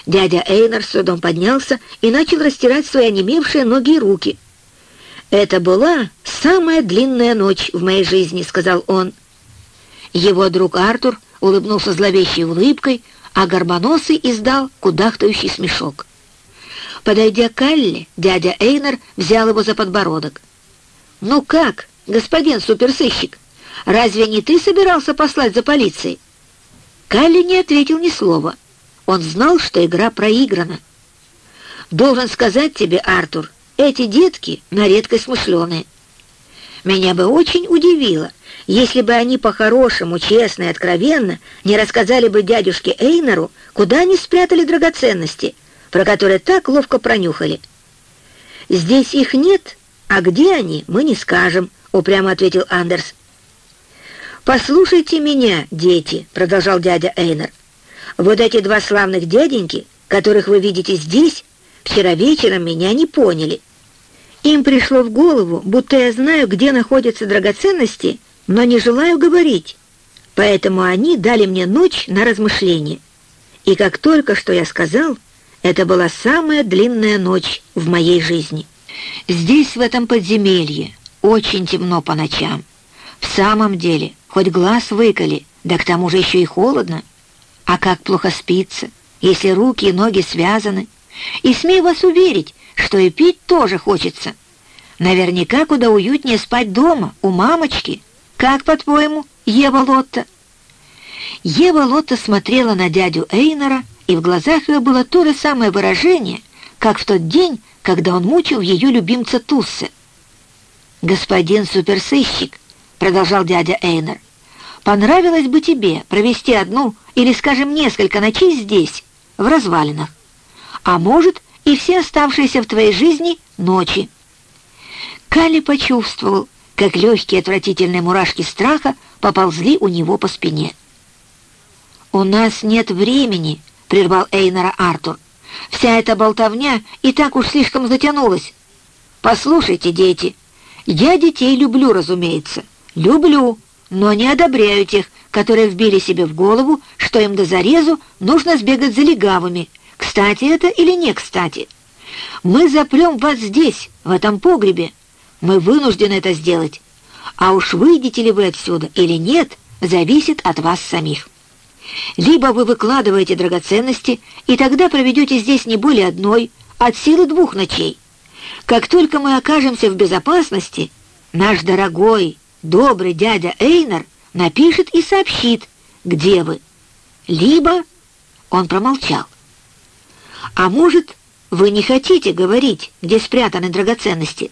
Дядя Эйнар с трудом поднялся и начал растирать свои онемевшие ноги и руки. «Это была самая длинная ночь в моей жизни», — сказал он. Его друг Артур улыбнулся зловещей улыбкой, а Горбоносый издал кудахтающий смешок. Подойдя к Алле, дядя Эйнер взял его за подбородок. «Ну как, господин суперсыщик, разве не ты собирался послать за полицией?» Калли не ответил ни слова. Он знал, что игра проиграна. «Должен сказать тебе, Артур, эти детки на редкость смышленые. Меня бы очень удивило, если бы они по-хорошему, честно и откровенно не рассказали бы дядюшке Эйнеру, куда они спрятали драгоценности, про которые так ловко пронюхали. «Здесь их нет, а где они, мы не скажем», — упрямо ответил Андерс. «Послушайте меня, дети», — продолжал дядя Эйнер. «Вот эти два славных дяденьки, которых вы видите здесь, вчера вечером меня не поняли. Им пришло в голову, будто я знаю, где находятся драгоценности, но не желаю говорить. Поэтому они дали мне ночь на размышление. И как только что я сказал, это была самая длинная ночь в моей жизни. Здесь, в этом подземелье, очень темно по ночам. В самом деле, хоть глаз выколи, да к тому же еще и холодно. А как плохо спится, если руки и ноги связаны. И смею вас уверить, что и пить тоже хочется. Наверняка куда уютнее спать дома, у мамочки, как, по-твоему, Ева Лотта?» Ева Лотта смотрела на дядю Эйнора, и в глазах ее было то же самое выражение, как в тот день, когда он мучил ее любимца Туссе. «Господин суперсыщик», — продолжал дядя Эйнер, «понравилось бы тебе провести одну или, скажем, несколько ночей здесь, в развалинах, а может и все оставшиеся в твоей жизни ночи». Калли почувствовал, как легкие отвратительные мурашки страха поползли у него по спине. «У нас нет времени», — прервал Эйнора Артур. «Вся эта болтовня и так уж слишком затянулась. Послушайте, дети, я детей люблю, разумеется. Люблю, но не одобряю тех, которые вбили себе в голову, что им до зарезу нужно сбегать за легавыми. Кстати это или не кстати? Мы заплем вас здесь, в этом погребе, мы вынуждены это сделать. А уж выйдете ли вы отсюда или нет, зависит от вас самих. Либо вы выкладываете драгоценности, и тогда проведете здесь не более одной, от силы двух ночей. Как только мы окажемся в безопасности, наш дорогой, добрый дядя Эйнер напишет и сообщит, где вы. Либо он промолчал. А может, вы не хотите говорить, где спрятаны драгоценности?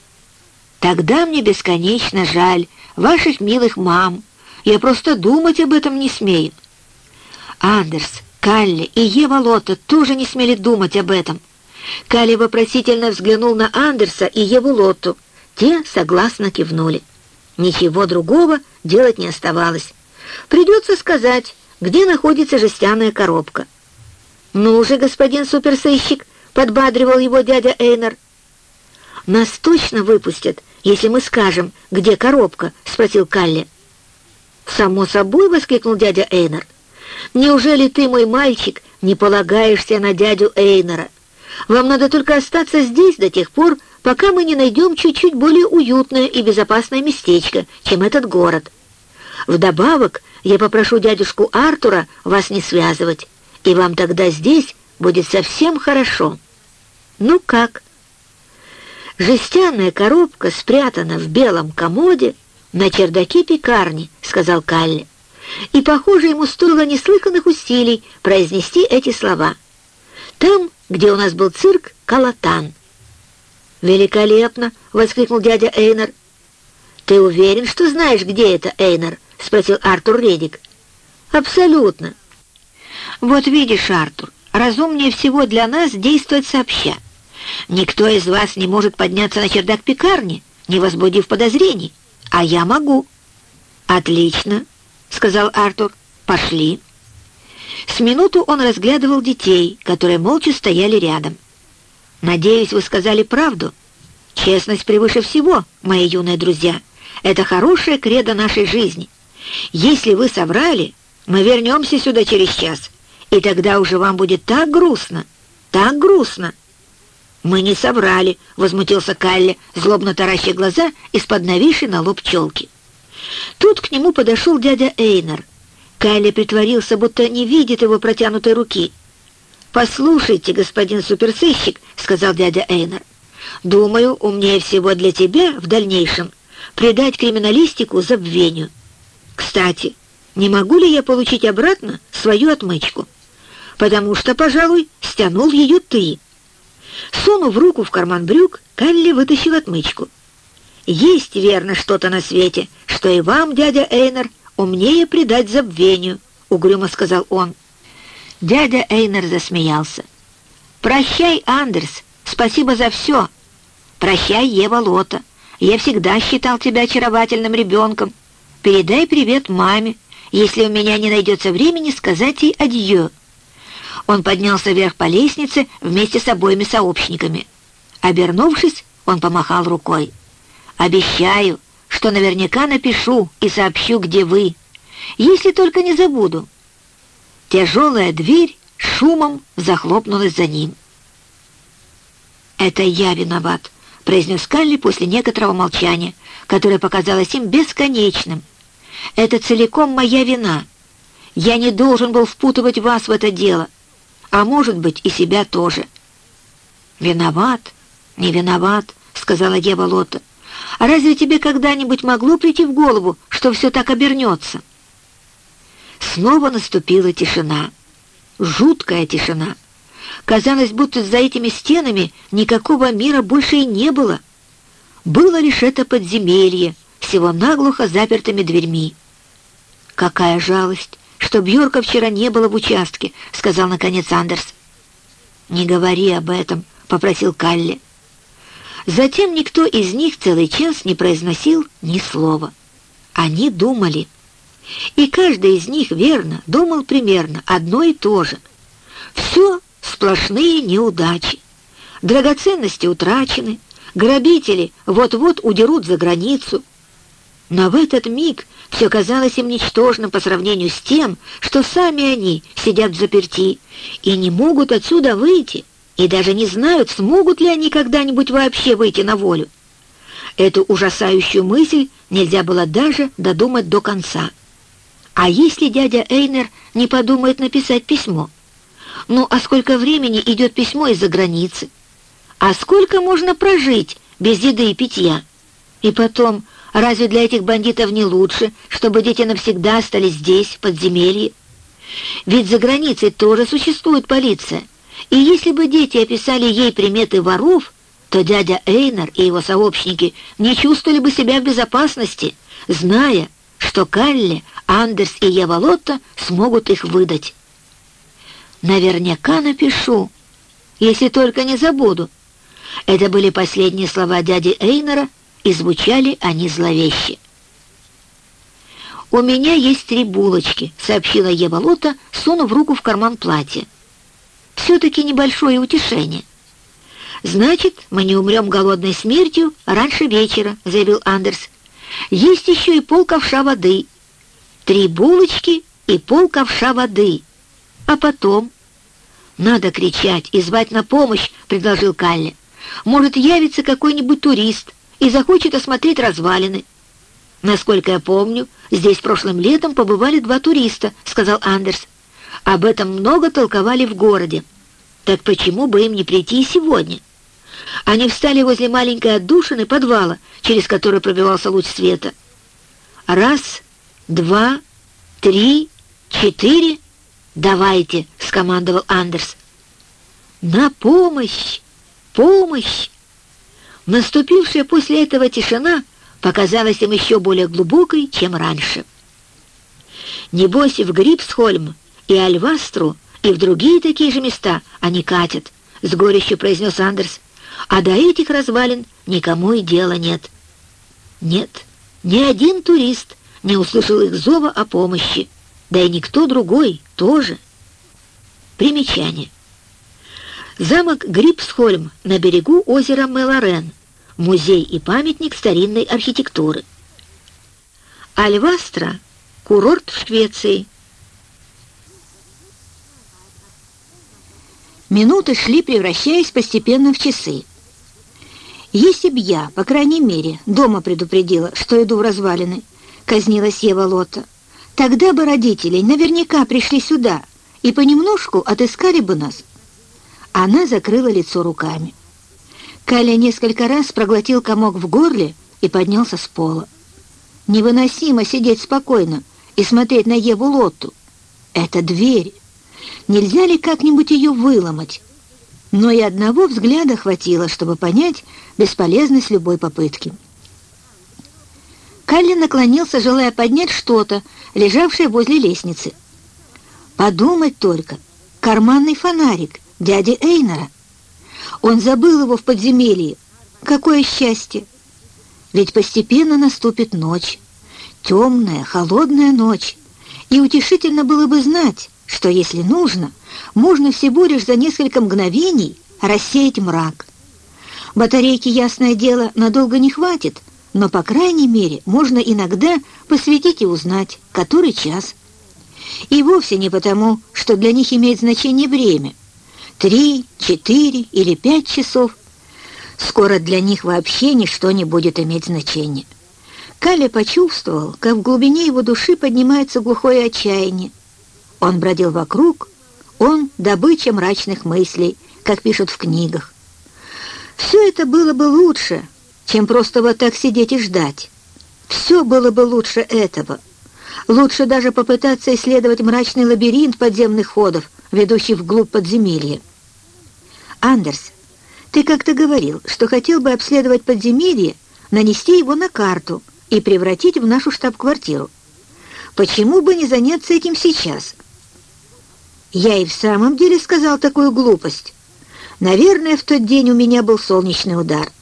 Тогда мне бесконечно жаль ваших милых мам. Я просто думать об этом не смею. Андерс, Калли и Ева Лотта тоже не смели думать об этом. Калли вопросительно взглянул на Андерса и Еву Лотту. Те согласно кивнули. Ничего другого делать не оставалось. Придется сказать, где находится жестяная коробка. «Ну же, господин суперсыщик!» — подбадривал его дядя Эйнер. «Нас точно выпустят, если мы скажем, где коробка?» — спросил Калли. «Само собой!» — воскликнул дядя Эйнер. «Неужели ты, мой мальчик, не полагаешься на дядю Эйнера? Вам надо только остаться здесь до тех пор, пока мы не найдем чуть-чуть более уютное и безопасное местечко, чем этот город. Вдобавок, я попрошу дядюшку Артура вас не связывать, и вам тогда здесь будет совсем хорошо. Ну как?» «Жестяная коробка спрятана в белом комоде на чердаке пекарни», — сказал Калли. И, похоже, ему стоило неслыханных усилий произнести эти слова. «Там, где у нас был цирк, Калатан». «Великолепно!» — воскликнул дядя Эйнер. «Ты уверен, что знаешь, где это, Эйнер?» — спросил Артур Редик. «Абсолютно». «Вот видишь, Артур, разумнее всего для нас действовать сообща. Никто из вас не может подняться на чердак пекарни, не возбудив подозрений, а я могу». «Отлично», — сказал Артур. «Пошли». С минуту он разглядывал детей, которые молча стояли рядом. «Надеюсь, вы сказали правду. Честность превыше всего, мои юные друзья. Это хорошая кредо нашей жизни. Если вы соврали, мы вернемся сюда через час, и тогда уже вам будет так грустно, так грустно». «Мы не соврали», — возмутился Калли, злобно тараща глаза из-под нависшей на лоб челки. Тут к нему подошел дядя Эйнер. Калли притворился, будто не видит его протянутой руки. «Послушайте, господин суперсыщик», — сказал дядя Эйнер, «думаю, умнее всего для тебя в дальнейшем придать криминалистику забвению. Кстати, не могу ли я получить обратно свою отмычку? Потому что, пожалуй, стянул ее ты». Сунув руку в карман брюк, Калли вытащил отмычку. «Есть, верно, что-то на свете, что и вам, дядя Эйнер, умнее предать забвению», — угрюмо сказал он. Дядя Эйнер засмеялся. «Прощай, Андерс, спасибо за все. Прощай, Ева Лота. Я всегда считал тебя очаровательным ребенком. Передай привет маме, если у меня не найдется времени сказать ей адьё». Он поднялся вверх по лестнице вместе с обоими сообщниками. Обернувшись, он помахал рукой. «Обещаю, что наверняка напишу и сообщу, где вы, если только не забуду». Тяжелая дверь шумом захлопнулась за ним. «Это я виноват», — произнес Калли после некоторого молчания, которое показалось им бесконечным. «Это целиком моя вина. Я не должен был впутывать вас в это дело а может быть и себя тоже. «Виноват, не виноват», — сказала Ева Лотта. «А разве тебе когда-нибудь могло прийти в голову, что все так обернется?» Снова наступила тишина. Жуткая тишина. Казалось, будто за этими стенами никакого мира больше и не было. Было лишь это подземелье, всего наглухо запертыми дверьми. Какая жалость! что Бьорка вчера не было в участке», — сказал наконец Андерс. «Не говори об этом», — попросил Калли. Затем никто из них целый час не произносил ни слова. Они думали. И каждый из них верно думал примерно одно и то же. Все сплошные неудачи. Драгоценности утрачены, грабители вот-вот удерут за границу. Но в этот миг все казалось им ничтожным по сравнению с тем, что сами они сидят в заперти и не могут отсюда выйти, и даже не знают, смогут ли они когда-нибудь вообще выйти на волю. Эту ужасающую мысль нельзя было даже додумать до конца. А если дядя Эйнер не подумает написать письмо? Ну, а сколько времени идет письмо из-за границы? А сколько можно прожить без еды и питья? И потом, разве для этих бандитов не лучше, чтобы дети навсегда остались здесь, в подземелье? Ведь за границей тоже существует полиция. И если бы дети описали ей приметы воров, то дядя Эйнер и его сообщники не чувствовали бы себя в безопасности, зная, что Калли, Андерс и Ева Лотта смогут их выдать. «Наверняка напишу, если только не забуду». Это были последние слова дяди Эйнера, и звучали они зловеще. «У меня есть три булочки», — сообщила Ева Лота, сунув руку в карман платья. «Все-таки небольшое утешение». «Значит, мы не умрем голодной смертью раньше вечера», — заявил Андерс. «Есть еще и пол ковша воды. Три булочки и пол ковша воды. А потом...» «Надо кричать и звать на помощь», — предложил Калли. «Может, явится какой-нибудь турист и захочет осмотреть развалины». «Насколько я помню, здесь прошлым летом побывали два туриста», — сказал Андерс. «Об этом много толковали в городе. Так почему бы им не прийти сегодня?» Они встали возле маленькой отдушины подвала, через который пробивался луч света. «Раз, два, три, четыре...» «Давайте!» — скомандовал Андерс. «На помощь! Помощь!» Наступившая после этого тишина показалась им еще более глубокой, чем раньше. Небось, в Грипсхольм и Альвастру и в другие такие же места они катят, — с горечью произнес Андерс. А до этих развалин никому и дела нет. Нет, ни один турист не услышал их зова о помощи да и никто другой тоже. Примечание. Замок Грипсхольм на берегу озера Мелорен, музей и памятник старинной архитектуры. Альвастра — курорт в Швеции. Минуты шли, превращаясь постепенно в часы. Если б я, по крайней мере, дома предупредила, что иду в развалины, казнилась Ева Лота, Тогда бы родители наверняка пришли сюда и понемножку отыскали бы нас. Она закрыла лицо руками. Каля несколько раз проглотил комок в горле и поднялся с пола. Невыносимо сидеть спокойно и смотреть на Еву Лотту. Это дверь. Нельзя ли как-нибудь ее выломать? Но и одного взгляда хватило, чтобы понять бесполезность любой попытки. Калли наклонился, желая поднять что-то, лежавшее возле лестницы. Подумать только, карманный фонарик дяди Эйнера. Он забыл его в подземелье. Какое счастье! Ведь постепенно наступит ночь, темная, холодная ночь, и утешительно было бы знать, что, если нужно, можно всего лишь за несколько мгновений рассеять мрак. Батарейки, ясное дело, надолго не хватит — но, по крайней мере, можно иногда посветить и узнать, который час. И вовсе не потому, что для них имеет значение время. Три, четыре или пять часов. Скоро для них вообще ничто не будет иметь значения. Каля почувствовал, как в глубине его души поднимается глухое отчаяние. Он бродил вокруг, он — добыча мрачных мыслей, как пишут в книгах. Все это было бы лучше, чем просто вот так сидеть и ждать. Все было бы лучше этого. Лучше даже попытаться исследовать мрачный лабиринт подземных ходов, ведущий вглубь подземелья. Андерс, ты как-то говорил, что хотел бы обследовать подземелье, нанести его на карту и превратить в нашу штаб-квартиру. Почему бы не заняться этим сейчас? Я и в самом деле сказал такую глупость. Наверное, в тот день у меня был солнечный удар.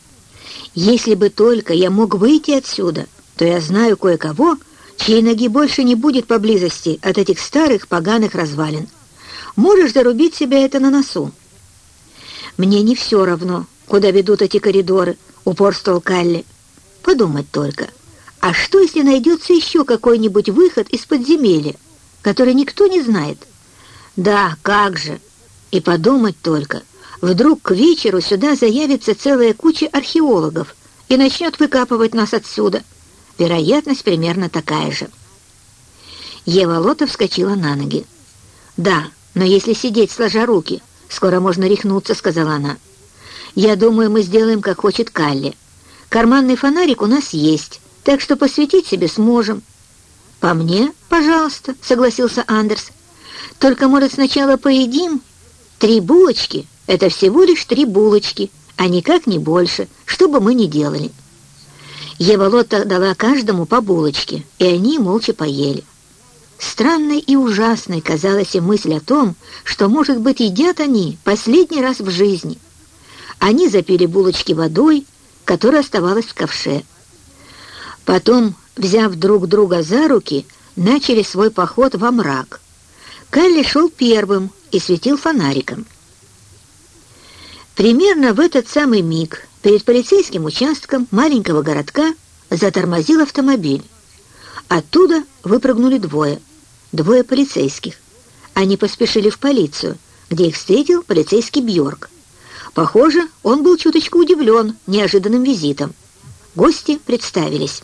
Если бы только я мог выйти отсюда, то я знаю кое-кого, чьей ноги больше не будет поблизости от этих старых поганых развалин. Можешь зарубить себе это на носу. Мне не все равно, куда ведут эти коридоры, упорствовал Калли. Подумать только, а что, если найдется еще какой-нибудь выход из подземелья, который никто не знает? Да, как же! И подумать только — Вдруг к вечеру сюда заявится целая куча археологов и начнет выкапывать нас отсюда. Вероятность примерно такая же. Ева Лота вскочила на ноги. «Да, но если сидеть сложа руки, скоро можно рехнуться», — сказала она. Я думаю, мы сделаем, как хочет Калли. Карманный фонарик у нас есть, так что посветить себе сможем». «По мне, пожалуйста», — согласился Андерс. «Только, может, сначала поедим? Три булочки — это всего лишь три булочки, а никак не больше, что бы мы ни делали». Ева Лотта дала каждому по булочке, и они молча поели. Странной и ужасной казалась им мысль о том, что, может быть, едят они последний раз в жизни. Они запили булочки водой, которая оставалась в ковше. Потом, взяв друг друга за руки, начали свой поход во мрак. Калли шел первым и светил фонариком. Примерно в этот самый миг перед полицейским участком маленького городка затормозил автомобиль. Оттуда выпрыгнули двое — двое полицейских. Они поспешили в полицию, где их встретил полицейский Бьорк. Похоже, он был чуточку удивлен неожиданным визитом. Гости представились.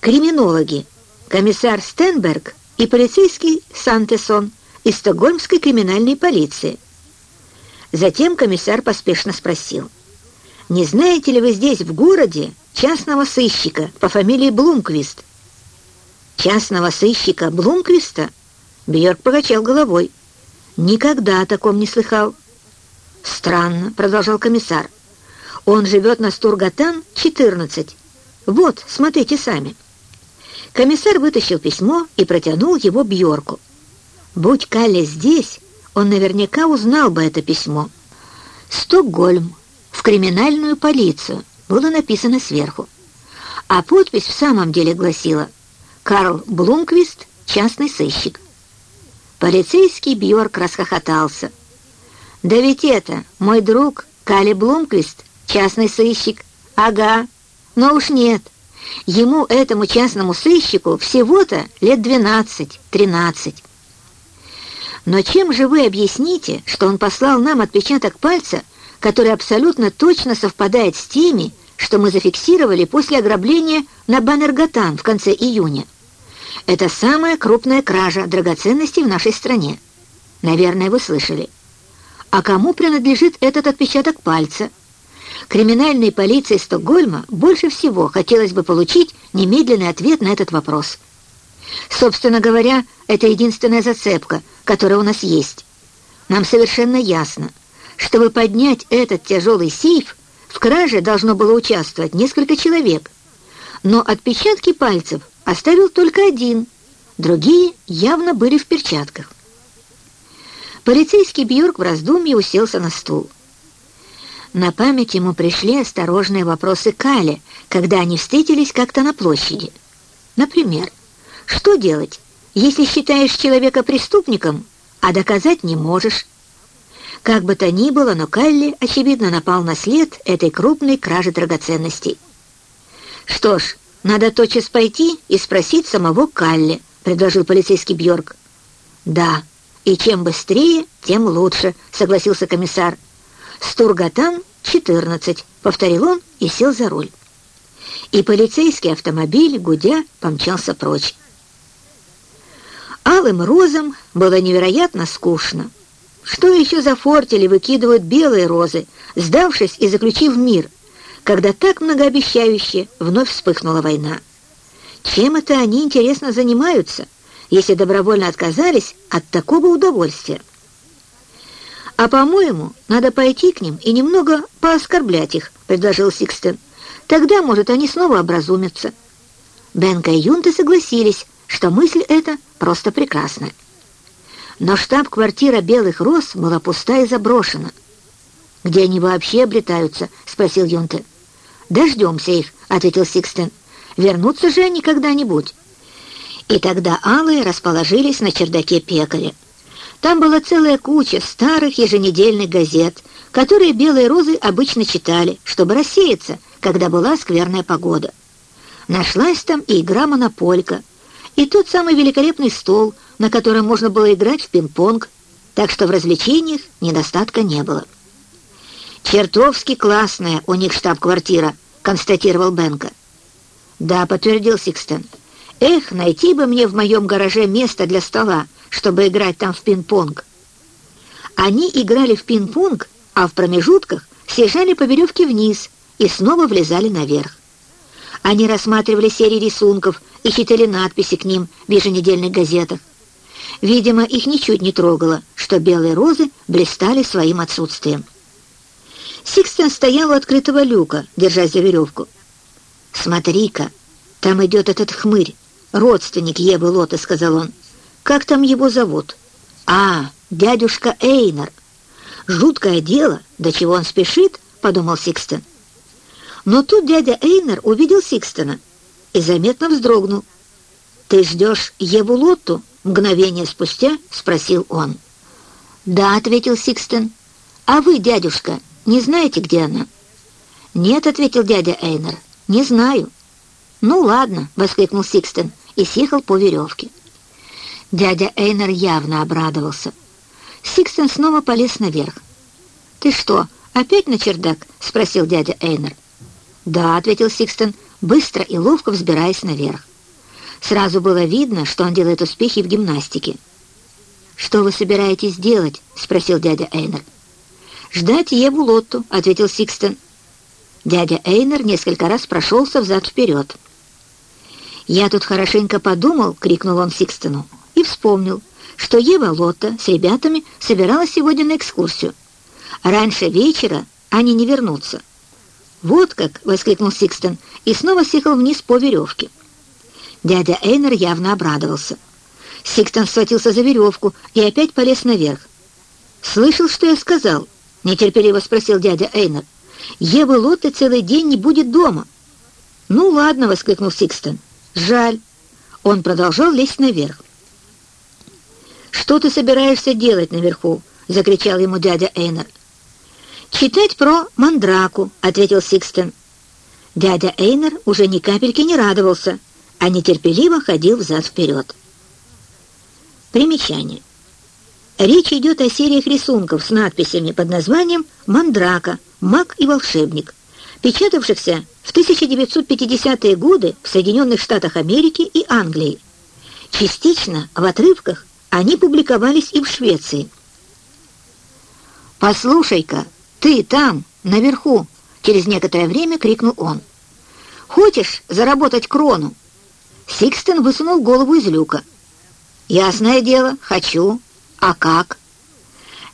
Криминологи, комиссар Стенберг и полицейский Сантесон из Стокгольмской криминальной полиции. Затем комиссар поспешно спросил, «Не знаете ли вы здесь, в городе, частного сыщика по фамилии Блумквист?» частного сыщика Блумквиста?» Бьерк покачал головой. «Никогда о таком не слыхал». «Странно», — продолжал комиссар. «Он живет на Стургатан, 14. Вот, смотрите сами». Комиссар вытащил письмо и протянул его Бьорку. Будь Калли здесь, он наверняка узнал бы это письмо. «Стокгольм. В криминальную полицию» было написано сверху. А подпись в самом деле гласила Карл Блумквист, частный сыщик. Полицейский Бьорк расхохотался. «Да ведь это мой друг Кали Блумквист, частный сыщик. Ага, но уж нет. Ему, этому частному сыщику, всего-то лет 12-13. Но чем же вы объясните, что он послал нам отпечаток пальца, который абсолютно точно совпадает с теми, что мы зафиксировали после ограбления на Баннергатан в конце июня? Это самая крупная кража драгоценностей в нашей стране. Наверное, вы слышали. А кому принадлежит этот отпечаток пальца? Криминальной полиции Стокгольма больше всего хотелось бы получить немедленный ответ на этот вопрос. Собственно говоря, это единственная зацепка, которая у нас есть. Нам совершенно ясно, чтобы поднять этот тяжелый сейф, в краже должно было участвовать несколько человек. Но отпечатки пальцев оставил только один, другие явно были в перчатках. Полицейский Бьорк в раздумье уселся на стул. На память ему пришли осторожные вопросы Кали, когда они встретились как-то на площади. Например, что делать, если считаешь человека преступником, а доказать не можешь? Как бы то ни было, но Калли, очевидно, напал на след этой крупной кражи драгоценностей. Что ж, «Надо тотчас пойти и спросить самого Калли», — предложил полицейский Бьорк. «Да, и чем быстрее, тем лучше», — согласился комиссар. «Стургатан, 14», — повторил он и сел за руль. И полицейский автомобиль, гудя, помчался прочь. Алым розам было невероятно скучно. Что еще за фортели выкидывают белые розы, сдавшись и заключив мир — когда так многообещающе вновь вспыхнула война. Чем это они, интересно, занимаются, если добровольно отказались от такого удовольствия? «А, по-моему, надо пойти к ним и немного пооскорблять их», — предложил Сикстен. «Тогда, может, они снова образумятся». Бенка и Юнты согласились, что мысль эта просто прекрасна. Но штаб-квартира «Белых роз» была пуста и заброшена. «Где они вообще обретаются?» — спросил Юнте. «Дождемся их», — ответил Сикстен. «Вернутся же они когда-нибудь». И тогда алые расположились на чердаке пекаря. Там была целая куча старых еженедельных газет, которые белые розы обычно читали, чтобы рассеяться, когда была скверная погода. Нашлась там и игра «Монополька», и тот самый великолепный стол, на котором можно было играть в пинг-понг, так что в развлечениях недостатка не было. «Чертовски классная у них штаб-квартира», — констатировал Бенка. «Да», — подтвердил Сикстен. «Эх, найти бы мне в моем гараже место для стола, чтобы играть там в пинг-понг». Они играли в пинг-понг а в промежутках съезжали по веревке вниз и снова влезали наверх. Они рассматривали серии рисунков и читали надписи к ним в еженедельных газетах. Видимо, их ничуть не трогало, что белые розы блистали своим отсутствием. Сикстен стоял у открытого люка, держась за веревку. «Смотри-ка, там идет этот хмырь, родственник Евы Лотты», — сказал он. «Как там его зовут?» «А, дядюшка Эйнер». «Жуткое дело, до чего он спешит», — подумал Сикстен. Но тут дядя Эйнер увидел Сикстена и заметно вздрогнул. «Ты ждешь Еву Лотту?» — мгновение спустя спросил он. «Да», — ответил Сикстен. «А вы, дядюшка, не знаете, где она?» «Нет», — ответил дядя Эйнер, — «не знаю». «Ну ладно», — воскликнул Сикстен и съехал по веревке. Дядя Эйнер явно обрадовался. Сикстен снова полез наверх. «Ты что, опять на чердак?» — спросил дядя Эйнер. «Да», — ответил Сикстен, быстро и ловко взбираясь наверх. Сразу было видно, что он делает успехи в гимнастике. «Что вы собираетесь делать?» — спросил дядя Эйнер. «Ждать Еву Лотту», — ответил Сикстен. Дядя Эйнер несколько раз прошелся взад-вперед. «Я тут хорошенько подумал», — крикнул он Сикстену, и вспомнил, что Ева Лотта с ребятами собиралась сегодня на экскурсию. Раньше вечера они не вернутся. «Вот как!» — воскликнул Сикстен и снова съехал вниз по веревке. Дядя Эйнер явно обрадовался. Сикстен схватился за веревку и опять полез наверх. «Слышал, что я сказал?» — нетерпеливо спросил дядя Эйнер. «Евы Лотты целый день не будет дома». «Ну ладно», — воскликнул Сикстен. «Жаль». Он продолжал лезть наверх. «Что ты собираешься делать наверху?» — закричал ему дядя Эйнер. «Читать про Мандраку», — ответил Сикстен. Дядя Эйнер уже ни капельки не радовался, а нетерпеливо ходил взад-вперед. Примечание. Речь идет о сериях рисунков с надписями под названием «Мандрака. Маг и волшебник», печатавшихся в 1950-е годы в Соединенных Штатах Америки и Англии. Частично в отрывках они публиковались и в Швеции. «Послушай-ка, ты там, наверху!» — через некоторое время крикнул он. «Хочешь заработать крону?» Сикстен высунул голову из люка. «Ясное дело, хочу. А как?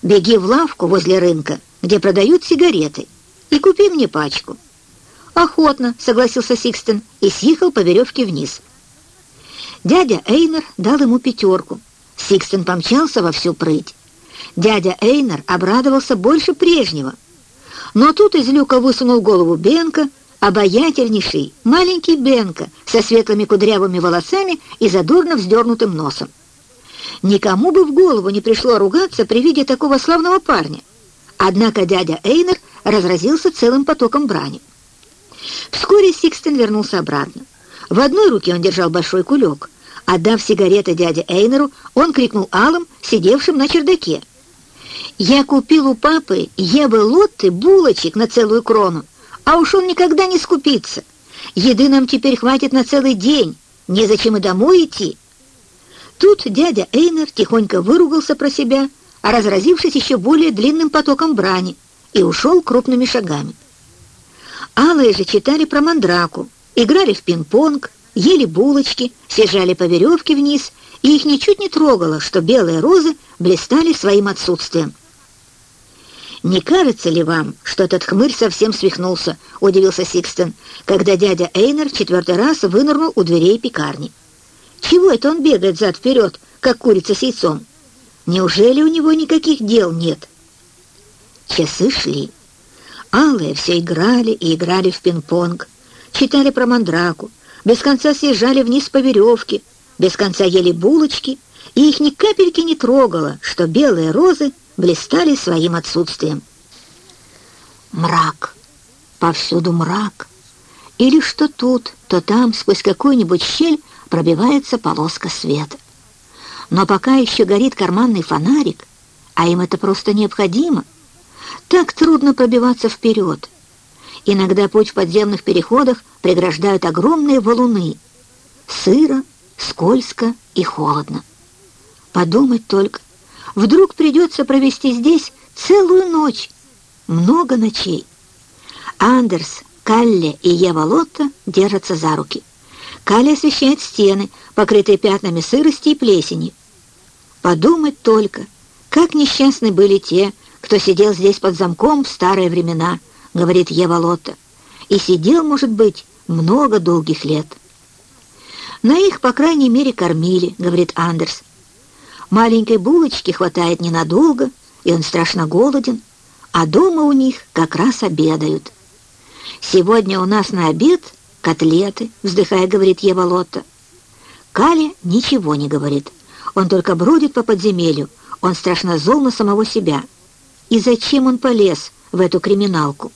Беги в лавку возле рынка, где продают сигареты, и купи мне пачку. Охотно, согласился Сикстен и съехал по веревке вниз. Дядя Эйнер дал ему пятерку. Сикстен помчался во всю прыть. Дядя Эйнер обрадовался больше прежнего. Но тут из люка высунул голову Бенка, обаятельнейший, маленький Бенка со светлыми кудрявыми волосами и задорно вздернутым носом. Никому бы в голову не пришло ругаться при виде такого славного парня. Однако дядя Эйнер разразился целым потоком брани. Вскоре Сикстен вернулся обратно. В одной руке он держал большой кулек. Отдав сигареты дяде Эйнеру, он крикнул Алым, сидевшим на чердаке. «Я купил у папы Евы Лотты булочек на целую крону, а уж он никогда не скупится. Еды нам теперь хватит на целый день, незачем и домой идти». Тут дядя Эйнер тихонько выругался про себя, разразившись еще более длинным потоком брани, и ушел крупными шагами. Алые же читали про мандраку, играли в пинг-понг, ели булочки, съезжали по веревке вниз, и их ничуть не трогало, что белые розы блистали своим отсутствием. «Не кажется ли вам, что этот хмырь совсем свихнулся?» — удивился Сикстен, когда дядя Эйнер четвертый раз вынырнул у дверей пекарни. Чего это он бегает зад-вперед, как курица с яйцом? Неужели у него никаких дел нет? Часы шли. Алые все играли и играли в пинг-понг, читали про мандраку, без конца съезжали вниз по веревке, без конца ели булочки, и их ни капельки не трогало, что белые розы блистали своим отсутствием. Мрак. Повсюду мрак. Или что тут, то там, сквозь какую-нибудь щель, пробивается полоска света. Но пока еще горит карманный фонарик, а им это просто необходимо, так трудно пробиваться вперед. Иногда путь в подземных переходах преграждают огромные валуны. Сыро, скользко и холодно. Подумать только, вдруг придется провести здесь целую ночь, много ночей. Андерс, Калле и Ева Лотта держатся за руки. Калли освещает стены, покрытые пятнами сырости и плесени. Подумать только, как несчастны были те, кто сидел здесь под замком в старые времена, говорит Ева Лотта, и сидел, может быть, много долгих лет. На их, по крайней мере, кормили, говорит Андерс. Маленькой булочки хватает ненадолго, и он страшно голоден, а дома у них как раз обедают. Сегодня у нас на обед котлеты, вздыхая, говорит Ева Лотта. Каля ничего не говорит. Он только бродит по подземелью. Он страшно зол на самого себя. И зачем он полез в эту криминалку?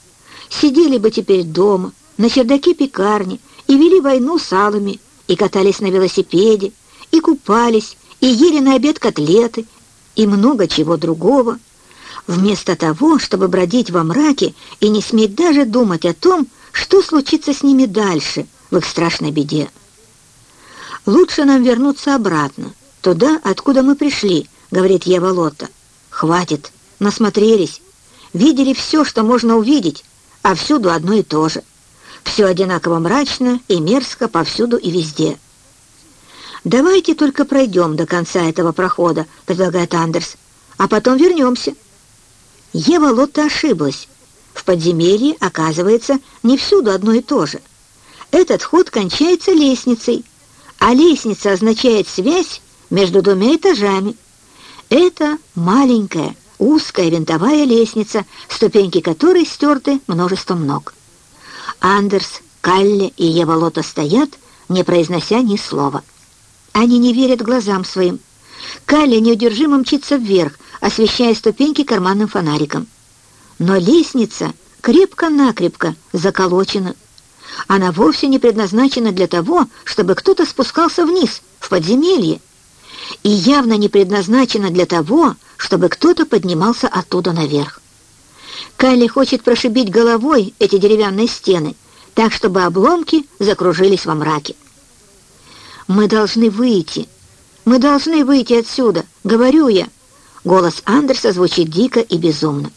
Сидели бы теперь дома, на чердаке пекарни, и вели войну с алами, и катались на велосипеде, и купались, и ели на обед котлеты, и много чего другого, вместо того, чтобы бродить во мраке и не сметь даже думать о том, что случится с ними дальше в их страшной беде. «Лучше нам вернуться обратно, туда, откуда мы пришли», — говорит Ева Лотта. «Хватит, насмотрелись, видели все, что можно увидеть, а всюду одно и то же. Все одинаково мрачно и мерзко повсюду и везде». «Давайте только пройдем до конца этого прохода», — предлагает Андерс, «а потом вернемся». Ева Лотта ошиблась. В подземелье, оказывается, не всюду одно и то же. Этот ход кончается лестницей, а лестница означает связь между двумя этажами. Это маленькая, узкая винтовая лестница, ступеньки которой стерты множеством ног. Андерс, Калле и Ева Лота стоят, не произнося ни слова. Они не верят глазам своим. Калли неудержимо мчится вверх, освещая ступеньки карманным фонариком. Но лестница крепко-накрепко заколочена. Она вовсе не предназначена для того, чтобы кто-то спускался вниз, в подземелье, и явно не предназначена для того, чтобы кто-то поднимался оттуда наверх. Калли хочет прошибить головой эти деревянные стены, так, чтобы обломки закружились во мраке. «Мы должны выйти. Мы должны выйти отсюда, говорю я». Голос Андерса звучит дико и безумно.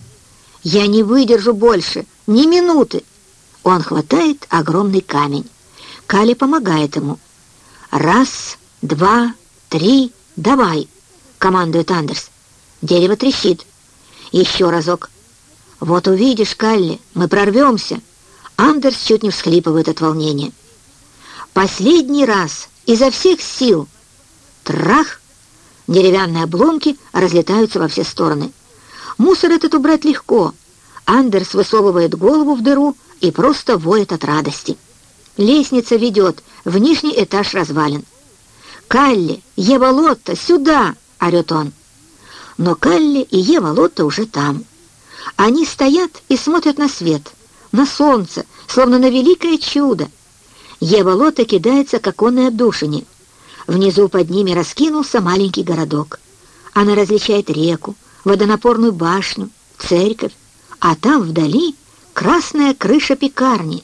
«Я не выдержу больше, ни минуты». Он хватает огромный камень. Кали помогает ему. «Раз, два, три, давай!» — командует Андерс. Дерево трещит. Еще разок. «Вот увидишь, Калли, мы прорвемся!» Андерс чуть не всхлипывает от волнения. «Последний раз!» изо всех сил. Трах! Деревянные обломки разлетаются во все стороны. Мусор этот убрать легко. Андерс высовывает голову в дыру и просто воет от радости. Лестница ведет в нижний этаж развалин. «Калли, Ева Лотта, сюда!» — орет он. Но Калли и Ева Лотта уже там. Они стоят и смотрят на свет, на солнце, словно на великое чудо, Ева Лота кидается к оконной отдушине. Внизу под ними раскинулся маленький городок. Она различает реку, водонапорную башню, церковь, а там вдали красная крыша пекарни.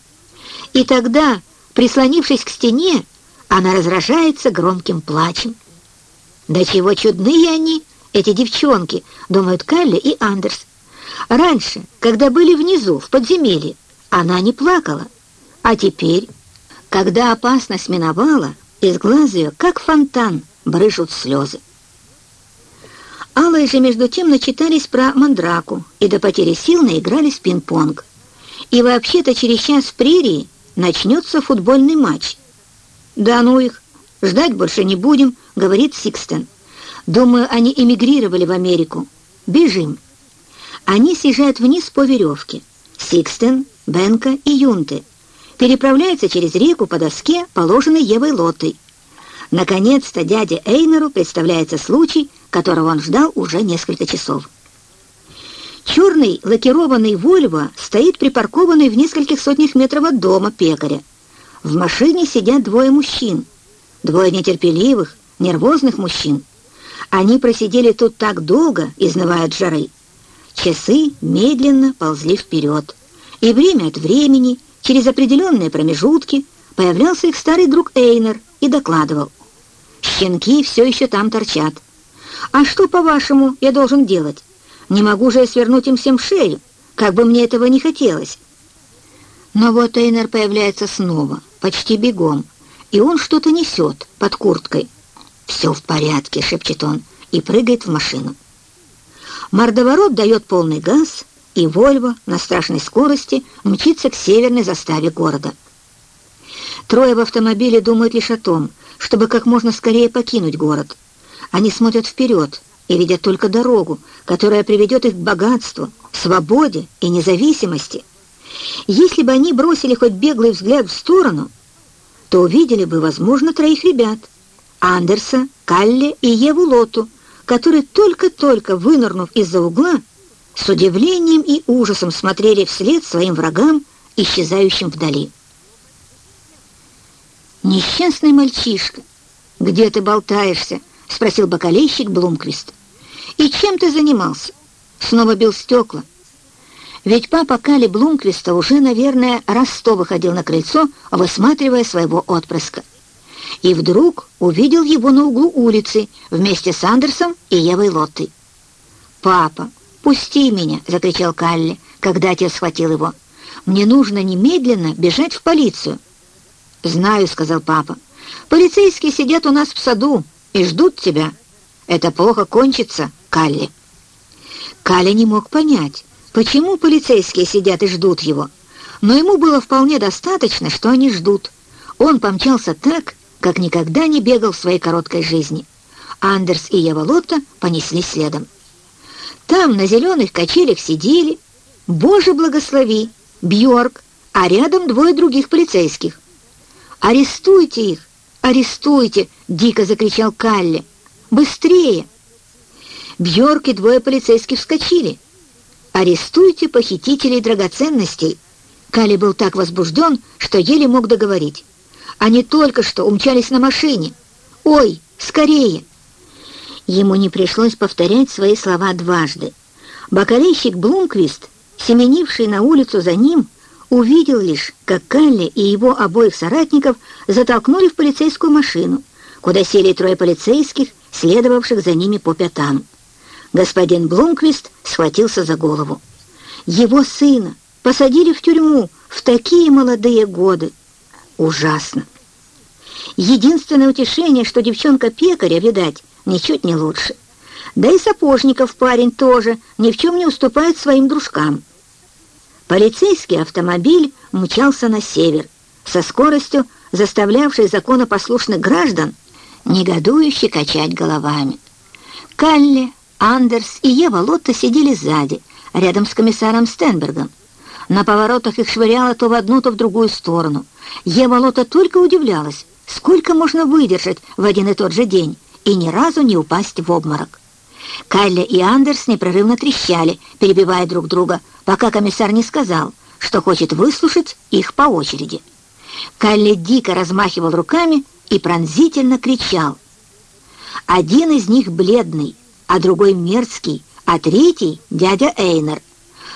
И тогда, прислонившись к стене, она разражается громким плачем. «Да чего чудные они, эти девчонки!» — думают Калли и Андерс. Раньше, когда были внизу, в подземелье, она не плакала, а теперь... Когда опасность миновала, из глаз ее, как фонтан, брыжут слезы. Алые же между тем начитались про мандраку и до потери сил наиграли в пинг-понг. И вообще-то через час в прерии начнется футбольный матч. «Да ну их, ждать больше не будем», — говорит Сикстен. «Думаю, они эмигрировали в Америку. Бежим». Они съезжают вниз по веревке. Сикстен, Бенка и Юнты — переправляется через реку по доске, положенной Евой Лотой. Наконец-то дяде Эйнеру представляется случай, которого он ждал уже несколько часов. Черный лакированный «Вольво» стоит припаркованный в нескольких сотнях метров от дома пекаря. В машине сидят двое мужчин, двое нетерпеливых, нервозных мужчин. Они просидели тут так долго, изнывая от жары. Часы медленно ползли вперед, и время от времени Через определенные промежутки появлялся их старый друг Эйнер и докладывал. «Щенки все еще там торчат. А что, по-вашему, я должен делать? Не могу же я свернуть им всем шею. как бы мне этого не хотелось. Но вот Эйнер появляется снова, почти бегом, и он что-то несет под курткой. «Все в порядке», — шепчет он, и прыгает в машину. Мордоворот дает полный газ, и Вольво на страшной скорости мчится к северной заставе города. Трое в автомобиле думают лишь о том, чтобы как можно скорее покинуть город. Они смотрят вперед и видят только дорогу, которая приведет их к богатству, свободе и независимости. Если бы они бросили хоть беглый взгляд в сторону, то увидели бы, возможно, троих ребят — Андерса, Калли и Еву Лоту, которые только-только, вынырнув из-за угла, с удивлением и ужасом смотрели вслед своим врагам, исчезающим вдали. «Несчастный мальчишка, где ты болтаешься?» — спросил бокалейщик Блумквист. «И чем ты занимался?» Снова бил стекла. Ведь папа Кали Блумквиста уже, наверное, раз сто выходил на крыльцо, высматривая своего отпрыска. И вдруг увидел его на углу улицы вместе с Андерсом и Евой Лоттой. «Папа, пусти меня!» — закричал Калли, когда отец схватил его. «Мне нужно немедленно бежать в полицию». «Знаю», — сказал папа. «Полицейские сидят у нас в саду и ждут тебя. Это плохо кончится, Калли». Калли не мог понять, почему полицейские сидят и ждут его. Но ему было вполне достаточно, что они ждут. Он помчался так, как никогда не бегал в своей короткой жизни. Андерс и Ева Лотта понеслись следом. Там на зеленых качелях сидели, Боже благослови, Бьорк, а рядом двое других полицейских. «Арестуйте их! Арестуйте!» — дико закричал Калли. «Быстрее!» Бьорк и двое полицейских вскочили. «Арестуйте похитителей драгоценностей!» Калли был так возбужден, что еле мог договорить. «Они только что умчались на машине! Ой, скорее!» Ему не пришлось повторять свои слова дважды. Бакалейщик Блумквист, семенивший на улицу за ним, увидел лишь, как Калли и его обоих соратников затолкнули в полицейскую машину, куда сели трое полицейских, следовавших за ними по пятам. Господин Блумквист схватился за голову. Его сына посадили в тюрьму в такие молодые годы. Ужасно. Единственное утешение, что девчонка-пекаря, видать, ничуть не лучше. Да и Сапожников парень тоже ни в чем не уступает своим дружкам. Полицейский автомобиль мчался на север, со скоростью, заставлявшей законопослушных граждан негодующе качать головами. Калли, Андерс и Ева Лотта сидели сзади, рядом с комиссаром Стенбергом. На поворотах их швыряло то в одну, то в другую сторону. Ева Лотта только удивлялась, сколько можно выдержать в один и тот же день и ни разу не упасть в обморок. Калли и Андерс непрерывно трещали, перебивая друг друга, пока комиссар не сказал, что хочет выслушать их по очереди. Калли дико размахивал руками и пронзительно кричал. Один из них бледный, а другой мерзкий, а третий — дядя Эйнер.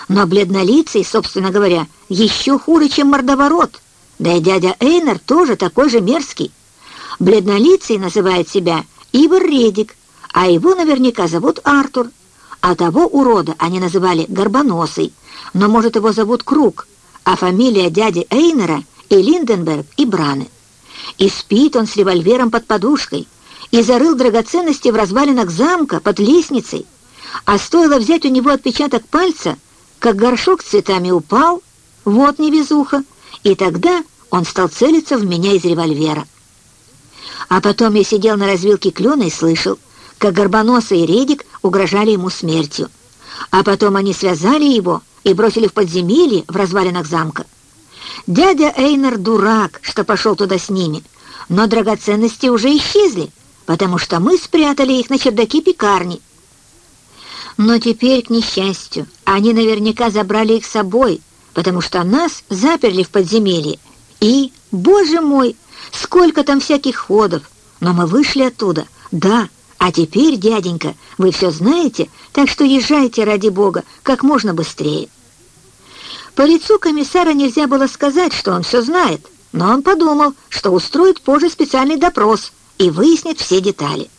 Но бледнолицый, собственно говоря, еще хуже, чем мордоворот. Да и дядя Эйнер тоже такой же мерзкий. Бледнолицый называет себя Ивар Редик, а его наверняка зовут Артур. А того урода они называли Горбоносый, но, может, его зовут Круг, а фамилия дяди Эйнера и Линденберг, и Браны. И спит он с револьвером под подушкой, и зарыл драгоценности в развалинах замка под лестницей, а стоило взять у него отпечаток пальца, как горшок с цветами упал, вот невезуха, и тогда он стал целиться в меня из револьвера. А потом я сидел на развилке клена и слышал, как Горбоносый и Редик угрожали ему смертью. А потом они связали его и бросили в подземелье в развалинах замка. Дядя Эйнер дурак, что пошел туда с ними, но драгоценности уже исчезли, потому что мы спрятали их на чердаке пекарни. Но теперь, к несчастью, они наверняка забрали их с собой, потому что нас заперли в подземелье. И, боже мой, сколько там всяких ходов! Но мы вышли оттуда, да, а теперь, дяденька, вы все знаете, так что езжайте, ради бога, как можно быстрее. По лицу комиссара нельзя было сказать, что он все знает, но он подумал, что устроит позже специальный допрос и выяснит все детали.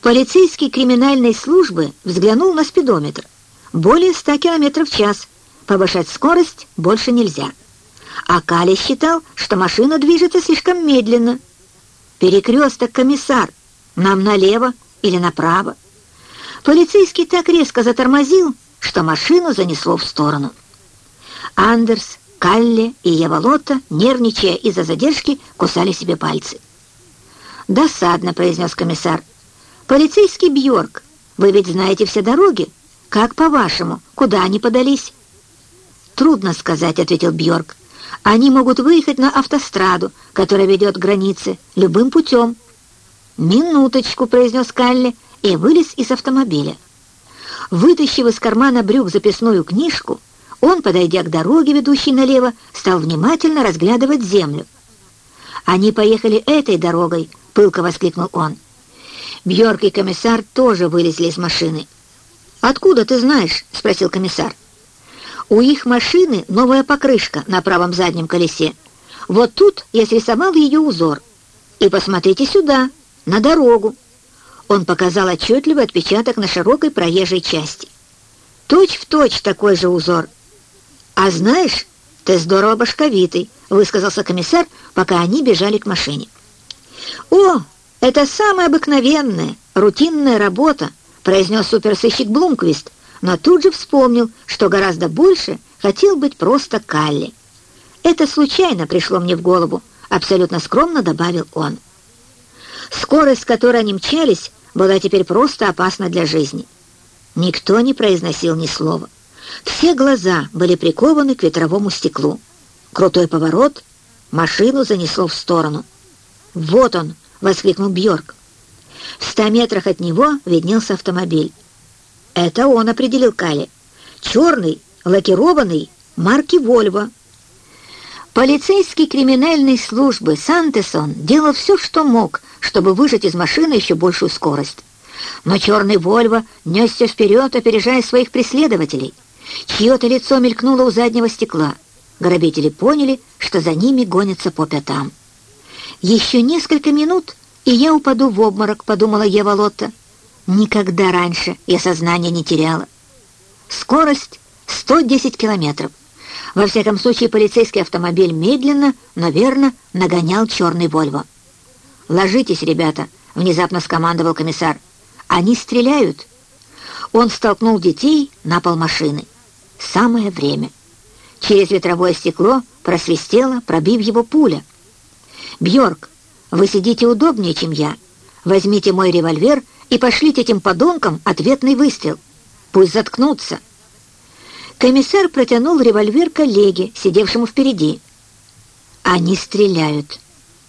Полицейский криминальной службы взглянул на спидометр. более 100 км в час. Повышать скорость больше нельзя. А Кали считал, что машина движется слишком медленно. «Перекресток, комиссар! Нам налево или направо?» Полицейский так резко затормозил, что машину занесло в сторону. Андерс, Калле и Еволота, нервничая из-за задержки, кусали себе пальцы. «Досадно», — произнес комиссар. «Полицейский Бьорк, вы ведь знаете все дороги. Как, по-вашему, куда они подались?» «Трудно сказать», — ответил Бьорк. «Они могут выехать на автостраду, которая ведет к границе, любым путем». «Минуточку», — произнес Калли и вылез из автомобиля. Вытащив из кармана брюк записную книжку, он, подойдя к дороге, ведущей налево, стал внимательно разглядывать землю. «Они поехали этой дорогой», — пылко воскликнул он. Бьорк и комиссар тоже вылезли из машины. «Откуда ты знаешь?» — спросил комиссар. «У их машины новая покрышка на правом заднем колесе. Вот тут я срисовал ее узор. И посмотрите сюда, на дорогу». Он показал отчетливый отпечаток на широкой проезжей части. Точь в точь такой же узор. «А знаешь, ты здорово башковитый», — высказался комиссар, пока они бежали к машине. «О, это самая обыкновенная, рутинная работа», — произнес суперсыщик Блумквист, но тут же вспомнил, что гораздо больше хотел быть просто Калли. «Это случайно пришло мне в голову», — абсолютно скромно добавил он. Скорость, с которой они мчались, была теперь просто опасна для жизни. Никто не произносил ни слова. Все глаза были прикованы к ветровому стеклу. Крутой поворот, машину занесло в сторону. «Вот он!» — воскликнул Бьорк. В ста метрах от него виднелся автомобиль. Это он определил Кали. Черный, лакированный, марки «Вольво». Полицейский криминальной службы Сантесон делал все, что мог, чтобы выжать из машины еще большую скорость. Но черный «Вольво» несся вперед, опережая своих преследователей. Чье-то лицо мелькнуло у заднего стекла. Грабители поняли, что за ними гонятся по пятам. «Еще несколько минут, и я упаду в обморок», — подумала Ева Лотта. Никогда раньше я сознание не теряла. Скорость 110 километров. Во всяком случае, полицейский автомобиль медленно, но верно нагонял черный «Вольво». «Ложитесь, ребята», — внезапно скомандовал комиссар. «Они стреляют». Он столкнул детей на пол машины. Самое время. Через ветровое стекло просвистела, пробив его пуля. «Бьорк, вы сидите удобнее, чем я. Возьмите мой револьвер и пошлите этим подонкам ответный выстрел. Пусть заткнутся». Комиссар протянул револьвер коллеге, сидевшему впереди. «Они стреляют.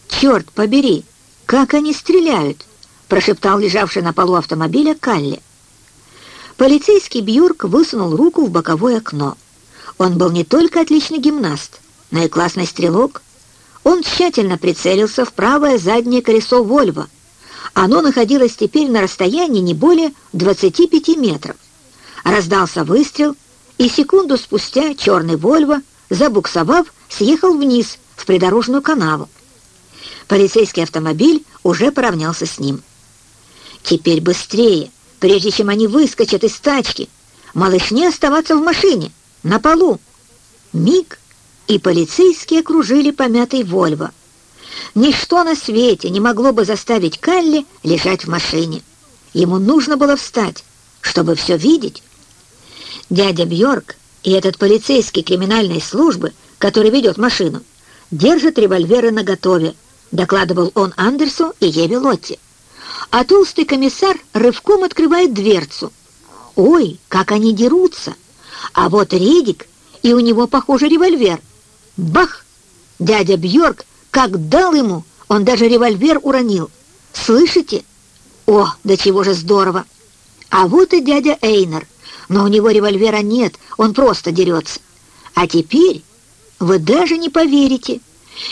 Черт побери, как они стреляют!» прошептал лежавший на полу автомобиля Калли. Полицейский Бьюрк высунул руку в боковое окно. Он был не только отличный гимнаст, но и классный стрелок. Он тщательно прицелился в правое заднее колесо «Вольво». Оно находилось теперь на расстоянии не более 25 метров. Раздался выстрел, и секунду спустя черный «Вольво», забуксовав, съехал вниз в придорожную канаву. Полицейский автомобиль уже поравнялся с ним. «Теперь быстрее, прежде чем они выскочат из тачки! Малышне оставаться в машине, на полу!» Миг, и полицейские окружили помятый «Вольво». Ничто на свете не могло бы заставить Калли лежать в машине. Ему нужно было встать, чтобы все видеть. Дядя Бьорк и этот полицейский криминальной службы, который ведет машину, держат револьверы наготове, докладывал он Андерсу и Еве Лотти. А толстый комиссар рывком открывает дверцу. Ой, как они дерутся! А вот Редик, и у него, похоже, револьвер. Бах! Дядя Бьорк как дал ему, он даже револьвер уронил. Слышите? О, до чего же здорово! А вот и дядя Эйнер но у него револьвера нет, он просто дерется. А теперь, вы даже не поверите,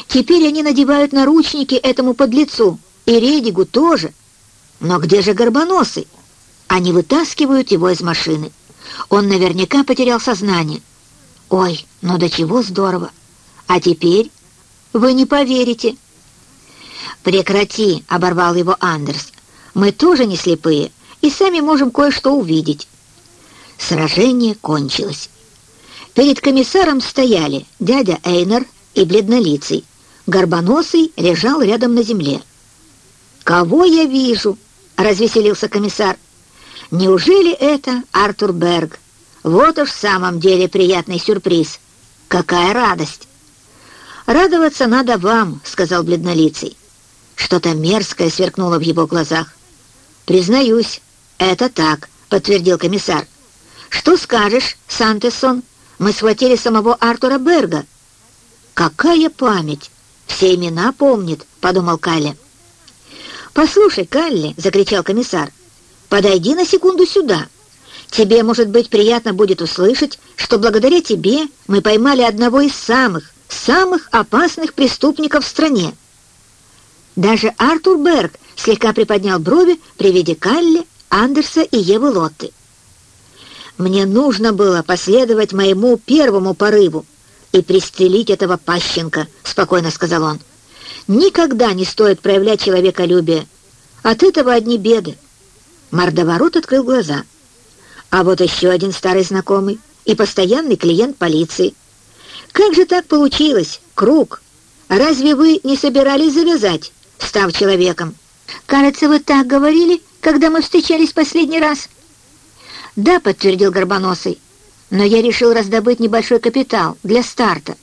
теперь они надевают наручники этому подлецу, и Редигу тоже. Но где же Горбоносый? Они вытаскивают его из машины. Он наверняка потерял сознание. Ой, ну до чего здорово. А теперь вы не поверите. «Прекрати!» — оборвал его Андерс. «Мы тоже не слепые и сами можем кое-что увидеть. Сражение кончилось. Перед комиссаром стояли дядя Эйнер и бледнолицый. Горбоносый лежал рядом на земле. «Кого я вижу?» — развеселился комиссар. «Неужели это Артур Берг? Вот уж в самом деле приятный сюрприз. Какая радость!» «Радоваться надо вам», — сказал бледнолицый. Что-то мерзкое сверкнуло в его глазах. «Признаюсь, это так», — подтвердил комиссар. «Что скажешь, Сантесон? Мы схватили самого Артура Берга». «Какая память! Все имена помнит», — подумал Калли. «Послушай, Калли», — закричал комиссар, — «подойди на секунду сюда. Тебе, может быть, приятно будет услышать, что благодаря тебе мы поймали одного из самых, самых опасных преступников в стране». Даже Артур Берг слегка приподнял брови при виде Калли, Андерса и Евы Лотты. Мне нужно было последовать моему первому порыву и пристрелить этого пащенка, спокойно сказал он. Никогда не стоит проявлять человеколюбие. От этого одни беды. Мордоворот открыл глаза. А вот еще один старый знакомый и постоянный клиент полиции. Как же так получилось, Круг? Разве вы не собирались завязать, став человеком? Кажется, вы так говорили, когда мы встречались последний раз. Да, подтвердил Горбоносый, но я решил раздобыть небольшой капитал для старта.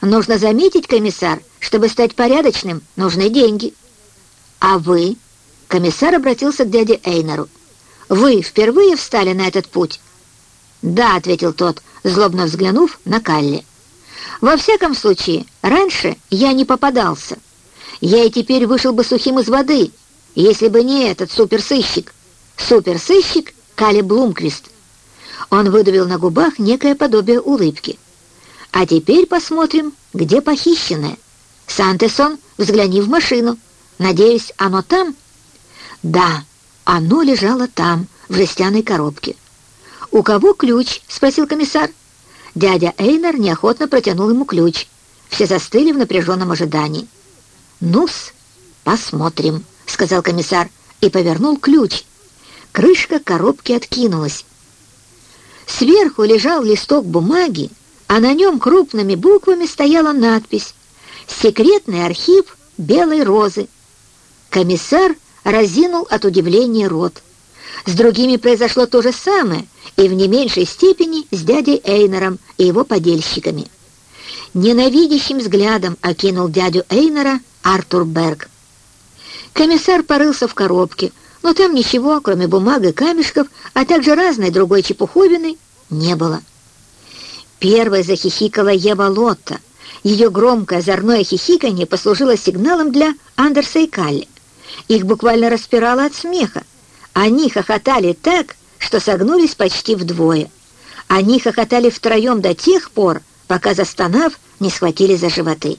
Нужно заметить, комиссар, чтобы стать порядочным, нужны деньги. А вы? Комиссар обратился к дяде Эйнеру. Вы впервые встали на этот путь? Да, ответил тот, злобно взглянув на Калли. Во всяком случае, раньше я не попадался. Я и теперь вышел бы сухим из воды, если бы не этот суперсыщик. Суперсыщик Калли Блумквист. Он выдавил на губах некое подобие улыбки. А теперь посмотрим, где похищенное. Сантесон, взгляни в машину. Надеюсь, оно там? Да, оно лежало там, в жестяной коробке. «У кого ключ?» — спросил комиссар. Дядя Эйнер неохотно протянул ему ключ. Все застыли в напряженном ожидании. «Ну-с, посмотрим», — сказал комиссар и повернул ключ. Крышка коробки откинулась. Сверху лежал листок бумаги, а на нем крупными буквами стояла надпись «Секретный архив Белой Розы». Комиссар разинул от удивления рот. С другими произошло то же самое, и в не меньшей степени с дядей Эйнером и его подельщиками. Ненавидящим взглядом окинул дядю Эйнера Артур Берг. Комиссар порылся в коробке, но там ничего, кроме бумаг и камешков, а также разной другой чепуховины, не было. Первой захихикала Ева Лотта. Ее громкое озорное хихиканье послужило сигналом для Андерса и Калли. Их буквально распирало от смеха. Они хохотали так, что согнулись почти вдвое. Они хохотали втроем до тех пор, пока, застонав, не схватили за животы.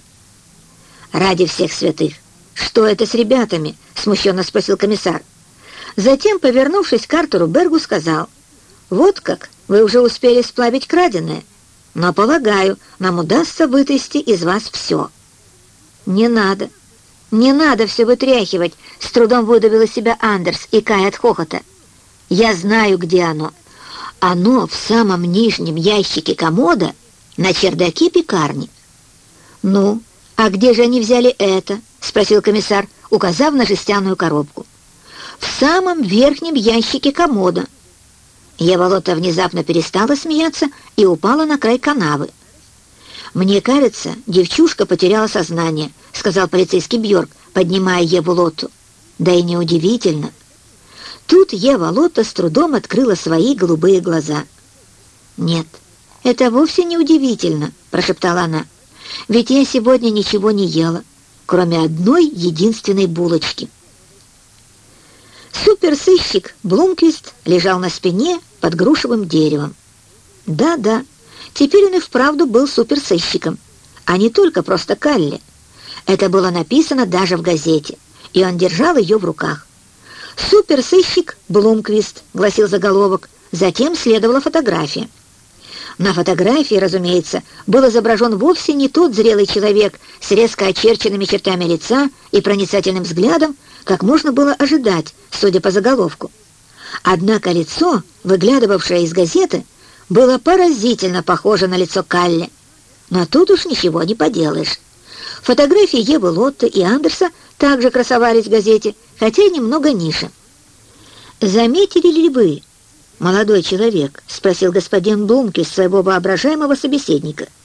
«Ради всех святых! Что это с ребятами?» — смущенно спросил комиссар. Затем, повернувшись к Артуру Бергу, сказал, «Вот как, вы уже успели сплавить краденое но, полагаю, нам удастся вытрясти из вас все». «Не надо, не надо все вытряхивать», — с трудом выдавил из себя Андерс, и Кай от хохота. «Я знаю, где оно. Оно в самом нижнем ящике комода на чердаке пекарни». «Ну, а где же они взяли это?» — спросил комиссар, указав на жестяную коробку. «В самом верхнем ящике комода», Еволота внезапно перестала смеяться и упала на край канавы. «Мне кажется, девчушка потеряла сознание», — сказал полицейский Бьорк, поднимая Еву Лоту. «Да и неудивительно». Тут Ева Лота с трудом открыла свои голубые глаза. «Нет, это вовсе не удивительно», — прошептала она. «Ведь я сегодня ничего не ела, кроме одной единственной булочки». Суперсыщик Блумквист лежал на спине под грушевым деревом. Да-да, теперь он и вправду был суперсыщиком, а не только просто Калли. Это было написано даже в газете, и он держал ее в руках. «Суперсыщик Блумквист», — гласил заголовок, затем следовала фотография. На фотографии, разумеется, был изображен вовсе не тот зрелый человек с резко очерченными чертами лица и проницательным взглядом, как можно было ожидать, судя по заголовку. Однако лицо, выглядывавшее из газеты, было поразительно похоже на лицо Калли. Но тут уж ничего не поделаешь. Фотографии Евы Лотта и Андерса также красовались в газете, хотя и немного ниже. «Заметили ли вы, молодой человек?» — спросил господин Блумки своего воображаемого собеседника —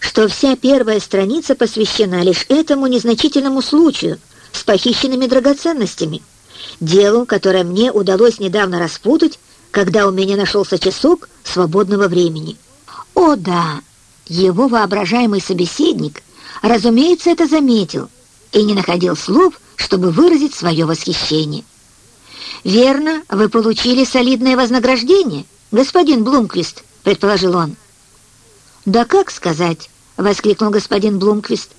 что вся первая страница посвящена лишь этому незначительному случаю с похищенными драгоценностями, делу, которое мне удалось недавно распутать, когда у меня нашелся часок свободного времени. О да, его воображаемый собеседник, разумеется, это заметил и не находил слов, чтобы выразить свое восхищение. «Верно, вы получили солидное вознаграждение, господин Блумквист», — предположил он. «Да как сказать?» — воскликнул господин Блумквист.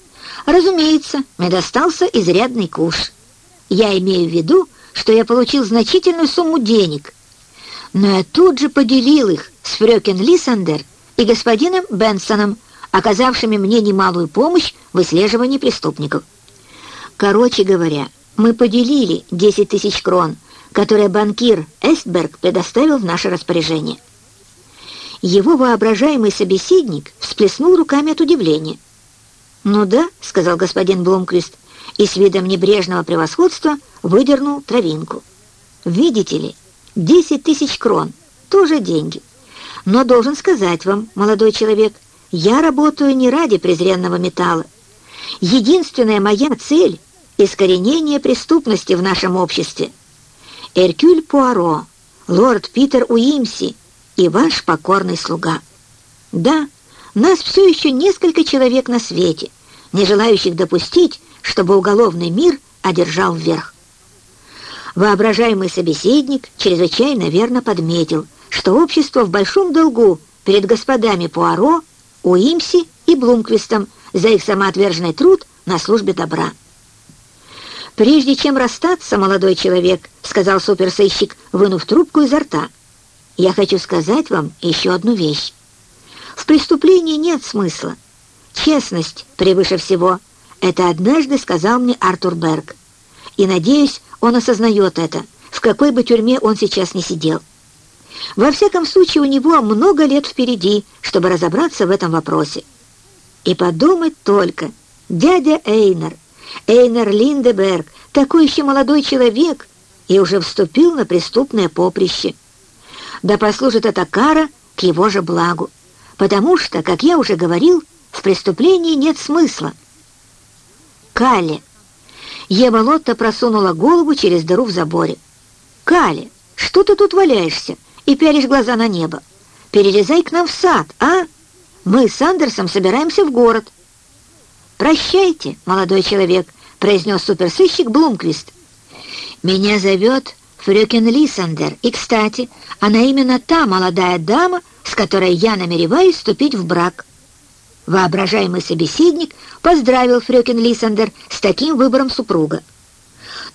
«Разумеется, мне достался изрядный куш. Я имею в виду, что я получил значительную сумму денег. Но я тут же поделил их с Фрёкен Лиссандер и господином Бенсоном, оказавшими мне немалую помощь в выслеживании преступников. Короче говоря, мы поделили 10 тысяч крон, которые банкир Эстберг предоставил в наше распоряжение. Его воображаемый собеседник всплеснул руками от удивления. «Ну да», — сказал господин Блумквист, и с видом небрежного превосходства выдернул травинку. «Видите ли, десять тысяч крон — тоже деньги. Но должен сказать вам, молодой человек, я работаю не ради презренного металла. Единственная моя цель — искоренение преступности в нашем обществе. Эркюль Пуаро, лорд Питер Уимси — и ваш покорный слуга. Да, нас все еще несколько человек на свете, не желающих допустить, чтобы уголовный мир одержал вверх. Воображаемый собеседник чрезвычайно верно подметил, что общество в большом долгу перед господами Пуаро, Уимси и Блумквистом за их самоотверженный труд на службе добра. «Прежде чем расстаться, молодой человек», — сказал суперсыщик, вынув трубку изо рта, — я хочу сказать вам еще одну вещь. В преступлении нет смысла. Честность превыше всего. Это однажды сказал мне Артур Берг. И, надеюсь, он осознает это, в какой бы тюрьме он сейчас не сидел. Во всяком случае, у него много лет впереди, чтобы разобраться в этом вопросе. И подумать только, дядя Эйнер, Эйнер Линдеберг, такой еще молодой человек, и уже вступил на преступное поприще да послужит эта кара к его же благу, потому что, как я уже говорил, в преступлении нет смысла. Калли. Ева Лотта просунула голову через дыру в заборе. «Калли, что ты тут валяешься и пялишь глаза на небо? Перелезай к нам в сад, а? Мы с Андерсом собираемся в город». «Прощайте, молодой человек», — произнес суперсыщик Блумквист. «Меня зовет Фрёкен Лисандер, и, кстати, она именно та молодая дама, с которой я намереваюсь вступить в брак. Воображаемый собеседник поздравил Фрёкен Лисандер с таким выбором супруга.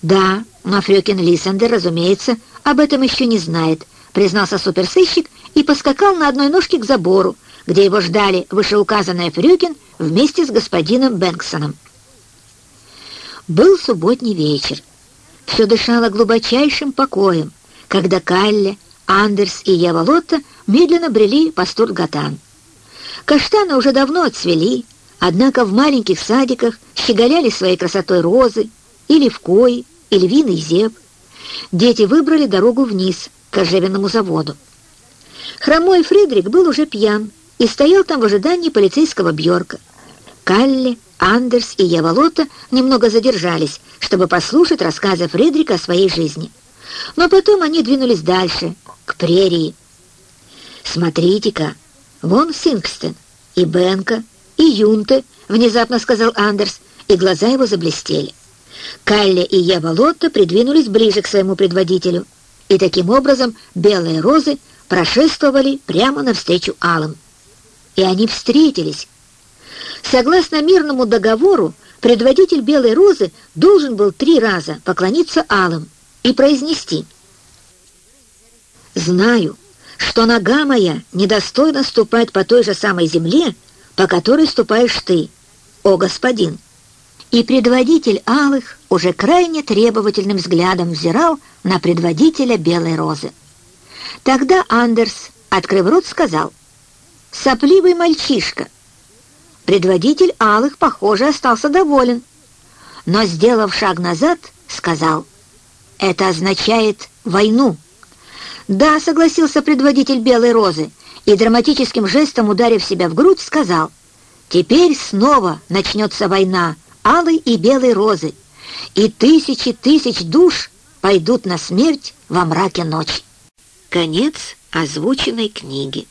«Да, но Фрёкен Лисандер, разумеется, об этом еще не знает», признался суперсыщик и поскакал на одной ножке к забору, где его ждали вышеуказанная Фрюкин вместе с господином Бэнксоном. Был субботний вечер. Все дышало глубочайшим покоем, когда Калле, Андерс и Ева Лотта медленно брели по Стургатан. Каштаны уже давно отцвели, однако в маленьких садиках щеголяли своей красотой розы, или вкои, и львиный зеб. Дети выбрали дорогу вниз, к кожевенному заводу. Хромой Фридрик был уже пьян и стоял там в ожидании полицейского Бьорка. Калли, Андерс и Ева Лотта немного задержались, чтобы послушать рассказы Фридрика о своей жизни. Но потом они двинулись дальше, к прерии. «Смотрите-ка, вон Сингстен, и Бенка, и Юнте», — внезапно сказал Андерс, и глаза его заблестели. Калли и Ева Лотта придвинулись ближе к своему предводителю, и таким образом белые розы прошествовали прямо навстречу алым. И они встретились. Согласно мирному договору, предводитель Белой Розы должен был три раза поклониться алым и произнести «Знаю, что нога моя недостойна ступать по той же самой земле, по которой ступаешь ты, о господин, и предводитель Алых уже крайне требовательным взглядом взирал на предводителя Белой Розы. Тогда Андерс, открыв рот, сказал «Сопливый мальчишка». Предводитель Алых, похоже, остался доволен, но, сделав шаг назад, сказал «Это означает войну». «Да», — согласился предводитель Белой Розы, и драматическим жестом, ударив себя в грудь, сказал «Теперь снова начнется война алой и белой розы, и тысячи тысяч душ пойдут на смерть во мраке ночи». Конец озвученной книги.